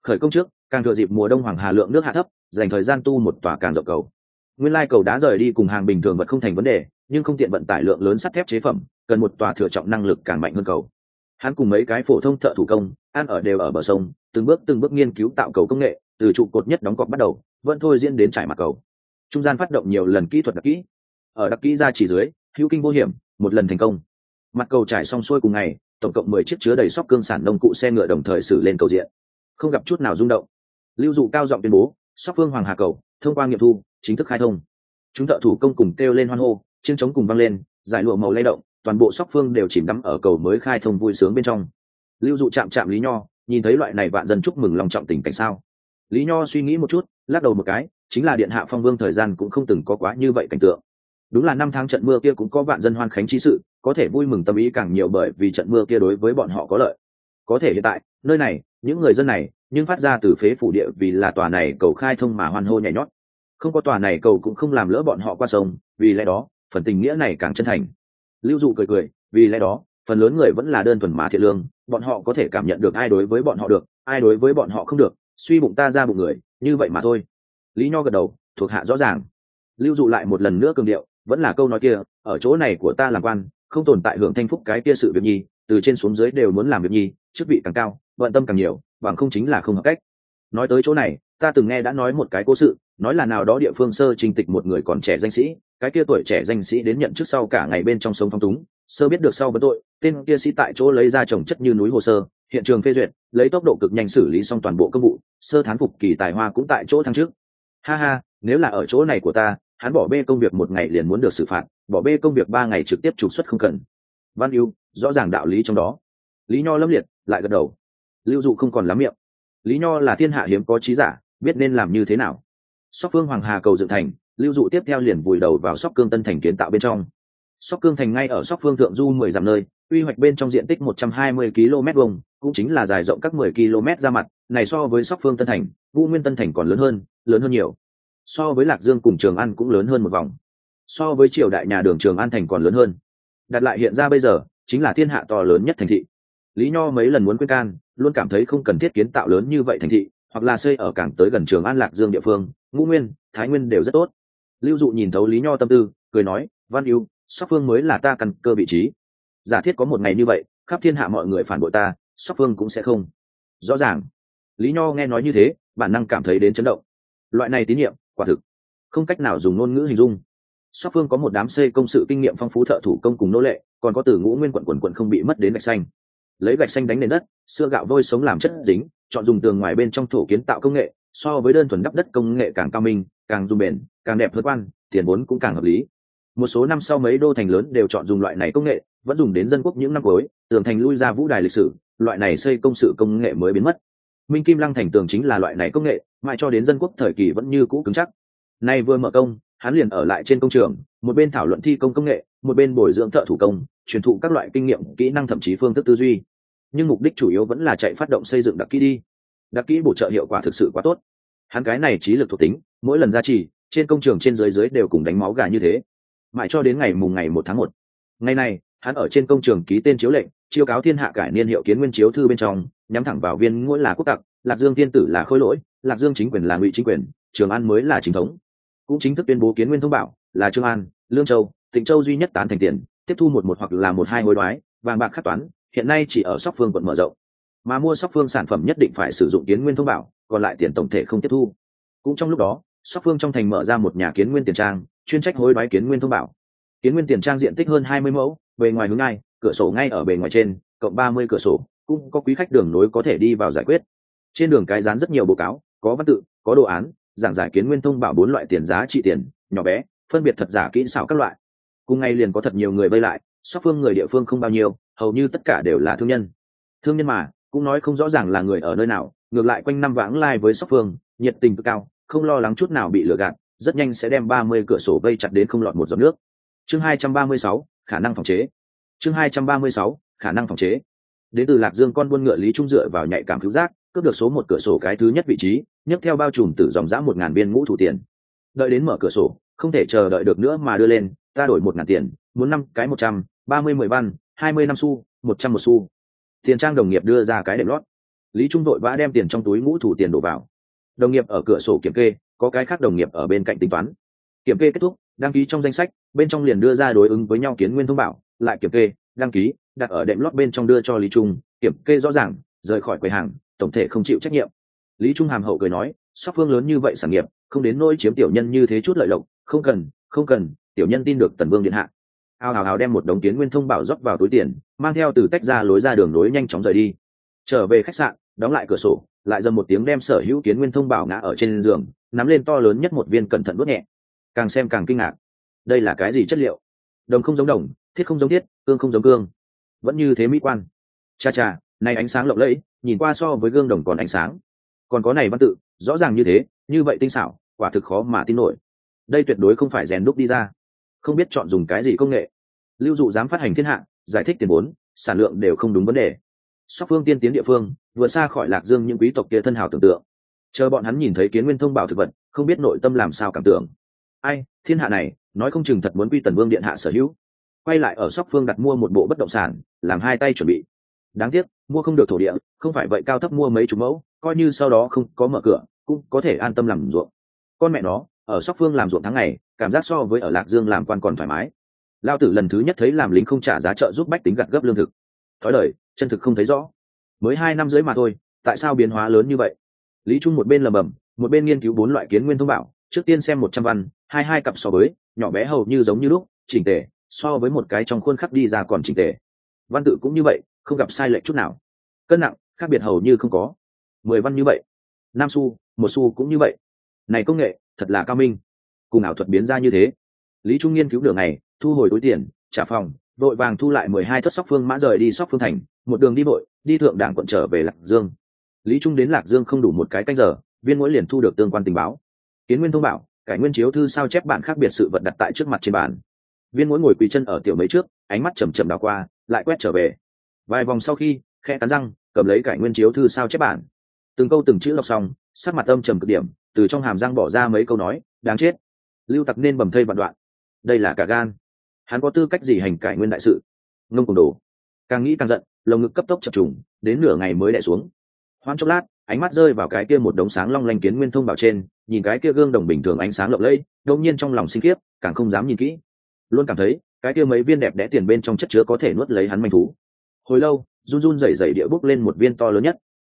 Speaker 1: Khởi công trước, càng thừa dịp mùa đông hoàng hà lượng nước hạ thấp, dành thời gian tu một tòa càng rộng cầu nguyên lai cầu đá rời đi cùng hàng bình thường vật không thành vấn đề, nhưng không tiện vận tải lượng lớn sắt thép chế phẩm, cần một tòa thừa trọng năng lực càng mạnh hơn cầu. Hắn cùng mấy cái phổ thông thợ thủ công, ăn ở đều ở bờ sông, từng bước từng bước nghiên cứu tạo cầu công nghệ, từ trụ cột nhất đóng cọc bắt đầu, vẫn thôi diễn đến trải mặt cầu. Trung gian phát động nhiều lần kỹ thuật đặc kỹ. Ở đặc kỹ ra chỉ dưới, hữu kinh vô hiểm, một lần thành công. Mặt cầu trải xong xuôi cùng ngày, tổng cộng mười chiếc chứa đầy sóc cương sản nông cụ xe ngựa đồng thời xử lên cầu diện. Không gặp chút nào rung động. Lưu dụ cao giọng tuyên bố, sóc phương hoàng hà cầu, thông qua nghiệm thu chính thức khai thông. Chúng thợ thủ công cùng kêu lên hoan hô, chiến trống cùng văng lên, giải lụa màu lay động, toàn bộ sóc phương đều chìm đắm ở cầu mới khai thông vui sướng bên trong. Lưu dụ chạm chạm lý nho, nhìn thấy loại này vạn dân chúc mừng lòng trọng tình cảnh sao? Lý nho suy nghĩ một chút, lắc đầu một cái, chính là điện hạ phong vương thời gian cũng không từng có quá như vậy cảnh tượng. Đúng là năm tháng trận mưa kia cũng có vạn dân hoan khánh chi sự, có thể vui mừng tâm ý càng nhiều bởi vì trận mưa kia đối với bọn họ có lợi. Có thể hiện tại, nơi này, những người dân này, nhưng phát ra từ phế phủ địa vì là tòa này cầu khai thông mà hoan hô nhảy nhót không có tòa này cầu cũng không làm lỡ bọn họ qua sông, vì lẽ đó, phần tình nghĩa này càng chân thành. Lưu dụ cười cười, vì lẽ đó, phần lớn người vẫn là đơn thuần mà thiện lương, bọn họ có thể cảm nhận được ai đối với bọn họ được, ai đối với bọn họ không được, suy bụng ta ra bụng người, như vậy mà thôi. Lý nho gật đầu, thuộc hạ rõ ràng. Lưu dụ lại một lần nữa cường điệu, vẫn là câu nói kia, ở chỗ này của ta làm quan, không tồn tại hưởng thanh phúc cái kia sự việc nhi, từ trên xuống dưới đều muốn làm việc nhi, chức vị càng cao, bận tâm càng nhiều, bằng không chính là không hợp cách. Nói tới chỗ này ta từng nghe đã nói một cái cố sự, nói là nào đó địa phương sơ trình tịch một người còn trẻ danh sĩ, cái kia tuổi trẻ danh sĩ đến nhận trước sau cả ngày bên trong sống phong túng, sơ biết được sau vấn tội, tên kia sĩ tại chỗ lấy ra trồng chất như núi hồ sơ, hiện trường phê duyệt, lấy tốc độ cực nhanh xử lý xong toàn bộ công vụ, sơ thán phục kỳ tài hoa cũng tại chỗ thăng trước ha ha, nếu là ở chỗ này của ta, hắn bỏ bê công việc một ngày liền muốn được xử phạt, bỏ bê công việc ba ngày trực tiếp trục xuất không cần. Văn yêu rõ ràng đạo lý trong đó. Lý nho lâm liệt, lại gật đầu. Lưu dụ không còn lắm miệng. Lý nho là thiên hạ hiếm có trí giả biết nên làm như thế nào. Sóc phương hoàng hà cầu dựng thành, lưu dụ tiếp theo liền vùi đầu vào sóc cương tân thành kiến tạo bên trong. Sóc cương thành ngay ở sóc phương thượng du mười dặm nơi, quy hoạch bên trong diện tích một trăm hai mươi km vuông, cũng chính là dài rộng các mười km ra mặt, này so với sóc phương tân thành vũ nguyên tân thành còn lớn hơn lớn hơn nhiều. So với lạc dương cùng trường an cũng lớn hơn một vòng. So với triều đại nhà đường trường an thành còn lớn hơn. Đặt lại hiện ra bây giờ, chính là thiên hạ to lớn nhất thành thị. Lý nho mấy lần muốn quên can, luôn cảm thấy không cần thiết kiến tạo lớn như vậy thành thị hoặc là xây ở cảng tới gần trường an lạc dương địa phương, ngũ nguyên, thái nguyên đều rất tốt. Lưu dụ nhìn thấu lý nho tâm tư, cười nói, văn yêu sóc phương mới là ta căn cơ vị trí. Giả thiết có một ngày như vậy, khắp thiên hạ mọi người phản bội ta, sóc phương cũng sẽ không. Rõ ràng. Lý nho nghe nói như thế, bản năng cảm thấy đến chấn động. Loại này tín nhiệm, quả thực không cách nào dùng ngôn ngữ hình dung. Sóc phương có một đám xây công sự kinh nghiệm phong phú thợ thủ công cùng nô lệ, còn có từ ngũ nguyên quận quần quận không bị mất đến gạch xanh. Lấy gạch xanh đánh nền đất, xưa gạo vôi sống làm chất dính chọn dùng tường ngoài bên trong thổ kiến tạo công nghệ, so với đơn thuần đắp đất công nghệ càng cao minh, càng dùng bền, càng đẹp hơn quan, tiền vốn cũng càng hợp lý. Một số năm sau mấy đô thành lớn đều chọn dùng loại này công nghệ, vẫn dùng đến dân quốc những năm cuối, tường thành lui ra vũ đài lịch sử, loại này xây công sự công nghệ mới biến mất. Minh kim lăng thành tường chính là loại này công nghệ, mãi cho đến dân quốc thời kỳ vẫn như cũ cứng chắc. Nay vừa mở công, hắn liền ở lại trên công trường, một bên thảo luận thi công công nghệ, một bên bồi dưỡng thợ thủ công, truyền thụ các loại kinh nghiệm, kỹ năng thậm chí phương thức tư duy nhưng mục đích chủ yếu vẫn là chạy phát động xây dựng đặc kỹ đi. Đặc kỹ bổ trợ hiệu quả thực sự quá tốt. Hắn cái này trí lực thuộc tính, mỗi lần ra trì, trên công trường trên dưới dưới đều cùng đánh máu gà như thế. Mãi cho đến ngày mùng ngày một tháng một. Ngày này, hắn ở trên công trường ký tên chiếu lệnh, chiêu cáo thiên hạ cải niên hiệu kiến nguyên chiếu thư bên trong, nhắm thẳng vào viên ngũi là quốc tặc, lạc dương tiên tử là khôi lỗi, lạc dương chính quyền là ngụy chính quyền, trường an mới là chính thống. Cũng chính thức tuyên bố kiến nguyên thông bảo, là trương an, lương châu, tịnh châu duy nhất tán thành tiền, tiếp thu một một hoặc là một hai hối đoái, vàng bạc khắc toán hiện nay chỉ ở sóc phương quận mở rộng. Mà mua sóc phương sản phẩm nhất định phải sử dụng kiến nguyên thông bảo, còn lại tiền tổng thể không tiếp thu. Cũng trong lúc đó, sóc phương trong thành mở ra một nhà kiến nguyên tiền trang, chuyên trách hối đoái kiến nguyên thông bảo. Kiến nguyên tiền trang diện tích hơn hai mươi mẫu, bề ngoài hướng ngay, cửa sổ ngay ở bề ngoài trên, cộng ba mươi cửa sổ, cũng có quý khách đường nối có thể đi vào giải quyết. Trên đường cái dán rất nhiều báo cáo, có văn tự, có đồ án, giảng giải kiến nguyên thông bảo bốn loại tiền giá trị tiền, nhỏ bé, phân biệt thật giả kỹ xảo các loại. Cùng ngày liền có thật nhiều người vây lại sóc phương người địa phương không bao nhiêu, hầu như tất cả đều là thương nhân. Thương nhân mà, cũng nói không rõ ràng là người ở nơi nào, ngược lại quanh năm vãng lai với sóc phương, nhiệt tình cực cao, không lo lắng chút nào bị lừa gạt, rất nhanh sẽ đem ba mươi cửa sổ vây chặt đến không lọt một giọt nước. Chương hai trăm ba mươi sáu, khả năng phòng chế. Chương hai trăm ba mươi sáu, khả năng phòng chế. Đến từ lạc dương con buôn ngựa lý trung dựa vào nhạy cảm cứu giác, cướp được số một cửa sổ cái thứ nhất vị trí, nhấc theo bao trùm từ dòng giã một ngàn viên ngũ thủ tiền. Đợi đến mở cửa sổ, không thể chờ đợi được nữa mà đưa lên, ta đổi một ngàn tiền muốn năm cái một trăm, ba mươi mười văn, hai mươi năm xu, một trăm một xu. Tiền trang đồng nghiệp đưa ra cái đệm lót. Lý trung đội vã đem tiền trong túi ngũ thủ tiền đổ vào. Đồng nghiệp ở cửa sổ kiểm kê, có cái khác đồng nghiệp ở bên cạnh tính toán. Kiểm kê kết thúc, đăng ký trong danh sách, bên trong liền đưa ra đối ứng với nhau kiến nguyên thông bảo, lại kiểm kê, đăng ký, đặt ở đệm lót bên trong đưa cho lý trung, kiểm kê rõ ràng, rời khỏi quầy hàng, tổng thể không chịu trách nhiệm. Lý trung hàm hậu cười nói, sóc phương lớn như vậy sản nghiệp, không đến nỗi chiếm tiểu nhân như thế chút lợi lộc, không cần không cần, tiểu nhân tin được tần vương điện hạ ao hào hào đem một đống kiến nguyên thông bảo rót vào túi tiền, mang theo từ tách ra lối ra đường lối nhanh chóng rời đi. Trở về khách sạn, đóng lại cửa sổ, lại dầm một tiếng đem sở hữu kiến nguyên thông bảo ngã ở trên giường, nắm lên to lớn nhất một viên cẩn thận bước nhẹ. Càng xem càng kinh ngạc. Đây là cái gì chất liệu? Đồng không giống đồng, thiết không giống thiết, cương không giống cương. Vẫn như thế mỹ quan. Cha cha, này ánh sáng lộng lẫy, nhìn qua so với gương đồng còn ánh sáng. Còn có này văn tự, rõ ràng như thế, như vậy tinh xảo, quả thực khó mà tin nổi. Đây tuyệt đối không phải rèn đúc đi ra không biết chọn dùng cái gì công nghệ. Lưu dụ dám phát hành thiên hạ, giải thích tiền vốn, sản lượng đều không đúng vấn đề. Sóc phương tiên tiến địa phương vừa xa khỏi lạc dương những quý tộc kia thân hào tưởng tượng. Chờ bọn hắn nhìn thấy kiến nguyên thông bảo thực vật, không biết nội tâm làm sao cảm tưởng. Ai, thiên hạ này, nói không chừng thật muốn quy tần vương điện hạ sở hữu. Quay lại ở sóc phương đặt mua một bộ bất động sản, làm hai tay chuẩn bị. Đáng tiếc, mua không được thổ địa, không phải vậy cao thấp mua mấy chục mẫu, coi như sau đó không có mở cửa, cũng có thể an tâm làm ruộng. Con mẹ nó, ở sóc phương làm ruộng tháng ngày cảm giác so với ở lạc dương làm quan còn thoải mái. Lao tử lần thứ nhất thấy làm lính không trả giá trợ giúp bách tính gặt gấp lương thực. Thói lời, chân thực không thấy rõ. Mới hai năm dưới mà thôi tại sao biến hóa lớn như vậy? Lý trung một bên lầm bầm một bên nghiên cứu bốn loại kiến nguyên thông bảo trước tiên xem một trăm văn hai hai cặp so với nhỏ bé hầu như giống như lúc chỉnh tề so với một cái trong khuôn khắc đi ra còn chỉnh tề. Văn tự cũng như vậy không gặp sai lệch chút nào. Cân nặng khác biệt hầu như không có. Mười văn như vậy năm xu một xu cũng như vậy. Này công nghệ thật là cao minh cùng ảo thuật biến ra như thế. Lý trung nghiên cứu đường này thu hồi túi tiền trả phòng đội vàng thu lại mười hai thất sóc phương mã rời đi sóc phương thành một đường đi bộ, đi thượng đảng quận trở về lạc dương. Lý trung đến lạc dương không đủ một cái canh giờ viên mỗi liền thu được tương quan tình báo. Kiến nguyên thông bảo cải nguyên chiếu thư sao chép bản khác biệt sự vật đặt tại trước mặt trên bàn. Viên mỗi ngồi quỳ chân ở tiểu mấy trước ánh mắt chầm chầm đào qua lại quét trở về. Vài vòng sau khi khe cắn răng cầm lấy cải nguyên chiếu thư sao chép bản. Từng câu từng chữ đọc xong sắc mặt âm trầm cực điểm từ trong hàm răng bỏ ra mấy câu nói đáng chết lưu tặc nên bầm thây vạn đoạn. Đây là cả gan. Hắn có tư cách gì hành cải nguyên đại sự? Ngông cùng đồ. Càng nghĩ càng giận, lồng ngực cấp tốc chập trùng, đến nửa ngày mới đẻ xuống. Hoan chốc lát, ánh mắt rơi vào cái kia một đống sáng long lanh kiến nguyên thông bảo trên, nhìn cái kia gương đồng bình thường ánh sáng lộng lẫy, đột nhiên trong lòng sinh khiếp, càng không dám nhìn kỹ. Luôn cảm thấy, cái kia mấy viên đẹp đẽ tiền bên trong chất chứa có thể nuốt lấy hắn manh thú. Hồi lâu, run run rẩy rẩy địa bước lên một viên to lớn nhất.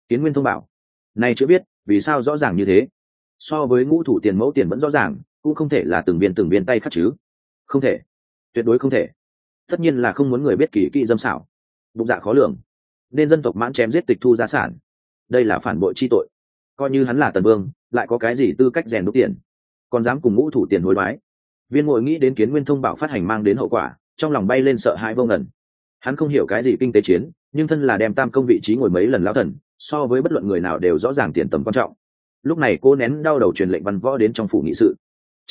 Speaker 1: Kiến nguyên thông bảo. Này chưa biết, vì sao rõ ràng như thế? So với ngũ thủ tiền mẫu tiền vẫn rõ ràng cũng không thể là từng viên từng viên tay khắc chứ. Không thể. Tuyệt đối không thể. Tất nhiên là không muốn người biết kỳ kỵ dâm xảo. Bụng dạ khó lường. Nên dân tộc mãn chém giết tịch thu gia sản. Đây là phản bội chi tội. Coi như hắn là tần vương, lại có cái gì tư cách rèn đúc tiền? Còn dám cùng ngũ thủ tiền hối đoái. Viên ngồi nghĩ đến kiến nguyên thông bảo phát hành mang đến hậu quả, trong lòng bay lên sợ hãi vô ngẩn hắn không hiểu cái gì kinh tế chiến, nhưng thân là đem tam công vị trí ngồi mấy lần lao thần, so với bất luận người nào đều rõ ràng tiền tầm quan trọng. Lúc này cô nén đau đầu truyền lệnh văn võ đến trong phủ nghị sự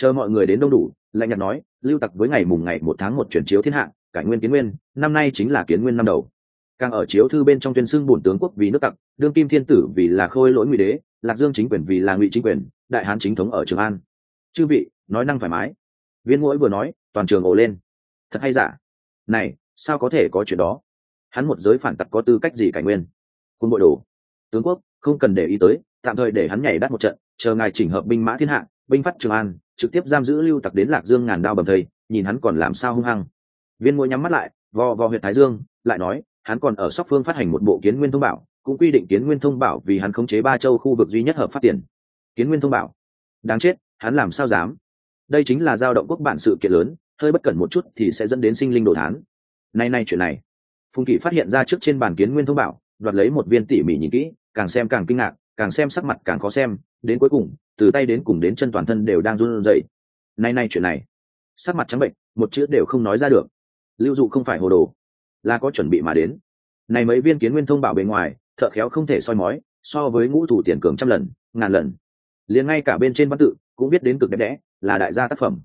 Speaker 1: chờ mọi người đến đông đủ, lạnh nhạt nói, lưu tặc với ngày mùng ngày một tháng một chuyển chiếu thiên hạ, cải nguyên kiến nguyên, năm nay chính là kiến nguyên năm đầu. Càng ở chiếu thư bên trong tuyên xưng bổn tướng quốc vì nước tặc, đương kim thiên tử vì là khôi lỗi ngụy đế, lạc dương chính quyền vì là ngụy chính quyền, đại hán chính thống ở trường an. Chư vị, nói năng thoải mái. Viên mũi vừa nói, toàn trường ồ lên. Thật hay giả? Này, sao có thể có chuyện đó? Hắn một giới phản tặc có tư cách gì cải nguyên? Quân bội đồ. Tướng quốc, không cần để ý tới, tạm thời để hắn nhảy đắt một trận, chờ ngài chỉnh hợp binh mã thiên hạ, binh phát trường an trực tiếp giam giữ lưu tặc đến lạc dương ngàn đao bầm thầy, nhìn hắn còn làm sao hung hăng. Viên mũi nhắm mắt lại, vò vò huyện thái dương, lại nói, hắn còn ở sóc phương phát hành một bộ kiến nguyên thông bảo, cũng quy định kiến nguyên thông bảo vì hắn khống chế ba châu khu vực duy nhất hợp phát tiền. Kiến nguyên thông bảo. Đáng chết, hắn làm sao dám? Đây chính là giao động quốc bản sự kiện lớn, hơi bất cẩn một chút thì sẽ dẫn đến sinh linh đồ thán. Nay nay chuyện này. Phùng kỷ phát hiện ra trước trên bàn kiến nguyên thông bảo, đoạt lấy một viên tỉ mỉ nhìn kỹ, càng xem càng kinh ngạc, càng xem sắc mặt càng khó xem, đến cuối cùng từ tay đến cùng đến chân toàn thân đều đang run rẩy. Nay nay chuyện này, sắc mặt trắng bệnh, một chữ đều không nói ra được. Lưu dụ không phải hồ đồ, là có chuẩn bị mà đến. Này mấy viên kiến nguyên thông bảo bề ngoài, thợ khéo không thể soi mói, so với ngũ thủ tiền cường trăm lần, ngàn lần. Liền ngay cả bên trên văn tự cũng biết đến cực đẹp đẽ, là đại gia tác phẩm.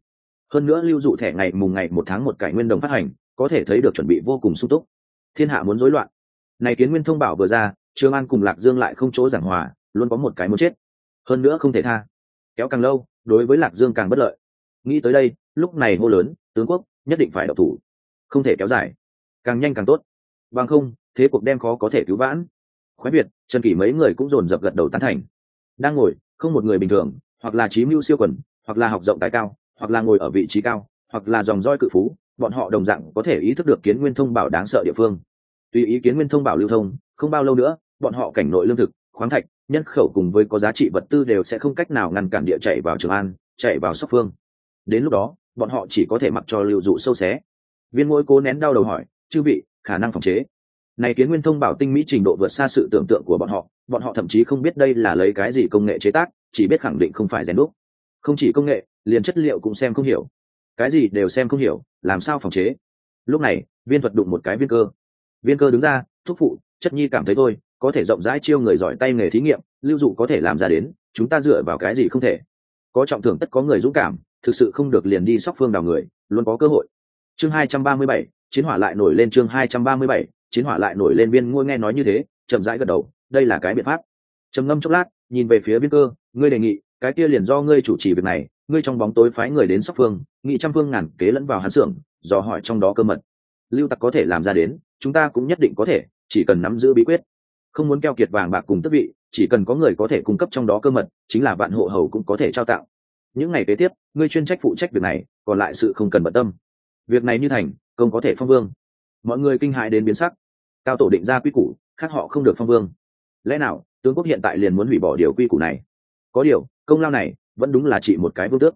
Speaker 1: Hơn nữa lưu dụ thẻ ngày mùng ngày một tháng một cải nguyên đồng phát hành, có thể thấy được chuẩn bị vô cùng sung túc. Thiên hạ muốn rối loạn. Này kiến nguyên thông bảo vừa ra, trương an cùng lạc dương lại không chỗ giảng hòa, luôn có một cái muốn chết hơn nữa không thể tha. Kéo càng lâu, đối với lạc dương càng bất lợi. Nghĩ tới đây, lúc này hô lớn, tướng quốc, nhất định phải độc thủ. Không thể kéo dài. Càng nhanh càng tốt. Bằng không, thế cuộc đem khó có thể cứu vãn. Khoái biệt trần kỷ mấy người cũng dồn dập gật đầu tán thành. Đang ngồi, không một người bình thường, hoặc là trí mưu siêu quần, hoặc là học rộng tài cao, hoặc là ngồi ở vị trí cao, hoặc là dòng roi cự phú, bọn họ đồng dạng có thể ý thức được kiến nguyên thông bảo đáng sợ địa phương. Tuy ý kiến nguyên thông bảo lưu thông, không bao lâu nữa, bọn họ cảnh nội lương thực, khoáng thạch nhân khẩu cùng với có giá trị vật tư đều sẽ không cách nào ngăn cản địa chạy vào trường an, chạy vào sóc phương. Đến lúc đó, bọn họ chỉ có thể mặc cho lưu dụ sâu xé. Viên mỗi cố nén đau đầu hỏi, chư vị, khả năng phòng chế? Này kiến nguyên thông bảo tinh mỹ trình độ vượt xa sự tưởng tượng của bọn họ bọn họ thậm chí không biết đây là lấy cái gì công nghệ chế tác, chỉ biết khẳng định không phải rèn đúc. Không chỉ công nghệ, liền chất liệu cũng xem không hiểu. Cái gì đều xem không hiểu, làm sao phòng chế? Lúc này, viên thuật đụng một cái viên cơ. Viên cơ đứng ra, thúc phụ, chất nhi cảm thấy tôi có thể rộng rãi chiêu người giỏi tay nghề thí nghiệm, lưu dụ có thể làm ra đến, chúng ta dựa vào cái gì không thể? Có trọng thưởng tất có người dũng cảm, thực sự không được liền đi sóc phương đào người, luôn có cơ hội. Chương hai trăm ba mươi bảy, chiến hỏa lại nổi lên chương hai trăm ba mươi bảy, chiến hỏa lại nổi lên viên ngôi nghe nói như thế, chậm rãi gật đầu, đây là cái biện pháp. Trầm ngâm chốc lát, nhìn về phía biên cơ, ngươi đề nghị, cái kia liền do ngươi chủ trì việc này, ngươi trong bóng tối phái người đến sóc phương, nghị trăm phương ngàn kế lẫn vào hắn xưởng, dò hỏi trong đó cơ mật. Lưu tặc có thể làm ra đến, chúng ta cũng nhất định có thể, chỉ cần nắm giữ bí quyết không muốn keo kiệt vàng bạc cùng tước vị, chỉ cần có người có thể cung cấp trong đó cơ mật, chính là vạn hộ hầu cũng có thể trao tặng. Những ngày kế tiếp, ngươi chuyên trách phụ trách việc này, còn lại sự không cần bận tâm. Việc này như thành, công có thể phong vương. Mọi người kinh hại đến biến sắc. Cao tổ định ra quy củ, khác họ không được phong vương. Lẽ nào, tướng quốc hiện tại liền muốn hủy bỏ điều quy củ này? Có điều, công lao này, vẫn đúng là chỉ một cái vương tước.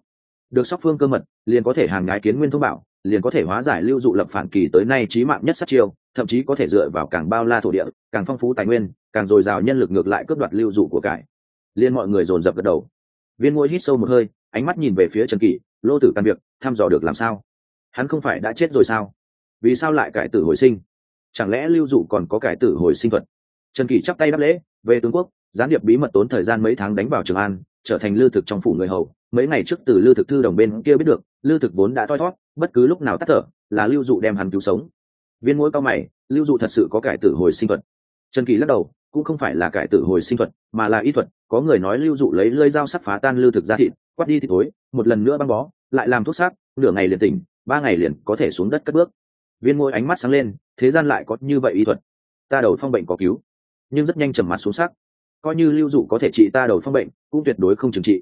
Speaker 1: Được sóc phương cơ mật, liền có thể hàng ngái kiến nguyên thông bảo liền có thể hóa giải lưu dụ lập phản kỳ tới nay trí mạng nhất sát chiêu, thậm chí có thể dựa vào càng bao la thổ địa, càng phong phú tài nguyên, càng dồi dào nhân lực ngược lại cướp đoạt lưu dụ của cải. Liên mọi người dồn dập gật đầu. Viên ngôi hít sâu một hơi, ánh mắt nhìn về phía trần kỷ, lô tử căn việc, thăm dò được làm sao? Hắn không phải đã chết rồi sao? Vì sao lại cải tử hồi sinh? Chẳng lẽ lưu dụ còn có cải tử hồi sinh thuật? Trần kỷ chắp tay đáp lễ, về tướng quốc, gián điệp bí mật tốn thời gian mấy tháng đánh vào trường an, trở thành lưu thực trong phủ người hầu. Mấy ngày trước từ lưu thực thư đồng bên kia biết được lưu thực vốn đã thoi thót bất cứ lúc nào tắt thở, là lưu dụ đem hắn cứu sống. Viên mũi cao mày, lưu dụ thật sự có cải tử hồi sinh thuật. Trần kỳ lắc đầu, cũng không phải là cải tử hồi sinh thuật, mà là y thuật. Có người nói lưu dụ lấy lơi dao sắc phá tan lưu thực ra thịt, quát đi thì tối một lần nữa băng bó, lại làm thuốc sắc nửa ngày liền tỉnh, ba ngày liền có thể xuống đất cất bước. Viên môi ánh mắt sáng lên, thế gian lại có như vậy y thuật. Ta đầu phong bệnh có cứu, nhưng rất nhanh trầm mặt xuống sắc coi như lưu dụ có thể trị ta đầu phong bệnh, cũng tuyệt đối không trừng trị.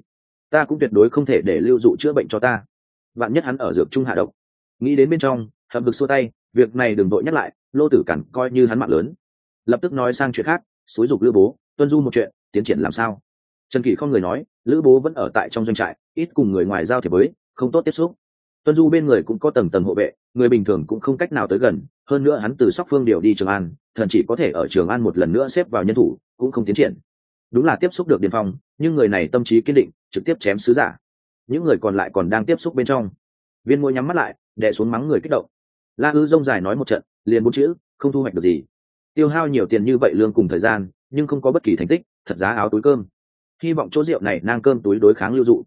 Speaker 1: Ta cũng tuyệt đối không thể để lưu dụ chữa bệnh cho ta vạn nhất hắn ở dược trung hạ độc. Nghĩ đến bên trong, hậm vực xua tay, việc này đừng vội nhắc lại, lô tử cản coi như hắn mạng lớn. Lập tức nói sang chuyện khác, xúi dục lữ bố, tuân du một chuyện, tiến triển làm sao? Trần kỳ không người nói, lữ bố vẫn ở tại trong doanh trại, ít cùng người ngoài giao thiệp với, không tốt tiếp xúc. Tuân du bên người cũng có tầng tầng hộ vệ, người bình thường cũng không cách nào tới gần, hơn nữa hắn từ sóc phương điều đi trường an, thần chỉ có thể ở trường an một lần nữa xếp vào nhân thủ, cũng không tiến triển. Đúng là tiếp xúc được điền phong, nhưng người này tâm trí kiên định, trực tiếp chém sứ giả những người còn lại còn đang tiếp xúc bên trong. Viên môi nhắm mắt lại, đè xuống mắng người kích động. La ư rông dài nói một trận, liền bốn chữ, không thu hoạch được gì. Tiêu hao nhiều tiền như vậy lương cùng thời gian, nhưng không có bất kỳ thành tích, thật giá áo túi cơm. Hy vọng chỗ rượu này nang cơm túi đối kháng lưu dụ.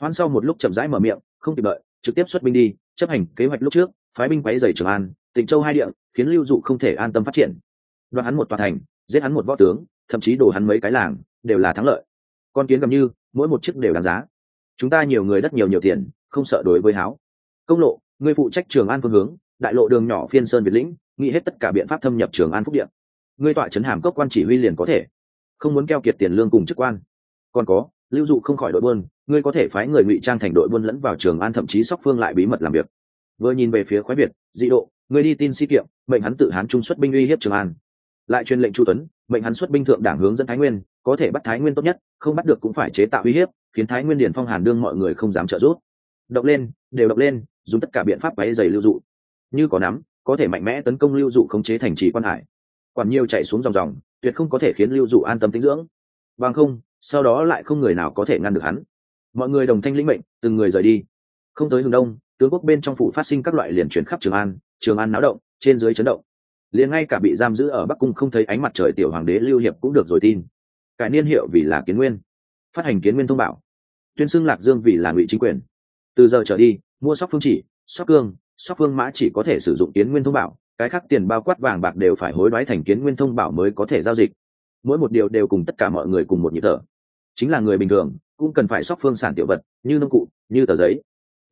Speaker 1: Hoan sau một lúc chậm rãi mở miệng, không kịp đợi, trực tiếp xuất binh đi, chấp hành kế hoạch lúc trước, phái binh quấy dày trường an, tịnh châu hai địa, khiến lưu dụ không thể an tâm phát triển. Đoạt hắn một toàn thành, giết hắn một võ tướng, thậm chí đổ hắn mấy cái làng, đều là thắng lợi. Con kiến cầm như, mỗi một chiếc đều đáng giá chúng ta nhiều người đất nhiều nhiều tiền, không sợ đối với háo. Công lộ người phụ trách trường an phương hướng, đại lộ đường nhỏ phiên sơn việt lĩnh, nghĩ hết tất cả biện pháp thâm nhập trường an phúc điện. Người tọa chấn hàm cốc quan chỉ huy liền có thể. Không muốn keo kiệt tiền lương cùng chức quan. Còn có, lưu dụ không khỏi đội buôn, ngươi có thể phái người ngụy trang thành đội buôn lẫn vào trường an thậm chí sóc phương lại bí mật làm việc. Vừa nhìn về phía khoái việt dị độ người đi tin si kiệm, mệnh hắn tự hán trung xuất binh uy hiếp trường an. Lại truyền lệnh chu tuấn, mệnh hắn xuất binh thượng đảng hướng dẫn thái nguyên, có thể bắt thái nguyên tốt nhất, không bắt được cũng phải chế tạo uy hiếp khiến thái nguyên Điền phong hàn đương mọi người không dám trợ giúp. Động lên, đều động lên, dùng tất cả biện pháp váy dày lưu dụ. Như có nắm, có thể mạnh mẽ tấn công lưu dụ khống chế thành trì quan hải. Quản nhiều chạy xuống dòng dòng, tuyệt không có thể khiến lưu dụ an tâm tính dưỡng. Bằng không, sau đó lại không người nào có thể ngăn được hắn. Mọi người đồng thanh lĩnh mệnh, từng người rời đi. Không tới hướng đông, tướng quốc bên trong phủ phát sinh các loại liền chuyển khắp trường an trường an náo động, trên dưới chấn động. Liền ngay cả bị giam giữ ở bắc cung không thấy ánh mặt trời tiểu hoàng đế lưu hiệp cũng được rồi tin. Cải niên hiệu vì là kiến nguyên phát hành kiến nguyên thông bảo. Tuyên xưng lạc dương vì là ngụy chính quyền. Từ giờ trở đi, mua sóc phương chỉ, sóc cương, sóc phương mã chỉ có thể sử dụng kiến nguyên thông bảo, cái khác tiền bao quát vàng bạc đều phải hối đoái thành kiến nguyên thông bảo mới có thể giao dịch. Mỗi một điều đều cùng tất cả mọi người cùng một nhịp thở. Chính là người bình thường, cũng cần phải sóc phương sản tiểu vật, như nông cụ, như tờ giấy.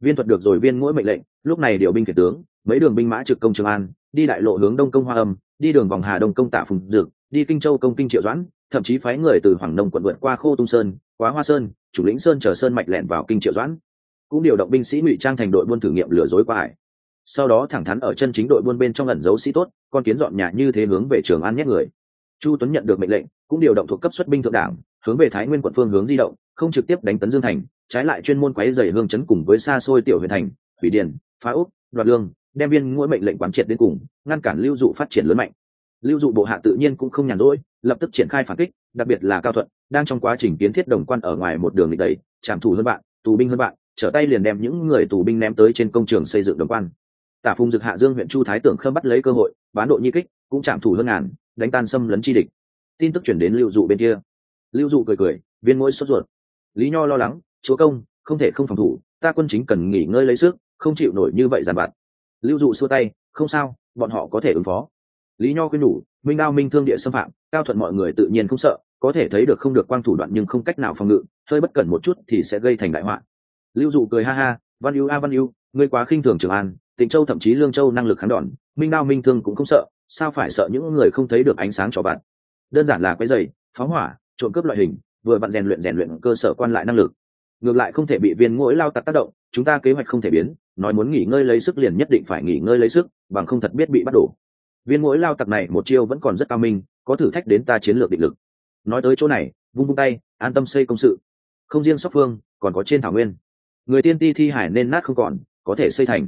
Speaker 1: Viên thuật được rồi viên mỗi mệnh lệnh, lúc này điều binh kể tướng, mấy đường binh mã trực công trường an, đi đại lộ hướng đông công hoa âm, đi đường vòng hà đông công tạ phùng dược đi kinh châu công kinh triệu doãn, thậm chí phái người từ hoàng nông quận vượt qua khô tung sơn quá hoa sơn, chủ lĩnh sơn chờ sơn mạch lẹn vào kinh triệu doãn. Cũng điều động binh sĩ ngụy trang thành đội buôn thử nghiệm lừa dối qua hải sau đó thẳng thắn ở chân chính đội buôn bên trong ẩn giấu sĩ tốt, con kiến dọn nhà như thế hướng về trường an nhét người. Chu tuấn nhận được mệnh lệnh, cũng điều động thuộc cấp xuất binh thượng đảng, hướng về thái nguyên quận phương hướng di động, không trực tiếp đánh tấn dương thành, trái lại chuyên môn quấy dày hương chấn cùng với xa xôi tiểu huyện thành, thủy điền, phá úc, đoạt lương, đem viên mỗi mệnh lệnh quán triệt đến cùng, ngăn cản lưu dụ phát triển lớn mạnh lưu dụ bộ hạ tự nhiên cũng không nhàn rỗi, lập tức triển khai phản kích, đặc biệt là cao thuận, đang trong quá trình kiến thiết đồng quan ở ngoài một đường lịch đầy trảm thủ hơn bạn, tù binh hơn bạn, trở tay liền đem những người tù binh ném tới trên công trường xây dựng đồng quan. Tả phùng dực hạ dương huyện chu thái tưởng khâm bắt lấy cơ hội, bán độ nhi kích, cũng chạm thủ hơn ngàn, đánh tan xâm lấn chi địch. Tin tức chuyển đến lưu dụ bên kia. Lưu dụ cười cười, viên mỗi sốt ruột. Lý nho lo lắng, chúa công, không thể không phòng thủ, ta quân chính cần nghỉ ngơi lấy sức, không chịu nổi như vậy giàn vặt. Lưu dụ xua tay, không sao, bọn họ có thể ứng phó lý nho quyên nhủ, minh đao minh thương địa xâm phạm, cao thuận mọi người tự nhiên không sợ, có thể thấy được không được quang thủ đoạn nhưng không cách nào phòng ngự, hơi bất cẩn một chút thì sẽ gây thành đại họa. Lưu dụ cười ha ha, văn ưu a, văn ưu, ngươi quá khinh thường trường an, tịnh châu thậm chí lương châu năng lực kháng đòn, minh đao minh thương cũng không sợ, sao phải sợ những người không thấy được ánh sáng cho bạn đơn giản là quấy giày phóng hỏa, trộm cướp loại hình, vừa bạn rèn luyện rèn luyện cơ sở quan lại năng lực. Ngược lại không thể bị viên mũi lao tặc tác động, chúng ta kế hoạch không thể biến, nói muốn nghỉ ngơi lấy sức liền nhất định phải nghỉ ngơi lấy sức, bằng không thật biết bị bắt đổ viên mũi lao tặc này một chiêu vẫn còn rất cao minh, có thử thách đến ta chiến lược định lực. Nói tới chỗ này, vung vung tay, an tâm xây công sự. Không riêng sóc phương, còn có trên thảo nguyên. Người tiên ti thi hải nên nát không còn, có thể xây thành.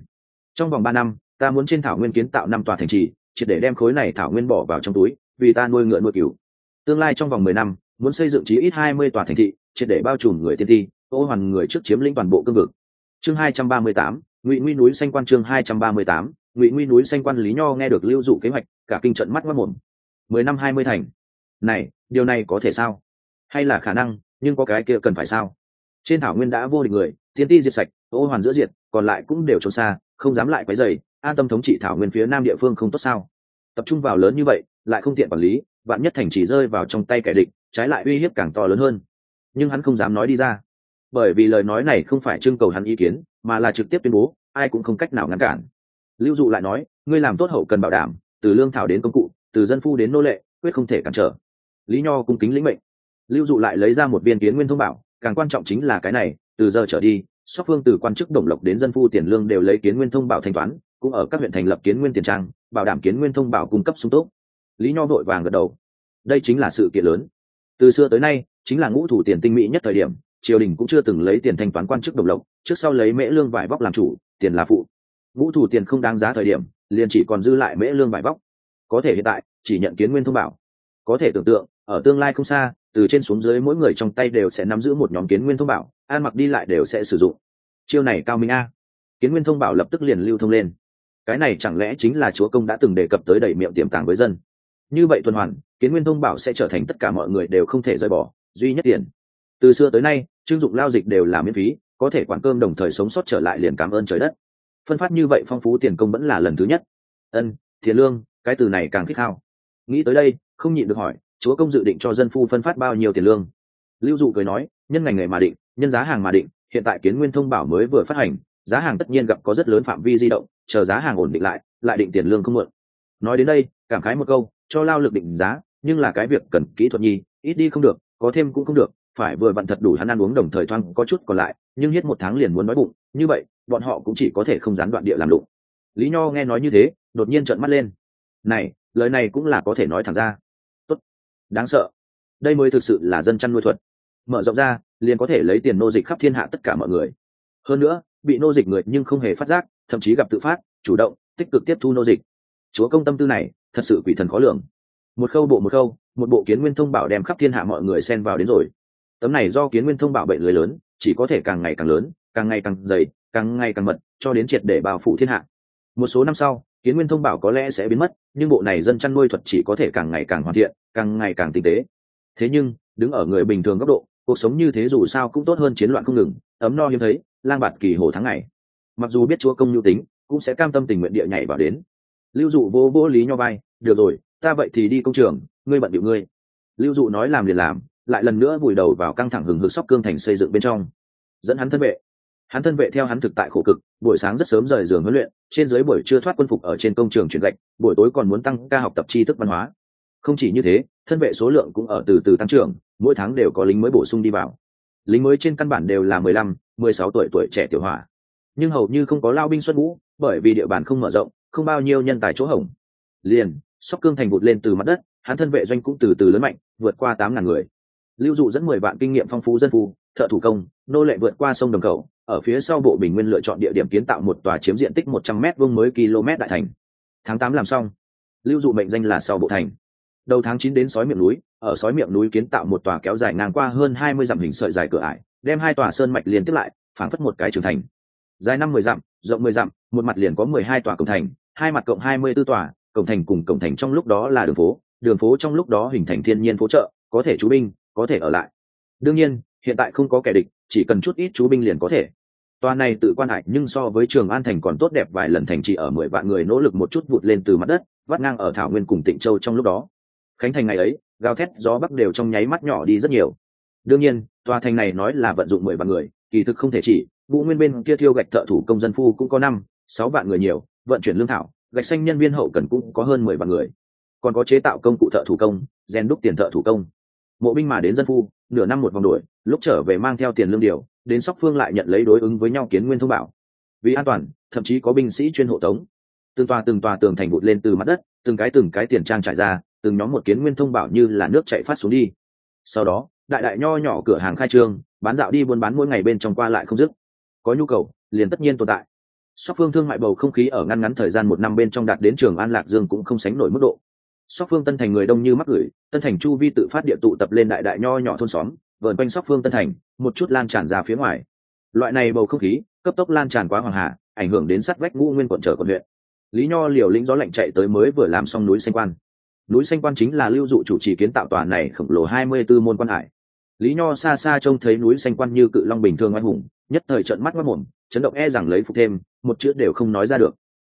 Speaker 1: Trong vòng ba năm, ta muốn trên thảo nguyên kiến tạo năm tòa thành trì chỉ để đem khối này thảo nguyên bỏ vào trong túi, vì ta nuôi ngựa nuôi cừu. Tương lai trong vòng mười năm, muốn xây dựng chí ít hai mươi tòa thành thị chỉ để bao trùm người tiên ti, ô hoàn người trước chiếm lĩnh toàn bộ cương vực. Chương hai trăm ba mươi tám, ngụy nguy núi xanh quan chương hai trăm ba mươi tám ngụy nguy núi xanh quan lý nho nghe được lưu dụ kế hoạch, cả kinh trận mắt mất mồm. Mười năm hai mươi thành. Này, điều này có thể sao? Hay là khả năng, nhưng có cái kia cần phải sao? Trên thảo nguyên đã vô địch người tiến ti diệt sạch, ô hoàn giữa diệt, còn lại cũng đều trốn xa, không dám lại quấy dày an tâm thống trị thảo nguyên phía nam địa phương không tốt sao? Tập trung vào lớn như vậy, lại không tiện quản lý, vạn nhất thành chỉ rơi vào trong tay kẻ địch, trái lại uy hiếp càng to lớn hơn. Nhưng hắn không dám nói đi ra. Bởi vì lời nói này không phải trưng cầu hắn ý kiến, mà là trực tiếp tuyên bố, ai cũng không cách nào ngăn cản lưu dụ lại nói, ngươi làm tốt hậu cần bảo đảm, từ lương thảo đến công cụ, từ dân phu đến nô lệ, quyết không thể cản trở. Lý nho cung kính lĩnh mệnh. Lưu dụ lại lấy ra một viên kiến nguyên thông bảo, càng quan trọng chính là cái này, từ giờ trở đi sóc phương từ quan chức đồng lộc đến dân phu tiền lương đều lấy kiến nguyên thông bảo thanh toán, cũng ở các huyện thành lập kiến nguyên tiền trang, bảo đảm kiến nguyên thông bảo cung cấp sung túc. Lý nho vội vàng gật đầu. Đây chính là sự kiện lớn. Từ xưa tới nay, chính là ngũ thủ tiền tinh mỹ nhất thời điểm, triều đình cũng chưa từng lấy tiền thanh toán quan chức đồng lộc, trước sau lấy mễ lương vải vóc làm chủ, tiền là phụ vũ thủ tiền không đáng giá thời điểm, liền chỉ còn dư lại mễ lương vải vóc. Có thể hiện tại, chỉ nhận kiến nguyên thông bảo. Có thể tưởng tượng, ở tương lai không xa, từ trên xuống dưới mỗi người trong tay đều sẽ nắm giữ một nhóm kiến nguyên thông bảo an mặc đi lại đều sẽ sử dụng. Chiêu này cao minh a. Kiến nguyên thông bảo lập tức liền lưu thông lên. Cái này chẳng lẽ chính là chúa công đã từng đề cập tới đẩy miệng tiềm tàng với dân? Như vậy tuần hoàn, kiến nguyên thông bảo sẽ trở thành tất cả mọi người đều không thể rời bỏ, duy nhất tiền. Từ xưa tới nay, chưng dụng lao dịch đều là miễn phí, có thể quản cơm đồng thời sống sót trở lại liền cảm ơn trời đất phân phát như vậy phong phú tiền công vẫn là lần thứ nhất. Ân, thiền lương, cái từ này càng thích hao nghĩ tới đây, không nhịn được hỏi, chúa công dự định cho dân phu phân phát bao nhiêu tiền lương? Lưu dụ cười nói, nhân ngành nghề mà định, nhân giá hàng mà định, hiện tại kiến nguyên thông bảo mới vừa phát hành, giá hàng tất nhiên gặp có rất lớn phạm vi di động, chờ giá hàng ổn định lại lại định tiền lương không muộn nói đến đây, cảm khái một câu, cho lao lực định giá, nhưng là cái việc cần kỹ thuật nhi, ít đi không được, có thêm cũng không được, phải vừa vặn thật đủ hắn ăn uống đồng thời thoang có chút còn lại, nhưng hết một tháng liền muốn nói bụng, như vậy bọn họ cũng chỉ có thể không gián đoạn địa làm lụng. Lý nho nghe nói như thế, đột nhiên trợn mắt lên. Này, lời này cũng là có thể nói thẳng ra. Tốt. Đáng sợ. Đây mới thực sự là dân chăn nuôi thuật. Mở rộng ra, liền có thể lấy tiền nô dịch khắp thiên hạ tất cả mọi người. Hơn nữa, bị nô dịch người nhưng không hề phát giác, thậm chí gặp tự phát, chủ động, tích cực tiếp thu nô dịch. Chúa công tâm tư này, thật sự quỷ thần khó lường. Một khâu bộ một khâu, một bộ kiến nguyên thông bảo đem khắp thiên hạ mọi người xen vào đến rồi. Tấm này do kiến nguyên thông bảo bệnh lưới lớn, chỉ có thể càng ngày càng lớn càng ngày càng dày, càng ngày càng mật, cho đến triệt để bao phủ thiên hạ. Một số năm sau, kiến nguyên thông bảo có lẽ sẽ biến mất, nhưng bộ này dân chăn nuôi thuật chỉ có thể càng ngày càng hoàn thiện, càng ngày càng tinh tế. Thế nhưng, đứng ở người bình thường góc độ, cuộc sống như thế dù sao cũng tốt hơn chiến loạn không ngừng, ấm no hiếm thấy, lang bạt kỳ hồ tháng ngày. Mặc dù biết chúa công nhu tính, cũng sẽ cam tâm tình nguyện địa nhảy vào đến. Lưu dụ vô vô lý nho vai, được rồi, ta vậy thì đi công trường, ngươi bận điệu ngươi. Lưu dụ nói làm liền làm, lại lần nữa vùi đầu vào căng thẳng hừng hực sóc cương thành xây dựng bên trong. Dẫn hắn thân vệ hắn thân vệ theo hắn thực tại khổ cực, buổi sáng rất sớm rời giường huấn luyện, trên dưới buổi trưa thoát quân phục ở trên công trường truyền gạch, buổi tối còn muốn tăng ca học tập tri thức văn hóa. Không chỉ như thế, thân vệ số lượng cũng ở từ từ tăng trưởng, mỗi tháng đều có lính mới bổ sung đi vào. Lính mới trên căn bản đều là mười lăm, mười sáu tuổi tuổi trẻ tiểu hỏa. Nhưng hầu như không có lao binh xuất ngũ, bởi vì địa bàn không mở rộng, không bao nhiêu nhân tài chỗ hỏng liền, sóc cương thành vụt lên từ mặt đất, hắn thân vệ doanh cũng từ từ lớn mạnh, vượt qua tám ngàn người. Lưu dụ dẫn mười vạn kinh nghiệm phong phú dân phu, thợ thủ công, nô lệ vượt qua sông đồng khẩu ở phía sau bộ bình nguyên lựa chọn địa điểm kiến tạo một tòa chiếm diện tích một trăm m vuông mới km đại thành. Tháng tám làm xong. Lưu dụ mệnh danh là sau bộ thành. Đầu tháng chín đến sói miệng núi ở sói miệng núi kiến tạo một tòa kéo dài ngang qua hơn hai mươi dặm hình sợi dài cửa ải đem hai tòa sơn mạch liên tiếp lại phảng phất một cái trường thành. Dài năm mười dặm rộng mười dặm một mặt liền có mười hai tòa cổng thành hai mặt cộng hai mươi b ố tòa cổng thành cùng cổng thành trong lúc đó là đường phố đường phố trong lúc đó hình thành thiên nhiên phố chợ, có thể trú binh có thể ở lại. Đương nhiên hiện tại không có kẻ địch chỉ cần chút ít chú binh liền có thể. Toàn này tự quan hại nhưng so với trường an thành còn tốt đẹp vài lần thành chỉ ở mười vạn người nỗ lực một chút vụt lên từ mặt đất, vắt ngang ở thảo nguyên cùng tịnh châu trong lúc đó. Khánh thành ngày ấy, gào thét gió bắc đều trong nháy mắt nhỏ đi rất nhiều. Đương nhiên, tòa thành này nói là vận dụng mười vạn người, kỳ thực không thể chỉ vũ nguyên bên kia thiêu gạch thợ thủ công dân phu cũng có năm, sáu vạn người nhiều, vận chuyển lương thảo, gạch xanh nhân viên hậu cần cũng có hơn mười vạn người. Còn có chế tạo công cụ thợ thủ công, rèn đúc tiền thợ thủ công. Mộ binh mà đến dân phu nửa năm một vòng đuổi lúc trở về mang theo tiền lương điều, đến sóc phương lại nhận lấy đối ứng với nhau kiến nguyên thông bảo. Vì an toàn, thậm chí có binh sĩ chuyên hộ tống. Từng tòa từng tòa tường thành vụt lên từ mặt đất, từng cái từng cái tiền trang trải ra, từng nhóm một kiến nguyên thông bảo như là nước chạy phát xuống đi. Sau đó, đại đại nho nhỏ cửa hàng khai trương, bán dạo đi buôn bán mỗi ngày bên trong qua lại không dứt. Có nhu cầu, liền tất nhiên tồn tại. Sóc phương thương mại bầu không khí ở ngăn ngắn thời gian một năm bên trong đạt đến trường an lạc dương cũng không sánh nổi mức độ sóc phương tân thành người đông như mắc gửi, tân thành chu vi tự phát địa tụ tập lên đại đại nho nhỏ thôn xóm, vờn quanh sóc phương tân thành, một chút lan tràn ra phía ngoài. Loại này bầu không khí, cấp tốc lan tràn quá hoàng hà, ảnh hưởng đến sắt vách ngũ nguyên quận trở quận huyện. Lý nho liều lĩnh gió lạnh chạy tới mới vừa làm xong núi xanh quan. Núi xanh quan chính là lưu dụ chủ trì kiến tạo tòa này khổng lồ hai mươi 24 môn quan hải. Lý nho xa xa trông thấy núi xanh quan như cự long bình thường oai hùng, nhất thời trận mắt mất mồm, chấn động e rằng lấy phục thêm, một chữ đều không nói ra được.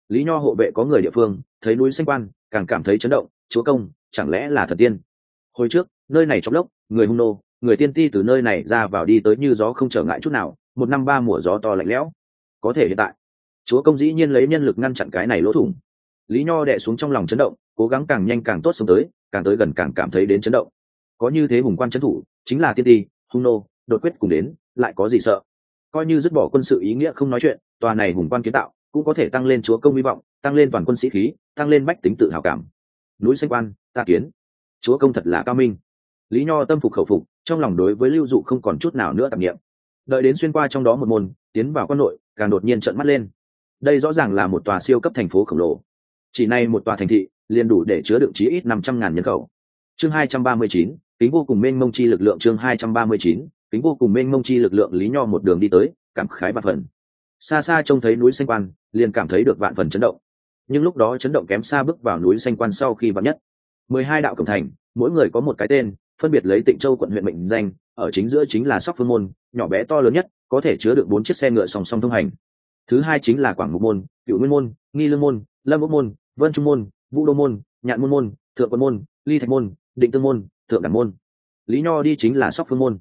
Speaker 1: Lý nho hộ vệ có người địa phương, thấy núi xanh quan, càng cảm thấy chấn động chúa công, chẳng lẽ là thật tiên? Hồi trước, nơi này trong lốc, người hung nô, người tiên ti từ nơi này ra vào đi tới như gió không trở ngại chút nào, một năm ba mùa gió to lạnh lẽo. Có thể hiện tại, chúa công dĩ nhiên lấy nhân lực ngăn chặn cái này lỗ thủng. Lý nho đẻ xuống trong lòng chấn động, cố gắng càng nhanh càng tốt sống tới, càng tới gần càng cảm thấy đến chấn động. Có như thế hùng quan chấn thủ, chính là tiên ti, hung nô, đột quyết cùng đến, lại có gì sợ? Coi như dứt bỏ quân sự ý nghĩa không nói chuyện, tòa này hùng quan kiến tạo, cũng có thể tăng lên chúa công hy vọng, tăng lên toàn quân sĩ khí, tăng lên bách tính tự hào cảm núi xanh quan, ta kiến. Chúa công thật là cao minh. Lý nho tâm phục khẩu phục, trong lòng đối với lưu dụ không còn chút nào nữa tạp nghiệm đợi đến xuyên qua trong đó một môn, tiến vào quân nội, càng đột nhiên trợn mắt lên. Đây rõ ràng là một tòa siêu cấp thành phố khổng lồ. Chỉ nay một tòa thành thị, liền đủ để chứa đựng chí ít năm trăm ngàn nhân khẩu. Chương hai trăm ba mươi chín, kính vô cùng mênh mông chi lực lượng chương hai trăm ba mươi chín, kính vô cùng mênh mông chi lực lượng lý nho một đường đi tới, cảm khái vạn phần. Xa xa trông thấy núi xanh quan, liền cảm thấy được vạn phần chấn động nhưng lúc đó chấn động kém xa bước vào núi xanh quan sau khi vắng nhất. Mười hai đạo cổng thành, mỗi người có một cái tên, phân biệt lấy tịnh châu quận huyện mệnh danh, ở chính giữa chính là sóc phương môn, nhỏ bé to lớn nhất, có thể chứa được bốn chiếc xe ngựa song song thông hành. Thứ hai chính là quảng mục môn, cựu nguyên môn, nghi lương môn, lâm ốc môn, vân trung môn, vũ đô môn, nhạn môn môn, thượng quân môn, ly thạch môn, định tương môn, thượng đẳng môn. Lý nho đi chính là sóc phương môn.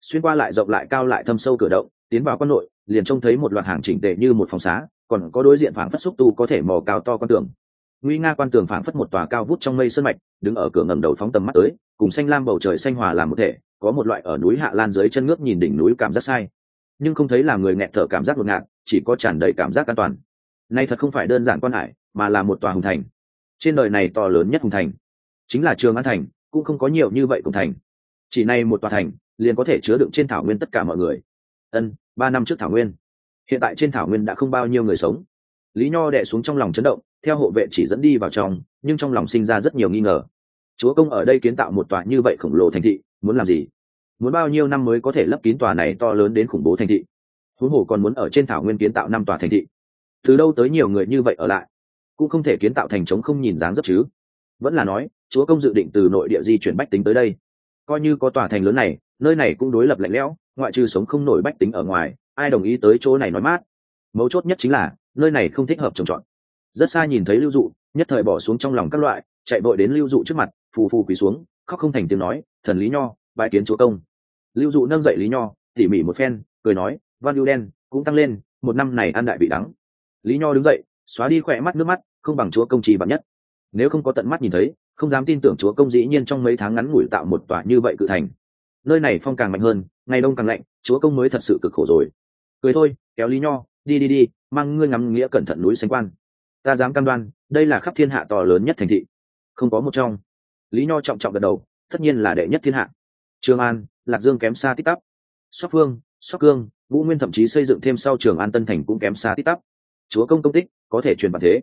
Speaker 1: Xuyên qua lại rộng lại cao lại thâm sâu cửa động, tiến vào quan nội, liền trông thấy một loạt hàng chỉnh tề như một phòng xá còn có đối diện phảng phất xúc tu có thể mò cao to quan tường. Nguy nga quan tường phảng phất một tòa cao vút trong mây sơn mạch, đứng ở cửa ngầm đầu phóng tầm mắt tới, cùng xanh lam bầu trời xanh hòa làm một thể, có một loại ở núi hạ lan dưới chân ngước nhìn đỉnh núi cảm giác sai. Nhưng không thấy làm người nghẹt thở cảm giác ngột ngạt chỉ có tràn đầy cảm giác an toàn. Nay thật không phải đơn giản quan hải, mà là một tòa hùng thành. Trên đời này to lớn nhất hùng thành, chính là trường an thành, cũng không có nhiều như vậy cùng thành. Chỉ nay một tòa thành, liền có thể chứa đựng trên thảo nguyên tất cả mọi người. Ân, ba năm trước thảo nguyên hiện tại trên thảo nguyên đã không bao nhiêu người sống. Lý nho đẻ xuống trong lòng chấn động, theo hộ vệ chỉ dẫn đi vào trong, nhưng trong lòng sinh ra rất nhiều nghi ngờ. Chúa công ở đây kiến tạo một tòa như vậy khổng lồ thành thị, muốn làm gì? Muốn bao nhiêu năm mới có thể lấp kín tòa này to lớn đến khủng bố thành thị? Huống hồ còn muốn ở trên thảo nguyên kiến tạo năm tòa thành thị. Từ đâu tới nhiều người như vậy ở lại? Cũng không thể kiến tạo thành trống không nhìn dáng rất chứ. Vẫn là nói, chúa công dự định từ nội địa di chuyển bách tính tới đây. Coi như có tòa thành lớn này, nơi này cũng đối lập lạnh lẽo, ngoại trừ sống không nổi bách tính ở ngoài ai đồng ý tới chỗ này nói mát. Mấu chốt nhất chính là, nơi này không thích hợp trồng trọt. Rất xa nhìn thấy lưu dụ, nhất thời bỏ xuống trong lòng các loại, chạy vội đến lưu dụ trước mặt, phù phù quỳ xuống, khóc không thành tiếng nói, thần lý nho bài kiến chúa công. Lưu dụ nâng dậy lý nho, tỉ mỉ một phen, cười nói, văn lưu đen, cũng tăng lên, một năm này ăn đại bị đắng. Lý nho đứng dậy, xóa đi khỏe mắt nước mắt, không bằng chúa công trì bạn nhất. Nếu không có tận mắt nhìn thấy, không dám tin tưởng chúa công dĩ nhiên trong mấy tháng ngắn ngủi tạo một tòa như vậy cự thành. Nơi này phong càng mạnh hơn, ngày đông càng lạnh, chúa công mới thật sự cực khổ rồi cười thôi, kéo lý nho, đi đi đi, mang ngươi ngắm nghĩa cẩn thận núi xanh quan ta dám cam đoan, đây là khắp thiên hạ to lớn nhất thành thị. Không có một trong. Lý nho trọng trọng gật đầu, tất nhiên là đệ nhất thiên hạ. Trường an, lạc dương kém xa tích tắp. Sóc phương, sóc cương, vũ nguyên thậm chí xây dựng thêm sau trường an tân thành cũng kém xa tích tắp. Chúa công công tích, có thể truyền bản thế.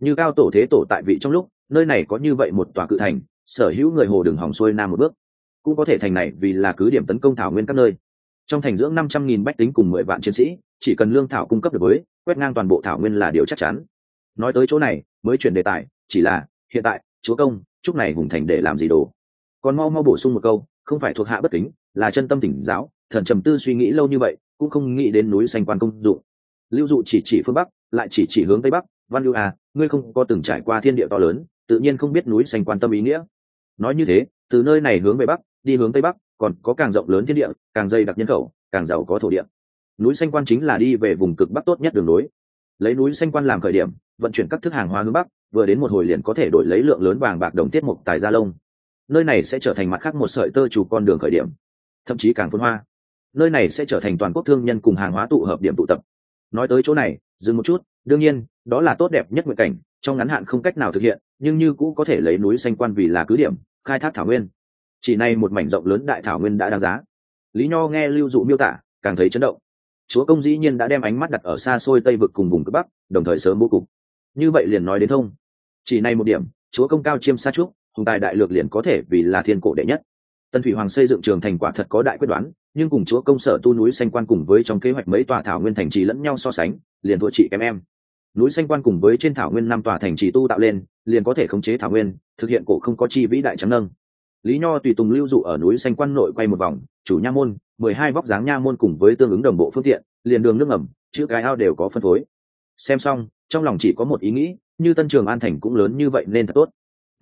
Speaker 1: Như cao tổ thế tổ tại vị trong lúc, nơi này có như vậy một tòa cự thành, sở hữu người hồ đường hỏng xuôi nam một bước. Cũng có thể thành này vì là cứ điểm tấn công thảo nguyên các nơi trong thành dưỡng năm trăm nghìn bách tính cùng mười vạn chiến sĩ, chỉ cần lương thảo cung cấp được với, quét ngang toàn bộ thảo nguyên là điều chắc chắn. Nói tới chỗ này, mới chuyển đề tài, chỉ là, hiện tại, chúa công, chúc này hùng thành để làm gì đồ? Còn mau mau bổ sung một câu, không phải thuộc hạ bất kính, là chân tâm tỉnh giáo, thần trầm tư suy nghĩ lâu như vậy, cũng không nghĩ đến núi xanh quan công dụ. Lưu dụ chỉ chỉ phương bắc, lại chỉ chỉ hướng tây bắc, văn lưu à ngươi không có từng trải qua thiên địa to lớn, tự nhiên không biết núi xanh quan tâm ý nghĩa. Nói như thế, từ nơi này hướng về bắc đi hướng tây bắc, còn có càng rộng lớn thiên địa, càng dày đặc nhân khẩu, càng giàu có thổ địa. Núi xanh quan chính là đi về vùng cực bắc tốt nhất đường núi lấy núi xanh quan làm khởi điểm, vận chuyển các thức hàng hóa hướng bắc, vừa đến một hồi liền có thể đổi lấy lượng lớn vàng bạc đồng tiết mục tài gia lông. Nơi này sẽ trở thành mặt khác một sợi tơ chủ con đường khởi điểm, thậm chí càng phân hoa. Nơi này sẽ trở thành toàn quốc thương nhân cùng hàng hóa tụ hợp điểm tụ tập. Nói tới chỗ này, dừng một chút, đương nhiên, đó là tốt đẹp nhất nguyện cảnh, trong ngắn hạn không cách nào thực hiện, nhưng như cũ có thể lấy núi xanh quan vì là cứ điểm, khai thác thảo nguyên chỉ nay một mảnh rộng lớn đại thảo nguyên đã đáng giá. Lý nho nghe lưu dụ miêu tả, càng thấy chấn động. Chúa công dĩ nhiên đã đem ánh mắt đặt ở xa xôi tây vực cùng vùng cực bắc, đồng thời sớm bố cục. Như vậy liền nói đến thông. Chỉ nay một điểm, chúa công cao chiêm xa trúc hùng tài đại lược liền có thể vì là thiên cổ đệ nhất. Tân thủy hoàng xây dựng trường thành quả thật có đại quyết đoán, nhưng cùng chúa công sở tu núi xanh quan cùng với trong kế hoạch mấy tòa thảo nguyên thành trì lẫn nhau so sánh, liền thua chị kém em. Núi xanh quan cùng với trên thảo nguyên năm tòa thành trì tu tạo lên, liền có thể khống chế thảo nguyên, thực hiện cổ không có chi vĩ đại trắng nâng lý nho tùy tùng lưu dụ ở núi xanh quan nội quay một vòng, chủ nha môn, mười hai vóc dáng nha môn cùng với tương ứng đồng bộ phương tiện, liền đường nước ngầm chữ cái ao đều có phân phối. Xem xong, trong lòng chỉ có một ý nghĩ, như tân trường an thành cũng lớn như vậy nên thật tốt.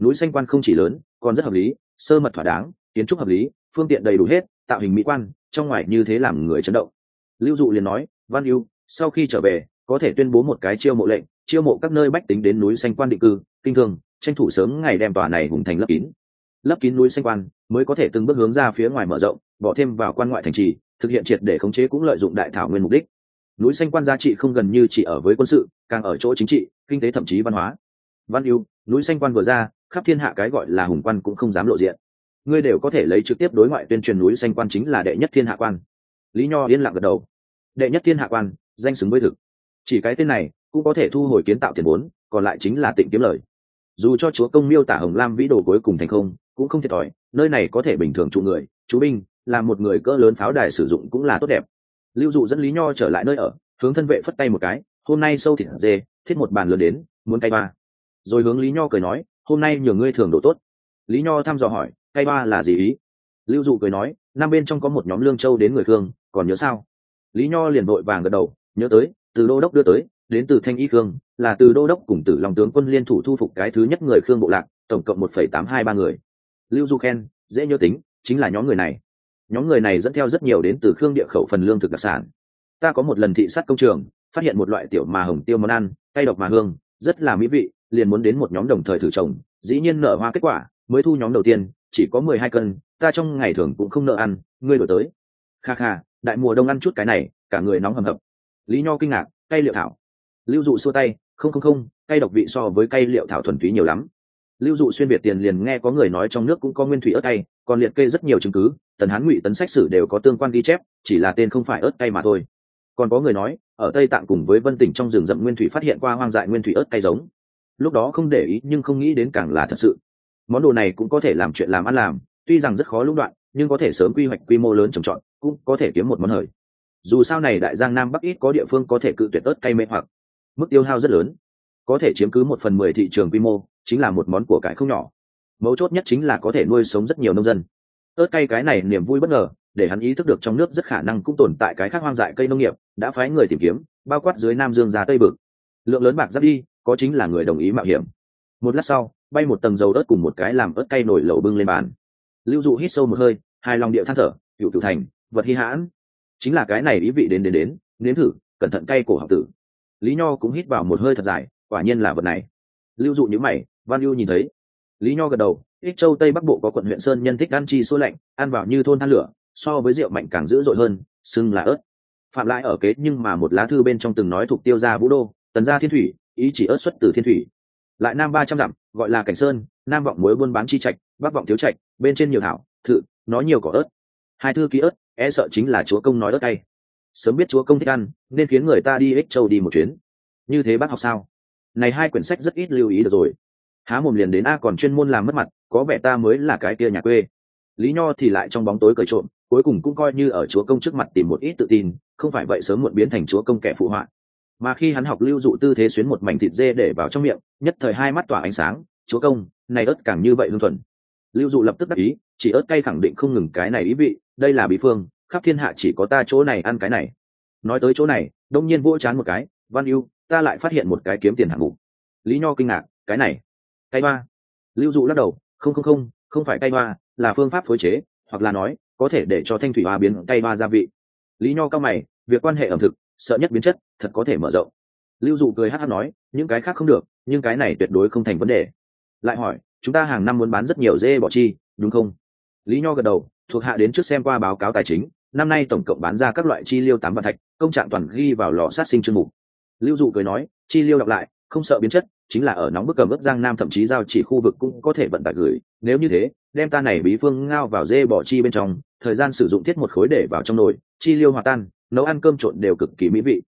Speaker 1: Núi xanh quan không chỉ lớn, còn rất hợp lý, sơ mật thỏa đáng, kiến trúc hợp lý, phương tiện đầy đủ hết, tạo hình mỹ quan, trong ngoài như thế làm người chấn động. Lưu dụ liền nói, văn yêu sau khi trở về, có thể tuyên bố một cái chiêu mộ lệnh, chiêu mộ các nơi bách tính đến núi xanh quan định cư, kinh thương tranh thủ sớm ngày đem tòa này hùng thành lấp kín lấp kín núi xanh quan mới có thể từng bước hướng ra phía ngoài mở rộng, bỏ thêm vào quan ngoại thành trì, thực hiện triệt để khống chế cũng lợi dụng đại thảo nguyên mục đích. Núi xanh quan giá trị không gần như chỉ ở với quân sự, càng ở chỗ chính trị, kinh tế thậm chí văn hóa. Văn yêu núi xanh quan vừa ra, khắp thiên hạ cái gọi là hùng quan cũng không dám lộ diện. Ngươi đều có thể lấy trực tiếp đối ngoại tuyên truyền núi xanh quan chính là đệ nhất thiên hạ quan. Lý nho yên lặng gật đầu. Đệ nhất thiên hạ quan, danh xứng với thực. Chỉ cái tên này, cũng có thể thu hồi kiến tạo tiền vốn, còn lại chính là tịnh kiếm lời. Dù cho chúa công miêu tả hồng lam vĩ đồ cuối cùng thành không cũng không thiệt thòi, nơi này có thể bình thường trụ người chú binh, là một người cỡ lớn pháo đài sử dụng cũng là tốt đẹp. Lưu dụ dẫn lý nho trở lại nơi ở, hướng thân vệ phất tay một cái, hôm nay sâu thịt dê, thiết một bàn lớn đến, muốn cay ba. Rồi hướng lý nho cười nói, hôm nay nhường ngươi thường đồ tốt. Lý nho thăm dò hỏi, cay ba là gì ý? Lưu dụ cười nói, năm bên trong có một nhóm lương châu đến người khương, còn nhớ sao? Lý nho liền vội vàng gật đầu, nhớ tới, từ đô đốc đưa tới, đến từ thanh y khương, là từ đô đốc cùng tử long tướng quân liên thủ thu phục cái thứ nhất người khương bộ lạc, tổng cộng một phẩy tám hai ba người lưu du khen, dễ nhớ tính, chính là nhóm người này. Nhóm người này dẫn theo rất nhiều đến từ khương địa khẩu phần lương thực đặc sản. Ta có một lần thị sát công trường, phát hiện một loại tiểu mà hồng tiêu món ăn, cay độc mà hương, rất là mỹ vị, liền muốn đến một nhóm đồng thời thử trồng, dĩ nhiên nở hoa kết quả, mới thu nhóm đầu tiên, chỉ có mười hai cân, ta trong ngày thường cũng không nợ ăn, ngươi đổi tới. Kha kha, đại mùa đông ăn chút cái này, cả người nóng hầm hập. Lý nho kinh ngạc cây liệu thảo. Lưu dụ xua tay, không không không cây độc vị so với cây liệu thảo thuần túy nhiều lắm lưu dụ xuyên việt tiền liền nghe có người nói trong nước cũng có nguyên thủy ớt cay, còn liệt kê rất nhiều chứng cứ, tần hán ngụy tấn sách sử đều có tương quan ghi chép, chỉ là tên không phải ớt cay mà thôi. Còn có người nói, ở tây tạng cùng với vân tỉnh trong rừng rậm nguyên thủy phát hiện qua hoang dại nguyên thủy ớt cay giống. Lúc đó không để ý nhưng không nghĩ đến càng là thật sự. Món đồ này cũng có thể làm chuyện làm ăn làm, tuy rằng rất khó lũng đoạn, nhưng có thể sớm quy hoạch quy mô lớn trồng trọt, cũng có thể kiếm một món hời. Dù sao này đại giang nam bắc ít có địa phương có thể cự tuyệt ớt cay mê hoặc. Mức tiêu hao rất lớn, có thể chiếm cứ một phần mười thị trường quy mô chính là một món của cải không nhỏ. Mấu chốt nhất chính là có thể nuôi sống rất nhiều nông dân. Ớt cay cái này niềm vui bất ngờ, để hắn ý thức được trong nước rất khả năng cũng tồn tại cái khác hoang dại cây nông nghiệp, đã phái người tìm kiếm, bao quát dưới nam dương ra tây bực. Lượng lớn bạc giáp đi, có chính là người đồng ý mạo hiểm. Một lát sau, bay một tầng dầu ớt cùng một cái làm ớt cay nổi lẩu bưng lên bàn. Lưu dụ hít sâu một hơi hai lòng điệu than thở, cựu cựu thành, vật hy hãn. Chính là cái này ý vị đến đến đến, nếm thử, cẩn thận cay cổ học tử. Lý nho cũng hít vào một hơi thật dài, quả nhiên là vật này. Lưu dụ nhữ mày văn ưu nhìn thấy. Lý nho gật đầu, ích châu tây bắc bộ có quận huyện sơn nhân thích ăn chi số lạnh, ăn vào như thôn than lửa, so với rượu mạnh càng dữ dội hơn, xưng là ớt. Phạm lại ở kế nhưng mà một lá thư bên trong từng nói thuộc tiêu gia vũ đô tấn gia thiên thủy, ý chỉ ớt xuất từ thiên thủy. Lại nam ba trăm dặm, gọi là cảnh sơn, nam vọng muối buôn bán chi trạch, bắc vọng thiếu trạch, bên trên nhiều thảo, thự, nó nhiều cỏ ớt. Hai thư ký ớt e sợ chính là chúa công nói ớt cay. Sớm biết chúa công thích ăn, nên khiến người ta đi ích châu đi một chuyến. Như thế bác học sao? Này hai quyển sách rất ít lưu ý được rồi há mồm liền đến a còn chuyên môn làm mất mặt, có vẻ ta mới là cái kia nhà quê. Lý nho thì lại trong bóng tối cởi trộm, cuối cùng cũng coi như ở chúa công trước mặt tìm một ít tự tin, không phải vậy sớm muộn biến thành chúa công kẻ phụ họa. Mà khi hắn học lưu dụ tư thế xuyến một mảnh thịt dê để vào trong miệng, nhất thời hai mắt tỏa ánh sáng, chúa công, này ớt càng như vậy hương thuần. Lưu dụ lập tức đắc ý, chỉ ớt cay khẳng định không ngừng cái này ý vị, đây là bí phương, khắp thiên hạ chỉ có ta chỗ này ăn cái này. Nói tới chỗ này, đông nhiên vỗ chán một cái, văn yêu ta lại phát hiện một cái kiếm tiền hạng mục. Lý nho kinh ngạc, cái này cay hoa. Lưu dụ lắc đầu, không không không không phải cay hoa, là phương pháp phối chế, hoặc là nói, có thể để cho thanh thủy hoa biến cay hoa gia vị. Lý nho cao mày, việc quan hệ ẩm thực, sợ nhất biến chất, thật có thể mở rộng. Lưu dụ cười hát hát nói, những cái khác không được, nhưng cái này tuyệt đối không thành vấn đề. Lại hỏi, chúng ta hàng năm muốn bán rất nhiều dê bỏ chi, đúng không? Lý nho gật đầu, thuộc hạ đến trước xem qua báo cáo tài chính, năm nay tổng cộng bán ra các loại chi liêu tám vạn thạch, công trạng toàn ghi vào lò sát sinh chương mục. Lưu dụ cười nói, chi liêu đọc lại, không sợ biến chất chính là ở nóng bức cầm ướp giang nam thậm chí giao chỉ khu vực cũng có thể vận tải gửi. Nếu như thế, đem ta này bí phương ngao vào dê bỏ chi bên trong, thời gian sử dụng thiết một khối để vào trong nồi, chi liêu hòa tan, nấu ăn cơm trộn đều cực kỳ mỹ vị.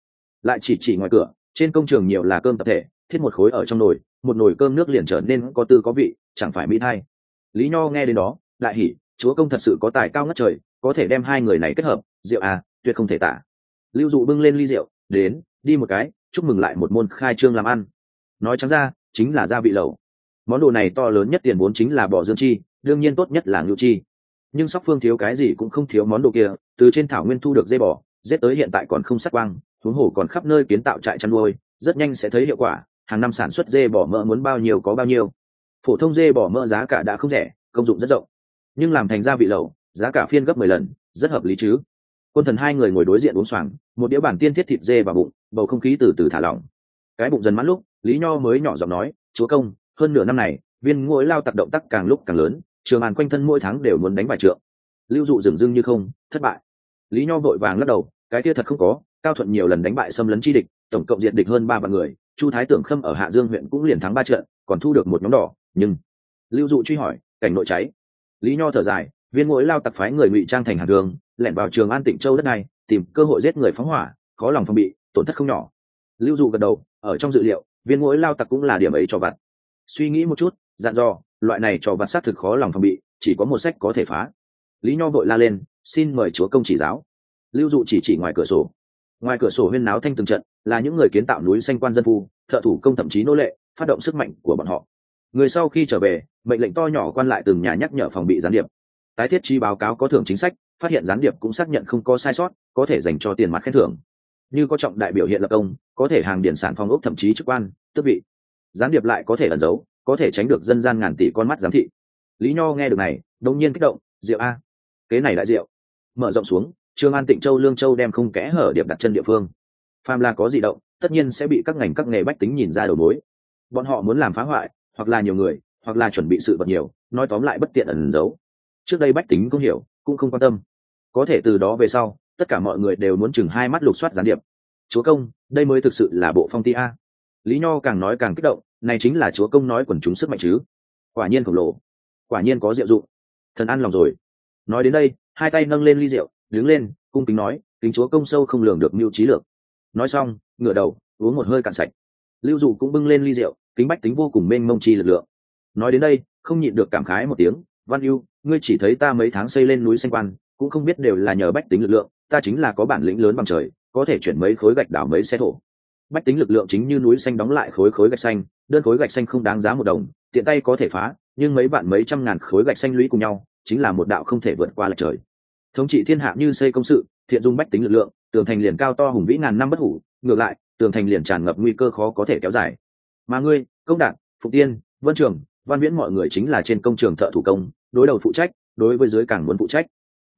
Speaker 1: Lại chỉ chỉ ngoài cửa, trên công trường nhiều là cơm tập thể, thiết một khối ở trong nồi, một nồi cơm nước liền trở nên có tư có vị, chẳng phải mỹ thay. Lý nho nghe đến đó, đại hỉ, chúa công thật sự có tài cao ngất trời, có thể đem hai người này kết hợp, rượu à tuyệt không thể tả. Lưu dụ bưng lên ly rượu, đến, đi một cái, chúc mừng lại một môn khai trương làm ăn nói trắng ra, chính là gia vị lẩu. Món đồ này to lớn nhất tiền vốn chính là bò dương chi, đương nhiên tốt nhất là ngưu chi. Nhưng sóc phương thiếu cái gì cũng không thiếu món đồ kia, từ trên thảo nguyên thu được dây bò, dết tới hiện tại còn không sắc quang, huống hồ còn khắp nơi kiến tạo trại chăn nuôi, rất nhanh sẽ thấy hiệu quả, hàng năm sản xuất dê bò mỡ muốn bao nhiêu có bao nhiêu. Phổ thông dê bò mỡ giá cả đã không rẻ, công dụng rất rộng. Nhưng làm thành gia vị lẩu, giá cả phiên gấp mười lần, rất hợp lý chứ. Quân thần hai người ngồi đối diện uống xoàng, một đĩa bản tiên thiết thịt dê vào bụng, bầu không khí từ từ thả lỏng. Cái bụng dần mãn lúc lý nho mới nhỏ giọng nói, chúa công, hơn nửa năm này, viên ngũi lao tặc động tác càng lúc càng lớn, trường màn quanh thân mỗi tháng đều muốn đánh bài trượng. Lưu dụ dừng dưng như không, thất bại. Lý nho vội vàng lắc đầu, cái kia thật không có, cao thuận nhiều lần đánh bại xâm lấn chi địch, tổng cộng diệt địch hơn ba vạn người, chu thái tưởng khâm ở hạ dương huyện cũng liền thắng ba trận, còn thu được một nhóm đỏ, nhưng lưu dụ truy hỏi, cảnh nội cháy? Lý nho thở dài, viên mỗi lao tặc phái người ngụy trang thành hàng đường, lẻn vào trường an tỉnh châu đất này, tìm cơ hội giết người phóng hỏa, khó lòng phòng bị, tổn thất không nhỏ. Lưu dụ gật đầu, ở trong dự liệu viên mỗi lao tặc cũng là điểm ấy cho vặt. Suy nghĩ một chút, dặn dò, loại này cho vặt xác thực khó lòng phòng bị, chỉ có một sách có thể phá. Lý nho vội la lên, xin mời chúa công chỉ giáo. Lưu dụ chỉ chỉ ngoài cửa sổ. Ngoài cửa sổ huyên náo thanh từng trận, là những người kiến tạo núi xanh quan dân phu, thợ thủ công thậm chí nô lệ, phát động sức mạnh của bọn họ. Người sau khi trở về, mệnh lệnh to nhỏ quan lại từng nhà nhắc nhở phòng bị gián điệp. Tái thiết chi báo cáo có thưởng chính sách, phát hiện gián điệp cũng xác nhận không có sai sót, có thể dành cho tiền mặt khen thưởng. Như có trọng đại biểu hiện lập công có thể hàng điển sản phong ốc thậm chí chức quan, tước vị. Gián điệp lại có thể ẩn giấu, có thể tránh được dân gian ngàn tỷ con mắt giám thị. Lý nho nghe được này đông nhiên kích động rượu a, kế này lại rượu mở rộng xuống, trương an tịnh châu lương châu đem không kẽ hở điệp đặt chân địa phương. Phàm là có di động, tất nhiên sẽ bị các ngành các nghề bách tính nhìn ra đầu mối. Bọn họ muốn làm phá hoại, hoặc là nhiều người, hoặc là chuẩn bị sự vật nhiều, nói tóm lại bất tiện ẩn giấu. Trước đây bách tính không hiểu, cũng không quan tâm. Có thể từ đó về sau, tất cả mọi người đều muốn chừng hai mắt lục soát gián điệp chúa công, đây mới thực sự là bộ phong ti a. Lý nho càng nói càng kích động, này chính là chúa công nói quần chúng sức mạnh chứ. Quả nhiên khổng lồ. Quả nhiên có diệu dụng. Thần ăn lòng rồi. Nói đến đây, hai tay nâng lên ly rượu, đứng lên, cung kính nói, kính chúa công sâu không lường được mưu trí lược. Nói xong, ngửa đầu, uống một hơi cạn sạch. Lưu dụ cũng bưng lên ly rượu, kính bách tính vô cùng mênh mông chi lực lượng. Nói đến đây, không nhịn được cảm khái một tiếng, văn yêu ngươi chỉ thấy ta mấy tháng xây lên núi xanh quan, cũng không biết đều là nhờ bách tính lực lượng, ta chính là có bản lĩnh lớn bằng trời có thể chuyển mấy khối gạch đảo mấy xe thổ. Bách tính lực lượng chính như núi xanh đóng lại khối khối gạch xanh, đơn khối gạch xanh không đáng giá một đồng, tiện tay có thể phá, nhưng mấy bạn mấy trăm ngàn khối gạch xanh lũy cùng nhau, chính là một đạo không thể vượt qua lệch trời. Thống trị thiên hạ như xây công sự, thiện dung bách tính lực lượng, tường thành liền cao to hùng vĩ ngàn năm bất hủ, ngược lại, tường thành liền tràn ngập nguy cơ khó có thể kéo dài. Mà ngươi, công đạt phục tiên, vân trường, văn viễn mọi người chính là trên công trường thợ thủ công, đối đầu phụ trách, đối với dưới càng muốn phụ trách.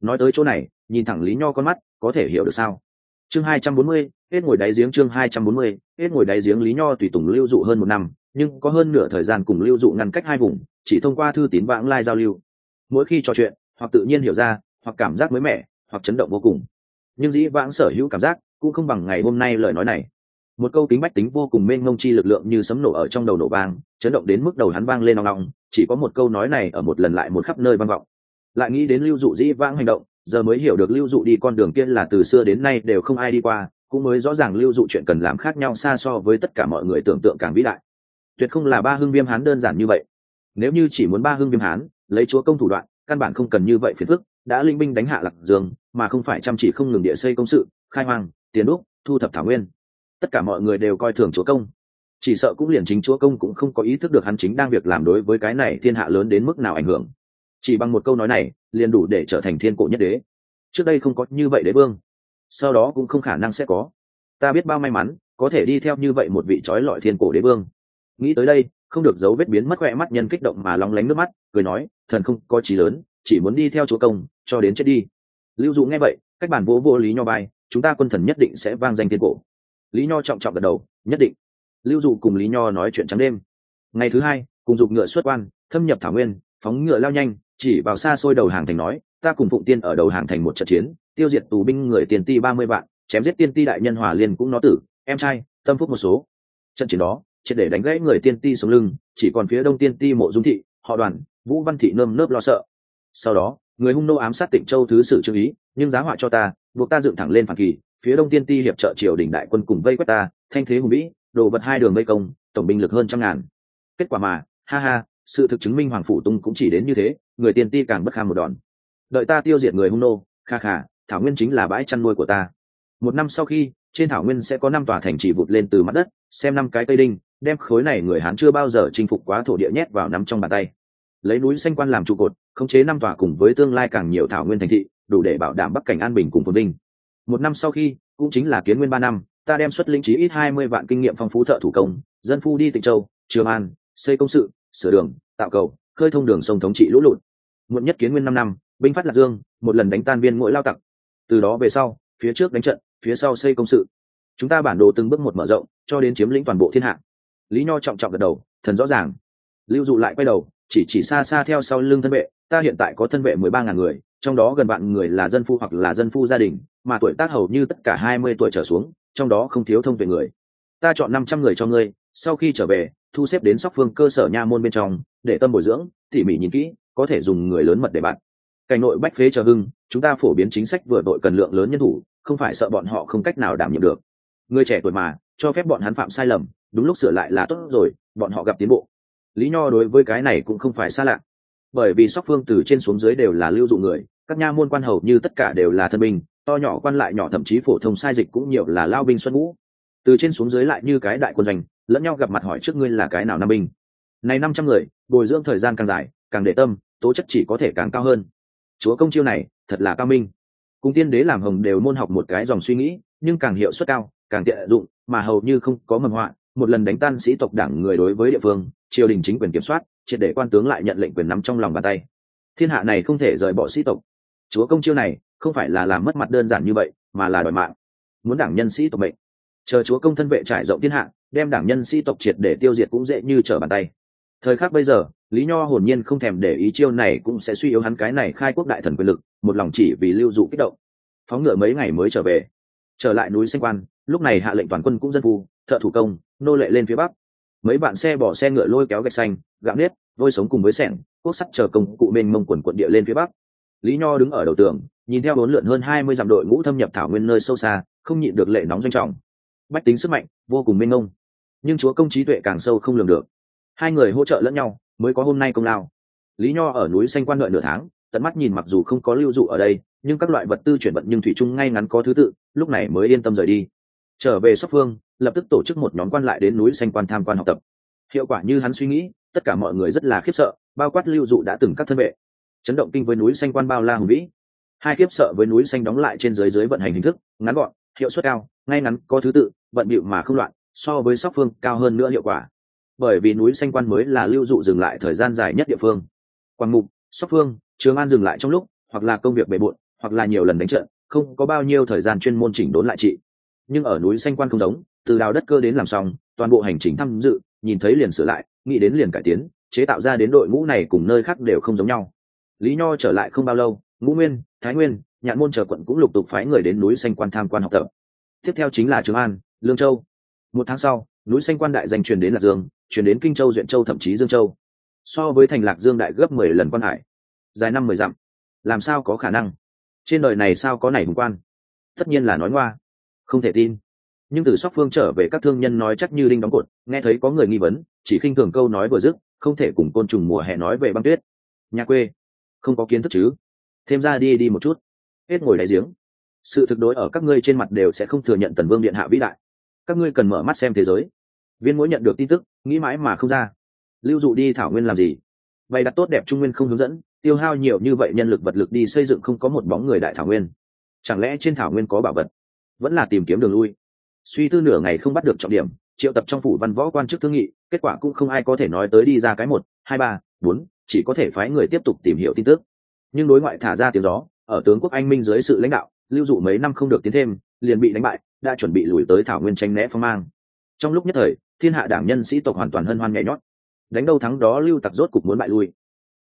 Speaker 1: Nói tới chỗ này, nhìn thẳng lý nho con mắt, có thể hiểu được sao? Chương hai trăm bốn mươi, hết ngồi đáy giếng chương hai trăm bốn mươi, hết ngồi đáy giếng lý nho tùy tùng lưu dụ hơn một năm, nhưng có hơn nửa thời gian cùng lưu dụ ngăn cách hai vùng, chỉ thông qua thư tín vãng lai giao lưu. Mỗi khi trò chuyện, hoặc tự nhiên hiểu ra, hoặc cảm giác mới mẻ, hoặc chấn động vô cùng. Nhưng dĩ vãng sở hữu cảm giác, cũng không bằng ngày hôm nay lời nói này. Một câu kính bách tính vô cùng mênh mông chi lực lượng như sấm nổ ở trong đầu nổ vang, chấn động đến mức đầu hắn vang lên nong nong chỉ có một câu nói này ở một lần lại một khắp nơi vang vọng. Lại nghĩ đến lưu dụ dĩ vãng hành động giờ mới hiểu được lưu dụ đi con đường kia là từ xưa đến nay đều không ai đi qua, cũng mới rõ ràng lưu dụ chuyện cần làm khác nhau xa so với tất cả mọi người tưởng tượng càng vĩ đại. Tuyệt không là ba hưng viêm hán đơn giản như vậy. Nếu như chỉ muốn ba hưng viêm hán, lấy chúa công thủ đoạn, căn bản không cần như vậy phiền phức, đã linh binh đánh hạ lạc dương, mà không phải chăm chỉ không ngừng địa xây công sự, khai hoang, tiền đúc, thu thập thảo nguyên. Tất cả mọi người đều coi thường chúa công. Chỉ sợ cũng liền chính chúa công cũng không có ý thức được hắn chính đang việc làm đối với cái này thiên hạ lớn đến mức nào ảnh hưởng chỉ bằng một câu nói này, liền đủ để trở thành thiên cổ nhất đế. Trước đây không có như vậy đế vương. Sau đó cũng không khả năng sẽ có. Ta biết bao may mắn, có thể đi theo như vậy một vị trói lọi thiên cổ đế vương. Nghĩ tới đây, không được dấu vết biến mất khỏe mắt nhân kích động mà lóng lánh nước mắt, cười nói, thần không có trí lớn, chỉ muốn đi theo chúa công, cho đến chết đi. Lưu dụ nghe vậy, cách bản vỗ vô lý nho bay chúng ta quân thần nhất định sẽ vang danh thiên cổ. Lý nho trọng trọng gật đầu, nhất định. Lưu dụ cùng lý nho nói chuyện trắng đêm. Ngày thứ hai, cùng dục ngựa xuất quan, thâm nhập thảo nguyên, phóng ngựa lao nhanh chỉ vào xa xôi đầu hàng thành nói, ta cùng phụng tiên ở đầu hàng thành một trận chiến, tiêu diệt tù binh người tiền ti ba mươi vạn, chém giết tiên ti đại nhân hòa liên cũng nó tử, em trai, tâm phúc một số. Trận chiến đó chỉ để đánh gãy người tiên ti sống lưng, chỉ còn phía đông tiên ti mộ dung thị, họ đoàn, vũ văn thị nơm nớp lo sợ. Sau đó, người hung nô ám sát tịnh châu thứ sử trương ý, nhưng giá họa cho ta, buộc ta dựng thẳng lên phản kỳ, phía đông tiên ti hiệp trợ triều đình đại quân cùng vây quét ta, thanh thế hùng vĩ, đồ vật hai đường vây công, tổng binh lực hơn trăm ngàn. Kết quả mà, ha ha sự thực chứng minh hoàng phủ tung cũng chỉ đến như thế, người tiền ti càng bất kham một đòn. Đợi ta tiêu diệt người hung nô, kha kha, thảo nguyên chính là bãi chăn nuôi của ta. Một năm sau khi, trên thảo nguyên sẽ có năm tòa thành trì vụt lên từ mặt đất, xem năm cái cây đinh, đem khối này người hán chưa bao giờ chinh phục quá thổ địa nhét vào nắm trong bàn tay. Lấy núi xanh quan làm trụ cột, khống chế năm tòa cùng với tương lai càng nhiều thảo nguyên thành thị, đủ để bảo đảm bắc cảnh an bình cùng phồn vinh. Một năm sau khi, cũng chính là kiến nguyên ba năm, ta đem xuất linh trí ít hai mươi vạn kinh nghiệm phong phú thợ thủ công, dân phu đi tịnh châu, trường an, xây công sự sửa đường, tạo cầu, khơi thông đường sông thống trị lũ lụt. Muộn nhất kiến nguyên năm năm, binh phát lạc dương, một lần đánh tan viên mỗi lao tặc. Từ đó về sau, phía trước đánh trận, phía sau xây công sự. Chúng ta bản đồ từng bước một mở rộng, cho đến chiếm lĩnh toàn bộ thiên hạ. Lý nho trọng trọng gật đầu, thần rõ ràng. Lưu dụ lại quay đầu, chỉ chỉ xa xa theo sau lưng thân vệ, ta hiện tại có thân vệ mười ba ngàn người, trong đó gần vạn người là dân phu hoặc là dân phu gia đình, mà tuổi tác hầu như tất cả hai mươi tuổi trở xuống, trong đó không thiếu thông về người. Ta chọn năm trăm người cho ngươi, sau khi trở về thu xếp đến sóc phương cơ sở nha môn bên trong, để tâm bồi dưỡng, tỉ mỉ nhìn kỹ, có thể dùng người lớn mật để bạn. Cảnh nội bách phế chờ hưng, chúng ta phổ biến chính sách vừa đội cần lượng lớn nhân thủ, không phải sợ bọn họ không cách nào đảm nhiệm được. Người trẻ tuổi mà, cho phép bọn hắn phạm sai lầm, đúng lúc sửa lại là tốt rồi, bọn họ gặp tiến bộ. Lý nho đối với cái này cũng không phải xa lạ. Bởi vì sóc phương từ trên xuống dưới đều là lưu dụ người, các nha môn quan hầu như tất cả đều là thân binh, to nhỏ quan lại nhỏ thậm chí phổ thông sai dịch cũng nhiều là lao binh xuân ngũ. Từ trên xuống dưới lại như cái đại quân doanh lẫn nhau gặp mặt hỏi trước ngươi là cái nào nam binh. Này năm trăm người, bồi dưỡng thời gian càng dài, càng để tâm, tố chất chỉ có thể càng cao hơn. Chúa công chiêu này, thật là cao minh. Cùng tiên đế làm hồng đều môn học một cái dòng suy nghĩ, nhưng càng hiệu suất cao, càng tiện dụng, mà hầu như không có mầm họa. Một lần đánh tan sĩ tộc đảng người đối với địa phương, triều đình chính quyền kiểm soát, triệt để quan tướng lại nhận lệnh quyền nắm trong lòng bàn tay. Thiên hạ này không thể rời bỏ sĩ tộc. Chúa công chiêu này, không phải là làm mất mặt đơn giản như vậy, mà là đòi mạng. Muốn đảng nhân sĩ tộc mệnh. Chờ chúa công thân vệ trải rộng thiên hạ đem đảng nhân sĩ tộc triệt để tiêu diệt cũng dễ như trở bàn tay. Thời khắc bây giờ, lý nho hồn nhiên không thèm để ý chiêu này cũng sẽ suy yếu hắn cái này khai quốc đại thần quyền lực, một lòng chỉ vì lưu dụ kích động. Phóng ngựa mấy ngày mới trở về. Trở lại núi xanh quan, lúc này hạ lệnh toàn quân cũng dân phu, thợ thủ công, nô lệ lên phía bắc. Mấy bạn xe bỏ xe ngựa lôi kéo gạch xanh, gạo nếp, vôi sống cùng với sẻng quốc sắt chờ công cụ mênh mông quần quận địa lên phía bắc. Lý nho đứng ở đầu tường, nhìn theo bốn lượn hơn hai mươi dặm đội ngũ thâm nhập thảo nguyên nơi sâu xa, không nhịn được lệ nóng doanh trọng bách tính sức mạnh, vô cùng mênh mông. Nhưng chúa công trí tuệ càng sâu không lường được. Hai người hỗ trợ lẫn nhau, mới có hôm nay công lao. Lý nho ở núi xanh quan lợi nửa tháng, tận mắt nhìn mặc dù không có lưu dụ ở đây, nhưng các loại vật tư chuyển vận nhưng thủy chung ngay ngắn có thứ tự, lúc này mới yên tâm rời đi. Trở về sóc phương, lập tức tổ chức một nhóm quan lại đến núi xanh quan tham quan học tập. Hiệu quả như hắn suy nghĩ, tất cả mọi người rất là khiếp sợ, bao quát lưu dụ đã từng các thân vệ. Chấn động kinh với núi xanh quan bao la hùng vĩ. Hai khiếp sợ với núi xanh đóng lại trên dưới dưới vận hành hình thức, ngắn gọn hiệu suất cao, ngay ngắn, có thứ tự vận bịu mà không loạn, so với sóc phương cao hơn nữa hiệu quả. Bởi vì núi xanh quan mới là lưu dụ dừng lại thời gian dài nhất địa phương. Quảng mục, sóc phương, trường an dừng lại trong lúc, hoặc là công việc bề bộn, hoặc là nhiều lần đánh trận, không có bao nhiêu thời gian chuyên môn chỉnh đốn lại trị nhưng ở núi xanh quan không giống, từ đào đất cơ đến làm xong, toàn bộ hành trình tham dự, nhìn thấy liền sửa lại, nghĩ đến liền cải tiến, chế tạo ra đến đội ngũ này cùng nơi khác đều không giống nhau. Lý nho trở lại không bao lâu, ngũ nguyên, thái nguyên nhạn môn chờ quận cũng lục tục phái người đến núi xanh quan tham quan học tập. Tiếp theo chính là trường an, lương châu. Một tháng sau, núi xanh quan đại danh truyền đến lạc dương, truyền đến kinh châu, duyện châu, thậm chí dương châu. So với thành lạc dương đại gấp mười lần quan hải. Dài năm mười dặm. Làm sao có khả năng? Trên đời này sao có này hùng quan? Tất nhiên là nói ngoa. Không thể tin. Nhưng từ sóc phương trở về, các thương nhân nói chắc như đinh đóng cột. Nghe thấy có người nghi vấn, chỉ khinh thường câu nói vừa dứt, không thể cùng côn trùng mùa hè nói về băng tuyết. Nhà quê. Không có kiến thức chứ. Thêm ra đi đi một chút hết ngồi đáy giếng. Sự thực đối ở các ngươi trên mặt đều sẽ không thừa nhận tần vương điện hạ vĩ đại. Các ngươi cần mở mắt xem thế giới. Viên mỗi nhận được tin tức, nghĩ mãi mà không ra. Lưu dụ đi thảo nguyên làm gì? Bày đặt tốt đẹp trung nguyên không hướng dẫn, tiêu hao nhiều như vậy nhân lực vật lực đi xây dựng không có một bóng người đại thảo nguyên. Chẳng lẽ trên thảo nguyên có bảo vật? Vẫn là tìm kiếm đường lui. Suy tư nửa ngày không bắt được trọng điểm, triệu tập trong phủ văn võ quan chức thương nghị, kết quả cũng không ai có thể nói tới đi ra cái một, hai ba, bốn, chỉ có thể phái người tiếp tục tìm hiểu tin tức. Nhưng đối ngoại thả ra tiếng gió ở tướng quốc anh minh dưới sự lãnh đạo, lưu dụ mấy năm không được tiến thêm, liền bị đánh bại, đã chuẩn bị lùi tới thảo nguyên tranh né phong mang. Trong lúc nhất thời, thiên hạ đảng nhân sĩ tộc hoàn toàn hân hoan nhảy nhót. Đánh đâu thắng đó lưu tặc rốt cục muốn bại lui.